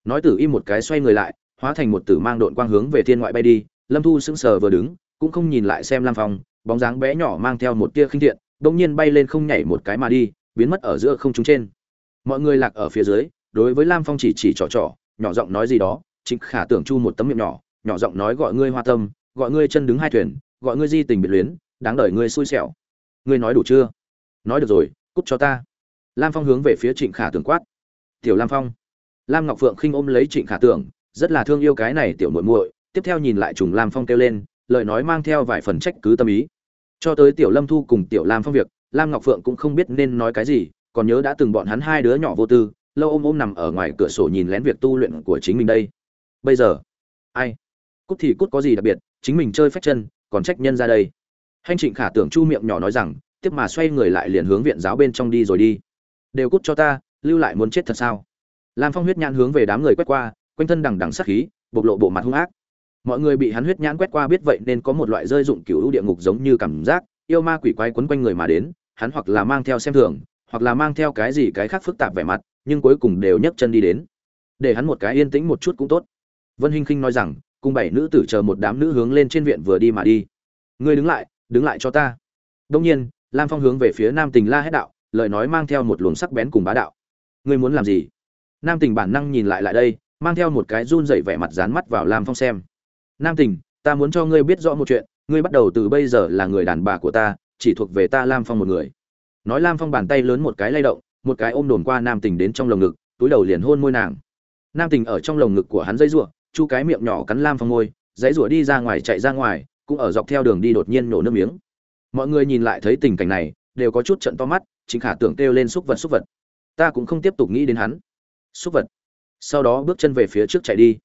Nói tử y một cái xoay người lại, hóa thành một tử mang đội quang hướng về thiên ngoại bay đi. Lâm thu sững sờ vừa đứng cũng không nhìn lại xem lam phong, bóng dáng bé nhỏ mang theo một tia khinh thiện bỗng nhiên bay lên không nhảy một cái mà đi, biến mất ở giữa không trung trên. Mọi người lạc ở phía dưới, đối với lam phong chỉ chỉ trò trò, nhỏ giọng nói gì đó trịnh khả tưởng chu một tấm miệng nhỏ nhỏ giọng nói gọi ngươi hoa tâm, gọi ngươi chân đứng hai thuyền, gọi ngươi di tình biệt luyến, đáng đợi ngươi xui xẻo. Ngươi nói đủ chưa? Nói được rồi, cút cho ta. Lam phong hướng về phía trịnh khả tưởng quát. Tiểu lam phong. Lam ngọc phượng khinh ôm lấy trịnh khả tưởng, rất là thương yêu cái này tiểu muội muội, tiếp theo nhìn lại trùng lam phong kêu lên lời nói mang theo vài phần trách cứ tâm ý. Cho tới tiểu lâm thu cùng tiểu lam phong việc, lam ngọc phượng cũng không biết nên nói cái gì, còn nhớ đã từng bọn hắn hai đứa nhỏ vô tư, lâu ôm ôm nằm ở ngoài cửa sổ nhìn lén việc tu luyện của chính mình đây. Bây giờ, ai? Cút thì cút có gì đặc biệt, chính mình chơi phách chân, còn trách nhân ra đây. Hành trịnh khả tưởng chu miệng nhỏ nói rằng, tiếp mà xoay người lại liền hướng viện giáo bên trong đi rồi đi. Đều cút cho ta, lưu lại muốn chết thật sao? Lam phong huyết nhãn hướng về đám người quét qua, quanh thân đằng đằng sát khí, bộc lộ bộ mặt hung ác mọi người bị hắn huyết nhãn quét qua biết vậy nên có một loại rơi dụng cựu địa ngục giống như cảm giác, yêu ma quỷ quái quấn quanh người mà đến, hắn hoặc là mang theo xem thường, hoặc là mang theo cái gì cái khác phức tạp vẻ mặt, nhưng cuối cùng đều nhấc chân đi đến. Để hắn một cái yên tĩnh một chút cũng tốt. Vân hinh khinh nói rằng, cùng bảy nữ tử chờ một đám nữ hướng lên trên viện vừa đi mà đi. Ngươi đứng lại đứng lại cho ta. Đông nhiên, lam phong hướng về phía nam tình la hét đạo, lời nói mang theo một luồng sắc bén cùng bá đạo. Ngươi muốn làm gì? Nam tình bản năng nhìn lại lại đây, mang theo một cái run dậy vẻ mặt dán mắt vào lam phong xem nam tình, ta muốn cho ngươi biết rõ một chuyện, ngươi bắt đầu từ bây giờ là người đàn bà của ta, chỉ thuộc về ta lam phong một người. Nói lam phong bàn tay lớn một cái lay động, một cái ôm đồn qua nam tình đến trong lồng ngực, túi đầu liền hôn môi nàng. Nam tình ở trong lồng ngực của hắn dây rủa, chu cái miệng nhỏ cắn lam phong môi, dãy rủa đi ra ngoài chạy ra ngoài, cũng ở dọc theo đường đi đột nhiên nổ nước miếng. Mọi người nhìn lại thấy tình cảnh này, đều có chút trận to mắt, chính khả tưởng kêu lên xúc vật xúc vật. Ta cũng không tiếp tục nghĩ đến hắn. Xúc vật. Sau đó bước chân về phía trước chạy đi.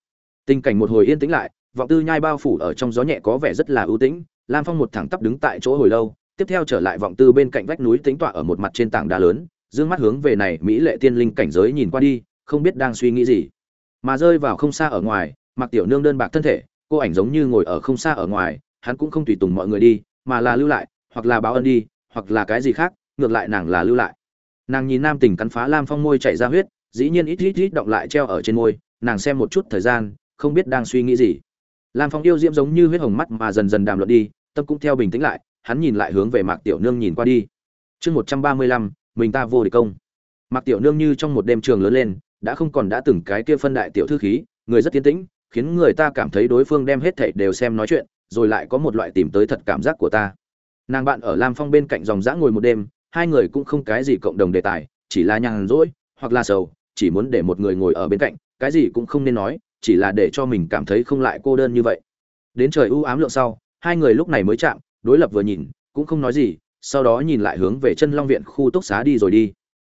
Tình cảnh một hồi yên tĩnh lại vọng tư nhai bao phủ ở trong gió nhẹ có vẻ rất là ưu tĩnh, lam phong một thẳng tắp đứng tại chỗ hồi lâu, tiếp theo trở lại vọng tư bên cạnh vách núi tính tọa ở một mặt trên tảng đá lớn, dương mắt hướng về này mỹ lệ tiên linh cảnh giới nhìn qua đi, không biết đang suy nghĩ gì. Mà rơi vào không xa ở ngoài mặc tiểu nương đơn bạc thân thể, cô ảnh giống như ngồi ở không xa ở ngoài, hắn cũng không tùy tùng mọi người đi, mà là lưu lại, hoặc là báo ân đi, hoặc là cái gì khác, ngược lại nàng là lưu lại. Nàng nhìn nam tình cắn phá lam phong môi chảy ra huyết, dĩ nhiên ít ít ít động lại treo ở trên môi, nàng xem một chút thời gian, không biết đang suy nghĩ gì lam phong yêu diễm giống như huyết hồng mắt mà dần dần đàm luận đi, tâm cũng theo bình tĩnh lại, hắn nhìn lại hướng về mạc tiểu nương nhìn qua đi. Chương một trăm ba mươi lăm, mình ta vô địch công. Mạc tiểu nương như trong một đêm trường lớn lên, đã không còn đã từng cái kia phân đại tiểu thư khí, người rất tiến tĩnh, khiến người ta cảm thấy đối phương đem hết thảy đều xem nói chuyện, rồi lại có một loại tìm tới thật cảm giác của ta. Nàng bạn ở lam phong bên cạnh dòng dã ngồi một đêm, hai người cũng không cái gì cộng đồng đề tài, chỉ là nhàn rỗi, hoặc là sầu, chỉ muốn để một người ngồi ở bên cạnh, cái gì cũng không nên nói chỉ là để cho mình cảm thấy không lại cô đơn như vậy. Đến trời u ám lượng sau, hai người lúc này mới chạm, đối lập vừa nhìn, cũng không nói gì, sau đó nhìn lại hướng về chân long viện khu túc xá đi rồi đi.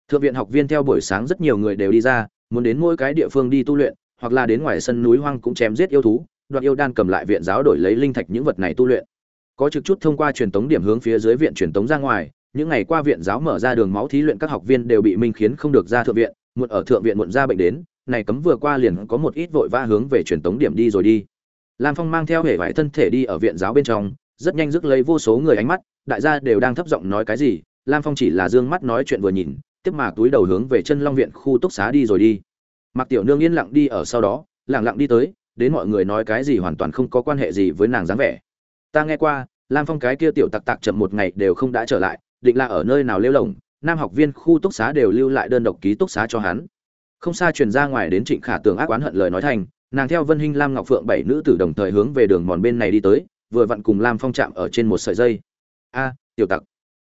Thượng viện học viên theo buổi sáng rất nhiều người đều đi ra, muốn đến mỗi cái địa phương đi tu luyện, hoặc là đến ngoài sân núi hoang cũng chém giết yêu thú đoạn yêu đan cầm lại viện giáo đổi lấy linh thạch những vật này tu luyện. Có trực chút thông qua truyền tống điểm hướng phía dưới viện truyền tống ra ngoài, những ngày qua viện giáo mở ra đường máu thí luyện các học viên đều bị minh khiến không được ra thượng viện, muộn ở thượng viện muộn ra bệnh đến này cấm vừa qua liền có một ít vội vã hướng về truyền tống điểm đi rồi đi. Lam phong mang theo hệ vải thân thể đi ở viện giáo bên trong, rất nhanh rước lấy vô số người ánh mắt, đại gia đều đang thấp giọng nói cái gì, lam phong chỉ là d ư ơ n g mắt nói chuyện vừa nhìn, tiếp mà túi đầu hướng về chân long viện khu túc xá đi rồi đi. Mặc tiểu nương yên lặng đi ở sau đó lẳng lặng đi tới, đến mọi người nói cái gì hoàn toàn không có quan hệ gì với nàng dáng vẻ. Ta nghe qua, lam phong cái kia tiểu tặc tặc chậm một ngày đều không đã trở lại, định là ở nơi nào lêu lồng, nam học viên khu túc xá đều lưu lại đơn độc ký túc xá cho hắn không xa truyền ra ngoài đến trịnh khả tường ác oán hận lời nói thành, nàng theo vân hinh, lam ngọc phượng bảy nữ tử đồng thời hướng về đường mòn bên này đi tới, vừa vặn cùng lam phong chạm ở trên một sợi dây. A, tiểu tặc,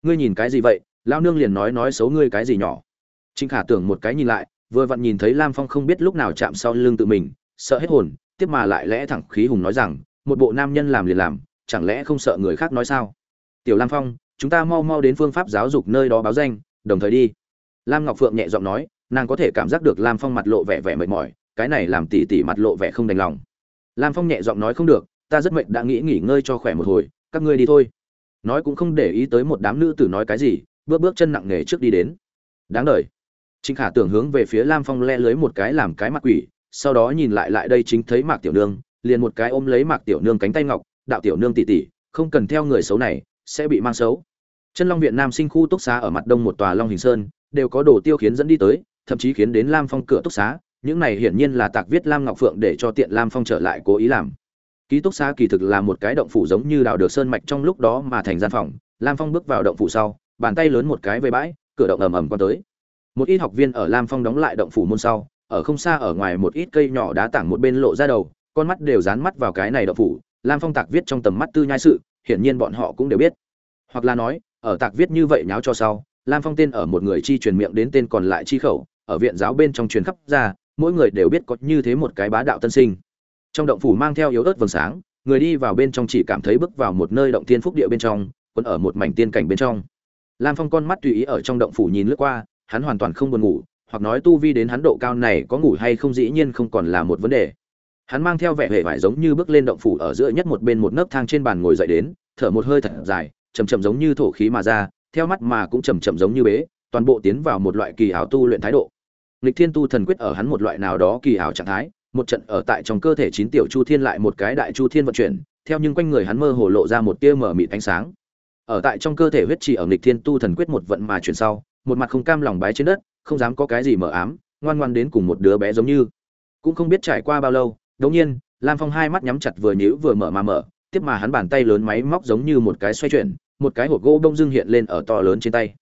ngươi nhìn cái gì vậy? Lao nương liền nói nói xấu ngươi cái gì nhỏ. Trịnh khả tưởng một cái nhìn lại, vừa vặn nhìn thấy lam phong không biết lúc nào chạm sau lưng tự mình, sợ hết hồn, tiếp mà lại lẽ thẳng khí hùng nói rằng, một bộ nam nhân làm liền làm, chẳng lẽ không sợ người khác nói sao? Tiểu lam phong, chúng ta mau mau đến phương pháp giáo dục nơi đó báo danh, đồng thời đi. Lam ngọc phượng nhẹ giọng nói nàng có thể cảm giác được lam phong mặt lộ vẻ vẻ mệt mỏi, cái này làm tỉ tỉ mặt lộ vẻ không đành lòng. Lam phong nhẹ giọng nói không được, ta rất mệt, đã nghĩ nghỉ ngơi cho khỏe một hồi, các ngươi đi thôi. Nói cũng không để ý tới một đám nữ tử nói cái gì, bước bước chân nặng nề trước đi đến. Đáng đ trịnh khả tưởng hướng về phía lam phong le lưới một cái làm cái mặt quỷ, sau đó nhìn lại lại đây chính thấy mạc tiểu nương, liền một cái ôm lấy mạc tiểu nương cánh tay ngọc, đạo tiểu nương tỉ tỉ không cần theo người xấu này, sẽ bị mang xấu. Chân long viện nam sinh khu túc xá ở mặt đông một tòa long hình sơn, đều có đồ tiêu khiến dẫn đi tới thậm chí khiến đến lam phong cửa túc xá, những này hiển nhiên là tạc viết lam ngọc phượng để cho tiện lam phong trở lại cố ý làm. Ký túc xá kỳ thực là một cái động phủ giống như đào được sơn mạch trong lúc đó mà thành gian phòng. Lam phong bước vào động phủ sau, bàn tay lớn một cái về bãi, cửa động ầm ầm qua tới. Một ít học viên ở lam phong đóng lại động phủ môn sau, ở không xa ở ngoài một ít cây nhỏ đá tảng một bên lộ ra đầu, con mắt đều dán mắt vào cái này động phủ. Lam phong tạc viết trong tầm mắt tư nhai sự, hiển nhiên bọn họ cũng đều biết. Hoặc là nói, ở tạc viết như vậy nháo cho sau, lam phong tên ở một người chi truyền miệng đến tên còn lại chi khẩu ở viện giáo bên trong truyền khắp ra, mỗi người đều biết có như thế một cái bá đạo tân sinh. Trong động phủ mang theo yếu ớt vầng sáng, người đi vào bên trong chỉ cảm thấy bước vào một nơi động tiên phúc địa bên trong còn ở một mảnh tiên cảnh bên trong. Lam phong con mắt tùy ý ở trong động phủ nhìn lướt qua, hắn hoàn toàn không buồn ngủ, hoặc nói tu vi đến hắn độ cao này có ngủ hay không dĩ nhiên không còn là một vấn đề. Hắn mang theo vẻ vẻ vải giống như bước lên động phủ ở giữa nhất một bên một nấc thang trên bàn ngồi dậy đến, thở một hơi thật dài, chậm chậm giống như thổ khí mà ra, theo mắt mà cũng chậm chậm giống như bế, toàn bộ tiến vào một loại kỳ ảo tu luyện thái độ nghịch thiên tu thần quyết ở hắn một loại nào đó kỳ ảo trạng thái, một trận ở tại trong cơ thể chín tiểu chu thiên lại một cái đại chu thiên vận chuyển, theo nhưng quanh người hắn mơ hồ lộ ra một tia mở mịt ánh sáng. Ở tại trong cơ thể huyết chỉ ở nghịch thiên tu thần quyết một vận mà chuyển sau, một mặt không cam lòng bái trên đất, không dám có cái gì mở ám, ngoan ngoan đến cùng một đứa bé giống như. Cũng không biết trải qua bao lâu đống nhiên, lam phong hai mắt nhắm chặt vừa nhíu vừa mở mà mở, tiếp mà hắn bàn tay lớn máy móc giống như một cái xoay chuyển, một cái hộp gỗ bông dưng hiện lên ở to lớn trên tay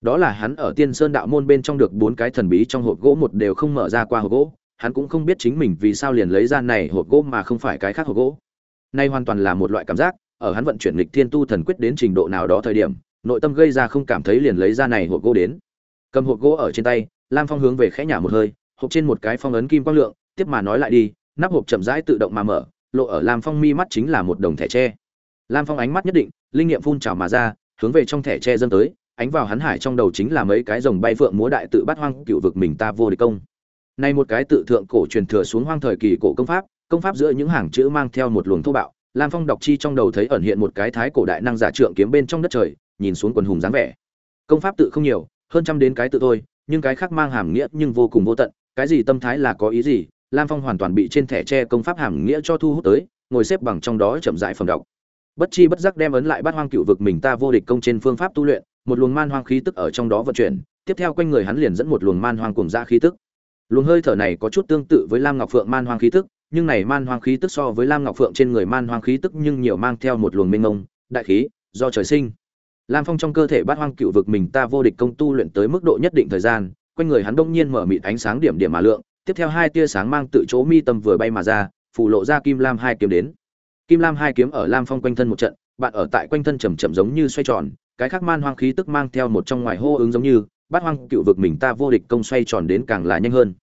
đó là hắn ở tiên sơn đạo môn bên trong được bốn cái thần bí trong hộp gỗ một đều không mở ra qua hộp gỗ. Hắn cũng không biết chính mình vì sao liền lấy ra này hộp gỗ mà không phải cái khác hộp gỗ. Nay hoàn toàn là một loại cảm giác, ở hắn vận chuyển lịch thiên tu thần quyết đến trình độ nào đó thời điểm, nội tâm gây ra không cảm thấy liền lấy ra này hộp gỗ đến. Cầm hộp gỗ ở trên tay, lam phong hướng về khẽ nhả một hơi, hộp trên một cái phong ấn kim quang lượng, tiếp mà nói lại đi, nắp hộp chậm rãi tự động mà mở, lộ ở lam phong mi mắt chính là một đồng thẻ tre. Lam phong ánh mắt nhất định, linh nghiệm phun trào mà ra, hướng về trong thẻ tre dâng tới ánh vào hắn hải trong đầu chính là mấy cái rồng bay phượng múa đại tự bắt hoang cựu vực mình ta vô địch công. Nay một cái tự thượng cổ truyền thừa xuống hoang thời kỳ cổ công pháp công pháp giữa những hàng chữ mang theo một luồng thô bạo, lam phong đọc chi trong đầu thấy ẩn hiện một cái thái cổ đại năng giả trượng kiếm bên trong đất trời, nhìn xuống quần hùng dáng vẻ. Công pháp tự không nhiều, hơn trăm đến cái tự thôi, nhưng cái khác mang hàm nghĩa nhưng vô cùng vô tận, cái gì tâm thái là có ý gì, lam phong hoàn toàn bị trên thẻ tre công pháp hàm nghĩa cho thu hút tới, ngồi xếp bằng trong đó chậm dại phẩm đọc bất chi bất giác đem ấn lại bát hoang cựu vực mình ta vô địch công trên phương pháp tu luyện, một luồng man hoang khí tức ở trong đó vận chuyển, tiếp theo quanh người hắn liền dẫn một luồng man hoang cùng ra khí tức. Luồng hơi thở này có chút tương tự với lam ngọc phượng man hoang khí tức, nhưng này man hoang khí tức so với lam ngọc phượng trên người man hoang khí tức nhưng nhiều mang theo một luồng mênh mông, đại khí, do trời sinh. Lam phong trong cơ thể bát hoang cựu vực mình ta vô địch công tu luyện tới mức độ nhất định thời gian, quanh người hắn đông nhiên mở mịt ánh sáng điểm điểm mà lượng, tiếp theo hai tia sáng mang tự chỗ mi tâm vừa bay mà ra phủ lộ ra kim lam hai kiếm đến kim lam hai kiếm ở lam phong quanh thân một trận, bạn ở tại quanh thân chầm chậm giống như xoay tròn, cái khác man hoang khí tức mang theo một trong ngoài hô ứng giống như, bát hoang cựu vực mình ta vô địch công xoay tròn đến càng là nhanh hơn.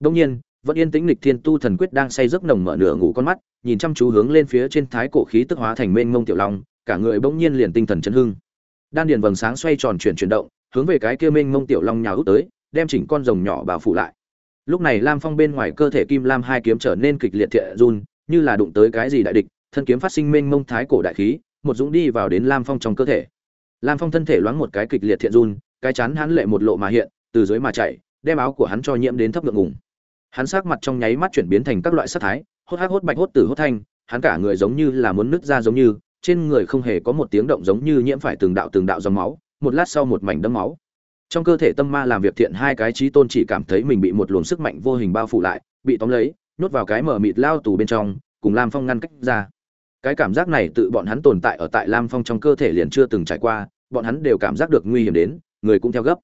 Đông nhiên, vẫn yên tĩnh lịch thiên tu thần quyết đang say giấc nồng mở nửa ngủ con mắt, nhìn chăm chú hướng lên phía trên thái cổ khí tức hóa thành mênh mông tiểu long, cả người bỗng nhiên liền tinh thần chấn hưng. Đan điền vầng sáng xoay tròn chuyển chuyển động, hướng về cái kia mênh mông tiểu long nhào út tới, đem chỉnh con rồng nhỏ bao phủ lại. Lúc này lam phong bên ngoài cơ thể kim lam hai kiếm trở nên kịch liệt thiện run, như là đụng tới cái gì đại địch thân kiếm phát sinh mênh mông thái cổ đại khí, một dũng đi vào đến lam phong trong cơ thể. Lam phong thân thể loáng một cái kịch liệt thiện run, cái chán hắn lệ một lộ mà hiện, từ dưới mà chạy, đem áo của hắn cho nhiễm đến thấp ngượng ngùng. Hắn sắc mặt trong nháy mắt chuyển biến thành các loại sắc thái, hốt hác hốt bạch hốt tử hốt thanh, hắn cả người giống như là muốn nứt ra giống như, trên người không hề có một tiếng động giống như nhiễm phải từng đạo từng đạo dòng máu, một lát sau một mảnh đấm máu. Trong cơ thể tâm ma làm việc thiện hai cái trí tôn chỉ cảm thấy mình bị một luồng sức mạnh vô hình bao phủ lại, bị tóm lấy, nhốt vào cái mở mịt lao tù bên trong, cùng lam phong ngăn cách ra cái cảm giác này tự bọn hắn tồn tại ở tại lam phong trong cơ thể liền chưa từng trải qua, bọn hắn đều cảm giác được nguy hiểm đến, người cũng theo gấp.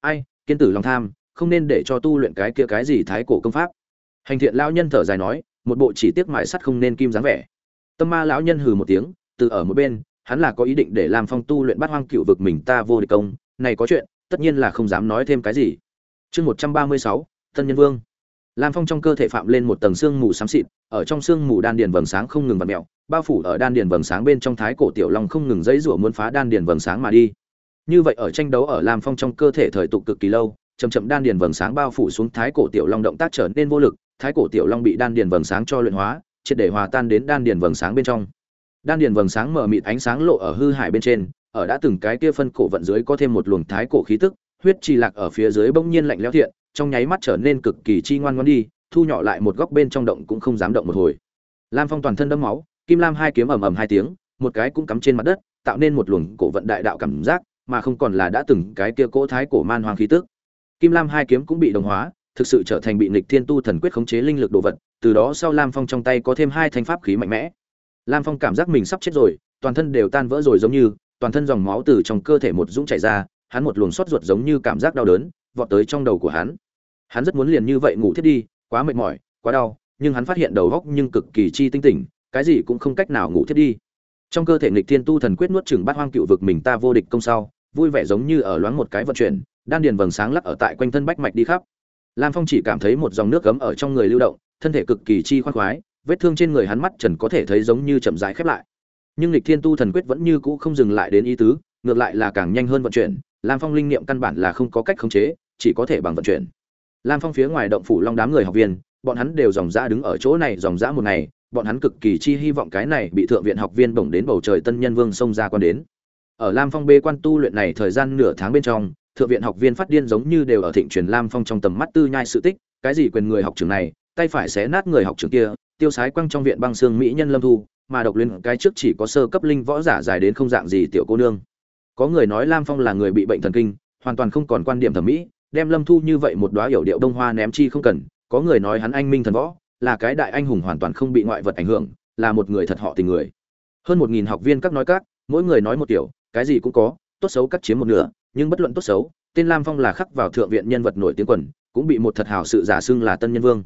Ai, kiên tử lòng tham, không nên để cho tu luyện cái kia cái gì thái cổ công pháp. Hành thiện lão nhân thở dài nói, một bộ chỉ tiếc mại sắt không nên kim dáng vẻ. Tâm ma lão nhân hừ một tiếng, từ ở một bên, hắn là có ý định để lam phong tu luyện bát hoang cựu vực mình ta vô địch công, này có chuyện, tất nhiên là không dám nói thêm cái gì. Chương một trăm ba mươi sáu, tân nhân vương lam phong trong cơ thể phạm lên một tầng xương mù xám xịt, ở trong xương mù đan điền vầng sáng không ngừng vặn mèo. bao phủ ở đan điền vầng sáng bên trong thái cổ tiểu long không ngừng dãy giụa muốn phá đan điền vầng sáng mà đi như vậy ở tranh đấu ở lam phong trong cơ thể thời tục cực kỳ lâu, chậm chậm đan điền vầng sáng bao phủ xuống thái cổ tiểu long động tác trở nên vô lực, thái cổ tiểu long bị đan điền vầng sáng cho luyện hóa, triệt để hòa tan đến đan điền vầng sáng bên trong đan điền vầng sáng mở mịt ánh sáng lộ ở hư hải bên trên, ở đã từng cái kia phân cổ vận dưới có thêm một luồng thái cổ khí tức, huyết trì lạc ở phía dưới bỗng nhiên lạnh lẽo thiện trong nháy mắt trở nên cực kỳ chi ngoan ngoãn đi, thu nhỏ lại một góc bên trong động cũng không dám động một hồi. Lam phong toàn thân đẫm máu, kim lam hai kiếm ầm ầm hai tiếng, một cái cũng cắm trên mặt đất, tạo nên một luồng cổ vận đại đạo cảm giác, mà không còn là đã từng cái kia cỗ thái cổ man hoang khí tức. Kim lam hai kiếm cũng bị đồng hóa, thực sự trở thành bị nghịch thiên tu thần quyết khống chế linh lực đồ vật, từ đó sau lam phong trong tay có thêm hai thanh pháp khí mạnh mẽ. Lam phong cảm giác mình sắp chết rồi, toàn thân đều tan vỡ rồi giống như, toàn thân dòng máu từ trong cơ thể một dũng chảy ra, hắn một luồng sốt ruột giống như cảm giác đau đớn vọt tới trong đầu của hắn. Hắn rất muốn liền như vậy ngủ thiết đi, quá mệt mỏi, quá đau, nhưng hắn phát hiện đầu góc nhưng cực kỳ chi tinh tỉnh, cái gì cũng không cách nào ngủ thiết đi. Trong cơ thể nghịch thiên tu thần quyết nuốt chừng bát hoang cựu vực mình ta vô địch công sau, vui vẻ giống như ở loáng một cái vận chuyển, đan điền vầng sáng lắc ở tại quanh thân bách mạch đi khắp. Lam phong chỉ cảm thấy một dòng nước cấm ở trong người lưu động, thân thể cực kỳ chi khoan khoái, vết thương trên người hắn mắt trần có thể thấy giống như chậm rãi khép lại. Nhưng lịch thiên tu thần quyết vẫn như cũ không dừng lại đến ý tứ, ngược lại là càng nhanh hơn vận chuyển lam phong linh niệm căn bản là không có cách khống chế, chỉ có thể bằng vận chuyển. Lam phong phía ngoài động phủ long đám người học viên, bọn hắn đều dòng dã đứng ở chỗ này dòng dã một ngày, bọn hắn cực kỳ chi hy vọng cái này bị thượng viện học viên bổng đến bầu trời tân nhân vương xông ra quan đến. Ở lam phong bê quan tu luyện này thời gian nửa tháng bên trong, thượng viện học viên phát điên giống như đều ở thịnh truyền lam phong trong tầm mắt tư nhai sự tích, cái gì quyền người học trường này, tay phải xé nát người học trường kia, tiêu sái quăng trong viện băng xương mỹ nhân lâm thu, mà độc liên cái trước chỉ có sơ cấp linh võ giả dài đến không dạng gì tiểu cô nương có người nói lam phong là người bị bệnh thần kinh, hoàn toàn không còn quan điểm thẩm mỹ, đem lâm thu như vậy một đóa hiểu điệu đông hoa ném chi không cần. Có người nói hắn anh minh thần võ, là cái đại anh hùng hoàn toàn không bị ngoại vật ảnh hưởng, là một người thật họ tình người. Hơn một nghìn học viên các nói các, mỗi người nói một kiểu, cái gì cũng có, tốt xấu cắt chiếm một nửa, nhưng bất luận tốt xấu, tên lam phong là khắc vào thượng viện nhân vật nổi tiếng quần, cũng bị một thật hào sự giả xưng là tân nhân vương.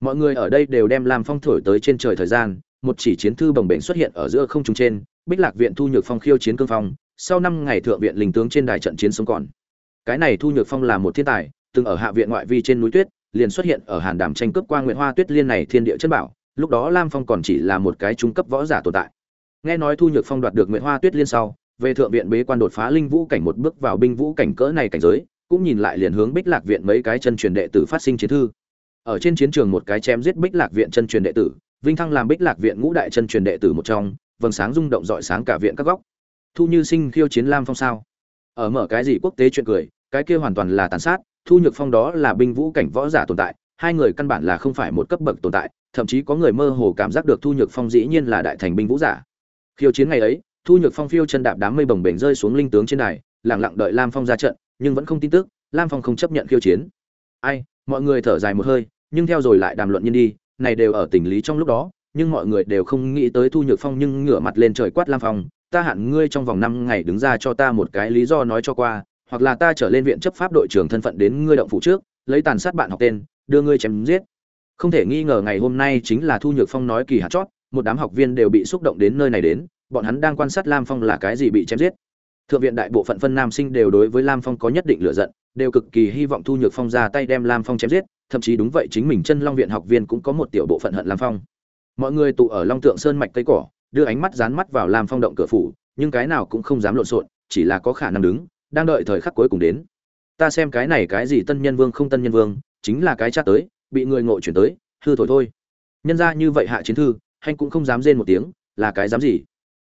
Mọi người ở đây đều đem lam phong thổi tới trên trời thời gian, một chỉ chiến thư bồng bềnh xuất hiện ở giữa không trung trên, bích lạc viện thu nhược phong khiêu chiến cương phong sau năm ngày thượng viện linh tướng trên đài trận chiến sống còn. Cái này thu nhược phong là một thiên tài, từng ở hạ viện ngoại vi trên núi tuyết, liền xuất hiện ở hàn đàm tranh cướp qua nguyện hoa tuyết liên này thiên địa chân bảo, lúc đó lam phong còn chỉ là một cái trung cấp võ giả tồn tại. Nghe nói thu nhược phong đoạt được nguyện hoa tuyết liên sau, về thượng viện bế quan đột phá linh vũ cảnh một bước vào binh vũ cảnh cỡ này cảnh giới, cũng nhìn lại liền hướng bích lạc viện mấy cái chân truyền đệ tử phát sinh chiến thư. Ở trên chiến trường một cái chém giết bích lạc viện chân truyền đệ tử, vinh thăng làm bích lạc viện ngũ đại chân truyền đệ tử một trong, vầng sáng rung động rọi sáng cả viện các góc thu như sinh khiêu chiến lam phong sao? Ở mở cái gì quốc tế chuyện cười cái kia hoàn toàn là tàn sát thu nhược phong đó là binh vũ cảnh võ giả tồn tại hai người căn bản là không phải một cấp bậc tồn tại thậm chí có người mơ hồ cảm giác được thu nhược phong dĩ nhiên là đại thành binh vũ giả. Khiêu chiến ngày ấy thu nhược phong phiêu chân đạp đám mây bồng bềnh rơi xuống linh tướng trên này, lẳng lặng đợi lam phong ra trận nhưng vẫn không tin tức lam phong không chấp nhận khiêu chiến. Ai mọi người thở dài một hơi nhưng theo rồi lại đàm luận nhân đi này đều ở tình lý trong lúc đó nhưng mọi người đều không nghĩ tới thu nhược phong nhưng ngửa mặt lên trời quát lam phong ta hạn ngươi trong vòng năm ngày đứng ra cho ta một cái lý do nói cho qua, hoặc là ta trở lên viện chấp pháp đội trưởng thân phận đến ngươi động phủ trước, lấy tàn sát bạn học tên, đưa ngươi chém giết. Không thể nghi ngờ ngày hôm nay chính là thu nhược phong nói kỳ hạt chót, một đám học viên đều bị xúc động đến nơi này đến, bọn hắn đang quan sát lam phong là cái gì bị chém giết. Thượng viện đại bộ phận phân nam sinh đều đối với lam phong có nhất định lựa giận, đều cực kỳ hy vọng thu nhược phong ra tay đem lam phong chém giết, thậm chí đúng vậy chính mình chân long viện học viên cũng có một tiểu bộ phận hận lam phong. Mọi người tụ ở long tượng sơn mạch cây cỏ đưa ánh mắt dán mắt vào lam phong động cửa phủ, nhưng cái nào cũng không dám lộn xộn, chỉ là có khả năng đứng, đang đợi thời khắc cuối cùng đến. Ta xem cái này cái gì tân nhân vương không tân nhân vương, chính là cái cha tới, bị người ngộ chuyển tới, hư thổi thôi. Nhân ra như vậy hạ chiến thư anh cũng không dám rên một tiếng, là cái dám gì?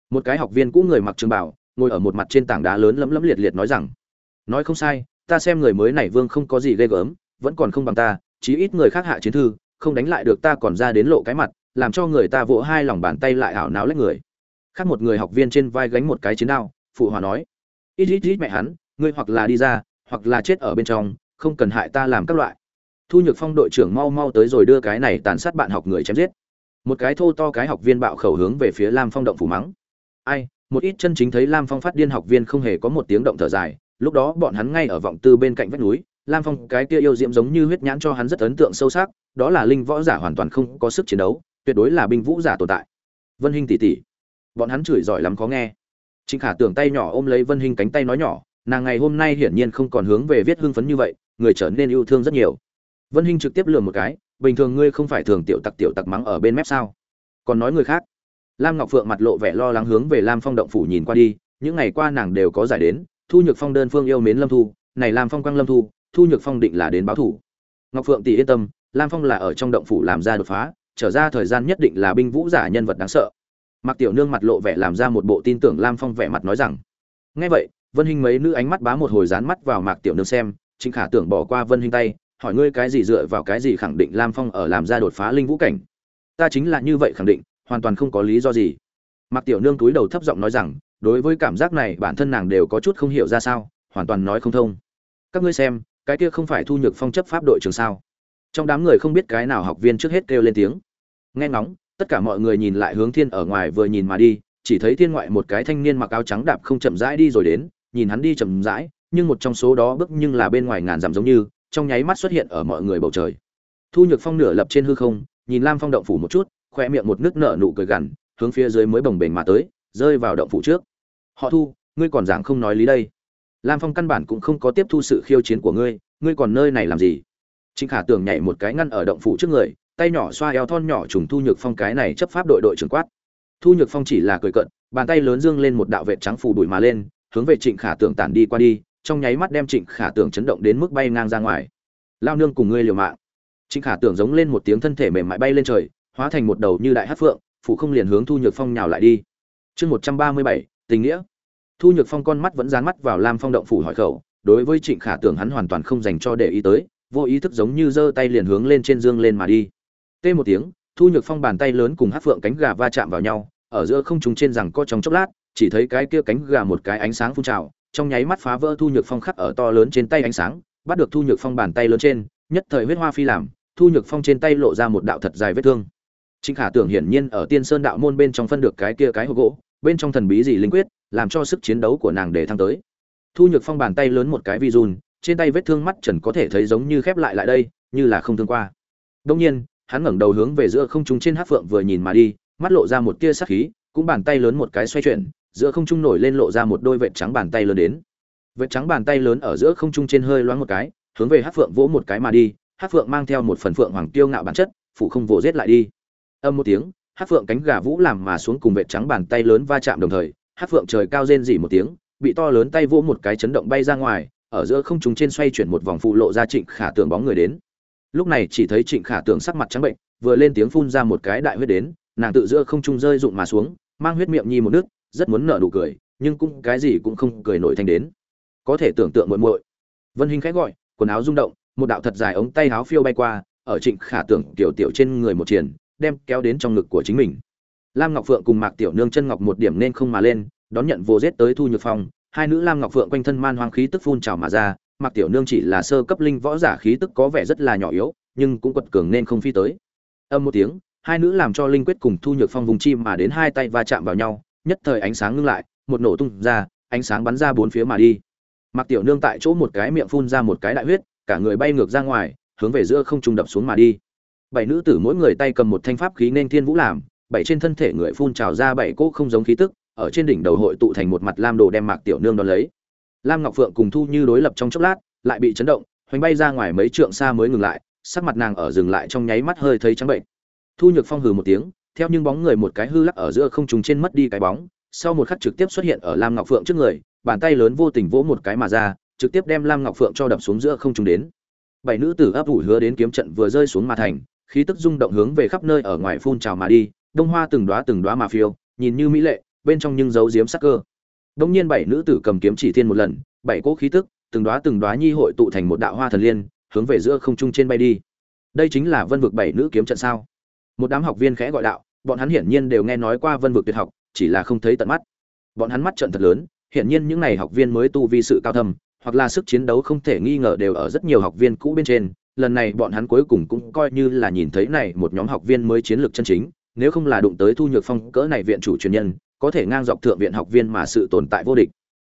Một cái học viên cũ người mặc trường bảo, ngồi ở một mặt trên tảng đá lớn lấm lấm liệt liệt nói rằng, nói không sai, ta xem người mới này vương không có gì ghê gớm, vẫn còn không bằng ta, chí ít người khác hạ chiến thư, không đánh lại được ta còn ra đến lộ cái mặt làm cho người ta vỗ hai lòng bàn tay lại ảo não lấy người. Khác một người học viên trên vai gánh một cái chiến đao, phụ hòa nói, ít ít ít mẹ hắn, ngươi hoặc là đi ra, hoặc là chết ở bên trong, không cần hại ta làm các loại. Thu nhược phong đội trưởng mau mau tới rồi đưa cái này tàn sát bạn học người chém giết. Một cái thô to cái học viên bạo khẩu hướng về phía lam phong động phủ mắng, ai, một ít chân chính thấy lam phong phát điên học viên không hề có một tiếng động thở dài, lúc đó bọn hắn ngay ở vọng tư bên cạnh vách núi, lam phong cái kia yêu diễm giống như huyết nhãn cho hắn rất ấn tượng sâu sắc, đó là linh võ giả hoàn toàn không có sức chiến đấu tuyệt đối là binh vũ giả tồn tại. Vân hinh tỷ tỷ, bọn hắn chửi giỏi lắm khó nghe. Trịnh khả tưởng tay nhỏ ôm lấy vân hinh cánh tay nói nhỏ, nàng ngày hôm nay hiển nhiên không còn hướng về viết hưng phấn như vậy, người trở nên yêu thương rất nhiều. Vân hinh trực tiếp lừa một cái, bình thường ngươi không phải thường tiểu tặc tiểu tặc mắng ở bên mép sao? Còn nói người khác. Lam ngọc phượng mặt lộ vẻ lo lắng hướng về lam phong động phủ nhìn qua đi, những ngày qua nàng đều có giải đến, thu nhược phong đơn phương yêu mến lâm thu, này lam phong quang lâm thu thu nhược phong định là đến báo thủ. Ngọc phượng tỷ yên tâm, lam phong là ở trong động phủ làm ra đột phá trở ra thời gian nhất định là binh vũ giả nhân vật đáng sợ. Mặc tiểu nương mặt lộ vẻ làm ra một bộ tin tưởng lam phong vẻ mặt nói rằng, nghe vậy, vân hình mấy nữ ánh mắt bá một hồi dán mắt vào mạc tiểu nương xem, chính khả tưởng bỏ qua vân hình tay, hỏi ngươi cái gì dựa vào cái gì khẳng định lam phong ở làm ra đột phá linh vũ cảnh. Ta chính là như vậy khẳng định, hoàn toàn không có lý do gì. Mạc tiểu nương túi đầu thấp giọng nói rằng, đối với cảm giác này, bản thân nàng đều có chút không hiểu ra sao, hoàn toàn nói không thông. Các ngươi xem, cái kia không phải thu nhược phong chấp pháp đội trường sao? Trong đám người không biết cái nào học viên trước hết kêu lên tiếng. Nghe ngóng, tất cả mọi người nhìn lại hướng thiên ở ngoài vừa nhìn mà đi, chỉ thấy thiên ngoại một cái thanh niên mặc áo trắng đạp không chậm rãi đi rồi đến, nhìn hắn đi chậm rãi, nhưng một trong số đó bước nhưng là bên ngoài ngàn dặm giống như, trong nháy mắt xuất hiện ở mọi người bầu trời. Thu nhược phong nửa lập trên hư không, nhìn lam phong động phủ một chút, khoe miệng một nước nở nụ cười gằn, hướng phía dưới mới bồng bềnh mà tới, rơi vào động phủ trước. Họ thu, ngươi còn giảng không nói lý đây. Lam phong căn bản cũng không có tiếp thu sự khiêu chiến của ngươi ngươi còn nơi này làm gì? Trịnh khả tưởng nhảy một cái ngăn ở động phủ trước người, tay nhỏ xoa eo thon nhỏ trùng thu nhược phong cái này chấp pháp đội đội trưởng quát. Thu nhược phong chỉ là cười cận bàn tay lớn dương lên một đạo vệ trắng phủ đuổi mà lên, hướng về trịnh khả tưởng tản đi qua đi, trong nháy mắt đem trịnh khả tưởng chấn động đến mức bay ngang ra ngoài. Lao nương cùng ngươi liều mạng. Trịnh khả tưởng giống lên một tiếng thân thể mềm mại bay lên trời, hóa thành một đầu như đại hát phượng, phủ không liền hướng thu nhược phong nhào lại đi. Chương một trăm ba mươi bảy, tình nghĩa. Thu nhược phong con mắt vẫn dán mắt vào lam phong động phủ hỏi khẩu, đối với trịnh khả tưởng hắn hoàn toàn không dành cho để ý tới vô ý thức giống như giơ tay liền hướng lên trên dương lên mà đi. Tê một tiếng, thu nhược phong bàn tay lớn cùng hát phượng cánh gà va chạm vào nhau, ở giữa không trùng trên rằng co trong chốc lát, chỉ thấy cái kia cánh gà một cái ánh sáng phun trào, trong nháy mắt phá vỡ thu nhược phong khắc ở to lớn trên tay ánh sáng, bắt được thu nhược phong bàn tay lớn trên, nhất thời huyết hoa phi làm, thu nhược phong trên tay lộ ra một đạo thật dài vết thương. Trịnh khả tưởng hiển nhiên ở tiên sơn đạo môn bên trong phân được cái kia cái hộp gỗ, bên trong thần bí gì linh quyết, làm cho sức chiến đấu của nàng để thăng tới. Thu nhược phong bàn tay lớn một cái vi run trên tay vết thương mắt trần có thể thấy giống như khép lại lại đây, như là không thương qua. Đông nhiên, hắn ngẩng đầu hướng về giữa không trung trên hát phượng vừa nhìn mà đi, mắt lộ ra một tia sắc khí, cũng bàn tay lớn một cái xoay chuyển, giữa không trung nổi lên lộ ra một đôi vệt trắng bàn tay lớn đến. Vệt trắng bàn tay lớn ở giữa không trung trên hơi loáng một cái, hướng về hát phượng vỗ một cái mà đi, hát phượng mang theo một phần phượng hoàng tiêu ngạo bản chất phụ không vỗ giết lại đi. Âm một tiếng, hát phượng cánh gà vũ làm mà xuống cùng vệt trắng bàn tay lớn va chạm đồng thời, hát phượng trời cao rên dỉ một tiếng, bị to lớn tay vỗ một cái chấn động bay ra ngoài ở giữa không trung trên xoay chuyển một vòng phụ lộ ra trịnh khả tưởng bóng người đến. Lúc này chỉ thấy trịnh khả tưởng sắc mặt trắng bệnh, vừa lên tiếng phun ra một cái đại huyết đến, nàng tự giữa không trung rơi rụng mà xuống, mang huyết miệng nhi một nước, rất muốn nở nụ cười, nhưng cũng cái gì cũng không cười nổi thành đến. Có thể tưởng tượng muội muội. Vân hình khẽ gọi, quần áo rung động, một đạo thật dài ống tay áo phiêu bay qua, ở trịnh khả tưởng tiểu tiểu trên người một triển, đem kéo đến trong ngực của chính mình. Lam ngọc phượng cùng mạc tiểu nương chân ngọc một điểm nên không mà lên, đón nhận vô giết tới thu nhược phong hai nữ lam ngọc phượng quanh thân man hoang khí tức phun trào mà ra, mặc tiểu nương chỉ là sơ cấp linh võ giả khí tức có vẻ rất là nhỏ yếu, nhưng cũng quật cường nên không phi tới. Âm một tiếng, hai nữ làm cho linh quyết cùng thu nhược phong vùng chim mà đến hai tay va chạm vào nhau, nhất thời ánh sáng ngưng lại, một nổ tung ra, ánh sáng bắn ra bốn phía mà đi. Mặc tiểu nương tại chỗ một cái miệng phun ra một cái đại huyết, cả người bay ngược ra ngoài, hướng về giữa không trung đập xuống mà đi. Bảy nữ tử mỗi người tay cầm một thanh pháp khí nên thiên vũ làm, bảy trên thân thể người phun trào ra bảy cỗ không giống khí tức ở trên đỉnh đầu hội tụ thành một mặt lam đồ đem mạc tiểu nương đón lấy. Lam ngọc phượng cùng thu như đối lập trong chốc lát, lại bị chấn động, hoành bay ra ngoài mấy trượng xa mới ngừng lại, sắc mặt nàng ở dừng lại trong nháy mắt hơi thấy trắng bệnh. Thu nhược phong hừ một tiếng, theo những bóng người một cái hư lắc ở giữa không trùng trên mất đi cái bóng, sau một khắc trực tiếp xuất hiện ở lam ngọc phượng trước người, bàn tay lớn vô tình vỗ một cái mà ra, trực tiếp đem lam ngọc phượng cho đập xuống giữa không trùng đến. Bảy nữ tử ấp ủ hứa đến kiếm trận vừa rơi xuống mà thành, khí tức rung động hướng về khắp nơi ở ngoài phun trào mà đi, đông hoa từng đóa từng đóa mà phiêu, nhìn như mỹ lệ bên trong nhưng giấu giếm sắc cơ. Đông nhiên bảy nữ tử cầm kiếm chỉ thiên một lần, bảy cỗ khí tức, từng đóa từng đóa nhi hội tụ thành một đạo hoa thần liên, hướng về giữa không trung trên bay đi. Đây chính là vân vực bảy nữ kiếm trận sao? Một đám học viên khẽ gọi đạo, bọn hắn hiển nhiên đều nghe nói qua vân vực tuyệt học, chỉ là không thấy tận mắt. Bọn hắn mắt trận thật lớn, hiển nhiên những này học viên mới tu vi sự cao thâm, hoặc là sức chiến đấu không thể nghi ngờ đều ở rất nhiều học viên cũ bên trên. Lần này bọn hắn cuối cùng cũng coi như là nhìn thấy này một nhóm học viên mới chiến lược chân chính nếu không là đụng tới thu nhược phong cỡ này viện chủ truyền nhân, có thể ngang dọc thượng viện học viên mà sự tồn tại vô địch.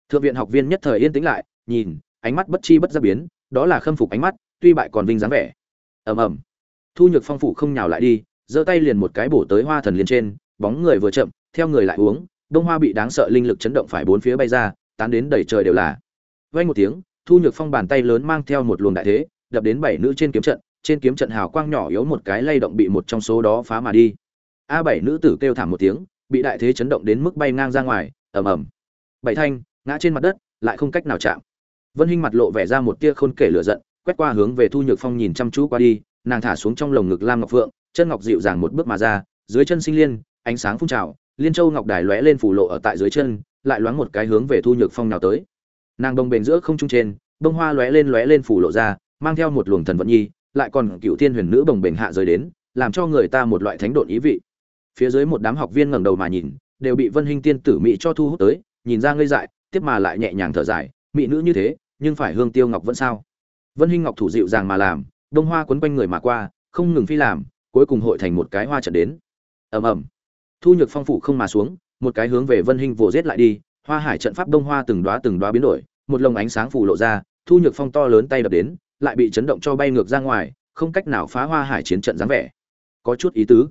Thượng viện học viên nhất thời yên tĩnh lại, nhìn, ánh mắt bất chi bất giác biến, đó là khâm phục ánh mắt, tuy bại còn vinh dáng vẻ. Ầm ầm. Thu nhược phong phụ không nhào lại đi, giơ tay liền một cái bổ tới hoa thần liên trên, bóng người vừa chậm, theo người lại uống, đông hoa bị đáng sợ linh lực chấn động phải bốn phía bay ra, tán đến đầy trời đều là. Vang một tiếng, thu nhược phong bàn tay lớn mang theo một luồng đại thế, đập đến bảy nữ trên kiếm trận, trên kiếm trận hào quang nhỏ yếu một cái lay động bị một trong số đó phá mà đi a bảy nữ tử kêu thảm một tiếng, bị đại thế chấn động đến mức bay ngang ra ngoài, ầm ầm. Bảy thanh, ngã trên mặt đất, lại không cách nào chạm. Vân hinh mặt lộ vẻ ra một tia khôn kể lửa giận, quét qua hướng về thu nhược phong nhìn chăm chú qua đi, nàng thả xuống trong lồng ngực lam ngọc phượng, chân ngọc dịu dàng một bước mà ra, dưới chân sinh liên, ánh sáng phun trào, liên châu ngọc đài lóe lên phủ lộ ở tại dưới chân, lại loáng một cái hướng về thu nhược phong nào tới. Nàng đồng bền giữa không trung trên, bông hoa lóe lên lóe lên phủ lộ ra, mang theo một luồng thần vận nhi, lại còn cựu thiên huyền nữ bồng bềnh hạ rời đến, làm cho người ta một loại thánh độn ý vị phía dưới một đám học viên ngẩng đầu mà nhìn, đều bị vân hình tiên tử mỹ cho thu hút tới, nhìn ra ngây dại, tiếp mà lại nhẹ nhàng thở dài, mỹ nữ như thế, nhưng phải hương tiêu ngọc vẫn sao? Vân hình ngọc thủ dịu dàng mà làm, đông hoa quấn quanh người mà qua, không ngừng phi làm, cuối cùng hội thành một cái hoa trận đến. Ầm ầm. Thu nhược phong phủ không mà xuống, một cái hướng về vân hình vồ giết lại đi, hoa hải trận pháp đông hoa từng đóa từng đóa biến đổi, một lồng ánh sáng phủ lộ ra, thu nhược phong to lớn tay đập đến, lại bị chấn động cho bay ngược ra ngoài, không cách nào phá hoa hải chiến trận dáng vẻ. Có chút ý tứ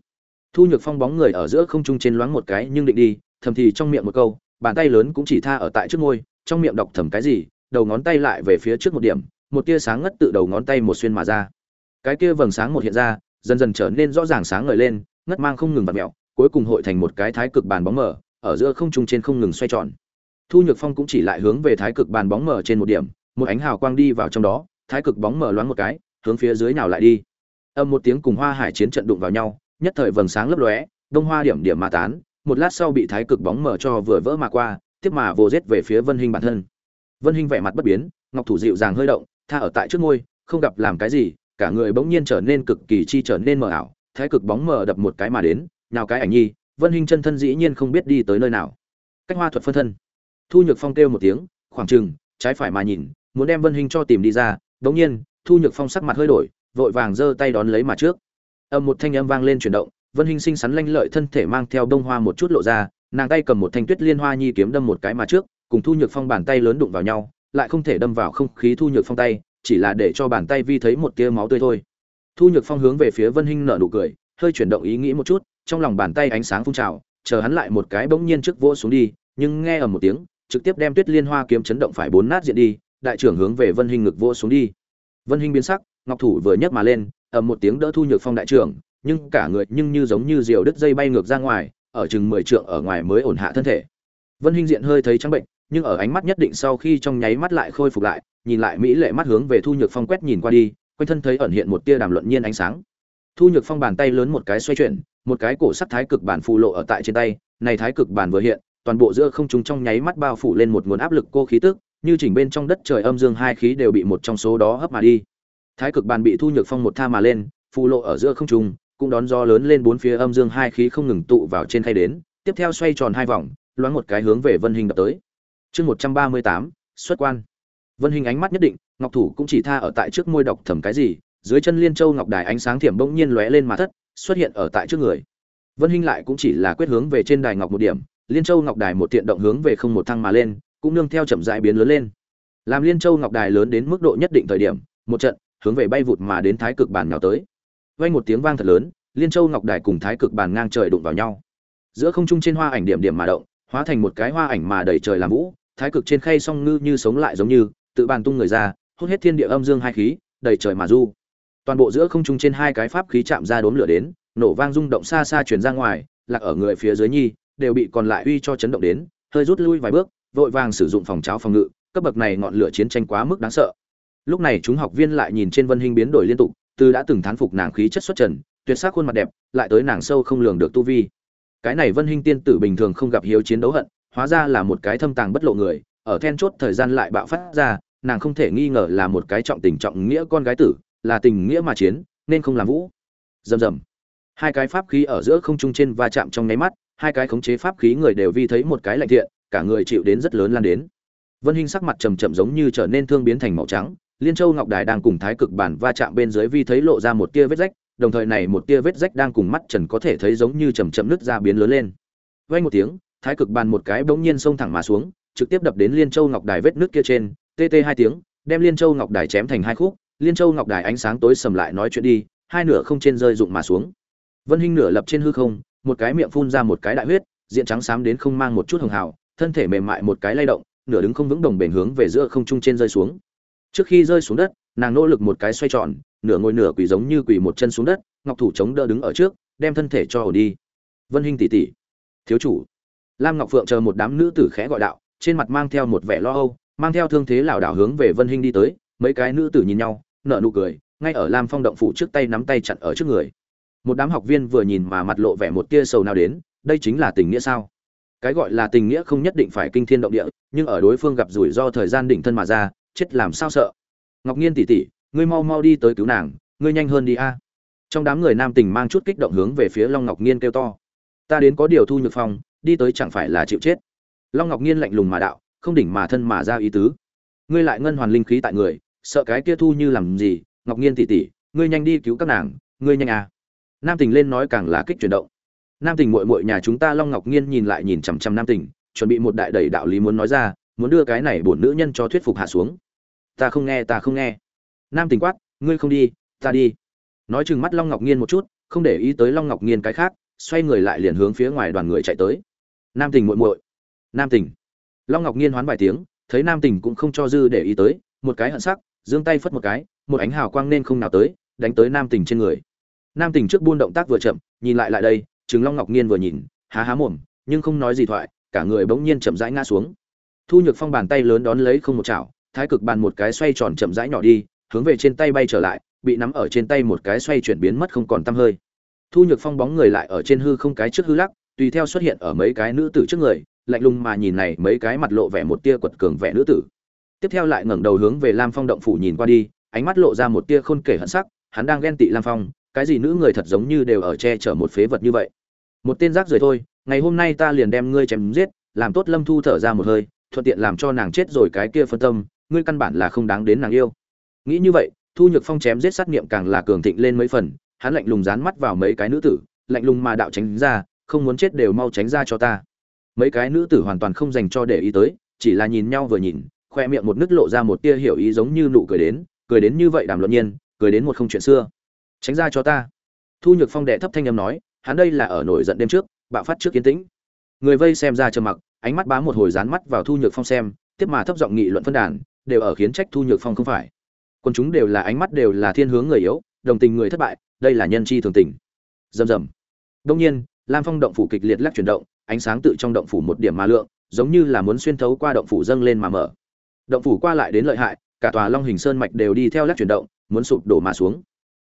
thu nhược phong bóng người ở giữa không trung trên loáng một cái nhưng định đi, thầm thì trong miệng một câu, bàn tay lớn cũng chỉ tha ở tại trước ngôi trong miệng đọc thầm cái gì, đầu ngón tay lại về phía trước một điểm, một tia sáng ngất tự đầu ngón tay một xuyên mà ra. Cái kia vầng sáng một hiện ra, dần dần trở nên rõ ràng sáng ngời lên, ngất mang không ngừng vặt mẹo cuối cùng hội thành một cái thái cực bàn bóng mở, ở giữa không trung trên không ngừng xoay tròn. Thu nhược phong cũng chỉ lại hướng về thái cực bàn bóng mở trên một điểm, một ánh hào quang đi vào trong đó, thái cực bóng mở loáng một cái, hướng phía dưới nào lại đi. Âm một tiếng cùng hoa hải chiến trận đụng vào nhau nhất thời vầng sáng lấp lóe, đông hoa điểm điểm mà tán, một lát sau bị thái cực bóng mở cho vừa vỡ mà qua, tiếp mà vô giết về phía vân Hinh bản thân. Vân Hinh vẻ mặt bất biến, ngọc thủ dịu dàng hơi động, tha ở tại trước ngôi, không gặp làm cái gì, cả người bỗng nhiên trở nên cực kỳ chi trở nên mờ ảo, thái cực bóng mờ đập một cái mà đến nào cái ảnh nhi, vân Hinh chân thân dĩ nhiên không biết đi tới nơi nào. Cách hoa thuật phân thân. Thu nhược phong kêu một tiếng, khoảng chừng, trái phải mà nhìn, muốn đem vân Hinh cho tìm đi ra bỗng nhiên, thu nhược phong sắc mặt hơi đổi, vội vàng giơ tay đón lấy mà trước âm một thanh âm vang lên chuyển động, vân hình sinh sắn lanh lợi thân thể mang theo đông hoa một chút lộ ra, nàng tay cầm một thanh tuyết liên hoa nhi kiếm đâm một cái mà trước, cùng thu nhược phong bàn tay lớn đụng vào nhau, lại không thể đâm vào không khí thu nhược phong tay, chỉ là để cho bàn tay vi thấy một tia máu tươi thôi. Thu nhược phong hướng về phía vân hinh nở nụ cười, hơi chuyển động ý nghĩ một chút, trong lòng bàn tay ánh sáng phun trào, chờ hắn lại một cái bỗng nhiên trước vỗ xuống đi, nhưng nghe ở một tiếng, trực tiếp đem tuyết liên hoa kiếm chấn động phải bốn nát diện đi, đại trưởng hướng về vân hinh ngực vỗ xuống đi. Vân hinh biến sắc, ngọc thủ vừa nhấc mà lên ầm một tiếng đỡ thu nhược phong đại trưởng, nhưng cả người nhưng như giống như diều đứt dây bay ngược ra ngoài, ở chừng mười trượng ở ngoài mới ổn hạ thân thể. Vân hinh diện hơi thấy trắng bệnh, nhưng ở ánh mắt nhất định sau khi trong nháy mắt lại khôi phục lại, nhìn lại mỹ lệ mắt hướng về thu nhược phong quét nhìn qua đi, quanh thân thấy ẩn hiện một tia đàm luận nhiên ánh sáng. Thu nhược phong bàn tay lớn một cái xoay chuyển, một cái cổ sắt thái cực bản phù lộ ở tại trên tay, này thái cực bản vừa hiện, toàn bộ giữa không trung trong nháy mắt bao phủ lên một nguồn áp lực cô khí tức, như chỉnh bên trong đất trời âm dương hai khí đều bị một trong số đó hấp mà đi thái cực bàn bị thu nhược phong một tha mà lên, phù lộ ở giữa không trung, cũng đón gió lớn lên bốn phía âm dương hai khí không ngừng tụ vào trên khay đến, tiếp theo xoay tròn hai vòng, loáng một cái hướng về vân hình đập tới. Chương một trăm ba mươi tám, xuất quan. Vân hình ánh mắt nhất định, ngọc thủ cũng chỉ tha ở tại trước môi đọc thầm cái gì, dưới chân liên châu ngọc đài ánh sáng thiểm bỗng nhiên lóe lên mà thất, xuất hiện ở tại trước người. Vân hình lại cũng chỉ là quyết hướng về trên đài ngọc một điểm, liên châu ngọc đài một tiện động hướng về không một thăng mà lên, cũng nương theo chậm dại biến lớn lên. Làm liên châu ngọc đài lớn đến mức độ nhất định thời điểm, một trận hướng về bay vụt mà đến thái cực bàn nhào tới. Vang một tiếng vang thật lớn, liên châu ngọc đài cùng thái cực bàn ngang trời đụng vào nhau. Giữa không trung trên hoa ảnh điểm điểm mà động, hóa thành một cái hoa ảnh mà đầy trời làm vũ, thái cực trên khay song ngư như sống lại giống như, tự bàn tung người ra, hút hết thiên địa âm dương hai khí, đầy trời mà du. Toàn bộ giữa không trung trên hai cái pháp khí chạm ra đốm lửa đến, nổ vang rung động xa xa truyền ra ngoài, lạc ở người phía dưới nhi, đều bị còn lại uy cho chấn động đến, hơi rút lui vài bước, vội vàng sử dụng phòng cháo phòng ngự, cấp bậc này ngọn lửa chiến tranh quá mức đáng sợ lúc này chúng học viên lại nhìn trên vân hình biến đổi liên tục, từ đã từng thán phục nàng khí chất xuất trần, tuyệt sắc khuôn mặt đẹp, lại tới nàng sâu không lường được tu vi. Cái này vân hình tiên tử bình thường không gặp hiếu chiến đấu hận, hóa ra là một cái thâm tàng bất lộ người, ở then chốt thời gian lại bạo phát ra, nàng không thể nghi ngờ là một cái trọng tình trọng nghĩa con gái tử, là tình nghĩa mà chiến, nên không làm vũ. Rầm rầm. Hai cái pháp khí ở giữa không trung trên va chạm trong nháy mắt, hai cái khống chế pháp khí người đều vi thấy một cái lạnh thiện, cả người chịu đến rất lớn lan đến. Vân hình sắc mặt trầm trầm giống như trở nên thương biến thành màu trắng liên châu ngọc đài đang cùng thái cực bản va chạm bên dưới vi thấy lộ ra một tia vết rách, đồng thời này một tia vết rách đang cùng mắt trần có thể thấy giống như chầm chậm nứt ra biến lớn lên. Vay một tiếng, thái cực bàn một cái bỗng nhiên xông thẳng mà xuống, trực tiếp đập đến liên châu ngọc đài vết nước kia trên, tê tê hai tiếng, đem liên châu ngọc đài chém thành hai khúc, liên châu ngọc đài ánh sáng tối sầm lại nói chuyện đi, hai nửa không trên rơi rụng mà xuống. Vân hinh nửa lập trên hư không, một cái miệng phun ra một cái đại huyết, diện trắng xám đến không mang một chút hồng hào, thân thể mềm mại một cái lay động, nửa đứng không vững đồng bền hướng về giữa không trung trên rơi xuống trước khi rơi xuống đất, nàng nỗ lực một cái xoay tròn, nửa ngồi nửa quỳ giống như quỳ một chân xuống đất, ngọc thủ chống đỡ đứng ở trước, đem thân thể cho ổ đi. Vân hinh tỷ tỷ. Thiếu chủ. Lam ngọc phượng chờ một đám nữ tử khẽ gọi đạo, trên mặt mang theo một vẻ lo âu, mang theo thương thế lảo đảo hướng về vân hinh đi tới, mấy cái nữ tử nhìn nhau, nở nụ cười, ngay ở lam phong động phủ trước tay nắm tay chặn ở trước người. Một đám học viên vừa nhìn mà mặt lộ vẻ một tia sầu nào đến, đây chính là tình nghĩa sao? Cái gọi là tình nghĩa không nhất định phải kinh thiên động địa, nhưng ở đối phương gặp rủi ro thời gian đỉnh thân mà ra chết làm sao sợ. Ngọc nhiên tỷ tỷ ngươi mau mau đi tới cứu nàng, ngươi nhanh hơn đi a. Trong đám người nam tình mang chút kích động hướng về phía long ngọc nhiên kêu to. Ta đến có điều thu nhược phong, đi tới chẳng phải là chịu chết. Long ngọc nhiên lạnh lùng mà đạo, không đỉnh mà thân mà ra ý tứ. Ngươi lại ngân hoàn linh khí tại người, sợ cái kia thu như làm gì? Ngọc nhiên tỷ tỷ ngươi nhanh đi cứu các nàng, ngươi nhanh à nam tình lên nói càng là kích chuyển động. Nam tình muội muội nhà chúng ta long ngọc Nhiên nhìn lại nhìn chằm chằm nam tình, chuẩn bị một đại đầy đạo lý muốn nói ra, muốn đưa cái này bổn nữ nhân cho thuyết phục hạ xuống ta không nghe, ta không nghe. Nam tỉnh quát, ngươi không đi, ta đi. Nói chừng mắt long ngọc nghiên một chút, không để ý tới long ngọc nghiên cái khác, xoay người lại liền hướng phía ngoài đoàn người chạy tới. Nam tỉnh muội muội. Nam tỉnh long ngọc nghiên hoán vài tiếng, thấy nam tỉnh cũng không cho dư để ý tới, một cái hận sắc, giương tay phất một cái, một ánh hào quang nên không nào tới, đánh tới nam tỉnh trên người. Nam tỉnh trước buôn động tác vừa chậm, nhìn lại lại đây, chừng long ngọc nghiên vừa nhìn, há há mồm, nhưng không nói gì thoại, cả người bỗng nhiên chậm rãi ngã xuống. Thu nhược phong bàn tay lớn đón lấy không một chảo thái cực bàn một cái xoay tròn chậm rãi nhỏ đi, hướng về trên tay bay trở lại, bị nắm ở trên tay một cái xoay chuyển biến mất không còn tăm hơi. Thu nhược phong bóng người lại ở trên hư không cái trước hư lắc, tùy theo xuất hiện ở mấy cái nữ tử trước người, lạnh lùng mà nhìn này mấy cái mặt lộ vẻ một tia quật cường vẻ nữ tử. Tiếp theo lại ngẩng đầu hướng về lam phong động phủ nhìn qua đi, ánh mắt lộ ra một tia khôn kể hận sắc, hắn đang ghen tị lam phong, cái gì nữ người thật giống như đều ở che chở một phế vật như vậy. Một tên rác rưởi thôi, ngày hôm nay ta liền đem ngươi chém giết, làm tốt lâm thu thở ra một hơi, thuận tiện làm cho nàng chết rồi cái kia phân tâm ngươi căn bản là không đáng đến nàng yêu. Nghĩ như vậy, thu nhược phong chém giết sát niệm càng là cường thịnh lên mấy phần, hắn lạnh lùng dán mắt vào mấy cái nữ tử, lạnh lùng mà đạo tránh ra, không muốn chết đều mau tránh ra cho ta. Mấy cái nữ tử hoàn toàn không dành cho để ý tới, chỉ là nhìn nhau vừa nhìn, khoe miệng một nứt lộ ra một tia hiểu ý giống như nụ cười đến cười đến như vậy đàm luận nhiên, cười đến một không chuyện xưa. Tránh ra cho ta. Thu nhược phong đệ thấp thanh âm nói, hắn đây là ở nổi giận đêm trước, bạo phát trước kiến tĩnh. Người vây xem ra trầm mặc, ánh mắt bám một hồi dán mắt vào thu nhược phong xem, tiếp mà thấp giọng nghị luận phân đàn đều ở khiến trách thu nhược phong không phải. Còn chúng đều là ánh mắt đều là thiên hướng người yếu, đồng tình người thất bại, đây là nhân chi thường tình. Rầm rầm. Đông nhiên, lam phong động phủ kịch liệt lắc chuyển động, ánh sáng tự trong động phủ một điểm mà lượng, giống như là muốn xuyên thấu qua động phủ dâng lên mà mở. Động phủ qua lại đến lợi hại, cả tòa long hình sơn mạch đều đi theo lắc chuyển động, muốn sụp đổ mà xuống.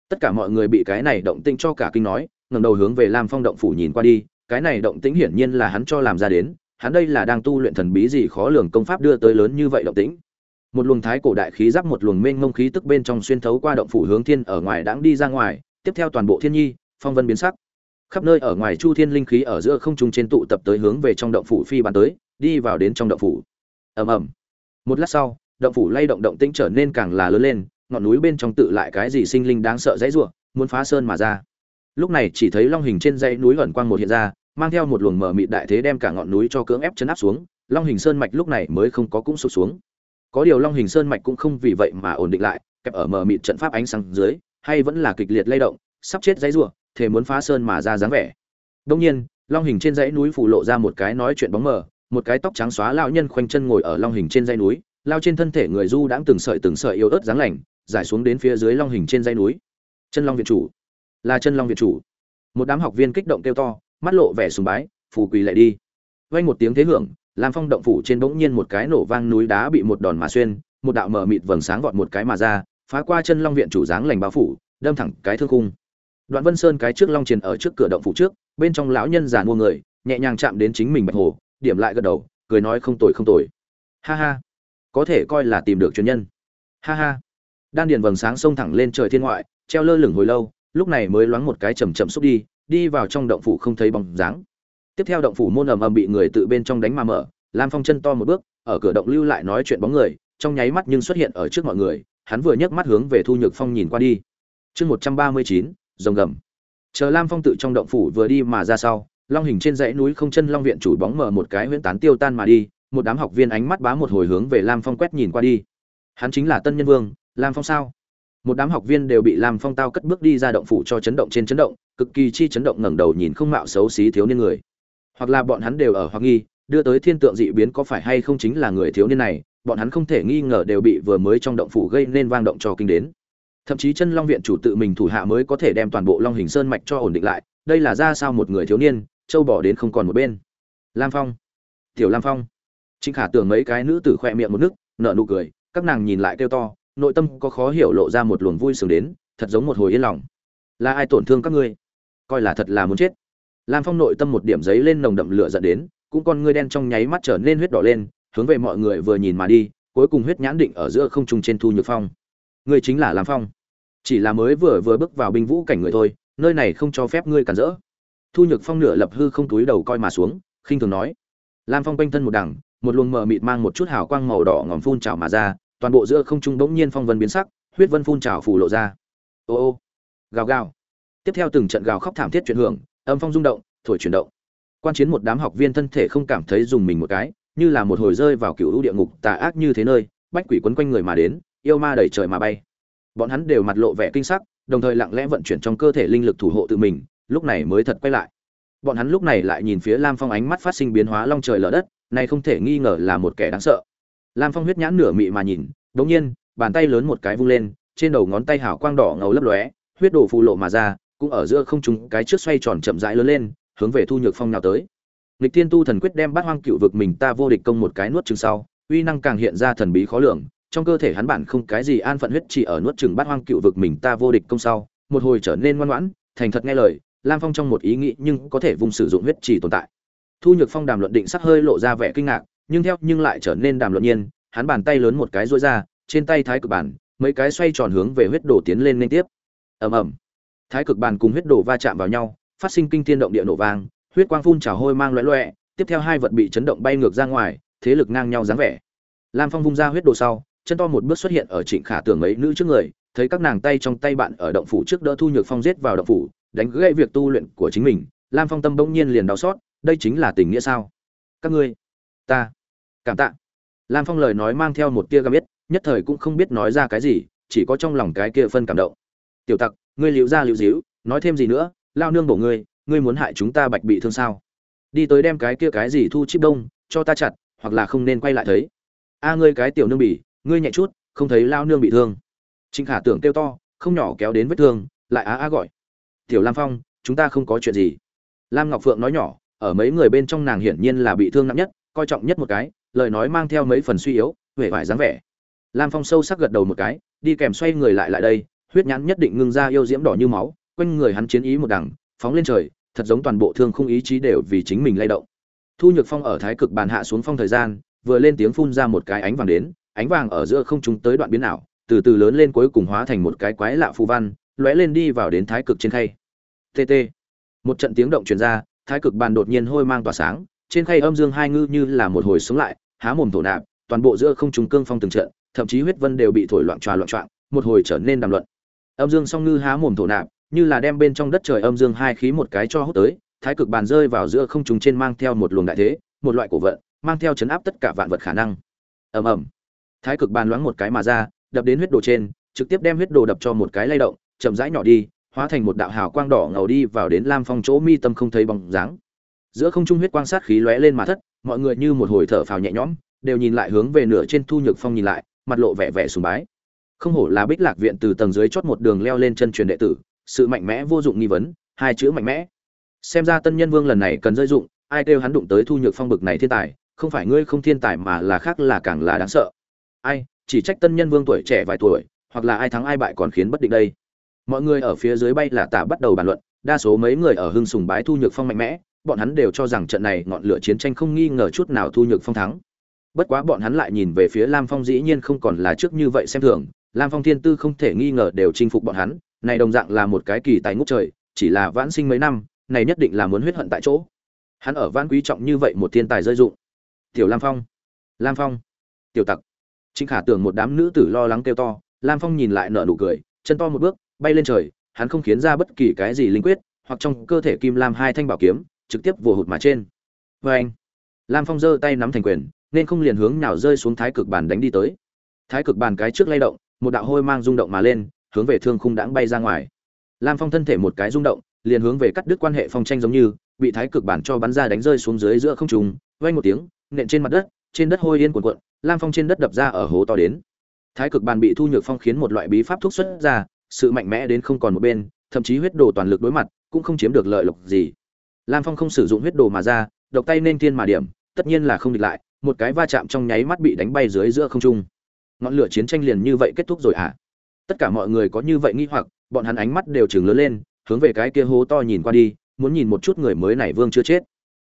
Tất cả mọi người bị cái này động tĩnh cho cả kinh nói, ngẩng đầu hướng về lam phong động phủ nhìn qua đi, cái này động tĩnh hiển nhiên là hắn cho làm ra đến, hắn đây là đang tu luyện thần bí gì khó lường công pháp đưa tới lớn như vậy động tĩnh một luồng thái cổ đại khí giáp một luồng mênh mông khí tức bên trong xuyên thấu qua động phủ hướng thiên ở ngoài đãng đi ra ngoài, tiếp theo toàn bộ thiên nhi, phong vân biến sắc. Khắp nơi ở ngoài chu thiên linh khí ở giữa không trung trên tụ tập tới hướng về trong động phủ phi bàn tới, đi vào đến trong động phủ. Ầm ầm. Một lát sau, động phủ lay động động tĩnh trở nên càng là lớn lên, ngọn núi bên trong tự lại cái gì sinh linh đáng sợ dãy rủa, muốn phá sơn mà ra. Lúc này chỉ thấy long hình trên dãy núi ẩn quang một hiện ra, mang theo một luồng mở mịt đại thế đem cả ngọn núi cho cưỡng ép chấn áp xuống, long hình sơn mạch lúc này mới không có cũng sụt xuống có điều long hình sơn mạch cũng không vì vậy mà ổn định lại, kẹp ở mở mịt trận pháp ánh sáng dưới, hay vẫn là kịch liệt lay động, sắp chết dãy rủa thế muốn phá sơn mà ra dáng vẻ. Đông nhiên, long hình trên dãy núi phủ lộ ra một cái nói chuyện bóng mờ, một cái tóc trắng xóa lão nhân khoanh chân ngồi ở long hình trên dãy núi, lao trên thân thể người du đãng từng sợi từng sợi yếu ớt dáng lành giải xuống đến phía dưới long hình trên dãy núi. Chân long Việt chủ. Là chân long Việt chủ. Một đám học viên kích động kêu to, mắt lộ vẻ sùng bái, phù quỳ lại đi. Vang một tiếng thế hưởng lam phong động phủ trên bỗng nhiên một cái nổ vang núi đá bị một đòn mà xuyên, một đạo mờ mịt vầng sáng vọt một cái mà ra, phá qua chân long viện chủ dáng lành bao phủ, đâm thẳng cái thương khung. Đoạn vân sơn cái trước long triền ở trước cửa động phủ trước, bên trong lão nhân già mua người, nhẹ nhàng chạm đến chính mình bạch hồ, điểm lại gật đầu, cười nói không tồi không tồi. Ha ha, có thể coi là tìm được truyền nhân. Ha ha. Đan điền vầng sáng xông thẳng lên trời thiên ngoại, treo lơ lửng hồi lâu, lúc này mới loáng một cái chậm chậm xúc đi đi vào trong động phủ không thấy bóng dáng tiếp theo động phủ môn ầm ầm bị người tự bên trong đánh mà mở, lam phong chân to một bước, ở cửa động lưu lại nói chuyện bóng người, trong nháy mắt nhưng xuất hiện ở trước mọi người, hắn vừa nhấc mắt hướng về thu nhược phong nhìn qua đi. Chương một trăm ba mươi chín, rồng gầm. Chờ lam phong tự trong động phủ vừa đi mà ra sau, long hình trên dãy núi không chân long viện chủ bóng mở một cái huyễn tán tiêu tan mà đi, một đám học viên ánh mắt bá một hồi hướng về lam phong quét nhìn qua đi. Hắn chính là tân nhân vương, lam phong sao? Một đám học viên đều bị lam phong tao cất bước đi ra động phủ cho chấn động trên chấn động, cực kỳ chi chấn động ngẩng đầu nhìn không mạo xấu xí thiếu niên người hoặc là bọn hắn đều ở hoặc nghi, đưa tới thiên tượng dị biến có phải hay không chính là người thiếu niên này, bọn hắn không thể nghi ngờ đều bị vừa mới trong động phủ gây nên vang động cho kinh đến. Thậm chí chân long viện chủ tự mình thủ hạ mới có thể đem toàn bộ long hình sơn mạch cho ổn định lại, đây là ra sao một người thiếu niên, châu bỏ đến không còn một bên. Lam phong. Tiểu lam phong. Chính khả tưởng mấy cái nữ tử khoe miệng một nước, nở nụ cười, các nàng nhìn lại kêu to, nội tâm có khó hiểu lộ ra một luồng vui sướng đến, thật giống một hồi yên lòng. Là ai tổn thương các ngươi? Coi là thật là muốn chết lam phong nội tâm một điểm giấy lên nồng đậm lửa giận đến, cũng con ngươi đen trong nháy mắt trở nên huyết đỏ lên, hướng về mọi người vừa nhìn mà đi, cuối cùng huyết nhãn định ở giữa không trung trên thu nhược phong. Ngươi chính là lam phong. Chỉ là mới vừa vừa bước vào binh vũ cảnh người thôi, nơi này không cho phép ngươi cản rỡ. Thu nhược phong nửa lập hư không túi đầu coi mà xuống, khinh thường nói. Lam phong quanh thân một đằng, một luồng mờ mịt mang một chút hào quang màu đỏ ngòm phun trào mà ra, toàn bộ giữa không trung bỗng nhiên phong vân biến sắc, huyết vân phun trào phủ lộ ra. Ô ô, gào gào. Tiếp theo từng trận gào khóc thảm thiết chuyển hưởng âm phong rung động, thổi chuyển động. Quan chiến một đám học viên thân thể không cảm thấy dùng mình một cái, như là một hồi rơi vào cựu lũ địa ngục, tà ác như thế nơi, bách quỷ quấn quanh người mà đến, yêu ma đẩy trời mà bay. Bọn hắn đều mặt lộ vẻ kinh sắc, đồng thời lặng lẽ vận chuyển trong cơ thể linh lực thủ hộ tự mình, lúc này mới thật quay lại. Bọn hắn lúc này lại nhìn phía lam phong ánh mắt phát sinh biến hóa long trời lở đất, này không thể nghi ngờ là một kẻ đáng sợ. Lam phong huyết nhãn nửa mị mà nhìn đ ỗ n g nhiên, bàn tay lớn một cái vung lên, trên đầu ngón tay hảo quang đỏ ngầu lấp lóe, huyết đổ phù lộ mà ra cũng ở giữa không trung cái trước xoay tròn chậm rãi lớn lên, hướng về thu nhược phong nào tới. Lịch tiên tu thần quyết đem bát hoang cựu vực mình ta vô địch công một cái nuốt chừng sau, uy năng càng hiện ra thần bí khó lường, trong cơ thể hắn bản không cái gì an phận huyết chỉ ở nuốt chừng bát hoang cựu vực mình ta vô địch công sau, một hồi trở nên ngoan ngoãn, thành thật nghe lời, lam phong trong một ý nghĩ nhưng có thể vùng sử dụng huyết chỉ tồn tại. Thu nhược phong đàm luận định sắc hơi lộ ra vẻ kinh ngạc, nhưng theo nhưng lại trở nên đàm luận nhiên, hắn bàn tay lớn một cái duỗi ra, trên tay thái cực bản, mấy cái xoay tròn hướng về huyết đồ tiến lên liên tiếp. Ầm ầm thái cực bàn cùng huyết đồ va chạm vào nhau, phát sinh kinh thiên động địa nổ vang, huyết quang phun trào hôi mang loé loẹ, tiếp theo hai vật bị chấn động bay ngược ra ngoài, thế lực ngang nhau dáng vẻ. Lam phong vung ra huyết đồ sau, chân to một bước xuất hiện ở trịnh khả tưởng ấy nữ trước người, thấy các nàng tay trong tay bạn ở động phủ trước đỡ thu nhược phong giết vào động phủ, đánh gãy việc tu luyện của chính mình, lam phong tâm bỗng nhiên liền đau xót, đây chính là tình nghĩa sao? Các ngươi, ta, cảm tạ. Lam phong lời nói mang theo một tia gam biết, nhất thời cũng không biết nói ra cái gì, chỉ có trong lòng cái kia phân cảm động. Tiểu tặc ngươi liễu ra liễu díu nói thêm gì nữa, lao nương bổ ngươi ngươi muốn hại chúng ta bạch bị thương sao? Đi tới đem cái kia cái gì thu chip đông, cho ta chặt, hoặc là không nên quay lại thấy. A à, ngươi cái tiểu nương bỉ, ngươi nhẹ chút, không thấy lao nương bị thương. Trịnh khả tưởng kêu to, không nhỏ kéo đến vết thương, lại á á gọi. Tiểu lam phong, chúng ta không có chuyện gì. Lam ngọc phượng nói nhỏ, ở mấy người bên trong nàng hiển nhiên là bị thương nặng nhất, coi trọng nhất một cái, lời nói mang theo mấy phần suy yếu huệ vải dáng vẻ. Lam phong sâu sắc gật đầu một cái, đi kèm xoay người lại lại đây huyết nhãn nhất định ngưng ra yêu diễm đỏ như máu, quanh người hắn chiến ý một đằng, phóng lên trời, thật giống toàn bộ thương không ý chí đều vì chính mình lay động. Thu nhược phong ở thái cực bàn hạ xuống phong thời gian, vừa lên tiếng phun ra một cái ánh vàng đến, ánh vàng ở giữa không trung tới đoạn biến ảo, từ từ lớn lên cuối cùng hóa thành một cái quái lạ phù văn, lóe lên đi vào đến thái cực trên khay. Tt một trận tiếng động truyền ra, thái cực bàn đột nhiên hôi mang tỏa sáng, trên khay âm dương hai ngư như là một hồi sống lại, há mồm thổ nạp, toàn bộ giữa không trung cương phong từng trận, thậm chí huyết vân đều bị thổi loạn tròa loạn trọng một hồi trở nên đàm luận âm dương song ngư há mồm thổ nạp, như là đem bên trong đất trời âm dương hai khí một cái cho hút tới, thái cực bàn rơi vào giữa không trung trên mang theo một luồng đại thế, một loại cổ vận, mang theo chấn áp tất cả vạn vật khả năng. Ầm ầm. Thái cực bàn loáng một cái mà ra, đập đến huyết đồ trên, trực tiếp đem huyết đồ đập cho một cái lay động, chậm rãi nhỏ đi, hóa thành một đạo hào quang đỏ ngầu đi vào đến lam phong chỗ mi tâm không thấy bóng dáng. Giữa không trung huyết quang sát khí lóe lên mà thất, mọi người như một hồi thở phào nhẹ nhõm, đều nhìn lại hướng về nửa trên thu nhược phong nhìn lại, mặt lộ vẻ vẻ sùng bái không hổ là bích lạc viện từ tầng dưới chót một đường leo lên chân truyền đệ tử, sự mạnh mẽ vô dụng nghi vấn, hai chữ mạnh mẽ. Xem ra tân nhân vương lần này cần rơi dụng, ai kêu hắn đụng tới thu nhược phong bực này thiên tài, không phải ngươi không thiên tài mà là khác là càng là đáng sợ. Ai, chỉ trách tân nhân vương tuổi trẻ vài tuổi, hoặc là ai thắng ai bại còn khiến bất định đây. Mọi người ở phía dưới bay là tả bắt đầu bàn luận, đa số mấy người ở hưng sùng bái thu nhược phong mạnh mẽ, bọn hắn đều cho rằng trận này ngọn lửa chiến tranh không nghi ngờ chút nào thu nhược phong thắng. Bất quá bọn hắn lại nhìn về phía lam phong dĩ nhiên không còn là trước như vậy xem thường lam phong thiên tư không thể nghi ngờ đều chinh phục bọn hắn, này đồng dạng là một cái kỳ tài ngút trời, chỉ là vãn sinh mấy năm, này nhất định là muốn huyết hận tại chỗ. Hắn ở vãn quý trọng như vậy một thiên tài rơi dụng. Tiểu lam phong lam phong, tiểu tặc. Trinh khả tưởng một đám nữ tử lo lắng kêu to, lam phong nhìn lại nở nụ cười, chân to một bước, bay lên trời, hắn không khiến ra bất kỳ cái gì linh quyết, hoặc trong cơ thể kim lam hai thanh bảo kiếm, trực tiếp vồ hụt mà trên. Vê anh, lam phong giơ tay nắm thành quyền, nên không liền hướng nào rơi xuống thái cực bàn đánh đi tới. Thái cực bàn cái trước lay động một đạo hôi mang rung động mà lên, hướng về thương khung đãng bay ra ngoài. Lam phong thân thể một cái rung động, liền hướng về cắt đứt quan hệ phong tranh giống như, bị thái cực bản cho bắn ra đánh rơi xuống dưới giữa không trùng vay một tiếng, nện trên mặt đất, trên đất hôi yên cuộn cuộn, lam phong trên đất đập ra ở hố to đến. Thái cực bàn bị thu nhược phong khiến một loại bí pháp thúc xuất ra, sự mạnh mẽ đến không còn một bên, thậm chí huyết đồ toàn lực đối mặt, cũng không chiếm được lợi lộc gì. Lam phong không sử dụng huyết đồ mà ra, độc tay nên thiên mà điểm, tất nhiên là không địch lại, một cái va chạm trong nháy mắt bị đánh bay dưới giữa không trung ngọn lửa chiến tranh liền như vậy kết thúc rồi à? Tất cả mọi người có như vậy nghi hoặc, bọn hắn ánh mắt đều chừng lớn lên, hướng về cái kia hố to nhìn qua đi, muốn nhìn một chút người mới này vương chưa chết.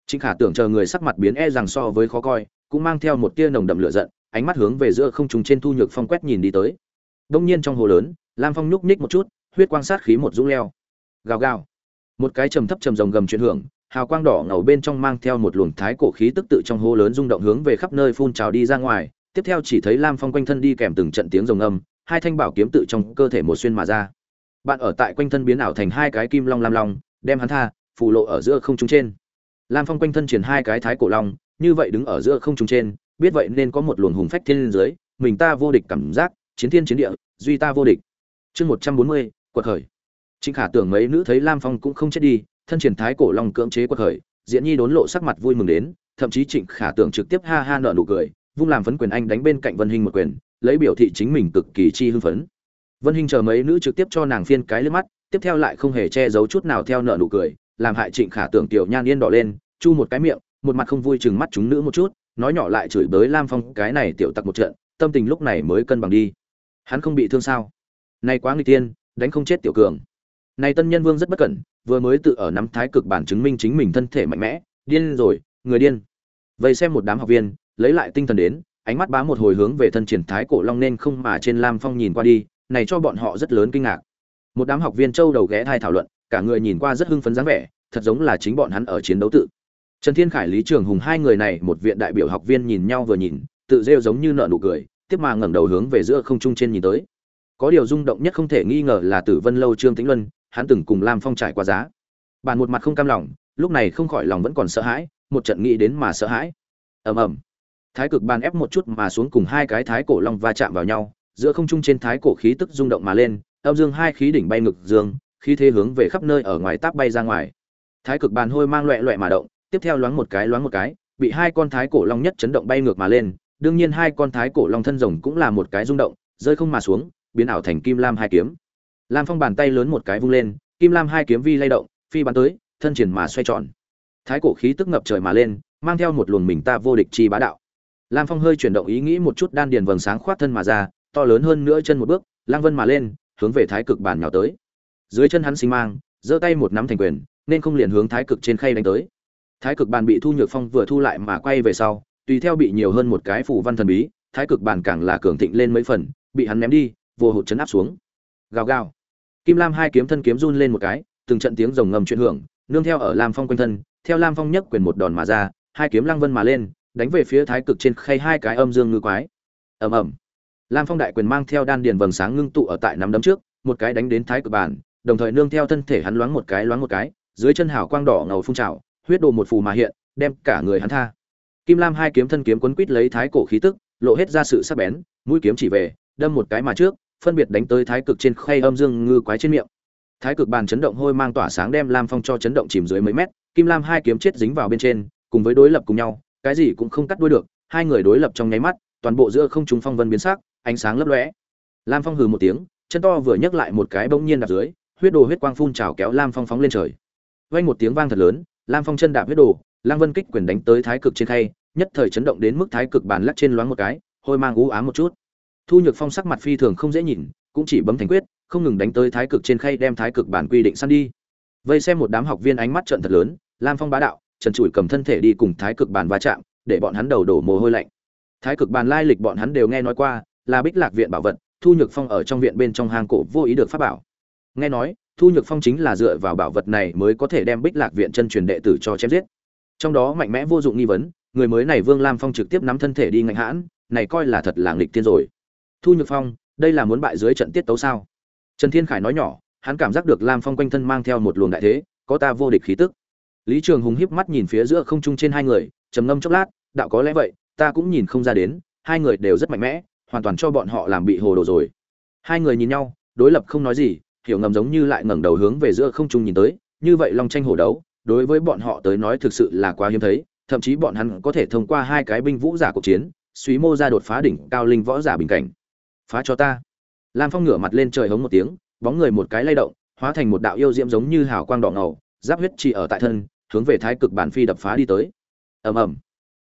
Trịnh khả tưởng chờ người sắc mặt biến e rằng so với khó coi, cũng mang theo một tia nồng đậm lửa giận, ánh mắt hướng về giữa không trung trên thu nhược phong quét nhìn đi tới. Đông nhiên trong hồ lớn, lam phong nhúc ních một chút, huyết quang sát khí một dũng leo. Gào gào. Một cái trầm thấp trầm rồng gầm chuyển hưởng, hào quang đỏ ngầu bên trong mang theo một luồng thái cổ khí tức tự trong hồ lớn rung động hướng về khắp nơi phun trào đi ra ngoài tiếp theo chỉ thấy lam phong quanh thân đi kèm từng trận tiếng rồng âm, hai thanh bảo kiếm tự trong cơ thể một xuyên mà ra. Bạn ở tại quanh thân biến ảo thành hai cái kim long lam long, đem hắn tha, phù lộ ở giữa không trung trên. Lam phong quanh thân triển hai cái thái cổ long, như vậy đứng ở giữa không trung trên, biết vậy nên có một luồng hùng phách thiên dưới, mình ta vô địch cảm giác, chiến thiên chiến địa, duy ta vô địch. Chương một trăm bốn mươi, quật khởi. Trịnh khả tưởng mấy nữ thấy lam phong cũng không chết đi, thân triển thái cổ long cưỡng chế quật khởi, diễn nhi đốn lộ sắc mặt vui mừng đến, thậm chí trịnh khả tưởng trực tiếp ha ha nợ nụ cười vung làm phấn quyền anh đánh bên cạnh vân hình một quyền, lấy biểu thị chính mình cực kỳ chi hưng phấn. Vân hình chờ mấy nữ trực tiếp cho nàng phiên cái lên mắt, tiếp theo lại không hề che giấu chút nào theo nợ nụ cười, làm hại trịnh khả tưởng tiểu nhan yên đỏ lên, chu một cái miệng, một mặt không vui chừng mắt chúng nữ một chút, nói nhỏ lại chửi bới lam phong, cái này tiểu tặc một trận, tâm tình lúc này mới cân bằng đi. Hắn không bị thương sao? Nay quá nguy tiên đánh không chết tiểu cường. Này tân nhân vương rất bất cẩn, vừa mới tự ở nắm thái cực bản chứng minh chính mình thân thể mạnh mẽ, điên rồi, người điên. Vậy xem một đám học viên lấy lại tinh thần đến, ánh mắt bá một hồi hướng về thân triển thái cổ long nên không mà trên lam phong nhìn qua đi, này cho bọn họ rất lớn kinh ngạc. Một đám học viên châu đầu ghé thai thảo luận, cả người nhìn qua rất hưng phấn dáng vẻ, thật giống là chính bọn hắn ở chiến đấu tự. Trần thiên khải, lý trường hùng hai người này, một viện đại biểu học viên nhìn nhau vừa nhìn, tự rêu giống như nợ nụ cười, tiếp mà ngẩng đầu hướng về giữa không trung trên nhìn tới. Có điều rung động nhất không thể nghi ngờ là tử vân lâu trương tĩnh luân, hắn từng cùng lam phong trải qua giá. Bàn một mặt không cam lòng, lúc này không khỏi lòng vẫn còn sợ hãi, một trận nghĩ đến mà sợ hãi. Ầm ầm thái cực bàn ép một chút mà xuống cùng hai cái thái cổ long va chạm vào nhau, giữa không trung trên thái cổ khí tức rung động mà lên, âm dương hai khí đỉnh bay ngực dương, khí thế hướng về khắp nơi ở ngoài táp bay ra ngoài. Thái cực bàn hôi mang loẹ loẹ mà động, tiếp theo loáng một cái loáng một cái, bị hai con thái cổ long nhất chấn động bay ngược mà lên, đương nhiên hai con thái cổ long thân rồng cũng là một cái rung động, rơi không mà xuống, biến ảo thành kim lam hai kiếm. Lam phong bàn tay lớn một cái vung lên, kim lam hai kiếm vi lay động, phi bắn tới, thân triển mà xoay tròn. Thái cổ khí tức ngập trời mà lên, mang theo một luồng mình ta vô địch chi bá đạo lam phong hơi chuyển động ý nghĩ một chút, đan điền vầng sáng khoát thân mà ra, to lớn hơn nữa chân một bước lang vân mà lên, hướng về thái cực bàn nhào tới. Dưới chân hắn sinh mang, giơ tay một nắm thành quyền, nên không liền hướng thái cực trên khay đánh tới. Thái cực bàn bị thu nhược phong vừa thu lại mà quay về sau, tùy theo bị nhiều hơn một cái phủ văn thần bí, thái cực bàn càng là cường thịnh lên mấy phần, bị hắn ném đi, vô hụt chấn áp xuống. Gào gào. Kim lam hai kiếm thân kiếm run lên một cái, từng trận tiếng rồng ngầm chuyển hưởng, nương theo ở lam phong quanh thân, theo lam phong nhấc quyền một đòn mà ra, hai kiếm lăng vân mà lên đánh về phía thái cực trên khay hai cái âm dương ngư quái. Ầm ầm. Lam phong đại quyền mang theo đan điền vầng sáng ngưng tụ ở tại nắm đấm trước, một cái đánh đến thái cực bàn, đồng thời nương theo thân thể hắn loáng một cái loáng một cái, dưới chân hào quang đỏ ngầu phun trào, huyết đồ một phù mà hiện, đem cả người hắn tha. Kim lam hai kiếm thân kiếm quấn quít lấy thái cổ khí tức, lộ hết ra sự sắc bén, mũi kiếm chỉ về, đâm một cái mà trước, phân biệt đánh tới thái cực trên khay âm dương ngư quái trên miệng. Thái cực bàn chấn động hôi mang tỏa sáng đem lam phong cho chấn động chìm dưới mấy mét, kim lam hai kiếm chết dính vào bên trên, cùng với đối lập cùng nhau cái gì cũng không cắt đuôi được, hai người đối lập trong nháy mắt, toàn bộ giữa không trung phong vân biến sắc, ánh sáng lấp lóe. Lam phong hừ một tiếng, chân to vừa nhấc lại một cái bỗng nhiên đạp dưới, huyết đồ huyết quang phun trào kéo lam phong phóng lên trời. Vang một tiếng vang thật lớn, lam phong chân đạp huyết đồ lang vân kích quyền đánh tới thái cực trên khay, nhất thời chấn động đến mức thái cực bàn lắc trên loáng một cái, hôi mang ú ám một chút. Thu nhược phong sắc mặt phi thường không dễ nhìn, cũng chỉ bấm thành quyết, không ngừng đánh tới thái cực trên khay đem thái cực bản quy định săn đi. Vây xem một đám học viên ánh mắt trợn thật lớn, lam phong bá đạo trần trụi cầm thân thể đi cùng thái cực bàn va chạm, để bọn hắn đầu đổ mồ hôi lạnh. Thái cực bàn lai lịch bọn hắn đều nghe nói qua, là bích lạc viện bảo vật, thu nhược phong ở trong viện bên trong hang cổ vô ý được phát bảo. Nghe nói, thu nhược phong chính là dựa vào bảo vật này mới có thể đem bích lạc viện chân truyền đệ tử cho chém giết. Trong đó mạnh mẽ vô dụng nghi vấn, người mới này vương lam phong trực tiếp nắm thân thể đi ngạnh hãn, này coi là thật là nghịch tiên rồi. Thu nhược phong, đây là muốn bại dưới trận tiết tấu sao? Trần thiên khải nói nhỏ, hắn cảm giác được lam phong quanh thân mang theo một luồng đại thế, có ta vô địch khí tức lý trường hùng híp mắt nhìn phía giữa không trung trên hai người, trầm ngâm chốc lát, đạo có lẽ vậy, ta cũng nhìn không ra đến, hai người đều rất mạnh mẽ, hoàn toàn cho bọn họ làm bị hồ đồ rồi. Hai người nhìn nhau, đối lập không nói gì, hiểu ngầm giống như lại ngẩng đầu hướng về giữa không trung nhìn tới, như vậy long tranh hổ đấu, đối với bọn họ tới nói thực sự là quá hiếm thấy, thậm chí bọn hắn có thể thông qua hai cái binh vũ giả cuộc chiến, suy mô ra đột phá đỉnh cao linh võ giả bình cảnh. Phá cho ta. Lam phong ngửa mặt lên trời hống một tiếng, bóng người một cái lay động, hóa thành một đạo yêu diễm giống như hào quang đỏ ngầu, giáp huyết chỉ ở tại thân hướng về thái cực bản phi đập phá đi tới. Ầm ầm.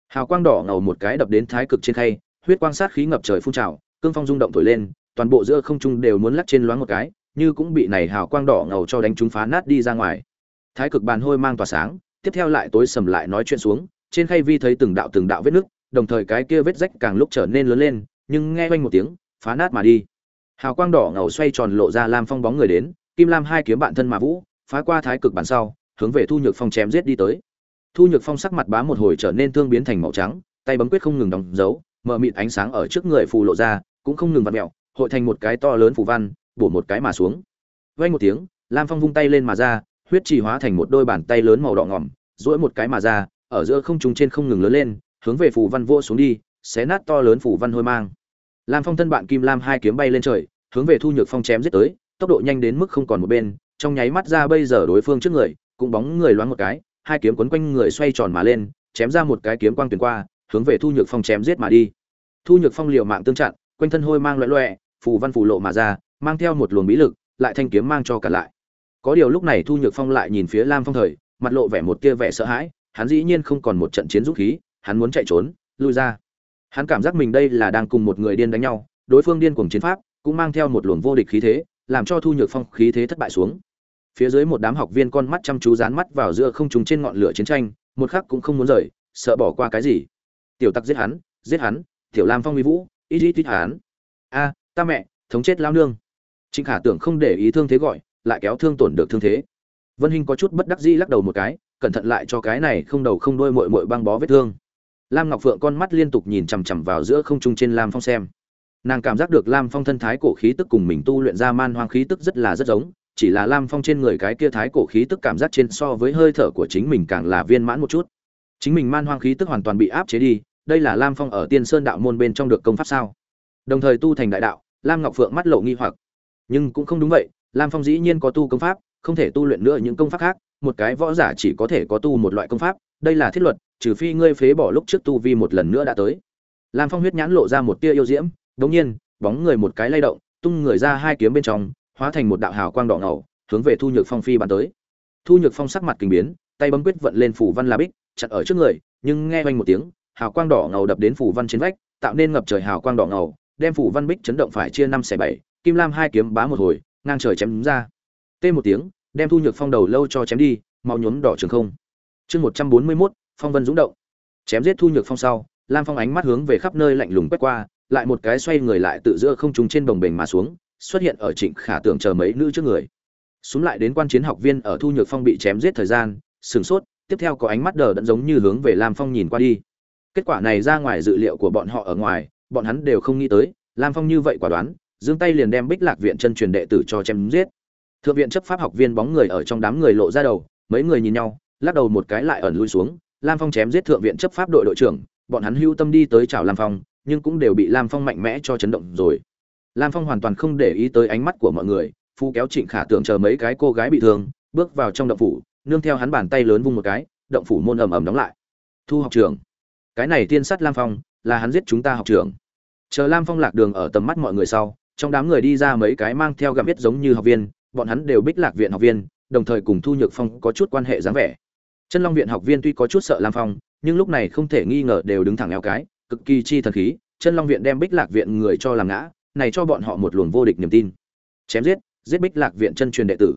Hào quang đỏ ngầu một cái đập đến thái cực trên khay, huyết quang sát khí ngập trời phun trào, cương phong rung động thổi lên, toàn bộ giữa không trung đều muốn lắc trên loáng một cái, như cũng bị này hào quang đỏ ngầu cho đánh chúng phá nát đi ra ngoài. Thái cực bàn hôi mang tỏa sáng, tiếp theo lại tối sầm lại nói chuyện xuống, trên khay vi thấy từng đạo từng đạo vết nứt, đồng thời cái kia vết rách càng lúc trở nên lớn lên, nhưng nghe quanh một tiếng, phá nát mà đi. Hào quang đỏ ngầu xoay tròn lộ ra lam phong bóng người đến, kim lam hai kiếm bạn thân mà vũ, phá qua thái cực bàn sau hướng về thu nhược phong chém giết đi tới. Thu nhược phong sắc mặt bá một hồi trở nên thương biến thành màu trắng, tay bấm quyết không ngừng đóng dấu mở mịt ánh sáng ở trước người phù lộ ra, cũng không ngừng vặt mẹo, hội thành một cái to lớn phù văn, bổ một cái mà xuống. Vay một tiếng, lam phong vung tay lên mà ra, huyết trì hóa thành một đôi bàn tay lớn màu đỏ ngỏm, duỗi một cái mà ra, ở giữa không trung trên không ngừng lớn lên, hướng về phù văn vô xuống đi, xé nát to lớn phù văn hôi mang. Lam phong thân bạn kim lam hai kiếm bay lên trời, hướng về thu nhược phong chém giết tới, tốc độ nhanh đến mức không còn một bên, trong nháy mắt ra bây giờ đối phương trước người cũng bóng người loáng một cái hai kiếm quấn quanh người xoay tròn mà lên chém ra một cái kiếm quang truyền qua hướng về thu nhược phong chém giết mà đi. Thu nhược phong liều mạng tương chặn quanh thân hôi mang loẻo loẻo, phù văn phù lộ mà ra mang theo một luồng bí lực lại thanh kiếm mang cho cả lại. Có điều lúc này thu nhược phong lại nhìn phía lam phong thời mặt lộ vẻ một tia vẻ sợ hãi hắn dĩ nhiên không còn một trận chiến dũng khí hắn muốn chạy trốn lui ra. Hắn cảm giác mình đây là đang cùng một người điên đánh nhau đối phương điên cuồng chiến pháp cũng mang theo một luồng vô địch khí thế làm cho thu nhược phong khí thế thất bại xuống phía dưới một đám học viên con mắt chăm chú dán mắt vào giữa không trùng trên ngọn lửa chiến tranh, một khắc cũng không muốn rời, sợ bỏ qua cái gì. Tiểu tặc giết hắn giết hắn, tiểu lam phong uy vũ ít ít ít hắn. A, ta mẹ, thống chết lao nương. Trịnh khả tưởng không để ý thương thế gọi, lại kéo thương tổn được thương thế. Vân hinh có chút bất đắc dĩ lắc đầu một cái, cẩn thận lại cho cái này không đầu không đuôi muội muội băng bó vết thương. Lam ngọc phượng con mắt liên tục nhìn chằm chằm vào giữa không trung trên lam phong xem. Nàng cảm giác được lam phong thân thái cổ khí tức cùng mình tu luyện ra man hoang khí tức rất là rất giống chỉ là lam phong trên người cái kia thái cổ khí tức cảm giác trên so với hơi thở của chính mình càng là viên mãn một chút. Chính mình man hoang khí tức hoàn toàn bị áp chế đi, đây là lam phong ở tiên sơn đạo môn bên trong được công pháp sao? Đồng thời tu thành đại đạo, lam ngọc phượng mắt lộ nghi hoặc. Nhưng cũng không đúng vậy, lam phong dĩ nhiên có tu công pháp, không thể tu luyện nữa những công pháp khác, một cái võ giả chỉ có thể có tu một loại công pháp, đây là thiết luật, trừ phi ngươi phế bỏ lúc trước tu vi một lần nữa đã tới. Lam phong huyết nhãn lộ ra một tia yêu diễm đột nhiên, bóng người một cái lay động, tung người ra hai kiếm bên trong hóa thành một đạo hào quang đỏ ngầu, hướng về thu nhược phong phi bắn tới. Thu nhược phong sắc mặt kinh biến, tay bấm quyết vận lên phủ văn la bích chặt ở trước người, nhưng nghe vang một tiếng, hào quang đỏ ngầu đập đến phủ văn trên vách, tạo nên ngập trời hào quang đỏ ngầu, đem phủ văn bích chấn động phải chia năm xẻ bảy, kim lam hai kiếm bá một hồi, ngang trời chém ra. Tê một tiếng, đem thu nhược phong đầu lâu cho chém đi mau nhuốm đỏ trường không. Chương một trăm bốn mươi mốt, phong vân dũng động. Chém giết thu nhược phong sau, lam phong ánh mắt hướng về khắp nơi lạnh lùng quét qua, lại một cái xoay người lại tự giữa không trung trên bồng bềnh mà xuống xuất hiện ở trịnh khả tưởng chờ mấy nữ trước người. Xuống lại đến quan chiến học viên ở thu nhược phong bị chém giết thời gian sửng sốt, tiếp theo có ánh mắt đờ đẫn giống như hướng về lam phong nhìn qua đi. Kết quả này ra ngoài dự liệu của bọn họ ở ngoài, bọn hắn đều không nghĩ tới, lam phong như vậy quả đoán, giương tay liền đem bích lạc viện chân truyền đệ tử cho chém giết. Thượng viện chấp pháp học viên bóng người ở trong đám người lộ ra đầu, mấy người nhìn nhau, lắc đầu một cái lại ẩn lui xuống. Lam phong chém giết thượng viện chấp pháp đội đội trưởng, bọn hắn hưu tâm đi tới chào lam phong, nhưng cũng đều bị lam phong mạnh mẽ cho chấn động rồi lam phong hoàn toàn không để ý tới ánh mắt của mọi người phu kéo trịnh khả tưởng chờ mấy cái cô gái bị thương, bước vào trong động phủ, nương theo hắn bàn tay lớn vung một cái, động phủ môn ầm ầm đóng lại. Thu học trường cái này tiên sát lam phong, là hắn giết chúng ta học trường chờ lam phong lạc đường ở tầm mắt mọi người sau, trong đám người đi ra mấy cái mang theo gặm biết giống như học viên, bọn hắn đều bích lạc viện học viên, đồng thời cùng thu nhược phong có chút quan hệ dáng vẻ. Chân long viện học viên tuy có chút sợ lam phong, nhưng lúc này không thể nghi ngờ đều đứng thẳng eo cái, cực kỳ chi thần khí, chân long viện đem bích lạc viện người cho làm ngã này cho bọn họ một luồng vô địch niềm tin. Chém giết giết bích lạc viện chân truyền đệ tử.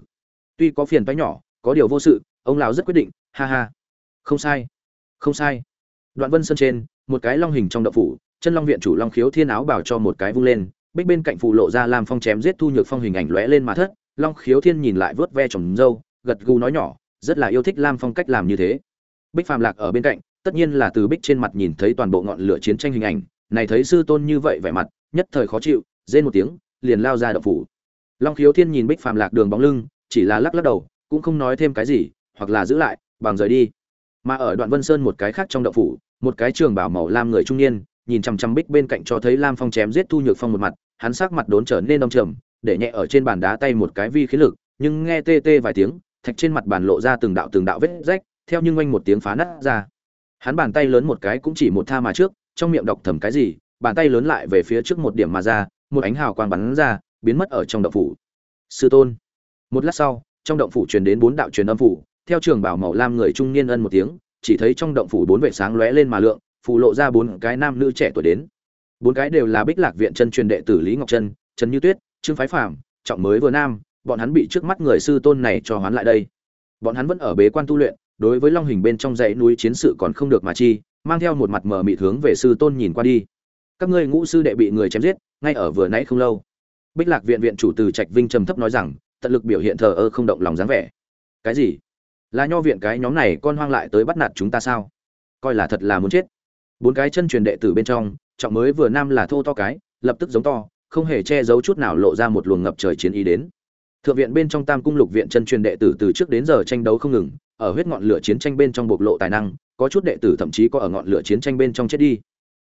Tuy có phiền toái nhỏ, có điều vô sự, ông lão rất quyết định, ha ha. Không sai không sai. Đoạn vân sơn trên, một cái long hình trong đậu phủ, chân long viện chủ long khiếu thiên áo bảo cho một cái vung lên, bích bên cạnh phụ lộ ra làm phong chém giết thu nhược phong hình ảnh lóe lên mà thất, long khiếu thiên nhìn lại vớt ve trồng dâu, gật gù nói nhỏ, rất là yêu thích lam phong cách làm như thế. Bích phàm lạc ở bên cạnh, tất nhiên là từ bích trên mặt nhìn thấy toàn bộ ngọn lửa chiến tranh hình ảnh, này thấy sư tôn như vậy vẻ mặt, nhất thời khó chịu rên một tiếng, liền lao ra đậu phủ. Long khiếu thiên nhìn bích phàm lạc đường bóng lưng, chỉ là lắc lắc đầu, cũng không nói thêm cái gì, hoặc là giữ lại, bằng rời đi. Mà ở đoạn vân sơn một cái khác trong đậu phủ, một cái trường bảo màu lam người trung niên, nhìn chằm chằm bích bên cạnh cho thấy lam phong chém giết thu nhược phong một mặt, hắn sắc mặt đốn trở nên đông trầm, để nhẹ ở trên bàn đá tay một cái vi khí lực, nhưng nghe tê tê vài tiếng, thạch trên mặt bàn lộ ra từng đạo từng đạo vết rách, theo nhưng oanh một tiếng phá nát ra. Hắn bàn tay lớn một cái cũng chỉ một tha mà trước, trong miệng đọc thầm cái gì, bàn tay lớn lại về phía trước một điểm mà ra một ánh hào quang bắn ra biến mất ở trong động phủ. Sư tôn. Một lát sau trong động phủ truyền đến bốn đạo truyền âm phủ theo trường bảo màu lam người trung niên ân một tiếng chỉ thấy trong động phủ bốn vệ sáng lóe lên mà lượng phủ lộ ra bốn cái nam nữ trẻ tuổi đến. Bốn cái đều là bích lạc viện chân truyền đệ tử lý ngọc trân trần như tuyết trương phái phàm, trọng mới vừa nam bọn hắn bị trước mắt người sư tôn này cho hoán lại đây. Bọn hắn vẫn ở bế quan tu luyện đối với long hình bên trong dãy núi chiến sự còn không được mà chi mang theo một mặt mờ mịt hướng về sư tôn nhìn qua đi. Các ngươi ngũ sư đệ bị người chém giết ngay ở vừa nãy không lâu. Bích lạc viện viện chủ từ trạch vinh trầm thấp nói rằng, tận lực biểu hiện thờ ơ không động lòng dáng vẻ. Cái gì? Là nho viện cái nhóm này con hoang lại tới bắt nạt chúng ta sao? Coi là thật là muốn chết. Bốn cái chân truyền đệ tử bên trong, trọng mới vừa nam là thô to cái, lập tức giống to, không hề che giấu chút nào lộ ra một luồng ngập trời chiến ý đến. Thượng viện bên trong tam cung lục viện chân truyền đệ tử từ trước đến giờ tranh đấu không ngừng, ở huyết ngọn lửa chiến tranh bên trong bộc lộ tài năng, có chút đệ tử thậm chí có ở ngọn lửa chiến tranh bên trong chết đi.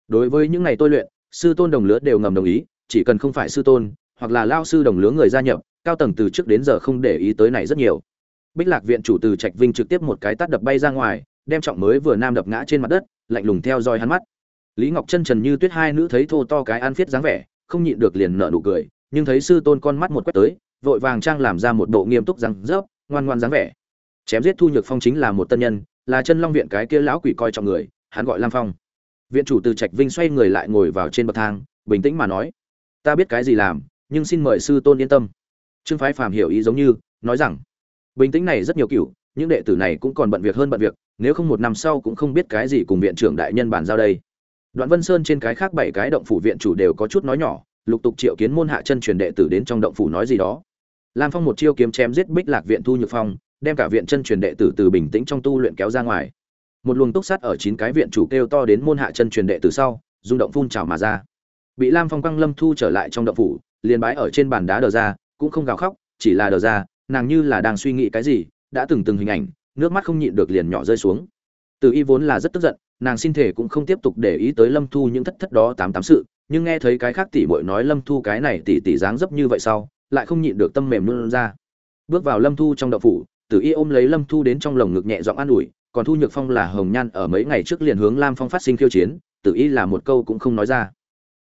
Đối với những ngày tôi luyện sư tôn đồng lứa đều ngầm đồng ý, chỉ cần không phải sư tôn, hoặc là lao sư đồng lứa người gia nhập, cao tầng từ trước đến giờ không để ý tới này rất nhiều. Bích lạc viện chủ từ trạch vinh trực tiếp một cái tát đập bay ra ngoài, đem trọng mới vừa nam đập ngã trên mặt đất, lạnh lùng theo dõi hắn mắt. Lý ngọc chân trần như tuyết hai nữ thấy thô to cái ăn phiết dáng vẻ, không nhịn được liền nở nụ cười, nhưng thấy sư tôn con mắt một quét tới, vội vàng trang làm ra một bộ nghiêm túc răng rớp, ngoan ngoan dáng vẻ. Chém giết thu nhược phong chính là một tân nhân, là chân long viện cái kia lão quỷ coi trọng người, hắn gọi lam phong viện chủ từ trạch vinh xoay người lại ngồi vào trên bậc thang, bình tĩnh mà nói, ta biết cái gì làm, nhưng xin mời sư tôn yên tâm. Trương phái phàm hiểu ý giống như, nói rằng, bình tĩnh này rất nhiều cựu những đệ tử này cũng còn bận việc hơn bận việc, nếu không một năm sau cũng không biết cái gì cùng viện trưởng đại nhân bàn giao đây. Đoạn vân sơn trên cái khác bảy cái động phủ viện chủ đều có chút nói nhỏ, lục tục triệu kiến môn hạ chân truyền đệ tử đến trong động phủ nói gì đó. Lam phong một chiêu kiếm chém giết bích lạc viện thu nhược phong, đem cả viện chân truyền đệ tử từ bình tĩnh trong tu luyện kéo ra ngoài một luồng túc sát ở chín cái viện chủ kêu to đến môn hạ chân truyền đệ từ sau, rung động phun trào mà ra. Bị lam phong quăng lâm thu trở lại trong động phủ, liền bái ở trên bàn đá đờ ra, cũng không gào khóc, chỉ là đờ ra, nàng như là đang suy nghĩ cái gì, đã từng từng hình ảnh, nước mắt không nhịn được liền nhỏ rơi xuống. Từ y vốn là rất tức giận, nàng xin thể cũng không tiếp tục để ý tới lâm thu những thất thất đó tám tám sự, nhưng nghe thấy cái khác tỷ bội nói lâm thu cái này tỷ tỷ dáng dấp như vậy sau, lại không nhịn được tâm mềm luôn ra. Bước vào lâm thu trong đậu phủ tử y ôm lấy lâm thu đến trong lồng ngực nhẹ giọng an ủi còn thu nhược phong là hồng nhan ở mấy ngày trước liền hướng lam phong phát sinh khiêu chiến tử y là một câu cũng không nói ra.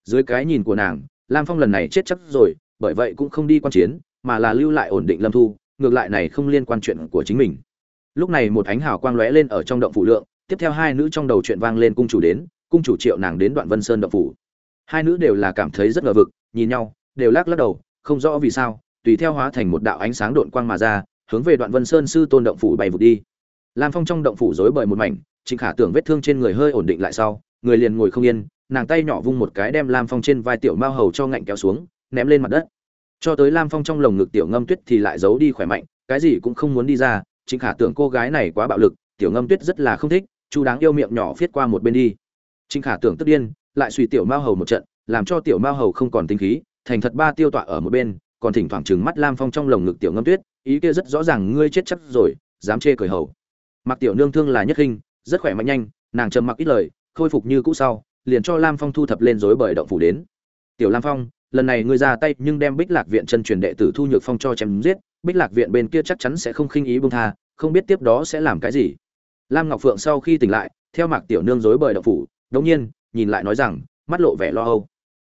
Dưới cái nhìn của nàng, lam phong lần này chết chắc rồi, bởi vậy cũng không đi quan chiến, mà là lưu lại ổn định lâm thu, ngược lại này không liên quan chuyện của chính mình. Lúc này một ánh hào quang lóe lên ở trong động phủ lượng, tiếp theo hai nữ trong đầu chuyện vang lên cung chủ đến, cung chủ triệu nàng đến đoạn vân sơn động phủ. Hai nữ đều là cảm thấy rất ngờ vực, nhìn nhau, đều lắc lắc đầu, không rõ vì sao, tùy theo hóa thành một đạo ánh sáng độn quang mà ra, hướng về đoạn vân sơn sư tôn động phủ bay vụt đi lam phong trong động phủ rối bời một mảnh, trịnh khả tưởng vết thương trên người hơi ổn định lại sau, người liền ngồi không yên, nàng tay nhỏ vung một cái đem lam phong trên vai tiểu mao hầu cho ngạnh kéo xuống, ném lên mặt đất. Cho tới lam phong trong lồng ngực tiểu ngâm tuyết thì lại giấu đi khỏe mạnh, cái gì cũng không muốn đi ra, trịnh khả tưởng cô gái này quá bạo lực, tiểu ngâm tuyết rất là không thích, chu đáng yêu miệng nhỏ viết qua một bên đi. Trịnh khả tưởng tức điên, lại suy tiểu mao hầu một trận, làm cho tiểu mao hầu không còn tinh khí, thành thật ba tiêu tọa ở một bên, còn thỉnh thoảng trừng mắt lam phong trong lồng ngực tiểu ngâm tuyết, ý kia rất rõ ràng ngươi chết chắc rồi, dám chê cười hầu mặc tiểu nương thương là nhất hình rất khỏe mạnh nhanh, nàng trầm mặc ít lời, khôi phục như cũ sau, liền cho lam phong thu thập lên dối bởi động phủ đến. Tiểu lam phong, lần này ngươi ra tay nhưng đem bích lạc viện chân truyền đệ tử thu nhược phong cho chém giết, bích lạc viện bên kia chắc chắn sẽ không khinh ý bông tha, không biết tiếp đó sẽ làm cái gì. Lam ngọc phượng sau khi tỉnh lại, theo mạc tiểu nương dối bởi động phủ, đống nhiên, nhìn lại nói rằng, mắt lộ vẻ lo âu.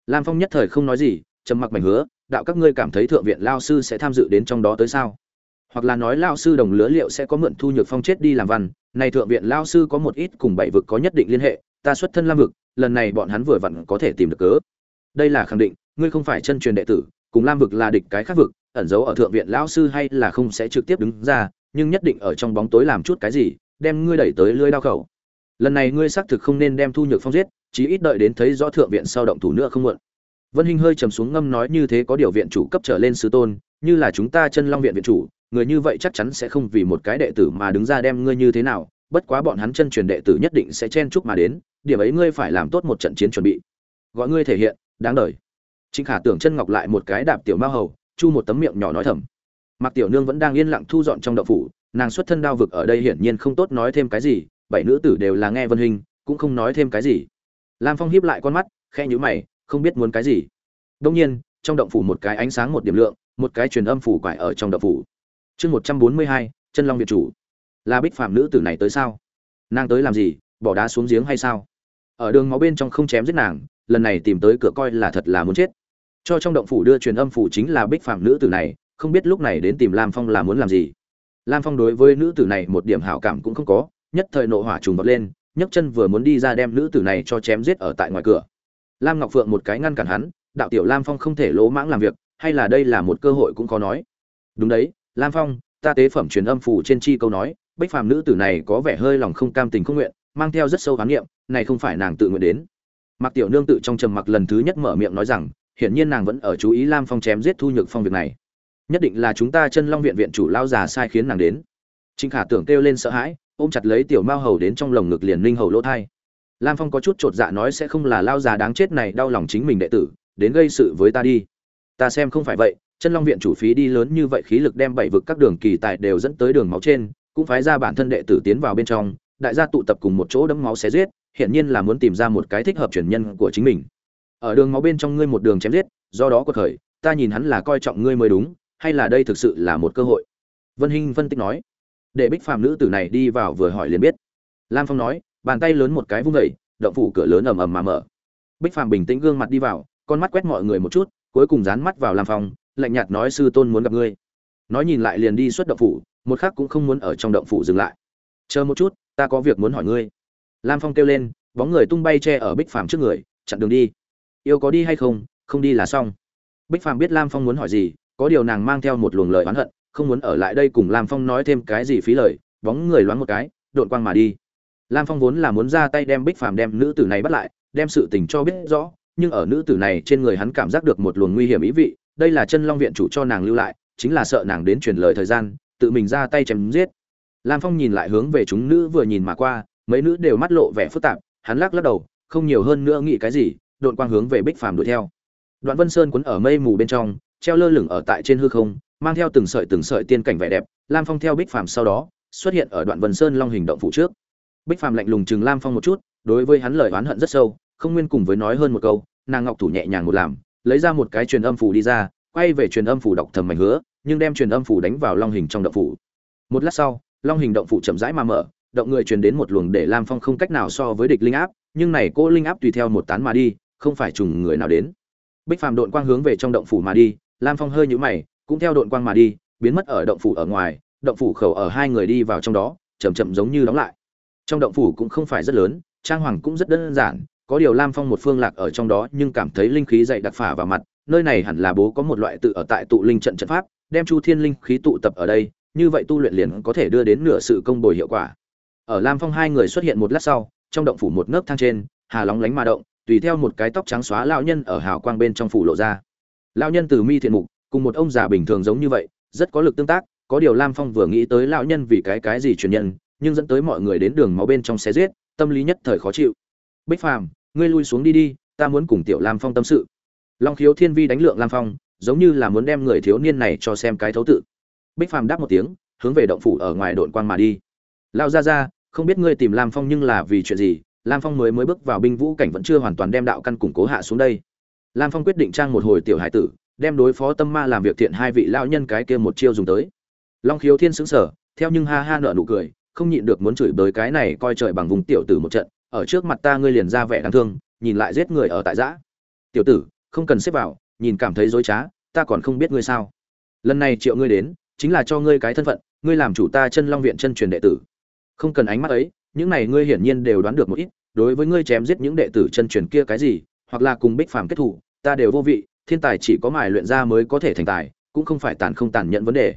Lam phong nhất thời không nói gì, trầm mặc mảnh hứa, đạo các ngươi cảm thấy thượng viện lao sư sẽ tham dự đến trong đó tới sao? Hoặc là nói lao sư đồng lứa liệu sẽ có mượn thu nhược phong chết đi làm văn. Này thượng viện lao sư có một ít cùng bảy vực có nhất định liên hệ, ta xuất thân lam vực, lần này bọn hắn vừa vặn có thể tìm được cớ. Đây là khẳng định, ngươi không phải chân truyền đệ tử, cùng lam vực là địch cái khác vực, ẩn giấu ở thượng viện lao sư hay là không sẽ trực tiếp đứng ra, nhưng nhất định ở trong bóng tối làm chút cái gì, đem ngươi đẩy tới lưới đao khẩu. Lần này ngươi xác thực không nên đem thu nhược phong giết, chí ít đợi đến thấy rõ thượng viện sau động thủ nữa không muộn vân hinh hơi trầm xuống ngâm nói như thế có điều viện chủ cấp trở lên sư tôn, như là chúng ta chân long viện viện chủ, người như vậy chắc chắn sẽ không vì một cái đệ tử mà đứng ra đem ngươi như thế nào, bất quá bọn hắn chân truyền đệ tử nhất định sẽ chen chúc mà đến, điểm ấy ngươi phải làm tốt một trận chiến chuẩn bị. Gọi ngươi thể hiện, đáng đời. Trịnh khả tưởng chân ngọc lại một cái đạp tiểu Ma hầu, chu một tấm miệng nhỏ nói thầm. Mặc tiểu nương vẫn đang yên lặng thu dọn trong đậu phủ, nàng xuất thân đao vực ở đây hiển nhiên không tốt nói thêm cái gì, bảy nữ tử đều là nghe vân hình cũng không nói thêm cái gì. Lam phong hiếp lại con mắt khe nhíu mày không biết muốn cái gì. Đông nhiên, trong động phủ một cái ánh sáng một điểm lượng, một cái truyền âm phủ quải ở trong động phủ. Chương một trăm bốn mươi hai, chân long việt chủ. Là bích phạm nữ tử này tới sao? Nàng tới làm gì, bỏ đá xuống giếng hay sao? Ở đường máu bên trong không chém giết nàng, lần này tìm tới cửa coi là thật là muốn chết. Cho trong động phủ đưa truyền âm phủ chính là bích phạm nữ tử này, không biết lúc này đến tìm lam phong là muốn làm gì. Lam phong đối với nữ tử này một điểm hảo cảm cũng không có, nhất thời nộ hỏa trùng vọt lên, nhấc chân vừa muốn đi ra đem nữ tử này cho chém giết ở tại ngoài cửa lam ngọc phượng một cái ngăn cản hắn, đạo tiểu lam phong không thể lỗ mãng làm việc, hay là đây là một cơ hội cũng có nói. Đúng đấy, lam phong, ta tế phẩm truyền âm phủ trên chi câu nói bích phàm nữ tử này có vẻ hơi lòng không cam tình không nguyện, mang theo rất sâu khám nghiệm này không phải nàng tự nguyện đến. Mặc tiểu nương tự trong trầm mặc lần thứ nhất mở miệng nói rằng, hiển nhiên nàng vẫn ở chú ý lam phong chém giết thu nhược phong việc này. Nhất định là chúng ta chân long viện viện chủ lao già sai khiến nàng đến. Trình khả tưởng kêu lên sợ hãi, ôm chặt lấy tiểu mao hầu đến trong lồng ngực liền linh hầu lỗ thai lam phong có chút chột dạ nói sẽ không là lao già đáng chết này đau lòng chính mình đệ tử, đến gây sự với ta đi. Ta xem không phải vậy, chân long viện chủ phí đi lớn như vậy khí lực đem bảy vực các đường kỳ tài đều dẫn tới đường máu trên, cũng phái ra bản thân đệ tử tiến vào bên trong, đại gia tụ tập cùng một chỗ đấm máu xé giết hiện nhiên là muốn tìm ra một cái thích hợp truyền nhân của chính mình. Ở đường máu bên trong ngươi một đường chém giết, do đó có khởi ta nhìn hắn là coi trọng ngươi mới đúng, hay là đây thực sự là một cơ hội? Vân hinh phân tích nói. Để bích phàm nữ tử này đi vào vừa hỏi liền biết. Lam phong nói bàn tay lớn một cái vung vẩy động phủ cửa lớn ầm ầm mà mở. Bích phàm bình tĩnh gương mặt đi vào, con mắt quét mọi người một chút, cuối cùng dán mắt vào lam phong, lạnh nhạt nói, sư tôn muốn gặp ngươi. Nói nhìn lại liền đi xuất động phủ, một khác cũng không muốn ở trong động phủ dừng lại. Chờ một chút, ta có việc muốn hỏi ngươi. Lam phong kêu lên, bóng người tung bay che ở bích phàm trước người, chặn đường đi. Yêu có đi hay không? Không đi là xong. Bích phàm biết lam phong muốn hỏi gì, có điều nàng mang theo một luồng lời oán hận, không muốn ở lại đây cùng lam phong nói thêm cái gì phí lời, bóng người loáng một cái đội quang mà đi lam phong vốn là muốn ra tay đem bích phàm đem nữ tử này bắt lại, đem sự tình cho biết rõ, nhưng ở nữ tử này trên người hắn cảm giác được một luồng nguy hiểm ý vị, đây là chân long viện chủ cho nàng lưu lại, chính là sợ nàng đến truyền lời thời gian, tự mình ra tay chém giết. Lam phong nhìn lại hướng về chúng nữ vừa nhìn mà qua, mấy nữ đều mắt lộ vẻ phức tạp, hắn lắc lắc đầu, không nhiều hơn nữa nghĩ cái gì độn quang hướng về bích phàm đuổi theo. Đoạn vân sơn cuốn ở mây mù bên trong, treo lơ lửng ở tại trên hư không, mang theo từng sợi từng sợi tiên cảnh vẻ đẹp, lam phong theo bích phàm sau đó, xuất hiện ở đoạn vân sơn long hình động phủ trước bích phàm lạnh lùng chừng lam phong một chút, đối với hắn lời oán hận rất sâu, không nguyên cùng với nói hơn một câu, nàng ngọc thủ nhẹ nhàng một làm, lấy ra một cái truyền âm phủ đi ra, quay về truyền âm phủ đọc thầm mảnh hứa, nhưng đem truyền âm phủ đánh vào long hình trong động phủ. Một lát sau, long hình động phủ chậm rãi mà mở, động người truyền đến một luồng để lam phong không cách nào so với địch linh áp, nhưng này cô linh áp tùy theo một tán mà đi, không phải trùng người nào đến. Bích phàm đội quang hướng về trong động phủ mà đi, lam phong hơi nhũ mày, cũng theo đội quang mà đi, biến mất ở động phủ ở ngoài, động phủ khẩu ở hai người đi vào trong đó, chậm chậm giống như đóng lại trong động phủ cũng không phải rất lớn, trang hoàng cũng rất đơn giản, có điều lam phong một phương lạc ở trong đó nhưng cảm thấy linh khí dậy đặc phả vào mặt, nơi này hẳn là bố có một loại tự ở tại tụ linh trận trận pháp, đem chu thiên linh khí tụ tập ở đây, như vậy tu luyện liền có thể đưa đến nửa sự công bồi hiệu quả. Ở lam phong hai người xuất hiện một lát sau, trong động phủ một nấc thang trên, hà lóng lánh mà động, tùy theo một cái tóc trắng xóa lão nhân ở hào quang bên trong phủ lộ ra. Lão nhân từ mi thiện mục, cùng một ông già bình thường giống như vậy, rất có lực tương tác, có điều lam phong vừa nghĩ tới lão nhân vì cái cái gì truyền nhân nhưng dẫn tới mọi người đến đường máu bên trong xé giết tâm lý nhất thời khó chịu. Bích phàm ngươi lui xuống đi đi ta muốn cùng tiểu lam phong tâm sự. Long khiếu thiên vi đánh lượng lam phong giống như là muốn đem người thiếu niên này cho xem cái thấu tự. Bích phàm đáp một tiếng hướng về động phủ ở ngoài đội quang mà đi. Lao ra ra không biết ngươi tìm lam phong nhưng là vì chuyện gì lam phong mới mới bước vào binh vũ cảnh vẫn chưa hoàn toàn đem đạo căn củng cố hạ xuống đây. Lam phong quyết định trang một hồi tiểu hải tử đem đối phó tâm ma làm việc thiện hai vị lão nhân cái kia một chiêu dùng tới. Long khiếu thiên sững sờ, theo nhưng ha ha nở nụ cười không nhịn được muốn chửi bới cái này coi trời bằng vùng tiểu tử một trận, ở trước mặt ta ngươi liền ra vẻ đáng thương, nhìn lại giết người ở tại giã. Tiểu tử, không cần xếp vào, nhìn cảm thấy dối trá, ta còn không biết ngươi sao. Lần này triệu ngươi đến, chính là cho ngươi cái thân phận, ngươi làm chủ ta chân long viện chân truyền đệ tử. Không cần ánh mắt ấy, những này ngươi hiển nhiên đều đoán được một ít, đối với ngươi chém giết những đệ tử chân truyền kia cái gì, hoặc là cùng bích phàm kết thủ, ta đều vô vị, thiên tài chỉ có mài luyện ra mới có thể thành tài, cũng không phải tàn không tàn nhận vấn đề.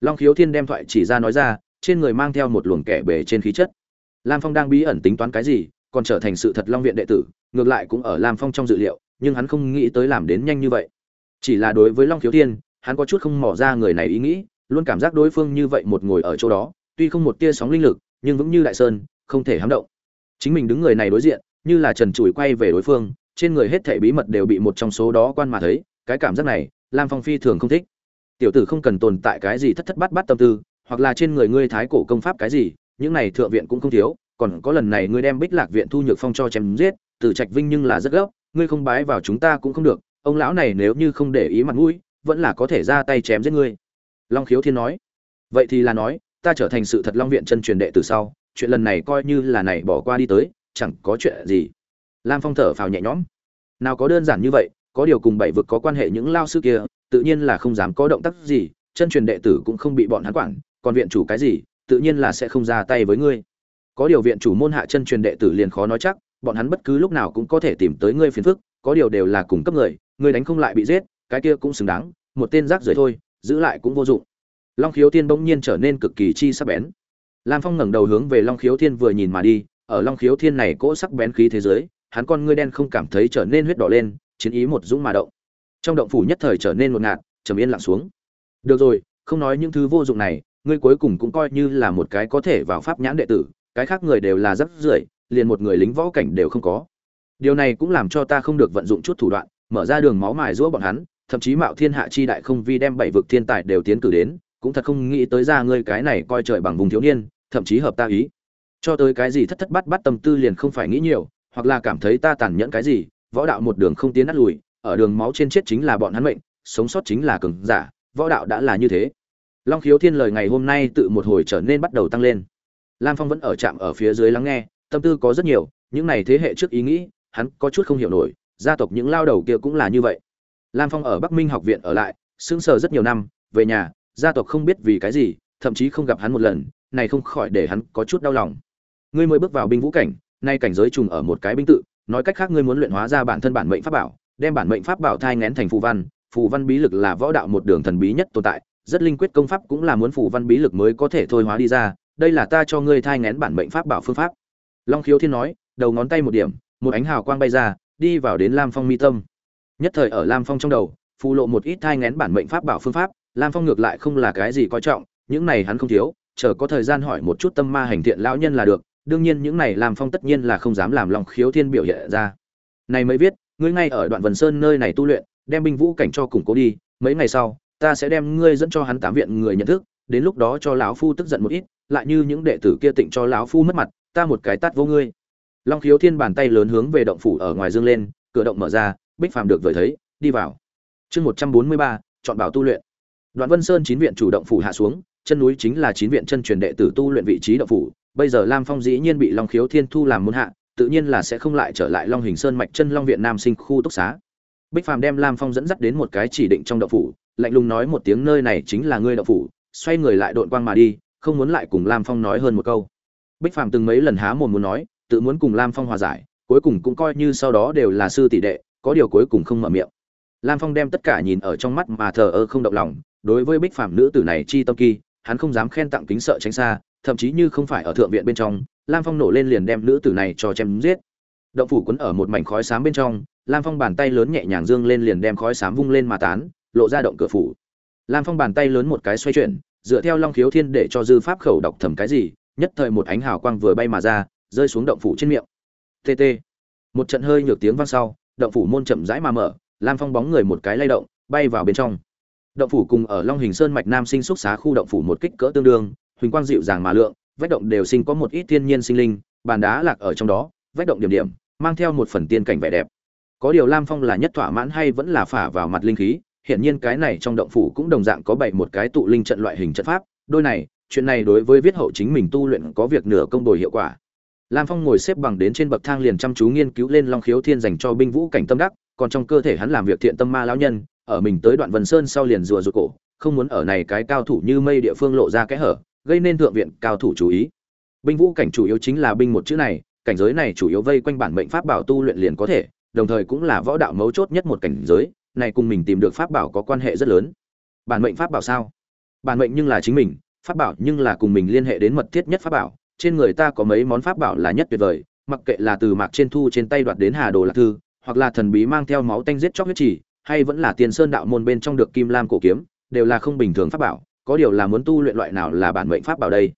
Long khiếu thiên đem thoại chỉ ra nói ra trên người mang theo một luồng kẻ bề trên khí chất. Lam phong đang bí ẩn tính toán cái gì, còn trở thành sự thật long viện đệ tử, ngược lại cũng ở lam phong trong dự liệu, nhưng hắn không nghĩ tới làm đến nhanh như vậy. Chỉ là đối với long khiếu thiên, hắn có chút không mỏ ra người này ý nghĩ, luôn cảm giác đối phương như vậy một ngồi ở chỗ đó, tuy không một tia sóng linh lực, nhưng vững như đại sơn, không thể hám động. Chính mình đứng người này đối diện, như là trần trụi quay về đối phương, trên người hết thảy bí mật đều bị một trong số đó quan mà thấy, cái cảm giác này, lam phong phi thường không thích. Tiểu tử không cần tồn tại cái gì thất thất bát bát tâm tư hoặc là trên người ngươi thái cổ công pháp cái gì, những này thượng viện cũng không thiếu, còn có lần này ngươi đem bích lạc viện thu nhược phong cho chém giết, từ trạch vinh nhưng là rất gấp, ngươi không bái vào chúng ta cũng không được, ông lão này nếu như không để ý mặt mũi, vẫn là có thể ra tay chém giết ngươi. Long khiếu thiên nói. Vậy thì là nói, ta trở thành sự thật long viện chân truyền đệ từ sau, chuyện lần này coi như là này bỏ qua đi tới, chẳng có chuyện gì. Lam phong thở phào nhẹ nhõm. Nào có đơn giản như vậy, có điều cùng bảy vực có quan hệ những lao sư kia, tự nhiên là không dám có động tác gì, chân truyền đệ tử cũng không bị bọn hắn quản còn viện chủ cái gì, tự nhiên là sẽ không ra tay với ngươi. Có điều viện chủ môn hạ chân truyền đệ tử liền khó nói chắc, bọn hắn bất cứ lúc nào cũng có thể tìm tới ngươi phiền phức, có điều đều là cùng cấp người, ngươi đánh không lại bị giết, cái kia cũng xứng đáng, một tên rác rưởi thôi, giữ lại cũng vô dụng. Long khiếu thiên bỗng nhiên trở nên cực kỳ chi sắc bén. Lam phong ngẩng đầu hướng về long khiếu thiên vừa nhìn mà đi, ở long khiếu thiên này cỗ sắc bén khí thế giới, hắn con ngươi đen không cảm thấy trở nên huyết đỏ lên, chiến ý một dũng mà động. Trong động phủ nhất thời trở nên một ngạt, trầm yên lặng xuống. Được rồi, không nói những thứ vô dụng này ngươi cuối cùng cũng coi như là một cái có thể vào pháp nhãn đệ tử, cái khác người đều là rất rưởi, liền một người lính võ cảnh đều không có. Điều này cũng làm cho ta không được vận dụng chút thủ đoạn, mở ra đường máu mài giũa bọn hắn, thậm chí mạo thiên hạ chi đại không vi đem bảy vực thiên tài đều tiến cử đến, cũng thật không nghĩ tới ra ngươi cái này coi trời bằng vùng thiếu niên, thậm chí hợp ta ý. Cho tới cái gì thất thất bát bát tâm tư liền không phải nghĩ nhiều, hoặc là cảm thấy ta tàn nhẫn cái gì, võ đạo một đường không tiến đắt lùi, ở đường máu trên chết chính là bọn hắn mệnh, sống sót chính là cường giả, võ đạo đã là như thế long khiếu thiên lời ngày hôm nay tự một hồi trở nên bắt đầu tăng lên. Lam phong vẫn ở trạm ở phía dưới lắng nghe, tâm tư có rất nhiều, những này thế hệ trước ý nghĩ, hắn có chút không hiểu nổi, gia tộc những lao đầu kia cũng là như vậy. Lam phong ở bắc minh học viện ở lại, sững sờ rất nhiều năm, về nhà, gia tộc không biết vì cái gì, thậm chí không gặp hắn một lần, này không khỏi để hắn có chút đau lòng. Ngươi mới bước vào binh vũ cảnh, nay cảnh giới trùng ở một cái binh tự, nói cách khác ngươi muốn luyện hóa ra bản thân bản mệnh pháp bảo, đem bản mệnh pháp bảo thai ngén thành phù văn phù văn bí lực là võ đạo một đường thần bí nhất tồn tại rất linh quyết công pháp cũng là muốn phủ văn bí lực mới có thể thôi hóa đi ra, đây là ta cho ngươi thai ngén bản mệnh pháp bảo phương pháp. Long khiếu thiên nói, đầu ngón tay một điểm, một ánh hào quang bay ra, đi vào đến lam phong mi tâm. Nhất thời ở lam phong trong đầu, phù lộ một ít thai ngén bản mệnh pháp bảo phương pháp, lam phong ngược lại không là cái gì coi trọng, những này hắn không thiếu, chờ có thời gian hỏi một chút tâm ma hành thiện lão nhân là được, đương nhiên những này lam phong tất nhiên là không dám làm lòng khiếu thiên biểu hiện ra. Này mới viết, ngươi ngay ở đoạn vần sơn nơi này tu luyện, đem binh vũ cảnh cho củng cố đi, mấy ngày sau ta sẽ đem ngươi dẫn cho hắn tám viện người nhận thức, đến lúc đó cho lão phu tức giận một ít, lại như những đệ tử kia tịnh cho lão phu mất mặt, ta một cái tát vô ngươi. Long khiếu thiên bàn tay lớn hướng về động phủ ở ngoài dương lên, cửa động mở ra, bích phàm được vời thấy, đi vào. Chương một trăm bốn mươi ba, chọn bảo tu luyện. Đoạn vân sơn chín viện chủ động phủ hạ xuống, chân núi chính là chín viện chân truyền đệ tử tu luyện vị trí động phủ, bây giờ lam phong dĩ nhiên bị long khiếu thiên thu làm môn hạ, tự nhiên là sẽ không lại trở lại long hình sơn mạch chân long viện nam sinh khu túc xá. Bích phàm đem lam phong dẫn dắt đến một cái chỉ định trong động phủ lạnh lùng nói một tiếng, nơi này chính là ngươi đạo phủ. Xoay người lại đội quang mà đi, không muốn lại cùng lam phong nói hơn một câu. Bích phàm từng mấy lần há mồm muốn nói, tự muốn cùng lam phong hòa giải, cuối cùng cũng coi như sau đó đều là sư tỷ đệ, có điều cuối cùng không mở miệng. Lam phong đem tất cả nhìn ở trong mắt mà thờ ơ không động lòng, đối với bích phàm nữ tử này chi tâm kỳ, hắn không dám khen tặng kính sợ tránh xa, thậm chí như không phải ở thượng viện bên trong, lam phong nổ lên liền đem nữ tử này cho chém giết. Động phủ quấn ở một mảnh khói xám bên trong, lam phong bàn tay lớn nhẹ nhàng dương lên liền đem khói xám vung lên mà tán lộ ra động cửa phủ. Lam phong bàn tay lớn một cái xoay chuyển, dựa theo long khiếu thiên để cho dư pháp khẩu đọc thầm cái gì, nhất thời một ánh hào quang vừa bay mà ra, rơi xuống động phủ trên miệng. Tt một trận hơi nhược tiếng vang sau, động phủ môn chậm rãi mà mở, lam phong bóng người một cái lay động, bay vào bên trong. Động phủ cùng ở long hình sơn mạch nam sinh xúc xá khu động phủ một kích cỡ tương đương, huỳnh quang dịu dàng mà lượng, vách động đều sinh có một ít thiên nhiên sinh linh, bàn đá lạc ở trong đó, vách động điểm điểm, mang theo một phần tiên cảnh vẻ đẹp. Có điều lam phong là nhất thỏa mãn hay vẫn là phả vào mặt linh khí hiện nhiên cái này trong động phủ cũng đồng dạng có bảy một cái tụ linh trận loại hình trận pháp. Đôi này, chuyện này đối với viết hậu chính mình tu luyện có việc nửa công bồi hiệu quả. Lam phong ngồi xếp bằng đến trên bậc thang liền chăm chú nghiên cứu lên long khiếu thiên dành cho binh vũ cảnh tâm đắc, còn trong cơ thể hắn làm việc thiện tâm ma lão nhân, ở mình tới đoạn vân sơn sau liền rùa rụt cổ, không muốn ở này cái cao thủ như mây địa phương lộ ra cái hở, gây nên thượng viện cao thủ chú ý. Binh vũ cảnh chủ yếu chính là binh một chữ này, cảnh giới này chủ yếu vây quanh bản mệnh pháp bảo tu luyện liền có thể, đồng thời cũng là võ đạo mấu chốt nhất một cảnh giới này cùng mình tìm được pháp bảo có quan hệ rất lớn. Bản mệnh pháp bảo sao? Bản mệnh nhưng là chính mình, pháp bảo nhưng là cùng mình liên hệ đến mật thiết nhất pháp bảo. Trên người ta có mấy món pháp bảo là nhất tuyệt vời, mặc kệ là từ mạc trên thu trên tay đoạt đến hà đồ lạc thư, hoặc là thần bí mang theo máu tanh giết chóc huyết chỉ hay vẫn là tiền sơn đạo môn bên trong được kim lam cổ kiếm, đều là không bình thường pháp bảo. Có điều là muốn tu luyện loại nào là bản mệnh pháp bảo đây?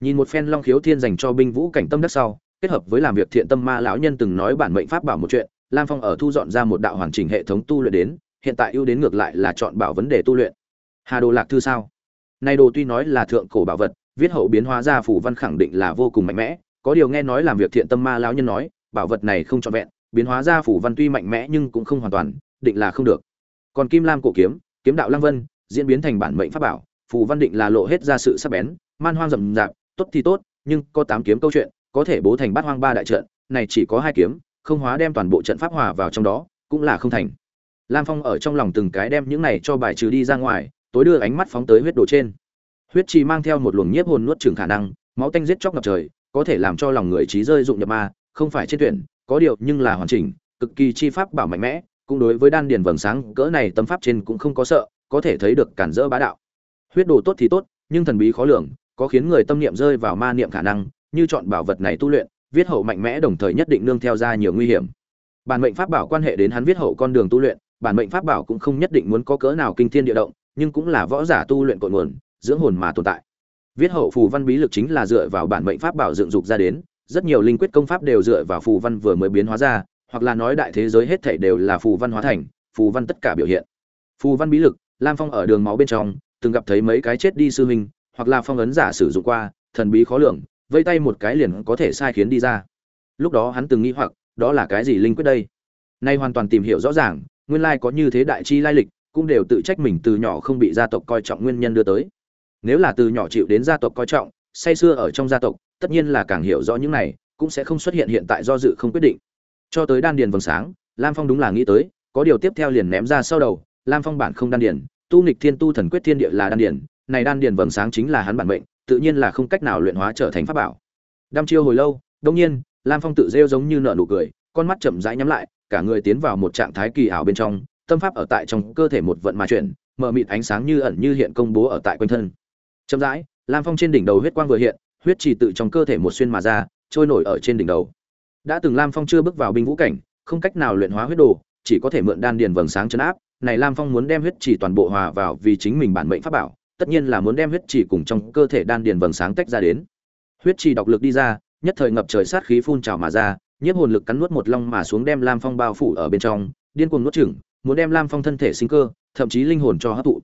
Nhìn một phen long khiếu thiên dành cho binh vũ cảnh tâm đất sau, kết hợp với làm việc thiện tâm ma lão nhân từng nói bản mệnh pháp bảo một chuyện lam phong ở thu dọn ra một đạo hoàn chỉnh hệ thống tu luyện đến, hiện tại ưu đến ngược lại là chọn bảo vấn đề tu luyện. Hà đồ lạc thư sao? Nay đồ tuy nói là thượng cổ bảo vật, viết hậu biến hóa ra phủ văn khẳng định là vô cùng mạnh mẽ, có điều nghe nói làm việc thiện tâm ma lão nhân nói, bảo vật này không trọn vẹn, biến hóa ra phủ văn tuy mạnh mẽ nhưng cũng không hoàn toàn, định là không được. Còn kim lam cổ kiếm kiếm đạo lăng vân, diễn biến thành bản mệnh pháp bảo, phù văn định là lộ hết ra sự sắc bén, man hoang rậm rạp, tốt thì tốt, nhưng có tám kiếm câu chuyện, có thể bố thành bát hoang ba đại trận, này chỉ có hai kiếm không hóa đem toàn bộ trận pháp hòa vào trong đó, cũng là không thành. Lam phong ở trong lòng từng cái đem những này cho bài trừ đi ra ngoài, tối đưa ánh mắt phóng tới huyết đồ trên. Huyết chi mang theo một luồng nhiếp hồn nuốt trừng khả năng, máu tanh giết chóc ngập trời, có thể làm cho lòng người trí rơi dụng nhập ma, không phải trên tuyển, có điều nhưng là hoàn chỉnh, cực kỳ chi pháp bảo mạnh mẽ, cũng đối với đan điền vầng sáng, cỡ này tâm pháp trên cũng không có sợ, có thể thấy được cản rỡ bá đạo. Huyết đồ tốt thì tốt, nhưng thần bí khó lường, có khiến người tâm niệm rơi vào ma niệm khả năng, như chọn bảo vật này tu luyện viết hậu mạnh mẽ đồng thời nhất định nương theo ra nhiều nguy hiểm. Bản mệnh pháp bảo quan hệ đến hắn viết hậu con đường tu luyện, bản mệnh pháp bảo cũng không nhất định muốn có cỡ nào kinh thiên địa động, nhưng cũng là võ giả tu luyện cội nguồn, dưỡng hồn mà tồn tại. Viết hậu phù văn bí lực chính là dựa vào bản mệnh pháp bảo dựng dục ra đến, rất nhiều linh quyết công pháp đều dựa vào phù văn vừa mới biến hóa ra, hoặc là nói đại thế giới hết thảy đều là phù văn hóa thành, phù văn tất cả biểu hiện. Phù văn bí lực, lam phong ở đường máu bên trong, từng gặp thấy mấy cái chết đi sư huynh, hoặc là phong ấn giả sử dụng qua, thần bí khó lường vây tay một cái liền có thể sai khiến đi ra. Lúc đó hắn từng nghĩ hoặc, đó là cái gì linh quyết đây? Nay hoàn toàn tìm hiểu rõ ràng, nguyên lai có như thế đại chi lai lịch, cũng đều tự trách mình từ nhỏ không bị gia tộc coi trọng nguyên nhân đưa tới. Nếu là từ nhỏ chịu đến gia tộc coi trọng, say xưa ở trong gia tộc, tất nhiên là càng hiểu rõ những này, cũng sẽ không xuất hiện hiện tại do dự không quyết định. Cho tới đan điền vầng sáng, lam phong đúng là nghĩ tới, có điều tiếp theo liền ném ra sau đầu, lam phong bản không đan điền, tu nghịch thiên tu thần quyết thiên địa là đan điền, này đan điền vầng sáng chính là hắn bản mệnh tự nhiên là không cách nào luyện hóa trở thành pháp bảo. Đăm chiêu hồi lâu đương nhiên, lam phong tự rêu giống như nở nụ cười, con mắt chậm rãi nhắm lại, cả người tiến vào một trạng thái kỳ ảo bên trong, tâm pháp ở tại trong cơ thể một vận mà chuyển mở mịt ánh sáng như ẩn như hiện công bố ở tại quanh thân. Chậm rãi, lam phong trên đỉnh đầu huyết quang vừa hiện, huyết chỉ tự trong cơ thể một xuyên mà ra, trôi nổi ở trên đỉnh đầu. Đã từng lam phong chưa bước vào binh vũ cảnh, không cách nào luyện hóa huyết đồ, chỉ có thể mượn đan điền vầng sáng chấn áp, này lam phong muốn đem huyết chỉ toàn bộ hòa vào vì chính mình bản mệnh pháp bảo tất nhiên là muốn đem huyết trì cùng trong cơ thể đan điền vầng sáng tách ra đến. Huyết trì độc lực đi ra, nhất thời ngập trời sát khí phun trào mà ra, nhiếp hồn lực cắn nuốt một long mà xuống đem lam phong bao phủ ở bên trong, điên cuồng nuốt chửng, muốn đem lam phong thân thể sinh cơ, thậm chí linh hồn cho hấp thụ.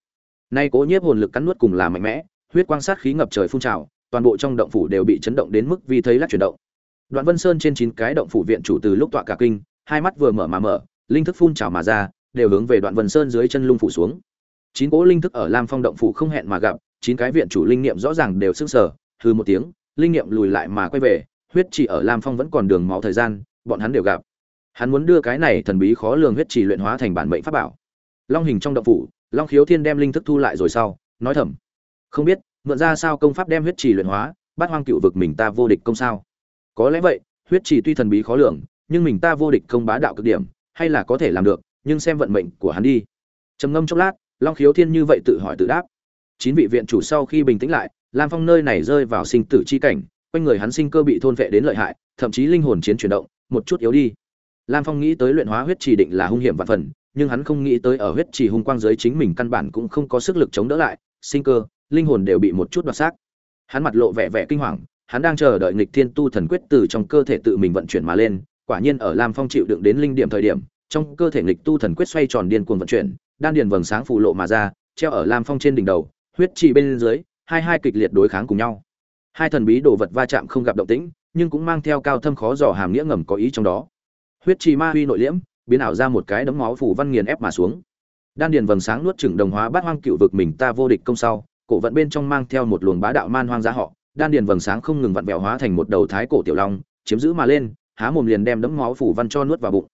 Nay cố nhiếp hồn lực cắn nuốt cùng là mạnh mẽ, huyết quang sát khí ngập trời phun trào, toàn bộ trong động phủ đều bị chấn động đến mức vi thấy lắc chuyển động. Đoạn vân sơn trên chín cái động phủ viện chủ từ lúc tọa cả kinh, hai mắt vừa mở mà mở, linh thức phun trào mà ra, đều hướng về đoạn vân sơn dưới chân lung phủ xuống chín cỗ linh thức ở lam phong động phủ không hẹn mà gặp, chín cái viện chủ linh niệm rõ ràng đều sững sờ hư một tiếng, linh niệm lùi lại mà quay về, huyết chỉ ở lam phong vẫn còn đường máu thời gian, bọn hắn đều gặp. Hắn muốn đưa cái này thần bí khó lường huyết chỉ luyện hóa thành bản mệnh pháp bảo. Long hình trong động phủ, long khiếu thiên đem linh thức thu lại rồi sau, nói thầm, không biết, mượn ra sao công pháp đem huyết trì luyện hóa bắt hoang cựu vực mình ta vô địch công sao? Có lẽ vậy, huyết trì tuy thần bí khó lường, nhưng mình ta vô địch công bá đạo cực điểm, hay là có thể làm được, nhưng xem vận mệnh của hắn đi. Trầm ngâm chốc lát long khiếu thiên như vậy tự hỏi tự đáp. Chín vị viện chủ sau khi bình tĩnh lại, lam phong nơi này rơi vào sinh tử chi cảnh, quanh người hắn sinh cơ bị thôn vệ đến lợi hại, thậm chí linh hồn chiến chuyển động, một chút yếu đi. Lam phong nghĩ tới luyện hóa huyết chỉ định là hung hiểm và phần, nhưng hắn không nghĩ tới ở huyết chỉ hung quang giới chính mình căn bản cũng không có sức lực chống đỡ lại, sinh cơ, linh hồn đều bị một chút đoạt xác. Hắn mặt lộ vẻ vẻ kinh hoàng, hắn đang chờ đợi nghịch thiên tu thần quyết từ trong cơ thể tự mình vận chuyển mà lên, quả nhiên ở lam phong chịu đựng đến linh điểm thời điểm, trong cơ thể nghịch tu thần quyết xoay tròn điên cuồng vận chuyển đan điền vầng sáng phụ lộ mà ra, treo ở lam phong trên đỉnh đầu, huyết chỉ bên dưới, hai hai kịch liệt đối kháng cùng nhau. Hai thần bí đồ vật va chạm không gặp động tĩnh, nhưng cũng mang theo cao thâm khó dò hàm nghĩa ngầm có ý trong đó. Huyết trì ma huy nội liễm, biến ảo ra một cái đấm máu phủ văn nghiền ép mà xuống. Đan điền vầng sáng nuốt chửng đồng hóa bát hoang cựu vực mình ta vô địch công sau, cổ vận bên trong mang theo một luồng bá đạo man hoang giá họ, đan điền vầng sáng không ngừng vặn vẹo hóa thành một đầu thái cổ tiểu long, chiếm giữ mà lên, há mồm liền đem đấm máu phủ văn cho nuốt vào bụng.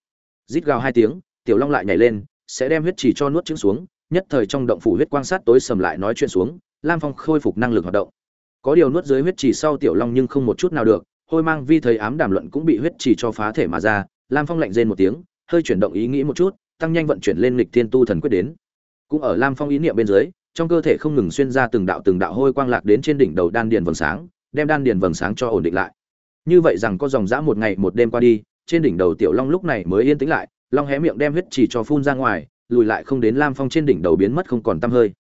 Rít gào hai tiếng, tiểu long lại nhảy lên sẽ đem huyết chỉ cho nuốt trứng xuống, nhất thời trong động phủ huyết quang sát tối sầm lại nói chuyện xuống, lam phong khôi phục năng lực hoạt động. Có điều nuốt dưới huyết chỉ sau tiểu long nhưng không một chút nào được, hôi mang vi thấy ám đàm luận cũng bị huyết chỉ cho phá thể mà ra, lam phong lạnh rên một tiếng, hơi chuyển động ý nghĩ một chút, tăng nhanh vận chuyển lên lịch thiên tu thần quyết đến. Cũng ở lam phong ý niệm bên dưới, trong cơ thể không ngừng xuyên ra từng đạo từng đạo hôi quang lạc đến trên đỉnh đầu đan điền vầng sáng, đem đan điền vầng sáng cho ổn định lại. Như vậy rằng có dòng dã một ngày một đêm qua đi, trên đỉnh đầu tiểu long lúc này mới yên tĩnh lại long hé miệng đem huyết chỉ cho phun ra ngoài, lùi lại không đến lam phong trên đỉnh đầu biến mất không còn tăm hơi.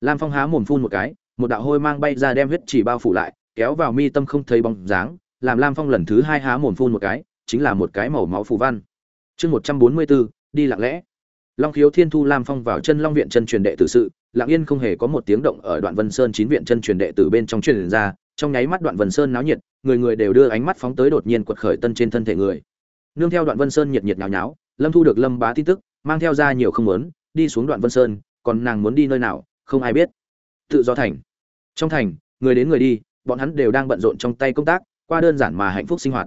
Lam phong há mồm phun một cái, một đạo hôi mang bay ra đem huyết chỉ bao phủ lại, kéo vào mi tâm không thấy bóng dáng, làm lam phong lần thứ hai há mồm phun một cái, chính là một cái màu máu phù văn. Chương một trăm bốn mươi bốn, đi lặng lẽ. Long khiếu thiên thu lam phong vào chân long viện chân truyền đệ tử sự, lặng yên không hề có một tiếng động ở đoạn vân sơn chín viện chân truyền đệ tử bên trong truyền ra, trong nháy mắt đoạn vân sơn náo nhiệt, người người đều đưa ánh mắt phóng tới đột nhiên quật khởi tân trên thân thể người. Nương theo đoạn vân sơn nhiệt nhiệt nháo nháo lâm thu được lâm bá tin tức, mang theo ra nhiều không muốn, đi xuống đoạn vân sơn, còn nàng muốn đi nơi nào, không ai biết. Tự do thành. Trong thành, người đến người đi, bọn hắn đều đang bận rộn trong tay công tác, qua đơn giản mà hạnh phúc sinh hoạt.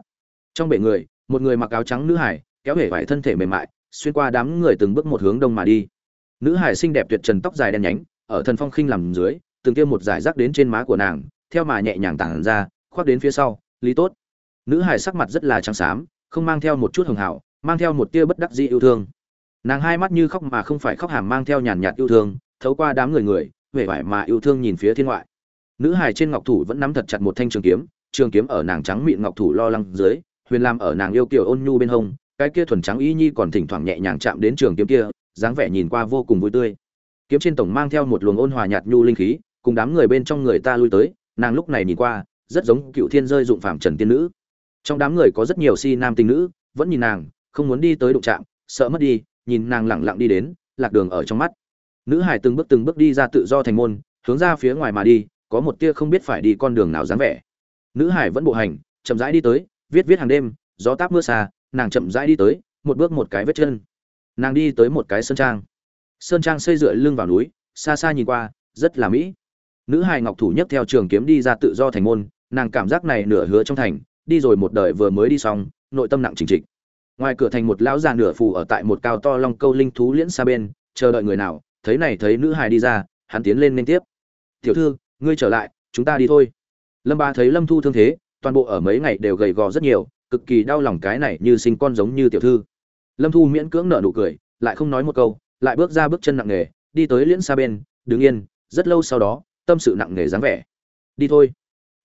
Trong bể người, một người mặc áo trắng nữ hải, kéo hể vải thân thể mềm mại, xuyên qua đám người từng bước một hướng đông mà đi. Nữ hải xinh đẹp tuyệt trần tóc dài đen nhánh, ở thần phong khinh làm dưới, từng kia một giải rác đến trên má của nàng, theo mà nhẹ nhàng tản ra, khoác đến phía sau, lý tốt. Nữ hải sắc mặt rất là trắng xám, không mang theo một chút hường hảo mang theo một tia bất đắc dĩ yêu thương. Nàng hai mắt như khóc mà không phải khóc hàm mang theo nhàn nhạt yêu thương, thấu qua đám người người, vẻ vải mà yêu thương nhìn phía thiên ngoại. Nữ hài trên ngọc thủ vẫn nắm thật chặt một thanh trường kiếm trường kiếm ở nàng trắng mịn ngọc thủ lo lắng dưới, huyền lam ở nàng yêu kiều ôn nhu bên hông, cái kia thuần trắng y nhi còn thỉnh thoảng nhẹ nhàng chạm đến trường kiếm kia, dáng vẻ nhìn qua vô cùng vui tươi. Kiếm trên tổng mang theo một luồng ôn hòa nhạt nhu linh khí, cùng đám người bên trong người ta lui tới, nàng lúc này nhìn qua, rất giống cựu thiên rơi dụng phạm trần tiên nữ. Trong đám người có rất nhiều si nam tinh nữ, vẫn nhìn nàng không muốn đi tới đụng chạm, sợ mất đi, nhìn nàng lẳng lặng đi đến, lạc đường ở trong mắt. Nữ hải từng bước từng bước đi ra tự do thành môn, hướng ra phía ngoài mà đi, có một tia không biết phải đi con đường nào dáng vẻ. Nữ hải vẫn bộ hành, chậm rãi đi tới, viết viết hàng đêm, gió táp mưa xa, nàng chậm rãi đi tới, một bước một cái vết chân. Nàng đi tới một cái sơn trang. Sơn trang xây dựa lưng vào núi, xa xa nhìn qua, rất là mỹ. Nữ hài ngọc thủ nhất theo trường kiếm đi ra tự do thành môn, nàng cảm giác này nửa hứa trong thành, đi rồi một đời vừa mới đi xong, nội tâm nặng trình trịch ngoài cửa thành một lão già nửa phù ở tại một cao to long câu linh thú liễn xa bên, chờ đợi người nào, thấy này thấy nữ hài đi ra, hắn tiến lên liên tiếp. Tiểu thư, ngươi trở lại, chúng ta đi thôi. Lâm ba thấy lâm thu thương thế, toàn bộ ở mấy ngày đều gầy gò rất nhiều, cực kỳ đau lòng cái này như sinh con giống như tiểu thư. Lâm thu miễn cưỡng nở nụ cười, lại không nói một câu, lại bước ra bước chân nặng nề, đi tới liễn xa bên, đứng yên, rất lâu sau đó, tâm sự nặng nề dáng vẻ. Đi thôi.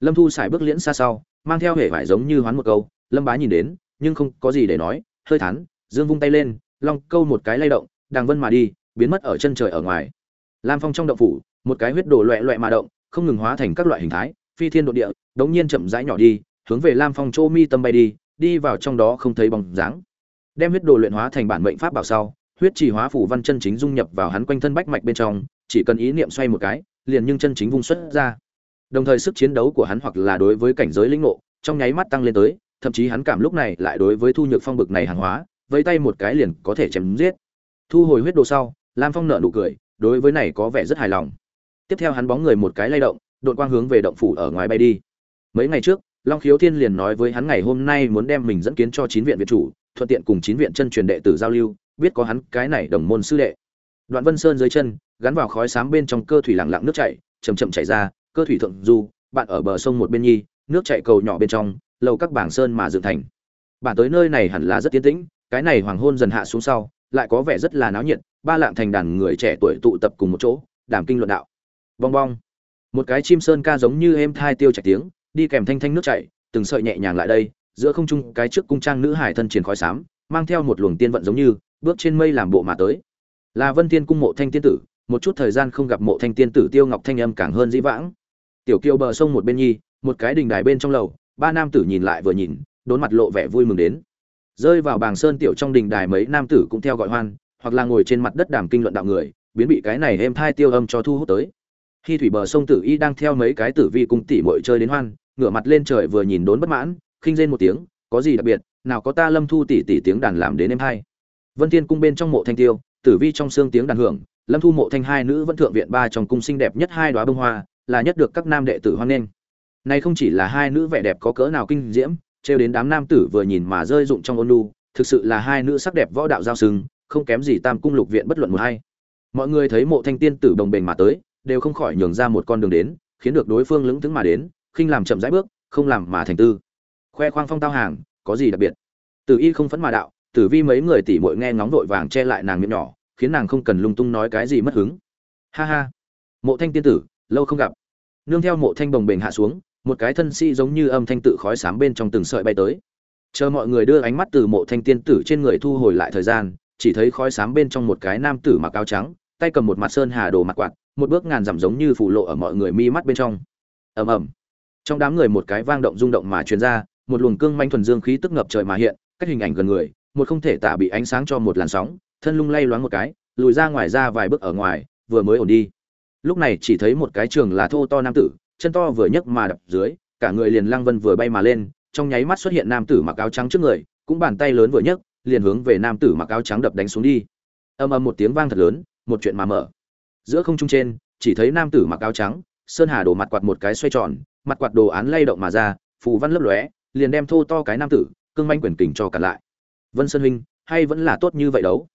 Lâm thu xài bước liễn xa sau, mang theo hệ vải giống như hoán một câu, lâm bá nhìn đến nhưng không có gì để nói, hơi thán, dương vung tay lên, long câu một cái lay động đàng vân mà đi, biến mất ở chân trời ở ngoài. Lam phong trong động phủ, một cái huyết đồ loẹ loẹ mà động, không ngừng hóa thành các loại hình thái, phi thiên độ địa, đống nhiên chậm rãi nhỏ đi, hướng về lam phong chỗ mi tâm bay đi đi vào trong đó không thấy bóng dáng. Đem huyết đồ luyện hóa thành bản mệnh pháp bảo sau, huyết trì hóa phủ văn chân chính dung nhập vào hắn quanh thân bách mạch bên trong, chỉ cần ý niệm xoay một cái, liền nhưng chân chính vung xuất ra. Đồng thời sức chiến đấu của hắn hoặc là đối với cảnh giới lĩnh ngộ, trong nháy mắt tăng lên tới thậm chí hắn cảm lúc này lại đối với thu nhược phong bực này hàng hóa vây tay một cái liền có thể chém giết. Thu hồi huyết đồ sau, lam phong nợ nụ cười, đối với này có vẻ rất hài lòng. Tiếp theo hắn bóng người một cái lay động đội quang hướng về động phủ ở ngoài bay đi. Mấy ngày trước, long khiếu thiên liền nói với hắn ngày hôm nay muốn đem mình dẫn kiến cho chín viện viện chủ, thuận tiện cùng chín viện chân truyền đệ tử giao lưu, biết có hắn cái này đồng môn sư đệ. Đoạn vân sơn dưới chân, gắn vào khói xám bên trong cơ thủy lặng lặng nước chảy chầm chậm chảy ra, cơ thủy thượng du, bạn ở bờ sông một bên nhi, nước chảy cầu nhỏ bên trong lầu các bảng sơn mà dựng thành. Bản tới nơi này hẳn là rất tiến tĩnh, cái này hoàng hôn dần hạ xuống sau, lại có vẻ rất là náo nhiệt, ba lạng thành đàn người trẻ tuổi tụ tập cùng một chỗ đảm kinh luận đạo. Bong bong. Một cái chim sơn ca giống như êm thai tiêu chảy tiếng, đi kèm thanh thanh nước chảy, từng sợi nhẹ nhàng lại đây, giữa không trung cái trước cung trang nữ hải thân triển khói xám, mang theo một luồng tiên vận giống như, bước trên mây làm bộ mà tới. Là vân tiên cung mộ thanh tiên tử, một chút thời gian không gặp mộ thanh tiên tử tiêu ngọc thanh âm càng hơn dĩ vãng. Tiểu kiều bờ sông một bên nhi, một cái đình đài bên trong lầu ba nam tử nhìn lại vừa nhìn, đốn mặt lộ vẻ vui mừng đến. Rơi vào bàng sơn tiểu trong đình đài mấy nam tử cũng theo gọi hoan, hoặc là ngồi trên mặt đất đàm kinh luận đạo người, biến bị cái này êm thai tiêu âm cho thu hút tới. Khi thủy bờ sông tử y đang theo mấy cái tử vi cung tỷ muội chơi đến hoan, ngửa mặt lên trời vừa nhìn đốn bất mãn, khinh rên một tiếng, có gì đặc biệt, nào có ta lâm thu tỷ tỷ tiếng đàn làm đến êm thai. Vân thiên cung bên trong mộ thanh tiêu, tử vi trong xương tiếng đàn hưởng, lâm thu mộ thanh hai nữ vẫn thượng viện ba trong cung xinh đẹp nhất hai đóa bông hoa, là nhất được các nam đệ tử hoan nghênh này không chỉ là hai nữ vẻ đẹp có cỡ nào kinh diễm trêu đến đám nam tử vừa nhìn mà rơi dụng trong ôn nhu, thực sự là hai nữ sắc đẹp võ đạo giao sừng không kém gì tam cung lục viện bất luận một hay mọi người thấy mộ thanh tiên tử đồng bền mà tới đều không khỏi nhường ra một con đường đến khiến được đối phương lững thững mà đến khinh làm chậm rãi bước không làm mà thành tư. Khoe khoang phong tao hàng có gì đặc biệt? Tử y không phấn mà đạo tử vi mấy người tỉ muội nghe ngóng vội vàng che lại nàng miệng nhỏ khiến nàng không cần lung tung nói cái gì mất hứng. Ha ha. Mộ thanh tiên tử lâu không gặp. Nương theo mộ thanh bồng bềnh hạ xuống một cái thân sĩ giống như âm thanh tự khói sám bên trong từng sợi bay tới. Chờ mọi người đưa ánh mắt từ mộ thanh tiên tử trên người thu hồi lại thời gian, chỉ thấy khói sám bên trong một cái nam tử mặc áo trắng, tay cầm một mặt sơn hà đồ mặt quạt, một bước ngàn dặm giống như phủ lộ ở mọi người mi mắt bên trong. Ầm ầm. Trong đám người một cái vang động rung động mà truyền ra, một luồng cương manh thuần dương khí tức ngập trời mà hiện, cách hình ảnh gần người, một không thể tả bị ánh sáng cho một làn sóng, thân lung lay loáng một cái, lùi ra ngoài ra vài bước ở ngoài, vừa mới ổn đi. Lúc này chỉ thấy một cái trường là thô to nam tử chân to vừa nhấc mà đập dưới, cả người liền lăng vân vừa bay mà lên, trong nháy mắt xuất hiện nam tử mặc áo trắng trước người, cũng bàn tay lớn vừa nhấc, liền hướng về nam tử mặc áo trắng đập đánh xuống đi. Ầm ầm một tiếng vang thật lớn, một chuyện mà mở. Giữa không trung trên, chỉ thấy nam tử mặc áo trắng, sơn hà đổ mặt quạt một cái xoay tròn, mặt quạt đồ án lay động mà ra, phù văn lấp lóe, liền đem thô to cái nam tử, cương manh quyền kình cho cả lại. Vân sơn huynh, hay vẫn là tốt như vậy đấu?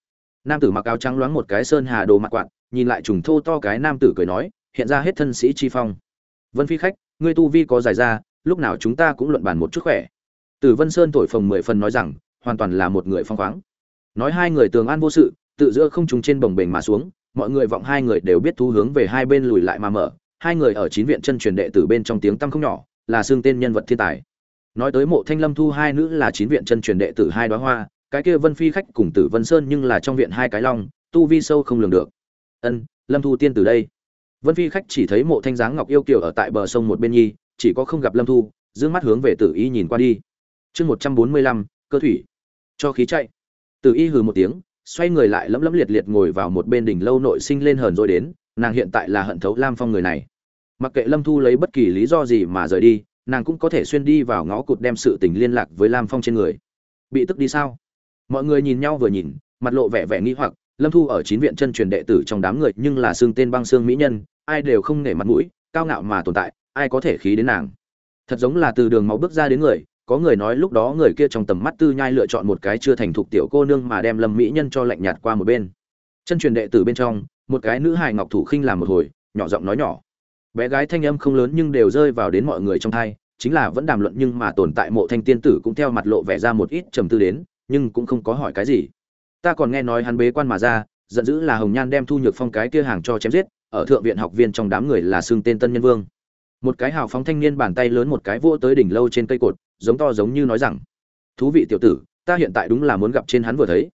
Nam tử mặc áo trắng loáng một cái sơn hà đồ mặt quạt, nhìn lại trùng thô to cái nam tử cười nói, hiện ra hết thân sĩ chi phong vân phi khách, ngươi tu vi có dài ra, lúc nào chúng ta cũng luận bàn một chút khỏe. Từ vân sơn thổi phồng mười phần nói rằng, hoàn toàn là một người phong khoáng. Nói hai người tường an vô sự, tự giữa không trùng trên bồng bềnh mà xuống, mọi người vọng hai người đều biết thu hướng về hai bên lùi lại mà mở. Hai người ở chín viện chân truyền đệ tử bên trong tiếng tăm không nhỏ, là xương tên nhân vật thiên tài. Nói tới mộ thanh lâm thu hai nữ là chín viện chân truyền đệ tử hai đoá hoa, cái kia vân phi khách cùng tử vân sơn nhưng là trong viện hai cái long, tu vi sâu không lường được. Ân, lâm thu tiên từ đây vân phi khách chỉ thấy mộ thanh dáng ngọc yêu kiều ở tại bờ sông một bên nhi, chỉ có không gặp lâm thu d ư ơ n g mắt hướng về tử y nhìn qua đi. Chương một trăm bốn mươi lăm, cơ thủy. Cho khí chạy. Tử y hừ một tiếng, xoay người lại lấm lấm liệt liệt ngồi vào một bên đỉnh lâu nội sinh lên hờn rồi đến, nàng hiện tại là hận thấu lam phong người này. Mặc kệ lâm thu lấy bất kỳ lý do gì mà rời đi, nàng cũng có thể xuyên đi vào ngõ cụt đem sự tình liên lạc với lam phong trên người. Bị tức đi sao? Mọi người nhìn nhau vừa nhìn, mặt lộ vẻ vẻ nghi hoặc, lâm thu ở chín viện chân truyền đệ tử trong đám người nhưng là xương tên băng xương mỹ nhân ai đều không nể mặt mũi, cao ngạo mà tồn tại, ai có thể khí đến nàng. Thật giống là từ đường máu bước ra đến người, có người nói lúc đó người kia trong tầm mắt tư nhai lựa chọn một cái chưa thành thục tiểu cô nương mà đem lâm mỹ nhân cho lạnh nhạt qua một bên. Chân truyền đệ tử bên trong, một cái nữ hài ngọc thủ khinh làm một hồi, nhỏ giọng nói nhỏ. Bé gái thanh âm không lớn nhưng đều rơi vào đến mọi người trong thai chính là vẫn đàm luận nhưng mà tồn tại mộ thanh tiên tử cũng theo mặt lộ vẻ ra một ít trầm tư đến, nhưng cũng không có hỏi cái gì. Ta còn nghe nói hắn bế quan mà ra, giận dữ là hồng nhan đem thu nhược phong cái kia hàng cho chém giết ở thượng viện học viên trong đám người là xương tên tân nhân vương. Một cái hào phóng thanh niên bàn tay lớn một cái vỗ tới đỉnh lâu trên cây cột, giống to giống như nói rằng, thú vị tiểu tử, ta hiện tại đúng là muốn gặp trên hắn vừa thấy.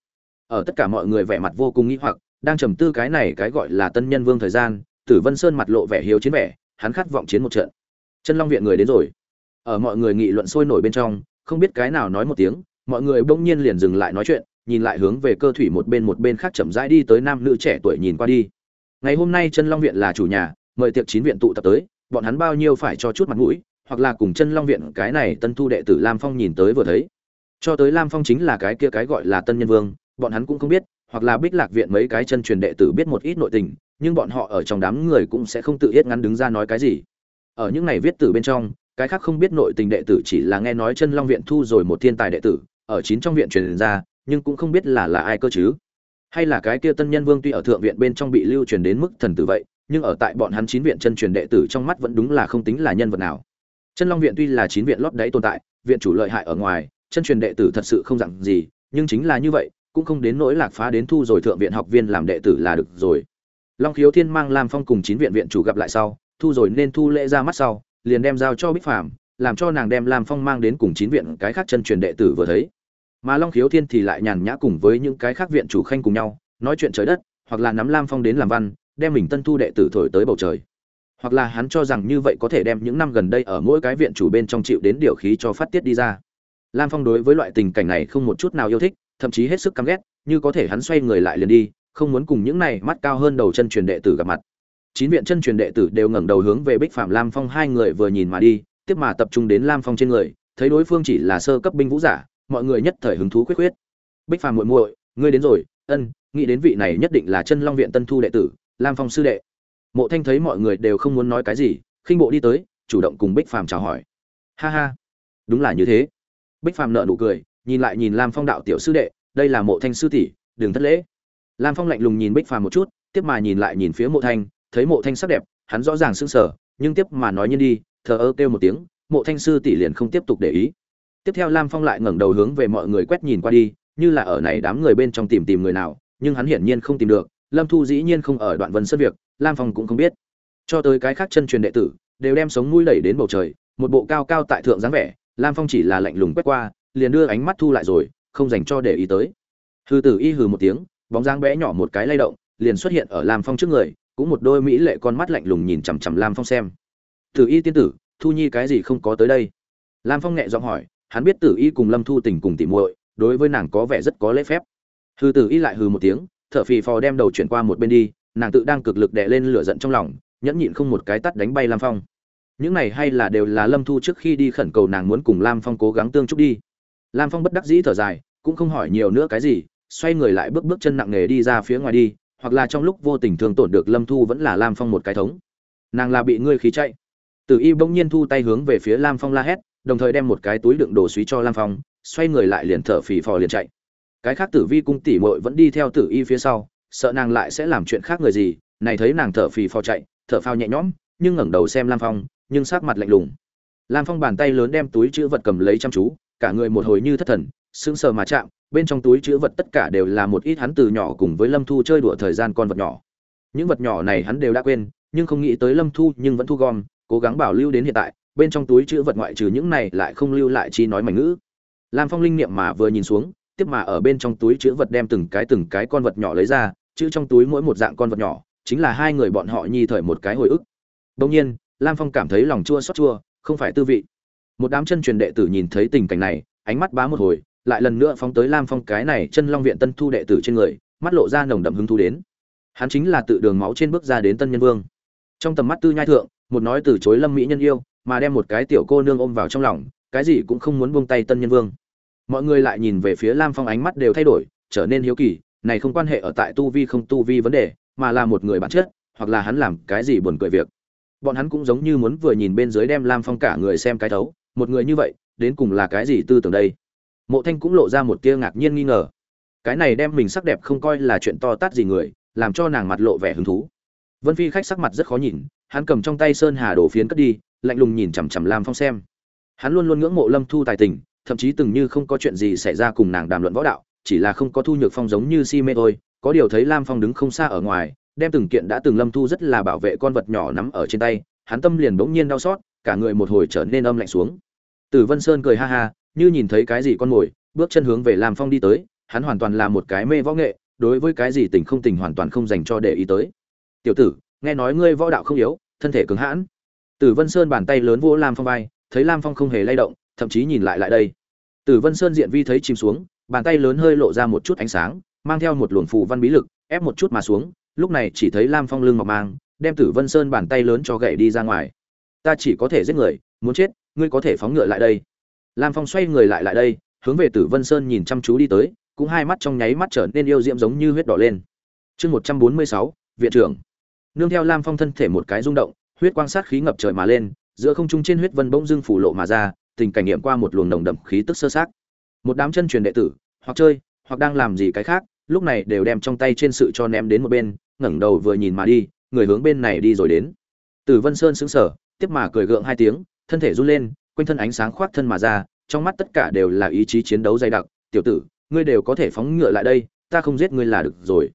Ở tất cả mọi người vẻ mặt vô cùng nghĩ hoặc, đang trầm tư cái này cái gọi là tân nhân vương thời gian, tử vân sơn mặt lộ vẻ hiếu chiến vẻ, hắn khát vọng chiến một trận. Chân long viện người đến rồi. Ở mọi người nghị luận sôi nổi bên trong, không biết cái nào nói một tiếng, mọi người bỗng nhiên liền dừng lại nói chuyện, nhìn lại hướng về cơ thủy một bên một bên khác chậm rãi đi tới nam nữ trẻ tuổi nhìn qua đi ngày hôm nay chân long viện là chủ nhà, mời tiệc chín viện tụ tập tới, bọn hắn bao nhiêu phải cho chút mặt mũi, hoặc là cùng chân long viện cái này tân thu đệ tử lam phong nhìn tới vừa thấy. Cho tới lam phong chính là cái kia cái gọi là tân nhân vương, bọn hắn cũng không biết, hoặc là bích lạc viện mấy cái chân truyền đệ tử biết một ít nội tình, nhưng bọn họ ở trong đám người cũng sẽ không tự yết ngắn đứng ra nói cái gì. Ở những này viết từ bên trong, cái khác không biết nội tình đệ tử chỉ là nghe nói chân long viện thu rồi một thiên tài đệ tử, ở chín trong viện truyền ra, nhưng cũng không biết là là ai cơ chứ hay là cái kia tân nhân vương tuy ở thượng viện bên trong bị lưu truyền đến mức thần tử vậy, nhưng ở tại bọn hắn chín viện chân truyền đệ tử trong mắt vẫn đúng là không tính là nhân vật nào. Chân long viện tuy là chín viện lót đáy tồn tại, viện chủ lợi hại ở ngoài, chân truyền đệ tử thật sự không dặn gì, nhưng chính là như vậy, cũng không đến nỗi lạc phá đến thu rồi thượng viện học viên làm đệ tử là được rồi. Long khiếu thiên mang lam phong cùng chín viện viện chủ gặp lại sau, thu rồi nên thu lễ ra mắt sau, liền đem giao cho bích phàm, làm cho nàng đem lam phong mang đến cùng chín viện cái khác chân truyền đệ tử vừa thấy mà long khiếu thiên thì lại nhàn nhã cùng với những cái khác viện chủ khanh cùng nhau, nói chuyện trời đất, hoặc là nắm lam phong đến làm văn, đem mình tân thu đệ tử thổi tới bầu trời. Hoặc là hắn cho rằng như vậy có thể đem những năm gần đây ở mỗi cái viện chủ bên trong chịu đến điều khí cho phát tiết đi ra. Lam phong đối với loại tình cảnh này không một chút nào yêu thích, thậm chí hết sức căm ghét, như có thể hắn xoay người lại liền đi, không muốn cùng những này mắt cao hơn đầu chân truyền đệ tử gặp mặt. Chín viện chân truyền đệ tử đều ngẩng đầu hướng về bích phạm lam phong hai người vừa nhìn mà đi, tiếp mà tập trung đến lam phong trên người, thấy đối phương chỉ là sơ cấp binh vũ giả mọi người nhất thời hứng thú quyết quyết bích phàm muội muội, ngươi đến rồi. Ân, nghĩ đến vị này nhất định là chân long viện tân thu đệ tử, lam phong sư đệ. Mộ thanh thấy mọi người đều không muốn nói cái gì, khinh bộ đi tới, chủ động cùng bích phàm chào hỏi. Ha ha, đúng là như thế. Bích phàm nợ nụ cười, nhìn lại nhìn lam phong đạo tiểu sư đệ, đây là mộ thanh sư tỷ, đừng thất lễ. Lam phong lạnh lùng nhìn bích phàm một chút, tiếp mà nhìn lại nhìn phía mộ thanh, thấy mộ thanh sắc đẹp, hắn rõ ràng sững sờ, nhưng tiếp mà nói nhiên đi, thờ ơ kêu một tiếng, mộ thanh sư tỷ liền không tiếp tục để ý tiếp theo lam phong lại ngẩng đầu hướng về mọi người quét nhìn qua đi, như là ở này đám người bên trong tìm tìm người nào, nhưng hắn hiển nhiên không tìm được, lâm thu dĩ nhiên không ở đoạn vân sân việc, lam phong cũng không biết. Cho tới cái khác chân truyền đệ tử, đều đem sống mũi đẩy đến bầu trời, một bộ cao cao tại thượng dáng vẻ, lam phong chỉ là lạnh lùng quét qua, liền đưa ánh mắt thu lại rồi, không dành cho để ý tới. Hư tử y hừ một tiếng, bóng dáng bé nhỏ một cái lay động, liền xuất hiện ở lam phong trước người, cũng một đôi mỹ lệ con mắt lạnh lùng nhìn chằm chằm lam phong xem. Tử y tiên tử, thu nhi cái gì không có tới đây? Lam phong nhẹ giọng hỏi hắn biết tử y cùng lâm thu tình cùng tỉ muội, đối với nàng có vẻ rất có lễ phép. Hư tử y lại hừ một tiếng, thở phì phò đem đầu chuyển qua một bên đi, nàng tự đang cực lực đè lên lửa giận trong lòng, nhẫn nhịn không một cái tắt đánh bay lam phong. Những này hay là đều là lâm thu trước khi đi khẩn cầu nàng muốn cùng lam phong cố gắng tương chúc đi. Lam phong bất đắc dĩ thở dài, cũng không hỏi nhiều nữa cái gì, xoay người lại bước bước chân nặng nề đi ra phía ngoài đi, hoặc là trong lúc vô tình thương tổn được lâm thu vẫn là lam phong một cái thống. Nàng là bị ngươi khí chạy. Tử y bỗng nhiên thu tay hướng về phía lam phong la hét đồng thời đem một cái túi đựng đồ suý cho lam phong, xoay người lại liền thở phì phò liền chạy. Cái khác tử vi cung tỷ muội vẫn đi theo tử y phía sau, sợ nàng lại sẽ làm chuyện khác người gì, này thấy nàng thở phì phò chạy, thở phao nhẹ nhõm, nhưng ngẩng đầu xem lam phong, nhưng sắc mặt lạnh lùng. Lam phong bàn tay lớn đem túi chữ vật cầm lấy chăm chú, cả người một hồi như thất thần, sững sờ mà chạm, bên trong túi chữ vật tất cả đều là một ít hắn từ nhỏ cùng với lâm thu chơi đùa thời gian con vật nhỏ. Những vật nhỏ này hắn đều đã quên, nhưng không nghĩ tới lâm thu nhưng vẫn thu gom, cố gắng bảo lưu đến hiện tại bên trong túi chữ vật ngoại trừ những này lại không lưu lại chi nói mảnh ngữ. Lam phong linh niệm mà vừa nhìn xuống, tiếp mà ở bên trong túi chữ vật đem từng cái từng cái con vật nhỏ lấy ra, chữ trong túi mỗi một dạng con vật nhỏ, chính là hai người bọn họ nhi thời một cái hồi ức. Đông nhiên, lam phong cảm thấy lòng chua xót chua, không phải tư vị. Một đám chân truyền đệ tử nhìn thấy tình cảnh này, ánh mắt bá một hồi, lại lần nữa phóng tới lam phong cái này chân long viện tân thu đệ tử trên người, mắt lộ ra nồng đậm hứng thú đến. Hắn chính là tự đường máu trên bước ra đến tân nhân vương. Trong tầm mắt tư nhai thượng, một nói từ chối lâm mỹ nhân yêu mà đem một cái tiểu cô nương ôm vào trong lòng, cái gì cũng không muốn buông tay tân nhân vương. Mọi người lại nhìn về phía lam phong ánh mắt đều thay đổi, trở nên hiếu kỳ, này không quan hệ ở tại tu vi không tu vi vấn đề, mà là một người bản chất, hoặc là hắn làm cái gì buồn cười việc. Bọn hắn cũng giống như muốn vừa nhìn bên dưới đem lam phong cả người xem cái thấu, một người như vậy, đến cùng là cái gì tư tưởng đây? Mộ thanh cũng lộ ra một tia ngạc nhiên nghi ngờ. Cái này đem mình sắc đẹp không coi là chuyện to tát gì người, làm cho nàng mặt lộ vẻ hứng thú. Vân phi khách sắc mặt rất khó nhìn, hắn cầm trong tay sơn hà đổ phiến cất đi lạnh lùng nhìn chằm chằm lam phong xem. Hắn luôn luôn ngưỡng mộ lâm thu tài tình, thậm chí từng như không có chuyện gì xảy ra cùng nàng đàm luận võ đạo, chỉ là không có thu nhược phong giống như si mê thôi, có điều thấy lam phong đứng không xa ở ngoài, đem từng kiện đã từng lâm thu rất là bảo vệ con vật nhỏ nắm ở trên tay, hắn tâm liền bỗng nhiên đau xót, cả người một hồi trở nên âm lạnh xuống. Tử vân sơn cười ha ha, như nhìn thấy cái gì con mồi, bước chân hướng về lam phong đi tới, hắn hoàn toàn là một cái mê võ nghệ, đối với cái gì tình không tình hoàn toàn không dành cho để ý tới. Tiểu tử, nghe nói ngươi võ đạo không yếu, thân thể cứng hãn tử vân sơn bàn tay lớn vỗ lam phong vai, thấy lam phong không hề lay động, thậm chí nhìn lại lại đây. Tử vân sơn diện vi thấy chìm xuống, bàn tay lớn hơi lộ ra một chút ánh sáng, mang theo một luồng phù văn bí lực, ép một chút mà xuống, lúc này chỉ thấy lam phong lưng mọc mang, đem tử vân sơn bàn tay lớn cho gậy đi ra ngoài. Ta chỉ có thể giết người, muốn chết, ngươi có thể phóng ngựa lại đây. Lam phong xoay người lại lại đây, hướng về tử vân sơn nhìn chăm chú đi tới, cũng hai mắt trong nháy mắt trở nên yêu diễm giống như huyết đỏ lên. Chương một trăm bốn mươi sáu, viện trưởng. Nương theo lam phong thân thể một cái rung động huyết quang sát khí ngập trời mà lên, giữa không trung trên huyết vân bỗng dưng phủ lộ mà ra, tình cảnh nghiệm qua một luồng nồng đậm khí tức sơ sát. Một đám chân truyền đệ tử, hoặc chơi, hoặc đang làm gì cái khác, lúc này đều đem trong tay trên sự cho ném đến một bên, ngẩng đầu vừa nhìn mà đi, người hướng bên này đi rồi đến. Tử vân sơn sững sờ, tiếp mà cười gượng hai tiếng, thân thể run lên, quanh thân ánh sáng khoác thân mà ra, trong mắt tất cả đều là ý chí chiến đấu dày đặc. Tiểu tử, ngươi đều có thể phóng ngựa lại đây, ta không giết ngươi là được rồi.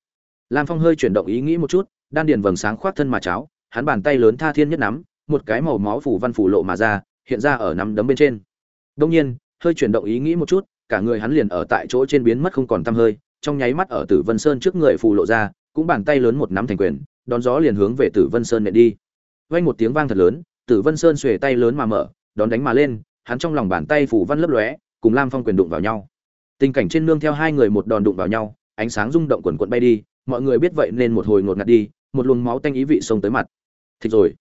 Lam phong hơi chuyển động ý nghĩ một chút, đan điền vầng sáng khoác thân mà cháo hắn bàn tay lớn tha thiên nhất nắm, một cái màu máu phủ văn phủ lộ mà ra, hiện ra ở nắm đấm bên trên. Đông nhiên, hơi chuyển động ý nghĩ một chút, cả người hắn liền ở tại chỗ trên biến mất không còn tăm hơi, trong nháy mắt ở tử vân sơn trước người phù lộ ra, cũng bàn tay lớn một nắm thành quyền, đón gió liền hướng về tử vân sơn nện đi. Vang một tiếng vang thật lớn, tử vân sơn xuề tay lớn mà mở, đón đánh mà lên, hắn trong lòng bàn tay phủ văn lấp lóe, cùng lam phong quyền đụng vào nhau. Tình cảnh trên nương theo hai người một đòn đụng vào nhau, ánh sáng rung động quần quần bay đi, mọi người biết vậy nên một hồi ngột ngạt đi, một luồng máu tanh ý vị xông tới mặt thịt rồi.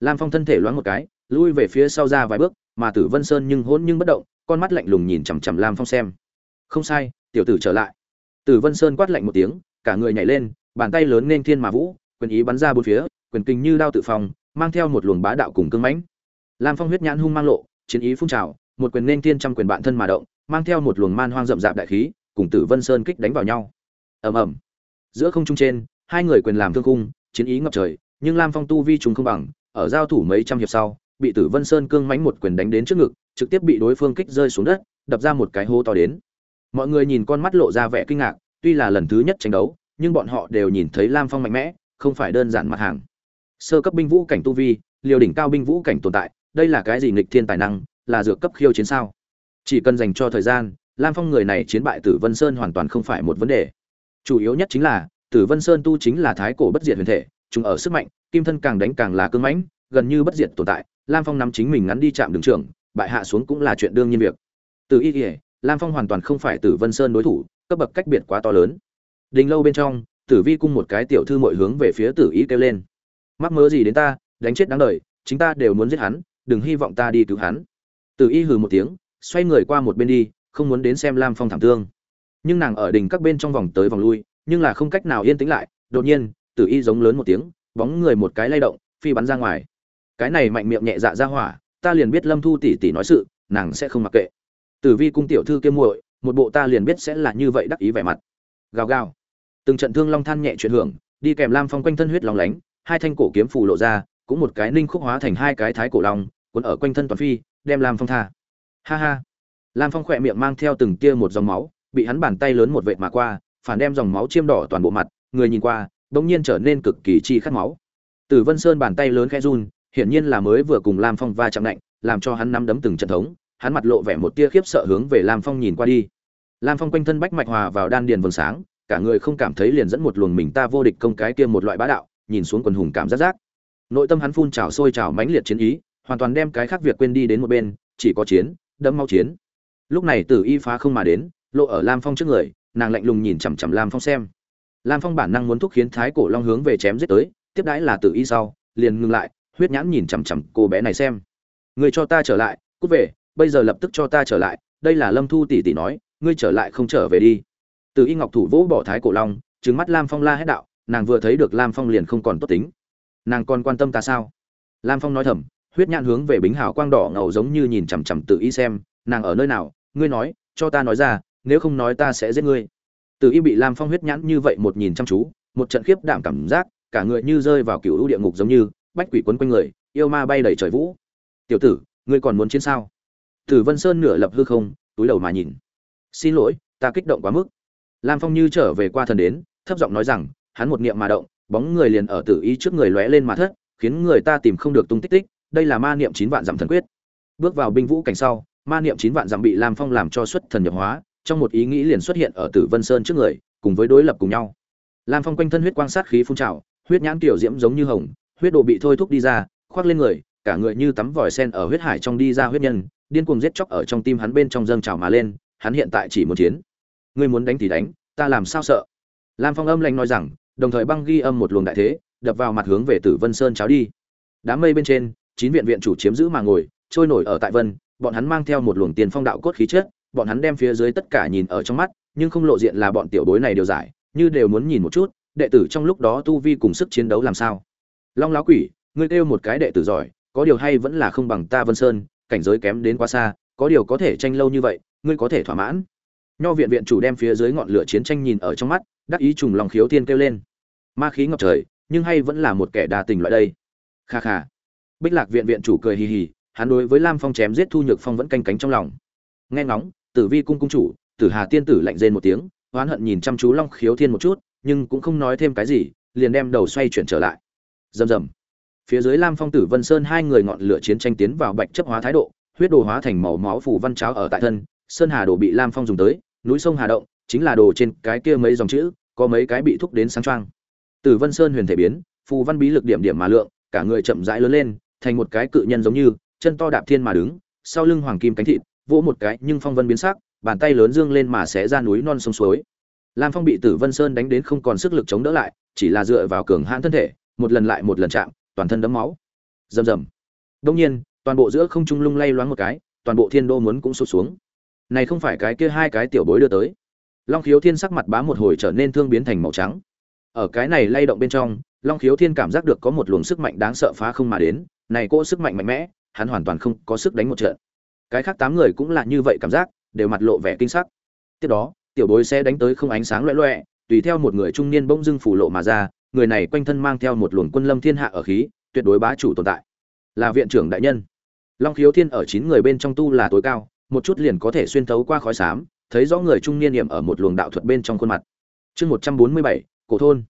Lam phong thân thể loáng một cái, lui về phía sau ra vài bước, mà tử vân sơn nhưng hôn nhưng bất động, con mắt lạnh lùng nhìn chằm chằm lam phong xem. Không sai, tiểu tử trở lại. Tử vân sơn quát lạnh một tiếng, cả người nhảy lên, bàn tay lớn nên thiên mà vũ, quyền ý bắn ra bốn phía, quyền kinh như đao tự phòng mang theo một luồng bá đạo cùng cương mãnh. Lam phong huyết nhãn hung mang lộ, chiến ý phun trào, một quyền nên thiên trăm quyền bạn thân mà động, mang theo một luồng man hoang rậm rạp đại khí, cùng tử vân sơn kích đánh vào nhau. Ầm ầm. Giữa không trung trên, hai người quyền làm thương cung chiến ý ngập trời nhưng lam phong tu vi chúng không bằng, ở giao thủ mấy trăm hiệp sau, bị tử vân sơn cương mãnh một quyền đánh đến trước ngực, trực tiếp bị đối phương kích rơi xuống đất, đập ra một cái hố to đến. Mọi người nhìn con mắt lộ ra vẻ kinh ngạc, tuy là lần thứ nhất tranh đấu, nhưng bọn họ đều nhìn thấy lam phong mạnh mẽ, không phải đơn giản mặt hàng. Sơ cấp binh vũ cảnh tu vi, liều đỉnh cao binh vũ cảnh tồn tại, đây là cái gì nghịch thiên tài năng, là dược cấp khiêu chiến sao? Chỉ cần dành cho thời gian, lam phong người này chiến bại tử vân sơn hoàn toàn không phải một vấn đề. Chủ yếu nhất chính là, tử vân sơn tu chính là thái cổ bất diệt huyền thể chúng ở sức mạnh, kim thân càng đánh càng là cứng mãnh, gần như bất diệt tồn tại. Lam phong nắm chính mình ngắn đi chạm đường trường bại hạ xuống cũng là chuyện đương nhiên việc. Từ y kỉa lam phong hoàn toàn không phải tử vân sơn đối thủ, cấp bậc cách biệt quá to lớn. Đình lâu bên trong, tử vi cung một cái tiểu thư mọi hướng về phía tử y kêu lên. Mắc mớ gì đến ta, đánh chết đáng đời, chính ta đều muốn giết hắn, đừng hy vọng ta đi cứu hắn. Tử y hừ một tiếng, xoay người qua một bên đi, không muốn đến xem lam phong thảm thương. Nhưng nàng ở đỉnh các bên trong vòng tới vòng lui, nhưng là không cách nào yên tĩnh lại, đột nhiên tử y giống lớn một tiếng, bóng người một cái lay động, phi bắn ra ngoài. Cái này mạnh miệng nhẹ dạ ra hỏa, ta liền biết lâm thu tỷ tỷ nói sự, nàng sẽ không mặc kệ. Tử vi cung tiểu thư kiêm muội, một bộ ta liền biết sẽ là như vậy đắc ý vẻ mặt. Gào gào. Từng trận thương long than nhẹ chuyển hưởng, đi kèm lam phong quanh thân huyết long lánh, hai thanh cổ kiếm phù lộ ra, cũng một cái ninh khúc hóa thành hai cái thái cổ long, cuốn ở quanh thân toàn phi, đem lam phong tha. Ha ha. Lam phong khỏe miệng mang theo từng tia một dòng máu, bị hắn bàn tay lớn một vệt mà qua, phản đem dòng máu chiêm đỏ toàn bộ mặt, người nhìn qua bỗng nhiên trở nên cực kỳ chi khát máu. Tử vân sơn bàn tay lớn khẽ run, hiển nhiên là mới vừa cùng lam phong va chạm lạnh, làm cho hắn nắm đấm từng trận thống, hắn mặt lộ vẻ một tia khiếp sợ hướng về lam phong nhìn qua đi. Lam phong quanh thân bách mạch hòa vào đan điền vầng sáng, cả người không cảm thấy liền dẫn một luồng mình ta vô địch công cái kia một loại bá đạo, nhìn xuống quần hùng cảm giác giác. Nội tâm hắn phun trào sôi trào mãnh liệt chiến ý, hoàn toàn đem cái khác việc quên đi đến một bên, chỉ có chiến, đấm mau chiến. Lúc này tử y phá không mà đến, lộ ở lam phong trước người, nàng lạnh lùng nhìn chằm chằm lam phong xem lam phong bản năng muốn thúc khiến thái cổ long hướng về chém giết tới, tiếp đãi là tử y sau, liền ngừng lại, huyết nhãn nhìn chằm chằm cô bé này xem. Ngươi cho ta trở lại, cút về, bây giờ lập tức cho ta trở lại, đây là lâm thu tỷ tỷ nói, ngươi trở lại không trở về đi. Tử y ngọc thủ vỗ bỏ thái cổ long, trừng mắt lam phong la hét đạo, nàng vừa thấy được lam phong liền không còn tốt tính. Nàng còn quan tâm ta sao? Lam phong nói thầm, huyết nhãn hướng về bính hào quang đỏ ngầu giống như nhìn chằm chằm tự y xem, nàng ở nơi nào? Ngươi nói, cho ta nói ra, nếu không nói ta sẽ giết ngươi. Từ y bị lam phong huyết nhãn như vậy một nhìn chăm chú, một trận khiếp đảm cảm giác, cả người như rơi vào cựu u địa ngục giống như, bách quỷ quấn quanh người, yêu ma bay đầy trời vũ. Tiểu tử, ngươi còn muốn chiến sao? Tử vân sơn nửa lập hư không, túi đầu mà nhìn. Xin lỗi, ta kích động quá mức. Lam phong như trở về qua thần đến, thấp giọng nói rằng, hắn một niệm mà động, bóng người liền ở tử y trước người lóe lên mà thất, khiến người ta tìm không được tung tích tích, đây là ma niệm chín vạn giảm thần quyết. Bước vào binh vũ cảnh sau, ma niệm chín vạn giảm bị lam phong làm cho xuất thần nhập hóa trong một ý nghĩ liền xuất hiện ở tử vân sơn trước người, cùng với đối lập cùng nhau. Lam phong quanh thân huyết quang sát khí phun trào, huyết nhãn tiểu diễm giống như hồng, huyết độ bị thôi thúc đi ra, khoác lên người, cả người như tắm vòi sen ở huyết hải trong đi ra huyết nhân, điên cuồng giết chóc ở trong tim hắn bên trong dâng trào mà lên, hắn hiện tại chỉ muốn chiến. Ngươi muốn đánh thì đánh, ta làm sao sợ? Lam phong âm lạnh nói rằng, đồng thời băng ghi âm một luồng đại thế, đập vào mặt hướng về tử vân sơn cháo đi. Đám mây bên trên, chín viện viện chủ chiếm giữ mà ngồi, trôi nổi ở tại vân, bọn hắn mang theo một luồng tiền phong đạo cốt khí chất bọn hắn đem phía dưới tất cả nhìn ở trong mắt, nhưng không lộ diện là bọn tiểu bối này đều giải, như đều muốn nhìn một chút, đệ tử trong lúc đó tu vi cùng sức chiến đấu làm sao. Long lão quỷ, ngươi kêu một cái đệ tử giỏi, có điều hay vẫn là không bằng ta vân sơn, cảnh giới kém đến quá xa, có điều có thể tranh lâu như vậy, ngươi có thể thỏa mãn. Nho viện viện chủ đem phía dưới ngọn lửa chiến tranh nhìn ở trong mắt, đắc ý trùng lòng khiếu thiên kêu lên. Ma khí ngập trời, nhưng hay vẫn là một kẻ đa tình loại đây. Kha kha. Bích lạc viện viện chủ cười hì hì, hắn đối với lam phong chém giết thu nhược phong vẫn canh cánh trong lòng nghe ngóng, tử vi cung cung chủ, tử hà tiên tử lạnh rên một tiếng, oán hận nhìn chăm chú long khiếu thiên một chút, nhưng cũng không nói thêm cái gì, liền đem đầu xoay chuyển trở lại. Rầm rầm. Phía dưới lam phong tử vân sơn hai người ngọn lửa chiến tranh tiến vào bạch chấp hóa thái độ, huyết đồ hóa thành màu máu phủ văn cháo ở tại thân, sơn hà đồ bị lam phong dùng tới, núi sông hà động, chính là đồ trên cái kia mấy dòng chữ, có mấy cái bị thúc đến sáng trang tử vân sơn huyền thể biến, phù văn bí lực điểm điểm mà lượng, cả người chậm rãi lớn lên, thành một cái cự nhân giống như, chân to đạp thiên mà đứng, sau lưng hoàng kim cánh thịt vỗ một cái nhưng phong vân biến sắc, bàn tay lớn dương lên mà sẽ ra núi non sông suối. Lam phong bị tử vân sơn đánh đến không còn sức lực chống đỡ lại, chỉ là dựa vào cường hãn thân thể, một lần lại một lần chạm, toàn thân đấm máu. Rầm rầm. Đông nhiên, toàn bộ giữa không trung lung lay loáng một cái, toàn bộ thiên đô muốn cũng sụt xuống. Này không phải cái kia hai cái tiểu bối đưa tới. Long khiếu thiên sắc mặt bá một hồi trở nên thương biến thành màu trắng. Ở cái này lay động bên trong, long khiếu thiên cảm giác được có một luồng sức mạnh đáng sợ phá không mà đến, này cỗ sức mạnh mạnh mẽ, hắn hoàn toàn không có sức đánh một trận cái khác tám người cũng là như vậy cảm giác, đều mặt lộ vẻ kinh sắc. Tiếp đó, tiểu bối sẽ đánh tới không ánh sáng loẹ loẹ, tùy theo một người trung niên bỗng dưng phủ lộ mà ra, người này quanh thân mang theo một luồng quân lâm thiên hạ ở khí, tuyệt đối bá chủ tồn tại. Là viện trưởng đại nhân. Long khiếu thiên ở chín người bên trong tu là tối cao, một chút liền có thể xuyên thấu qua khói xám, thấy rõ người trung niên niệm ở một luồng đạo thuật bên trong khuôn mặt. Chương một trăm bốn mươi bảy, cổ thôn.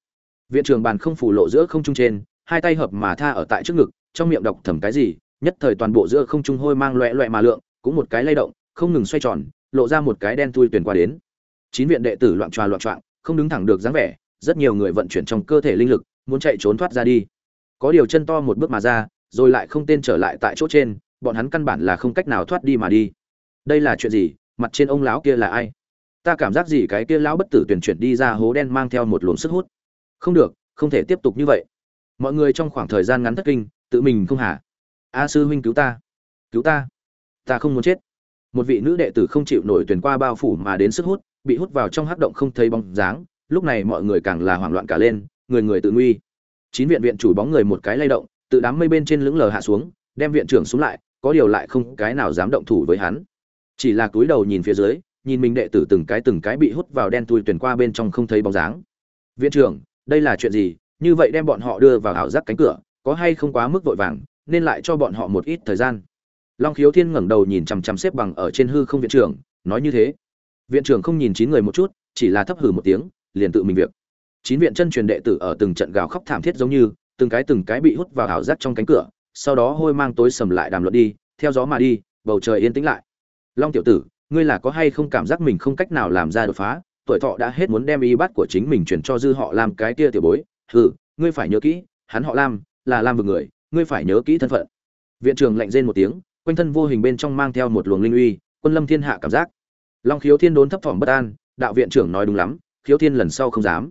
Viện trưởng bàn không phủ lộ giữa không trung trên, hai tay hợp mà tha ở tại trước ngực, trong miệng đọc thầm cái gì, nhất thời toàn bộ giữa không trung hôi mang loẹ loẹ mà lượng cũng một cái lay động, không ngừng xoay tròn, lộ ra một cái đen thui tuyển qua đến. Chín viện đệ tử loạn tròa loạn trọng không đứng thẳng được dáng vẻ, rất nhiều người vận chuyển trong cơ thể linh lực, muốn chạy trốn thoát ra đi. Có điều chân to một bước mà ra, rồi lại không tên trở lại tại chỗ trên, bọn hắn căn bản là không cách nào thoát đi mà đi. Đây là chuyện gì? Mặt trên ông lão kia là ai? Ta cảm giác gì cái kia lão bất tử tuyển chuyển đi ra hố đen mang theo một luồng sức hút. Không được, không thể tiếp tục như vậy. Mọi người trong khoảng thời gian ngắn thất kinh, tự mình không hả? A sư huynh cứu ta. Cứu ta ta không muốn chết. Một vị nữ đệ tử không chịu nổi tuyển qua bao phủ mà đến sức hút, bị hút vào trong hắc động không thấy bóng dáng, lúc này mọi người càng là hoảng loạn cả lên, người người tự nguy. Chín viện viện chủ bóng người một cái lay động tự đám mây bên trên lững lờ hạ xuống, đem viện trưởng xuống lại, có điều lại không cái nào dám động thủ với hắn. Chỉ là cúi đầu nhìn phía dưới, nhìn mình đệ tử từng cái từng cái bị hút vào đen tui tuyển qua bên trong không thấy bóng dáng. Viện trưởng, đây là chuyện gì? Như vậy đem bọn họ đưa vào ảo giác cánh cửa, có hay không quá mức vội vàng, nên lại cho bọn họ một ít thời gian long khiếu thiên ngẩng đầu nhìn chằm chằm xếp bằng ở trên hư không viện trưởng, nói như thế. Viện trưởng không nhìn chín người một chút, chỉ là thấp hừ một tiếng, liền tự mình việc. Chín viện chân truyền đệ tử ở từng trận gào khóc thảm thiết giống như, từng cái từng cái bị hút vào ảo giác trong cánh cửa, sau đó hôi mang tối sầm lại đàm luận đi, theo gió mà đi, bầu trời yên tĩnh lại. Long tiểu tử, ngươi là có hay không cảm giác mình không cách nào làm ra đột phá? Tuổi thọ đã hết muốn đem y bắt của chính mình chuyển cho dư họ làm cái kia tiểu bối. Hừ, ngươi phải nhớ kỹ, hắn họ lam, là lam vực người, ngươi phải nhớ kỹ thân phận. Viện trưởng lạnh rên một tiếng quanh thân vô hình bên trong mang theo một luồng linh uy, quân lâm thiên hạ cảm giác. Long khiếu thiên đốn thấp thỏm bất an, đạo viện trưởng nói đúng lắm, khiếu thiên lần sau không dám.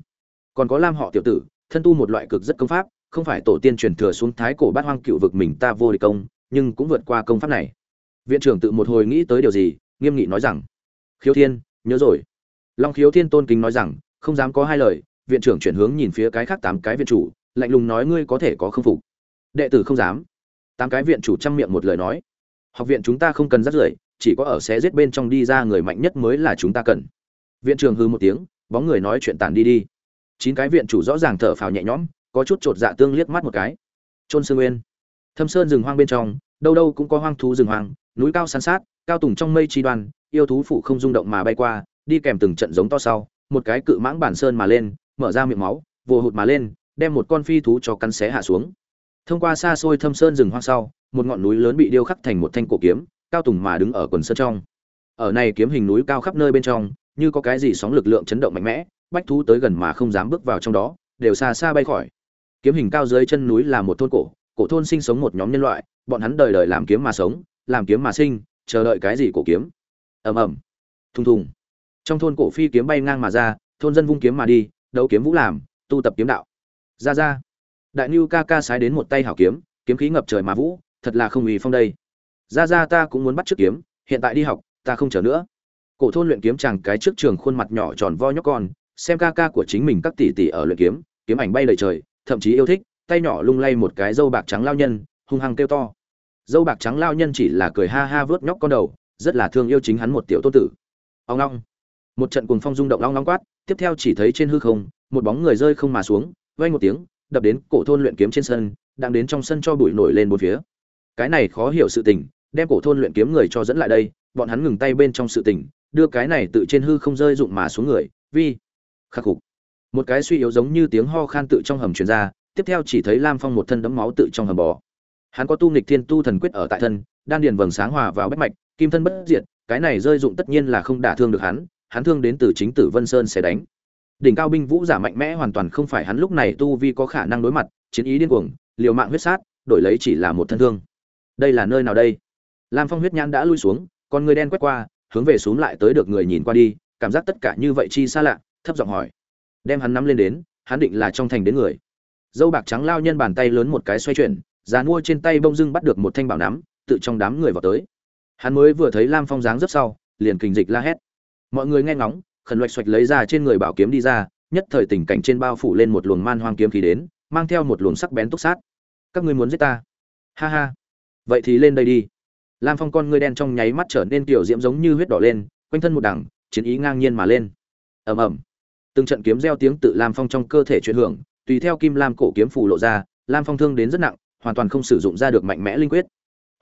Còn có lam họ tiểu tử, thân tu một loại cực rất công pháp, không phải tổ tiên truyền thừa xuống thái cổ bát hoang cựu vực mình ta vô địch công, nhưng cũng vượt qua công pháp này. Viện trưởng tự một hồi nghĩ tới điều gì, nghiêm nghị nói rằng, khiếu thiên, nhớ rồi. Long khiếu thiên tôn kính nói rằng, không dám có hai lời, viện trưởng chuyển hướng nhìn phía cái khác tám cái viện chủ, lạnh lùng nói ngươi có thể có không phục. Đệ tử không dám. Tám cái viện chủ chăm miệng một lời nói học viện chúng ta không cần rắt rưởi, chỉ có ở xé giết bên trong đi ra người mạnh nhất mới là chúng ta cần. Viện trưởng hư một tiếng, bóng người nói chuyện tản đi đi. Chín cái viện chủ rõ ràng thở phào nhẹ nhõm, có chút chột dạ tương liếc mắt một cái. Trôn sương nguyên. Thâm sơn rừng hoang bên trong, đâu đâu cũng có hoang thú rừng hoang, núi cao san sát, cao tùng trong mây chi đoan, yêu thú phụ không rung động mà bay qua, đi kèm từng trận giống to sau, một cái cự mãng bản sơn mà lên, mở ra miệng máu, vồ hụt mà lên, đem một con phi thú cho cắn xé hạ xuống. Thông qua xa xôi thâm sơn rừng hoang sau một ngọn núi lớn bị điêu khắc thành một thanh cổ kiếm, cao tùng mà đứng ở quần sơn trong. Ở này kiếm hình núi cao khắp nơi bên trong, như có cái gì sóng lực lượng chấn động mạnh mẽ, bách thú tới gần mà không dám bước vào trong đó, đều xa xa bay khỏi. Kiếm hình cao dưới chân núi là một thôn cổ cổ thôn sinh sống một nhóm nhân loại, bọn hắn đời đời làm kiếm mà sống, làm kiếm mà sinh, chờ đợi cái gì cổ kiếm? Ầm ầm. Thùng thùng. Trong thôn cổ phi kiếm bay ngang mà ra, thôn dân vung kiếm mà đi, đấu kiếm vũ làm, tu tập kiếm đạo. Ra ra. Đại nhu ca ca sái đến một tay hảo kiếm kiếm khí ngập trời mà vũ thật là không ủy phong đây. Ra ra ta cũng muốn bắt trước kiếm, hiện tại đi học, ta không chờ nữa. Cổ thôn luyện kiếm chàng cái trước trường khuôn mặt nhỏ tròn vo nhóc con, xem ca ca của chính mình các tỷ tỷ ở luyện kiếm kiếm ảnh bay lời trời, thậm chí yêu thích, tay nhỏ lung lay một cái dâu bạc trắng lao nhân, hung hăng kêu to. Dâu bạc trắng lao nhân chỉ là cười ha ha vớt nhóc con đầu, rất là thương yêu chính hắn một tiểu tôn tử. Ông long một trận cuồng phong rung động long long quát, tiếp theo chỉ thấy trên hư không, một bóng người rơi không mà xuống vay một tiếng, đập đến cổ thôn luyện kiếm trên sân, đang đến trong sân cho bụi nổi lên bốn phía cái này khó hiểu sự tình, đem cổ thôn luyện kiếm người cho dẫn lại đây, bọn hắn ngừng tay bên trong sự tình, đưa cái này tự trên hư không rơi dụng mà xuống người, vi, khắc phục một cái suy yếu giống như tiếng ho khan tự trong hầm truyền ra, tiếp theo chỉ thấy lam phong một thân đấm máu tự trong hầm bò. Hắn có tu nghịch thiên tu thần quyết ở tại thân, đan điền vầng sáng hòa vào bách mạch, kim thân bất diệt, cái này rơi dụng tất nhiên là không đả thương được hắn hắn thương đến từ chính tử vân sơn sẽ đánh. Đỉnh cao binh vũ giả mạnh mẽ hoàn toàn không phải hắn lúc này tu vi có khả năng đối mặt, chiến ý điên cuồng, liều mạng huyết sát, đổi lấy chỉ là một thân thương đây là nơi nào đây? Lam phong huyết nhãn đã lui xuống, con người đen quét qua, hướng về xuống lại tới được người nhìn qua đi, cảm giác tất cả như vậy chi xa lạ, thấp giọng hỏi. Đem hắn nắm lên đến, hắn định là trong thành đến người. Dâu bạc trắng lao nhân bàn tay lớn một cái xoay chuyển giá mua trên tay bông dưng bắt được một thanh bảo nắm, tự trong đám người vào tới. Hắn mới vừa thấy lam phong dáng rất sau, liền kình dịch la hét. Mọi người nghe ngóng, khẩn loạch xoạch lấy ra trên người bảo kiếm đi ra, nhất thời tình cảnh trên bao phủ lên một luồng man hoang kiếm khí đến, mang theo một luồng sắc bén túc sát. Các ngươi muốn giết ta? Ha ha vậy thì lên đây đi. Lam phong con ngươi đen trong nháy mắt trở nên kiểu diễm giống như huyết đỏ lên, quanh thân một đằng chiến ý ngang nhiên mà lên. Ầm ầm. Từng trận kiếm reo tiếng tự lam phong trong cơ thể chuyển hưởng, tùy theo kim lam cổ kiếm phủ lộ ra, lam phong thương đến rất nặng, hoàn toàn không sử dụng ra được mạnh mẽ linh quyết.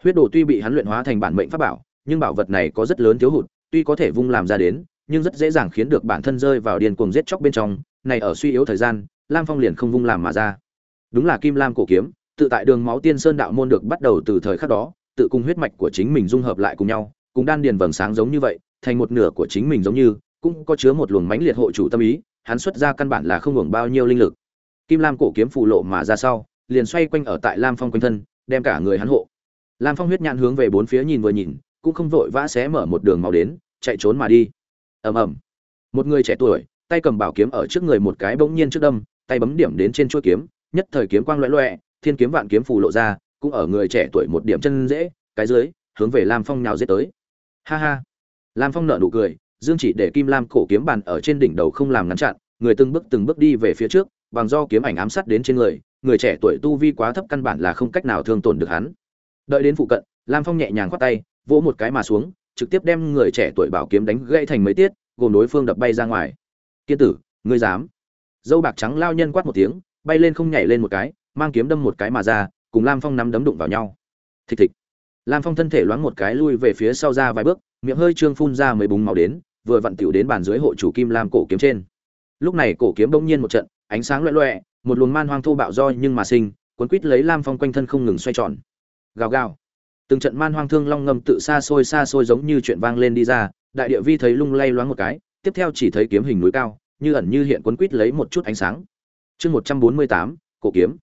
Huyết đồ tuy bị hắn luyện hóa thành bản mệnh pháp bảo, nhưng bảo vật này có rất lớn thiếu hụt, tuy có thể vung làm ra đến, nhưng rất dễ dàng khiến được bản thân rơi vào điên cuồng giết chóc bên trong, này ở suy yếu thời gian, lam phong liền không vung làm mà ra. Đúng là kim lam cổ kiếm tự tại đường máu tiên sơn đạo môn được bắt đầu từ thời khắc đó, tự cùng huyết mạch của chính mình dung hợp lại cùng nhau, cùng đan điền vầng sáng giống như vậy, thành một nửa của chính mình giống như, cũng có chứa một luồng mãnh liệt hộ chủ tâm ý, hắn xuất ra căn bản là không hưởng bao nhiêu linh lực. Kim lam cổ kiếm phù lộ mà ra sau, liền xoay quanh ở tại lam phong quanh thân, đem cả người hắn hộ. Lam phong huyết nhãn hướng về bốn phía nhìn vừa nhìn, cũng không vội vã xé mở một đường màu đến, chạy trốn mà đi. Ầm ầm. Một người trẻ tuổi, tay cầm bảo kiếm ở trước người một cái bỗng nhiên trước đâm, tay bấm điểm đến trên chuôi kiếm, nhất thời kiếm quang loẹ loẹ thiên kiếm vạn kiếm phù lộ ra, cũng ở người trẻ tuổi một điểm chân dễ, cái dưới, hướng về lam phong nhào giết tới. Ha ha. Lam phong nở nụ cười, dương chỉ để kim lam cổ kiếm bàn ở trên đỉnh đầu không làm ngăn chặn, người từng bước từng bước đi về phía trước, bằng do kiếm ảnh ám sát đến trên người người trẻ tuổi tu vi quá thấp căn bản là không cách nào thương tổn được hắn. Đợi đến phụ cận, lam phong nhẹ nhàng khoát tay, vỗ một cái mà xuống, trực tiếp đem người trẻ tuổi bảo kiếm đánh gãy thành mấy tiết, gồm đối phương đập bay ra ngoài. Kiên tử, ngươi dám? Dâu bạc trắng lao nhân quát một tiếng, bay lên không nhảy lên một cái mang kiếm đâm một cái mà ra, cùng lam phong nắm đấm đụng vào nhau. Thịch thịch. Lam phong thân thể loáng một cái lui về phía sau ra vài bước, miệng hơi trương phun ra mấy búng máu đến, vừa vặn tiểu đến bàn dưới hộ chủ kim lam cổ kiếm trên. Lúc này cổ kiếm bỗng nhiên một trận, ánh sáng loẹ loẹ một luồng man hoang thô bạo roi nhưng mà sinh, cuốn quít lấy lam phong quanh thân không ngừng xoay tròn. Gào gào. Từng trận man hoang thương long ngâm tự xa xôi xa xôi giống như chuyện vang lên đi ra, đại địa vi thấy lung lay loáng một cái, tiếp theo chỉ thấy kiếm hình núi cao, như ẩn như hiện cuốn quít lấy một chút ánh sáng. Chương một trăm bốn mươi tám, cổ kiếm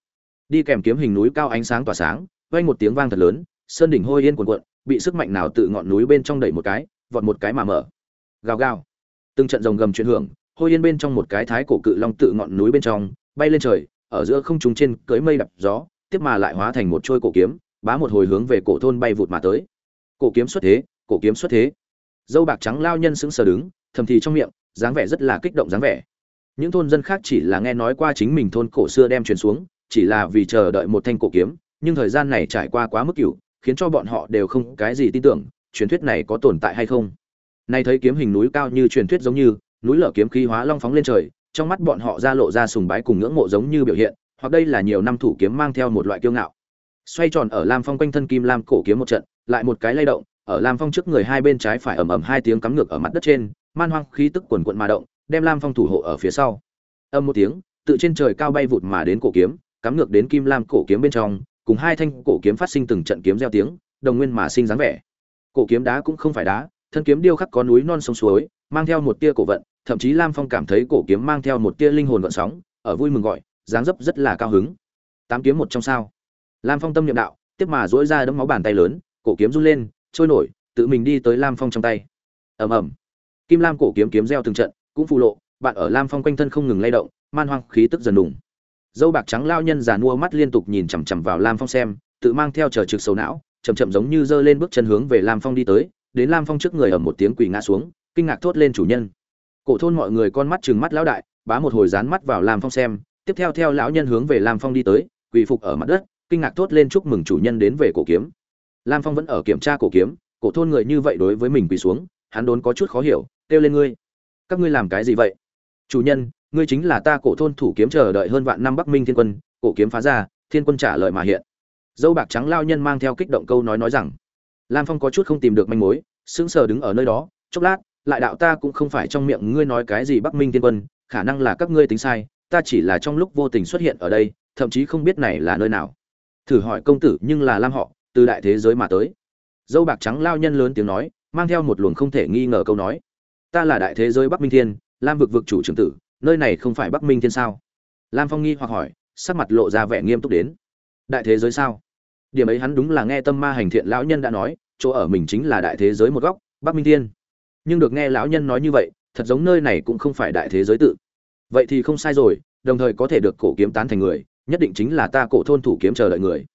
đi kèm kiếm hình núi cao ánh sáng tỏa sáng, vang một tiếng vang thật lớn, sơn đỉnh hôi yên cuồn cuộn, bị sức mạnh nào tự ngọn núi bên trong đẩy một cái, vọt một cái mà mở. Gào gào. Từng trận rồng gầm chuyển hưởng, hôi yên bên trong một cái thái cổ cự long tự ngọn núi bên trong, bay lên trời, ở giữa không trung trên cưới mây đập gió, tiếp mà lại hóa thành một trôi cổ kiếm, bá một hồi hướng về cổ thôn bay vụt mà tới. Cổ kiếm xuất thế, cổ kiếm xuất thế. Dâu bạc trắng lao nhân sững sờ đứng, thầm thì trong miệng, dáng vẻ rất là kích động dáng vẻ. Những thôn dân khác chỉ là nghe nói qua chính mình thôn cổ xưa đem truyền xuống chỉ là vì chờ đợi một thanh cổ kiếm, nhưng thời gian này trải qua quá mức kỷ khiến cho bọn họ đều không cái gì tin tưởng, truyền thuyết này có tồn tại hay không. Nay thấy kiếm hình núi cao như truyền thuyết giống như, núi lở kiếm khí hóa long phóng lên trời, trong mắt bọn họ ra lộ ra sùng bái cùng ngưỡng mộ giống như biểu hiện, hoặc đây là nhiều năm thủ kiếm mang theo một loại kiêu ngạo. Xoay tròn ở lam phong quanh thân kim lam cổ kiếm một trận, lại một cái lay động, ở lam phong trước người hai bên trái phải ầm ầm hai tiếng cắm ngược ở mặt đất trên, man hoang khí tức quần quận mà động, đem lam phong thủ hộ ở phía sau. Âm một tiếng, tự trên trời cao bay vụt mà đến cổ kiếm cắm ngược đến kim lam cổ kiếm bên trong, cùng hai thanh cổ kiếm phát sinh từng trận kiếm gieo tiếng, đồng nguyên mà sinh dáng vẻ. Cổ kiếm đá cũng không phải đá, thân kiếm điêu khắc có núi non sông suối, mang theo một tia cổ vận, thậm chí lam phong cảm thấy cổ kiếm mang theo một tia linh hồn vận sóng, ở vui mừng gọi, dáng dấp rất là cao hứng. Tám kiếm một trong sao. Lam phong tâm niệm đạo, tiếp mà dỗi ra đấm máu bàn tay lớn, cổ kiếm run lên, trôi nổi, tự mình đi tới lam phong trong tay. Ầm ầm. Kim lam cổ kiếm kiếm gieo từng trận, cũng phù lộ, bạn ở lam phong quanh thân không ngừng lay động, man hoang, khí tức dần đùng dâu bạc trắng lao nhân già mua mắt liên tục nhìn chằm chằm vào lam phong xem, tự mang theo chờ trực sầu não, chậm chậm giống như giơ lên bước chân hướng về lam phong đi tới, đến lam phong trước người ở một tiếng quỳ ngã xuống, kinh ngạc thốt lên chủ nhân. Cổ thôn mọi người con mắt chừng mắt lão đại, bá một hồi dán mắt vào lam phong xem, tiếp theo theo lão nhân hướng về lam phong đi tới, quỳ phục ở mặt đất, kinh ngạc thốt lên chúc mừng chủ nhân đến về cổ kiếm. Lam phong vẫn ở kiểm tra cổ kiếm, cổ thôn người như vậy đối với mình quỳ xuống, hắn đốn có chút khó hiểu, kêu lên ngươi, các ngươi làm cái gì vậy? Chủ nhân ngươi chính là ta cổ thôn thủ kiếm chờ đợi hơn vạn năm bắc minh thiên quân, cổ kiếm phá ra, thiên quân trả lời mà hiện. Dâu bạc trắng lao nhân mang theo kích động câu nói nói rằng, lam phong có chút không tìm được manh mối, sững sờ đứng ở nơi đó, chốc lát, lại đạo ta cũng không phải trong miệng ngươi nói cái gì bắc minh thiên quân, khả năng là các ngươi tính sai, ta chỉ là trong lúc vô tình xuất hiện ở đây, thậm chí không biết này là nơi nào. Thử hỏi công tử nhưng là lam họ, từ đại thế giới mà tới. Dâu bạc trắng lao nhân lớn tiếng nói, mang theo một luồng không thể nghi ngờ câu nói. Ta là đại thế giới bắc minh thiên, lam vực vực chủ trưởng tử nơi này không phải bắc minh thiên sao? Lam phong nghi hoặc hỏi, sắc mặt lộ ra vẻ nghiêm túc đến. Đại thế giới sao? Điểm ấy hắn đúng là nghe tâm ma hành thiện lão nhân đã nói, chỗ ở mình chính là đại thế giới một góc, bắc minh thiên. Nhưng được nghe lão nhân nói như vậy, thật giống nơi này cũng không phải đại thế giới tự. Vậy thì không sai rồi, đồng thời có thể được cổ kiếm tán thành người, nhất định chính là ta cổ thôn thủ kiếm chờ đợi người.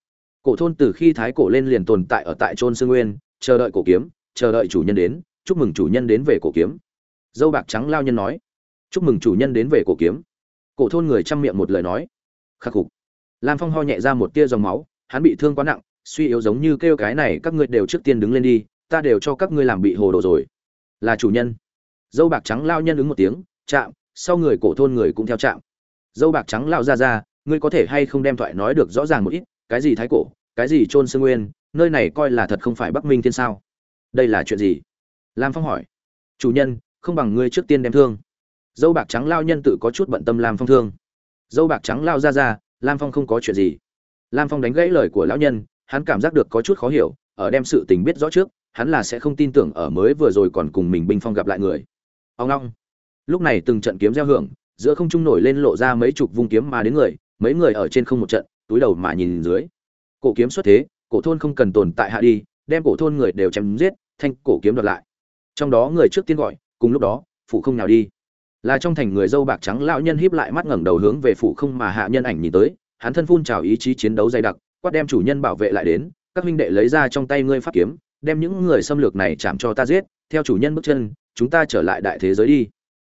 Cổ thôn từ khi thái cổ lên liền tồn tại ở tại trôn sương nguyên, chờ đợi cổ kiếm, chờ đợi chủ nhân đến, chúc mừng chủ nhân đến về cổ kiếm. Dâu bạc trắng lao nhân nói chúc mừng chủ nhân đến về cổ kiếm. Cổ thôn người chăm miệng một lời nói. Khắc phục lam phong ho nhẹ ra một tia dòng máu, hắn bị thương quá nặng, suy yếu giống như kêu cái này, các ngươi đều trước tiên đứng lên đi, ta đều cho các ngươi làm bị hồ đồ rồi. Là chủ nhân. Dâu bạc trắng lao nhân ứng một tiếng, chạm, sau người cổ thôn người cũng theo chạm. Dâu bạc trắng lao ra ra, ngươi có thể hay không đem thoại nói được rõ ràng một ít, cái gì thái cổ, cái gì trôn sương nguyên, nơi này coi là thật không phải bắc minh thiên sao? Đây là chuyện gì? Lam phong hỏi. Chủ nhân, không bằng ngươi trước tiên đem thương dâu bạc trắng lao nhân tự có chút bận tâm lam phong thương. Dâu bạc trắng lao ra ra, lam phong không có chuyện gì. Lam phong đánh gãy lời của lão nhân, hắn cảm giác được có chút khó hiểu, ở đem sự tình biết rõ trước, hắn là sẽ không tin tưởng ở mới vừa rồi còn cùng mình binh phong gặp lại người. Ông long lúc này từng trận kiếm gieo hưởng, giữa không trung nổi lên lộ ra mấy chục vung kiếm mà đến người, mấy người ở trên không một trận, túi đầu mà nhìn dưới. Cổ kiếm xuất thế, cổ thôn không cần tồn tại hạ đi, đem cổ thôn người đều chém giết, thanh cổ kiếm đoạt lại. Trong đó người trước tiên gọi, cùng lúc đó phụ không nào đi là trong thành người dâu bạc trắng lão nhân híp lại mắt ngẩng đầu hướng về phụ không mà hạ nhân ảnh nhìn tới, hắn thân phun trào ý chí chiến đấu dày đặc, quát đem chủ nhân bảo vệ lại đến, các huynh đệ lấy ra trong tay ngươi pháp kiếm, đem những người xâm lược này chạm cho ta giết, theo chủ nhân bước chân, chúng ta trở lại đại thế giới đi.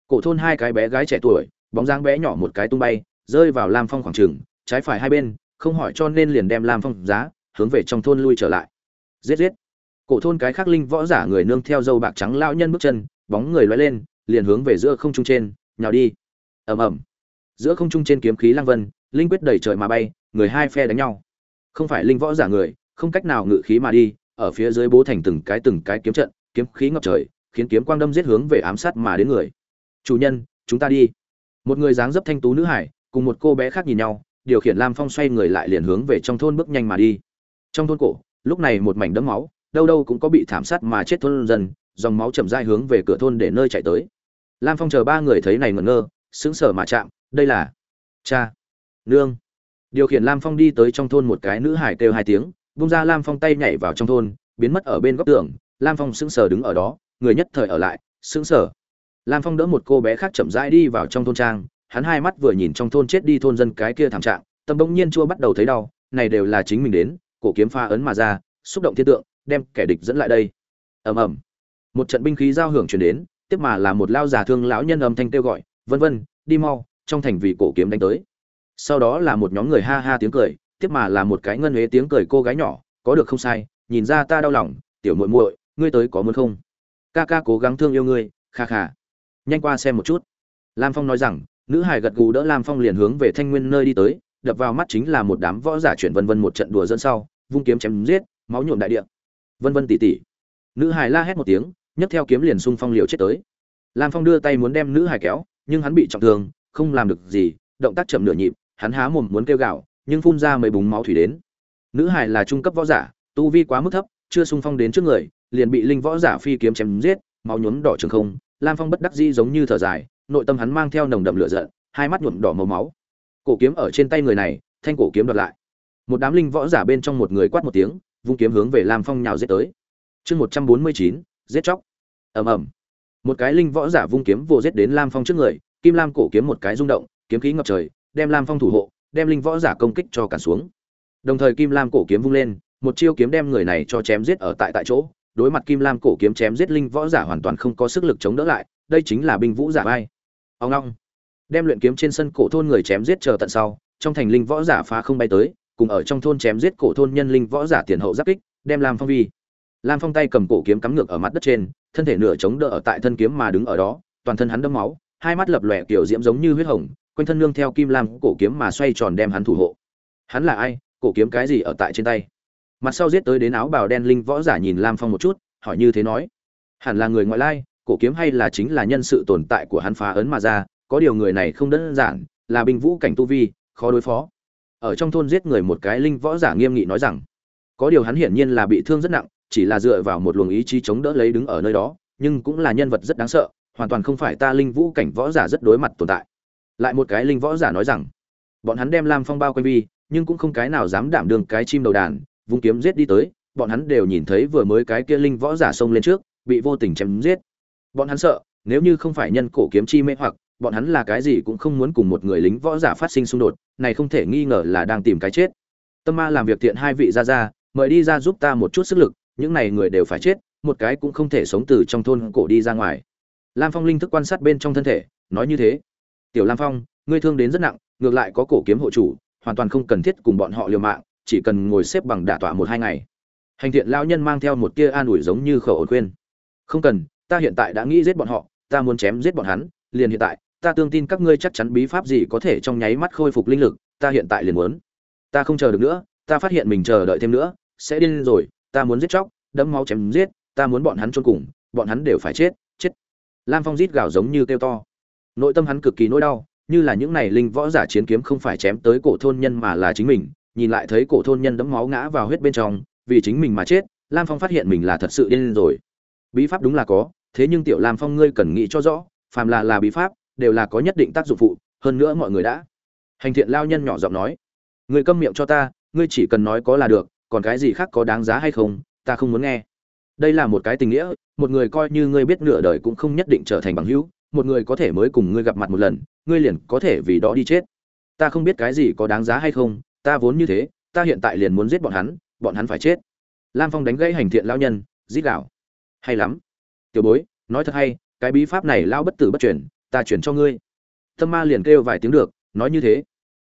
Cổ thôn hai cái bé gái trẻ tuổi, bóng dáng bé nhỏ một cái tung bay, rơi vào lam phong khoảng trường, trái phải hai bên, không hỏi cho nên liền đem lam phong giá, hướng về trong thôn lui trở lại. Giết giết. Cổ thôn cái khắc linh võ giả người nương theo dâu bạc trắng lão nhân bước chân, bóng người lóe lên liền hướng về giữa không trung trên, nhào đi. Ầm ầm. Giữa không trung trên kiếm khí lang vân, linh quyết đẩy trời mà bay, người hai phe đánh nhau. Không phải linh võ giả người, không cách nào ngự khí mà đi, ở phía dưới bố thành từng cái từng cái kiếm trận, kiếm khí ngập trời, khiến kiếm quang đâm giết hướng về ám sát mà đến người. Chủ nhân, chúng ta đi. Một người dáng dấp thanh tú nữ hải, cùng một cô bé khác nhìn nhau, điều khiển lam phong xoay người lại liền hướng về trong thôn bước nhanh mà đi. Trong thôn cổ, lúc này một mảnh đẫm máu, đâu đâu cũng có bị thảm sát mà chết thôn dân dòng máu chậm rãi hướng về cửa thôn để nơi chạy tới. Lam phong chờ ba người thấy này ngẩn ngơ, sững sờ mà chạm, đây là cha, nương. Điều khiển lam phong đi tới trong thôn một cái nữ hải kêu hai tiếng bung ra lam phong tay nhảy vào trong thôn, biến mất ở bên góc tường. Lam phong sững sờ đứng ở đó, người nhất thời ở lại, sững sờ. Lam phong đỡ một cô bé khác chậm rãi đi vào trong thôn trang, hắn hai mắt vừa nhìn trong thôn chết đi thôn dân cái kia thảm trạng, tâm bỗng nhiên chua bắt đầu thấy đau, này đều là chính mình đến, cổ kiếm pha ấn mà ra, xúc động thiên tượng, đem kẻ địch dẫn lại đây. Ầm ầm một trận binh khí giao hưởng truyền đến, tiếp mà là một lao giả thương lão nhân âm thanh kêu gọi, vân vân, đi mau, trong thành vì cổ kiếm đánh tới. Sau đó là một nhóm người ha ha tiếng cười, tiếp mà là một cái ngân huế tiếng cười cô gái nhỏ, có được không sai, nhìn ra ta đau lòng, tiểu muội muội, ngươi tới có muốn không? Ca ca cố gắng thương yêu ngươi, kha kha. Nhanh qua xem một chút. Lam phong nói rằng, nữ hải gật gù đỡ lam phong liền hướng về thanh nguyên nơi đi tới, đập vào mắt chính là một đám võ giả chuyển vân vân một trận đùa dẫn sau, vung kiếm chém giết, máu nhuộm đại địa. Vân vân tỉ tỉ. Nữ hải la hét một tiếng nhấc theo kiếm liền xung phong liều chết tới. Lam phong đưa tay muốn đem nữ hải kéo, nhưng hắn bị trọng thương, không làm được gì, động tác chậm nửa nhịp, hắn há mồm muốn kêu gạo nhưng phun ra mấy búng máu thủy đến. Nữ hải là trung cấp võ giả, tu vi quá mức thấp, chưa xung phong đến trước người, liền bị linh võ giả phi kiếm chém giết, máu nhuốm đỏ trường không. Lam phong bất đắc dĩ giống như thở dài, nội tâm hắn mang theo nồng đậm lửa giận, hai mắt nhuộm đỏ màu máu. Cổ kiếm ở trên tay người này, thanh cổ kiếm đoạt lại. Một đám linh võ giả bên trong một người quát một tiếng, vung kiếm hướng về lam phong nhào giết tới. Chương một trăm bốn mươi chín, giết chóc ầm ầm. Một cái linh võ giả vung kiếm vô giết đến lam phong trước người, kim lam cổ kiếm một cái rung động, kiếm khí ngập trời, đem lam phong thủ hộ, đem linh võ giả công kích cho cản xuống. Đồng thời kim lam cổ kiếm vung lên, một chiêu kiếm đem người này cho chém giết ở tại tại chỗ, đối mặt kim lam cổ kiếm chém giết linh võ giả hoàn toàn không có sức lực chống đỡ lại, đây chính là binh vũ giả vai. Ông long đem luyện kiếm trên sân cổ thôn người chém giết chờ tận sau, trong thành linh võ giả phá không bay tới, cùng ở trong thôn chém giết cổ thôn nhân linh võ giả tiền hậu giáp kích, đem lam phong vi lam phong tay cầm cổ kiếm cắm ngược ở mặt đất trên, thân thể nửa chống đỡ ở tại thân kiếm mà đứng ở đó, toàn thân hắn đẫm máu, hai mắt lập lòe kiểu diễm giống như huyết hồng, quanh thân nương theo kim lam cổ kiếm mà xoay tròn đem hắn thủ hộ. Hắn là ai? Cổ kiếm cái gì ở tại trên tay? Mặt sau giết tới đến áo bào đen linh võ giả nhìn lam phong một chút, hỏi như thế nói. Hẳn là người ngoại lai, cổ kiếm hay là chính là nhân sự tồn tại của hắn phá ấn mà ra, có điều người này không đơn giản, là binh vũ cảnh tu vi, khó đối phó. Ở trong thôn giết người một cái linh võ giả nghiêm nghị nói rằng, có điều hắn hiển nhiên là bị thương rất nặng chỉ là dựa vào một luồng ý chí chống đỡ lấy đứng ở nơi đó, nhưng cũng là nhân vật rất đáng sợ, hoàn toàn không phải ta linh vũ cảnh võ giả rất đối mặt tồn tại. Lại một cái linh võ giả nói rằng, bọn hắn đem lam phong bao quanh vi, nhưng cũng không cái nào dám đảm đương cái chim đầu đàn, vung kiếm giết đi tới, bọn hắn đều nhìn thấy vừa mới cái kia linh võ giả xông lên trước, bị vô tình chém giết. Bọn hắn sợ, nếu như không phải nhân cổ kiếm chi mê hoặc, bọn hắn là cái gì cũng không muốn cùng một người lính võ giả phát sinh xung đột, này không thể nghi ngờ là đang tìm cái chết. Tâm ma làm việc thiện hai vị ra ra mời đi ra giúp ta một chút sức lực những này người đều phải chết, một cái cũng không thể sống từ trong thôn cổ đi ra ngoài. Lam phong linh thức quan sát bên trong thân thể, nói như thế. Tiểu lam phong, ngươi thương đến rất nặng, ngược lại có cổ kiếm hộ chủ, hoàn toàn không cần thiết cùng bọn họ liều mạng, chỉ cần ngồi xếp bằng đả tọa một hai ngày. Hành thiện lao nhân mang theo một tia an ủi giống như khẩu ổn khuyên. Không cần, ta hiện tại đã nghĩ giết bọn họ, ta muốn chém giết bọn hắn, liền hiện tại, ta tương tin các ngươi chắc chắn bí pháp gì có thể trong nháy mắt khôi phục linh lực, ta hiện tại liền muốn. Ta không chờ được nữa, ta phát hiện mình chờ đợi thêm nữa, sẽ điên rồi ta muốn giết chóc, đẫm máu chém giết, ta muốn bọn hắn chôn cùng, bọn hắn đều phải chết chết. Lam phong rít gào giống như kêu to. Nội tâm hắn cực kỳ nỗi đau, như là những này linh võ giả chiến kiếm không phải chém tới cổ thôn nhân mà là chính mình, nhìn lại thấy cổ thôn nhân đẫm máu ngã vào huyết bên trong, vì chính mình mà chết, lam phong phát hiện mình là thật sự điên rồi. Bí pháp đúng là có, thế nhưng tiểu lam phong ngươi cần nghĩ cho rõ, phàm là là bí pháp, đều là có nhất định tác dụng phụ, hơn nữa mọi người đã. Hành thiện lao nhân nhỏ giọng nói, ngươi câm miệng cho ta, ngươi chỉ cần nói có là được còn cái gì khác có đáng giá hay không, ta không muốn nghe. Đây là một cái tình nghĩa, một người coi như ngươi biết nửa đời cũng không nhất định trở thành bằng hữu, một người có thể mới cùng ngươi gặp mặt một lần, ngươi liền có thể vì đó đi chết. Ta không biết cái gì có đáng giá hay không, ta vốn như thế, ta hiện tại liền muốn giết bọn hắn bọn hắn phải chết. Lam phong đánh gãy hành thiện lao nhân, giết gạo. Hay lắm. Tiểu bối, nói thật hay, cái bí pháp này lao bất tử bất chuyển ta chuyển cho ngươi. Tâm ma liền kêu vài tiếng được, nói như thế.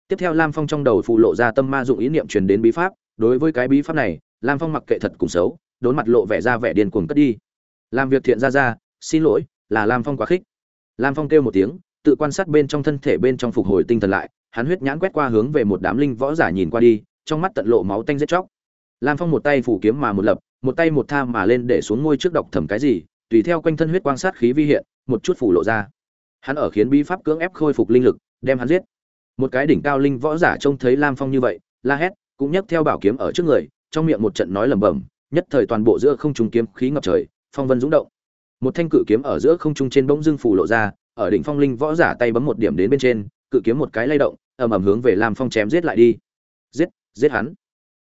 Tiếp theo lam phong trong đầu phụ lộ ra tâm ma dụng ý niệm truyền đến bí pháp đối với cái bí pháp này, lam phong mặc kệ thật cùng xấu, đốn mặt lộ vẻ ra vẻ điên cuồng cất đi. Làm việc thiện ra ra, xin lỗi, là lam phong quá khích. Lam phong kêu một tiếng, tự quan sát bên trong thân thể bên trong phục hồi tinh thần lại, hắn huyết nhãn quét qua hướng về một đám linh võ giả nhìn qua đi, trong mắt tận lộ máu tanh giết chóc. Lam phong một tay phủ kiếm mà một lập, một tay một tham mà lên để xuống ngôi trước đọc thầm cái gì, tùy theo quanh thân huyết quang sát khí vi hiện, một chút phủ lộ ra. Hắn ở khiến bí pháp cưỡng ép khôi phục linh lực, đem hắn giết. Một cái đỉnh cao linh võ giả trông thấy lam phong như vậy, la hét cũng nhấc theo bảo kiếm ở trước người, trong miệng một trận nói lẩm bẩm, nhất thời toàn bộ giữa không trung kiếm khí ngập trời, phong vân dũng động. Một thanh cự kiếm ở giữa không trung trên bỗng dưng phủ lộ ra, ở đỉnh phong linh võ giả tay bấm một điểm đến bên trên, cự kiếm một cái lay động, ầm ầm hướng về lam phong chém giết lại đi. Giết giết hắn.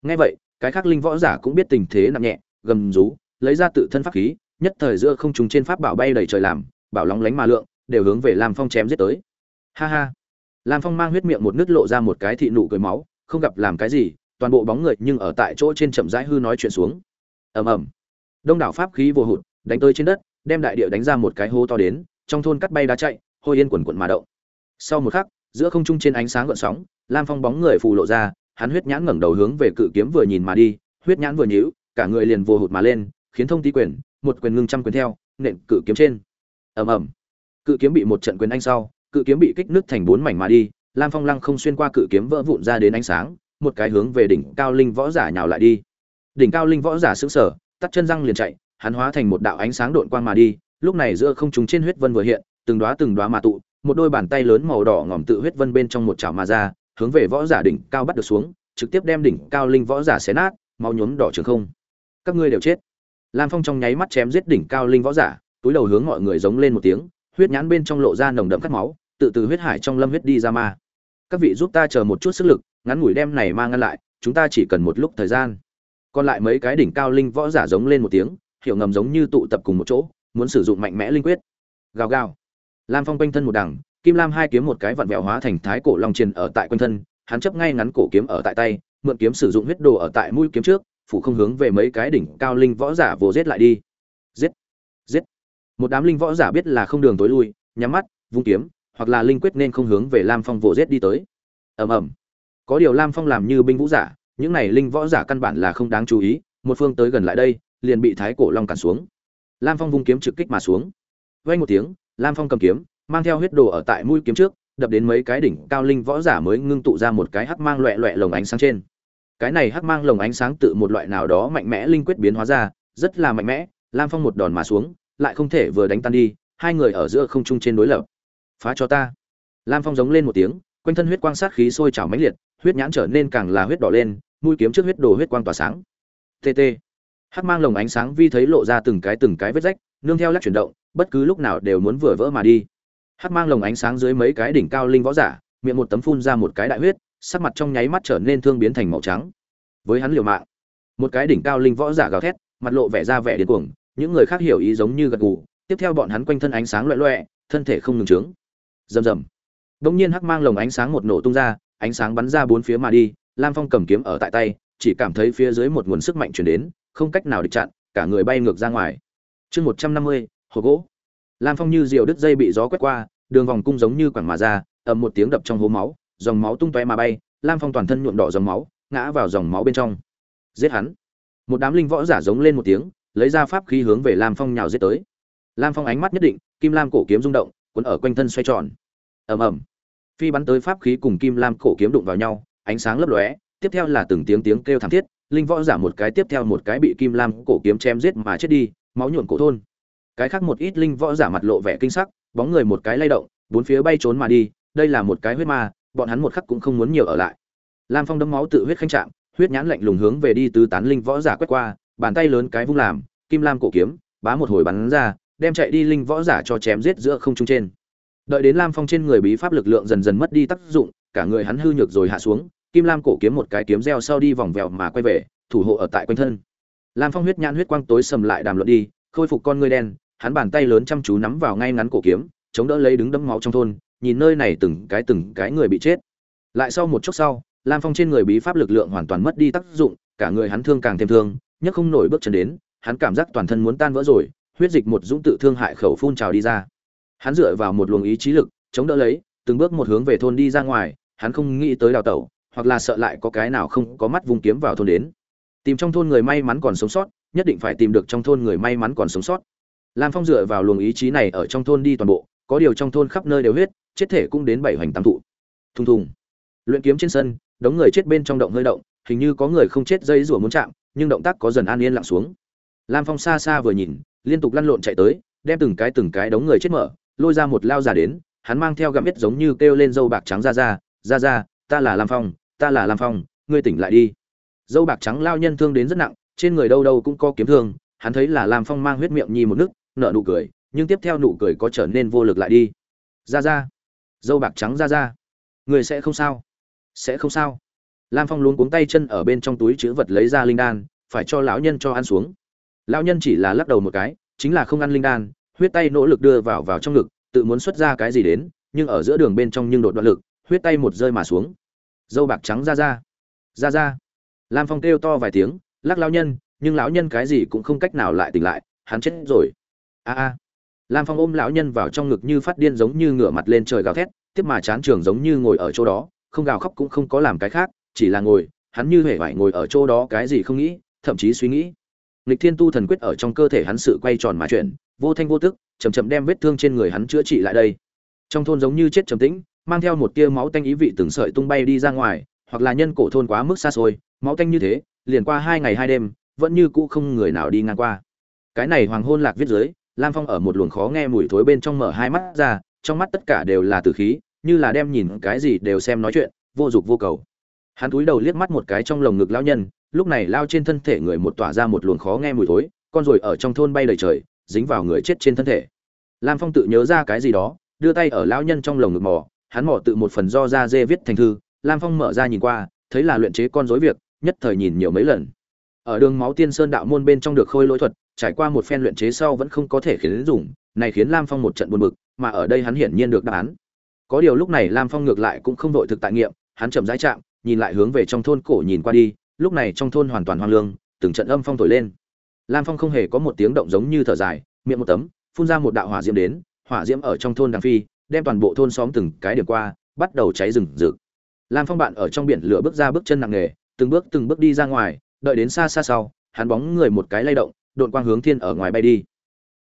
Nghe vậy, cái khác linh võ giả cũng biết tình thế nặng nhẹ, gầm rú, lấy ra tự thân pháp khí, nhất thời giữa không trung trên pháp bảo bay đầy trời làm, bảo lóng lánh mà lượng, đều hướng về lam phong chém giết tới. Ha ha. Lam phong mang huyết miệng một nước lộ ra một cái thị nụ cười máu không gặp làm cái gì, toàn bộ bóng người nhưng ở tại chỗ trên chậm rãi hư nói chuyện xuống. Ầm ầm. Đông đảo pháp khí vô hụt, đánh tới trên đất, đem đại địa đánh ra một cái hố to đến, trong thôn cắt bay đá chạy, hôi yên quần quận mà động. Sau một khắc, giữa không trung trên ánh sáng gợn sóng, lam phong bóng người phù lộ ra, hắn huyết nhãn ngẩng đầu hướng về cự kiếm vừa nhìn mà đi, huyết nhãn vừa nhíu, cả người liền vô hụt mà lên, khiến thông tí quyền, một quyền ngưng trăm quyền theo, nện cự kiếm trên. Ầm ầm. Cự kiếm bị một trận quyền anh sau, cự kiếm bị kích nứt thành bốn mảnh mà đi lam phong lăng không xuyên qua cự kiếm vỡ vụn ra đến ánh sáng, một cái hướng về đỉnh cao linh võ giả nhào lại đi. Đỉnh cao linh võ giả sững sờ, tắt chân răng liền chạy, hắn hóa thành một đạo ánh sáng độn quang mà đi, lúc này giữa không trung trên huyết vân vừa hiện, từng đóa từng đóa mà tụ, một đôi bàn tay lớn màu đỏ ngòm tự huyết vân bên trong một chảo mà ra, hướng về võ giả đỉnh cao bắt được xuống, trực tiếp đem đỉnh cao linh võ giả xé nát, máu nhuốm đỏ trường không. Các ngươi đều chết. Lam phong trong nháy mắt chém giết đỉnh cao linh võ giả, túi đầu hướng mọi người giống lên một tiếng, huyết nhãn bên trong lộ ra nồng đậm cắt máu tự từ huyết hải trong lâm huyết đi ra ma. Các vị giúp ta chờ một chút sức lực, ngắn ngủi đem này mang ngăn lại, chúng ta chỉ cần một lúc thời gian. Còn lại mấy cái đỉnh cao linh võ giả giống lên một tiếng hiểu ngầm giống như tụ tập cùng một chỗ, muốn sử dụng mạnh mẽ linh quyết. Gào gào. Lam phong quanh thân một đằng, kim lam hai kiếm một cái vặn vẹo hóa thành thái cổ long triền ở tại quanh thân, hắn chấp ngay ngắn cổ kiếm ở tại tay, mượn kiếm sử dụng huyết đồ ở tại mũi kiếm trước, phủ không hướng về mấy cái đỉnh cao linh võ giả vồ giết lại đi. Giết. Giết. Một đám linh võ giả biết là không đường tối lui, nhắm mắt, vung kiếm hoặc là linh quyết nên không hướng về lam phong vồ giết đi tới. Ầm ầm. Có điều lam phong làm như binh vũ giả, những này linh võ giả căn bản là không đáng chú ý, một phương tới gần lại đây, liền bị thái cổ long cản xuống. Lam phong vung kiếm trực kích mà xuống. Vây một tiếng, lam phong cầm kiếm, mang theo huyết đồ ở tại mũi kiếm trước, đập đến mấy cái đỉnh cao linh võ giả mới ngưng tụ ra một cái hắc mang loẹ loẹ lồng ánh sáng trên. Cái này hắc mang lồng ánh sáng tự một loại nào đó mạnh mẽ linh quyết biến hóa ra, rất là mạnh mẽ, lam phong một đòn mà xuống, lại không thể vừa đánh tan đi, hai người ở giữa không trung trên đối lập phá cho ta. Lam phong giống lên một tiếng, quanh thân huyết quang sát khí sôi trào mãnh liệt, huyết nhãn trở nên càng là huyết đỏ lên, mũi kiếm trước huyết đồ huyết quang tỏa sáng. Tt hắc mang lồng ánh sáng vi thấy lộ ra từng cái từng cái vết rách, nương theo lắc chuyển động, bất cứ lúc nào đều muốn vừa vỡ mà đi. Hắc mang lồng ánh sáng dưới mấy cái đỉnh cao linh võ giả, miệng một tấm phun ra một cái đại huyết, sắc mặt trong nháy mắt trở nên thương biến thành màu trắng. Với hắn liều mạng, một cái đỉnh cao linh võ giả gào thét, mặt lộ vẻ ra vẻ điên cuồng, những người khác hiểu ý giống như gật gù, tiếp theo bọn hắn quanh thân ánh sáng loẹ loẹ, thân thể không ngừng trướng rầm rầm. Đông nhiên hắc mang lồng ánh sáng một nổ tung ra, ánh sáng bắn ra bốn phía mà đi, lam phong cầm kiếm ở tại tay, chỉ cảm thấy phía dưới một nguồn sức mạnh chuyển đến, không cách nào địch chặn, cả người bay ngược ra ngoài. Chương một trăm năm mươi, hồ gỗ. Lam phong như diều đứt dây bị gió quét qua, đường vòng cung giống như quẳng mà ra, ầm một tiếng đập trong hố máu, dòng máu tung tóe mà bay, lam phong toàn thân nhuộm đỏ dòng máu, ngã vào dòng máu bên trong. Giết hắn. Một đám linh võ giả giống lên một tiếng, lấy ra pháp khí hướng về lam phong nhào giết tới. Lam phong ánh mắt nhất định, kim lam cổ kiếm rung động cuốn ở quanh thân xoay tròn. Ầm ầm. Phi bắn tới pháp khí cùng kim lam cổ kiếm đụng vào nhau ánh sáng lấp lóe tiếp theo là từng tiếng tiếng kêu thảm thiết linh võ giả một cái tiếp theo một cái bị kim lam cổ kiếm chém giết mà chết đi máu nhuộm cổ thôn. Cái khác một ít linh võ giả mặt lộ vẻ kinh sắc bóng người một cái lay động bốn phía bay trốn mà đi đây là một cái huyết ma bọn hắn một khắc cũng không muốn nhiều ở lại. Lam phong đấm máu tự huyết khanh chạm, huyết nhãn lạnh lùng hướng về đi tứ tán linh võ giả quét qua bàn tay lớn cái vung làm kim lam cổ kiếm bá một hồi bắn ra đem chạy đi linh võ giả cho chém giết giữa không trung trên. Đợi đến lam phong trên người bí pháp lực lượng dần dần mất đi tác dụng, cả người hắn hư nhược rồi hạ xuống, kim lam cổ kiếm một cái kiếm reo sau đi vòng vèo mà quay về, thủ hộ ở tại quanh thân. Lam phong huyết nhãn huyết quang tối sầm lại đàm luận đi, khôi phục con ngươi đen, hắn bàn tay lớn chăm chú nắm vào ngay ngắn cổ kiếm, chống đỡ lấy đứng đấm máu trong thôn, nhìn nơi này từng cái từng cái người bị chết. Lại sau một chốc sau, lam phong trên người bí pháp lực lượng hoàn toàn mất đi tác dụng, cả người hắn thương càng thêm thương, nhấc không nổi bước chân đến, hắn cảm giác toàn thân muốn tan vỡ rồi huyết dịch một dũng tự thương hại khẩu phun trào đi ra. Hắn dựa vào một luồng ý chí lực, chống đỡ lấy, từng bước một hướng về thôn đi ra ngoài, hắn không nghĩ tới đào tẩu, hoặc là sợ lại có cái nào không có mắt vùng kiếm vào thôn đến. Tìm trong thôn người may mắn còn sống sót, nhất định phải tìm được trong thôn người may mắn còn sống sót. Lam phong dựa vào luồng ý chí này ở trong thôn đi toàn bộ, có điều trong thôn khắp nơi đều huyết, chết thể cũng đến bảy hoành tám thụ thùng thùng. Luyện kiếm trên sân, đống người chết bên trong động hơi động, hình như có người không chết dây rủa muốn chạm, nhưng động tác có dần an yên lặng xuống. Lam phong xa xa vừa nhìn liên tục lăn lộn chạy tới, đem từng cái từng cái đống người chết mở, lôi ra một lao già đến, hắn mang theo gặm biết giống như kêu lên dâu bạc trắng ra ra ra ra, ta là lam phong, ta là lam phong, ngươi tỉnh lại đi. Dâu bạc trắng lao nhân thương đến rất nặng, trên người đâu đâu cũng có kiếm thương, hắn thấy là lam phong mang huyết miệng nhi một nước, nở nụ cười, nhưng tiếp theo nụ cười có trở nên vô lực lại đi. Ra ra, dâu bạc trắng ra ra người sẽ không sao, sẽ không sao. Lam phong luôn cuống tay chân ở bên trong túi chữ vật lấy ra linh đan, phải cho lão nhân cho ăn xuống lão nhân chỉ là lắc đầu một cái, chính là không ăn linh đan, huyết tay nỗ lực đưa vào vào trong ngực, tự muốn xuất ra cái gì đến, nhưng ở giữa đường bên trong nhưng đột đoạn lực, huyết tay một rơi mà xuống. Dâu bạc trắng ra ra. Ra ra. Lam phong kêu to vài tiếng, lắc lão nhân, nhưng lão nhân cái gì cũng không cách nào lại tỉnh lại, hắn chết rồi. A a. Lam phong ôm lão nhân vào trong ngực như phát điên giống như ngửa mặt lên trời gào thét, tiếp mà chán trường giống như ngồi ở chỗ đó, không gào khóc cũng không có làm cái khác, chỉ là ngồi, hắn như hề vải ngồi ở chỗ đó cái gì không nghĩ, thậm chí suy nghĩ nghịch thiên tu thần quyết ở trong cơ thể hắn sự quay tròn mà chuyển, vô thanh vô tức chầm chậm đem vết thương trên người hắn chữa trị lại đây. Trong thôn giống như chết trầm tĩnh, mang theo một tia máu tanh ý vị từng sợi tung bay đi ra ngoài, hoặc là nhân cổ thôn quá mức xa xôi, máu tanh như thế, liền qua hai ngày hai đêm, vẫn như cũ không người nào đi ngang qua. Cái này hoàng hôn lạc viết dưới, lam phong ở một luồng khó nghe mùi thối bên trong mở hai mắt ra, trong mắt tất cả đều là tử khí, như là đem nhìn cái gì đều xem nói chuyện, vô dục vô cầu. Hắn cúi đầu liếc mắt một cái trong lồng ngực lão nhân lúc này lao trên thân thể người một tỏa ra một luồng khó nghe mùi thối, con rồi ở trong thôn bay đầy trời, dính vào người chết trên thân thể. Lam phong tự nhớ ra cái gì đó, đưa tay ở lão nhân trong lồng ngực mò, hắn mò tự một phần do da dê viết thành thư, lam phong mở ra nhìn qua, thấy là luyện chế con rối việc, nhất thời nhìn nhiều mấy lần. Ở đường máu tiên sơn đạo môn bên trong được khôi lỗi thuật, trải qua một phen luyện chế sau vẫn không có thể khiến dùng, này khiến lam phong một trận buồn bực, mà ở đây hắn hiển nhiên được đáp án. Có điều lúc này lam phong ngược lại cũng không vội thực tại nghiệm, hắn chậm rãi chạm, nhìn lại hướng về trong thôn cổ nhìn qua đi lúc này trong thôn hoàn toàn hoang lương, từng trận âm phong thổi lên. Lam phong không hề có một tiếng động giống như thở dài, miệng một tấm, phun ra một đạo hỏa diễm đến, hỏa diễm ở trong thôn đằng phi, đem toàn bộ thôn xóm từng cái điểm qua, bắt đầu cháy rừng rực. Lam phong bạn ở trong biển lửa bước ra bước chân nặng nề, từng bước từng bước đi ra ngoài, đợi đến xa xa sau, hắn bóng người một cái lay động đội quang hướng thiên ở ngoài bay đi.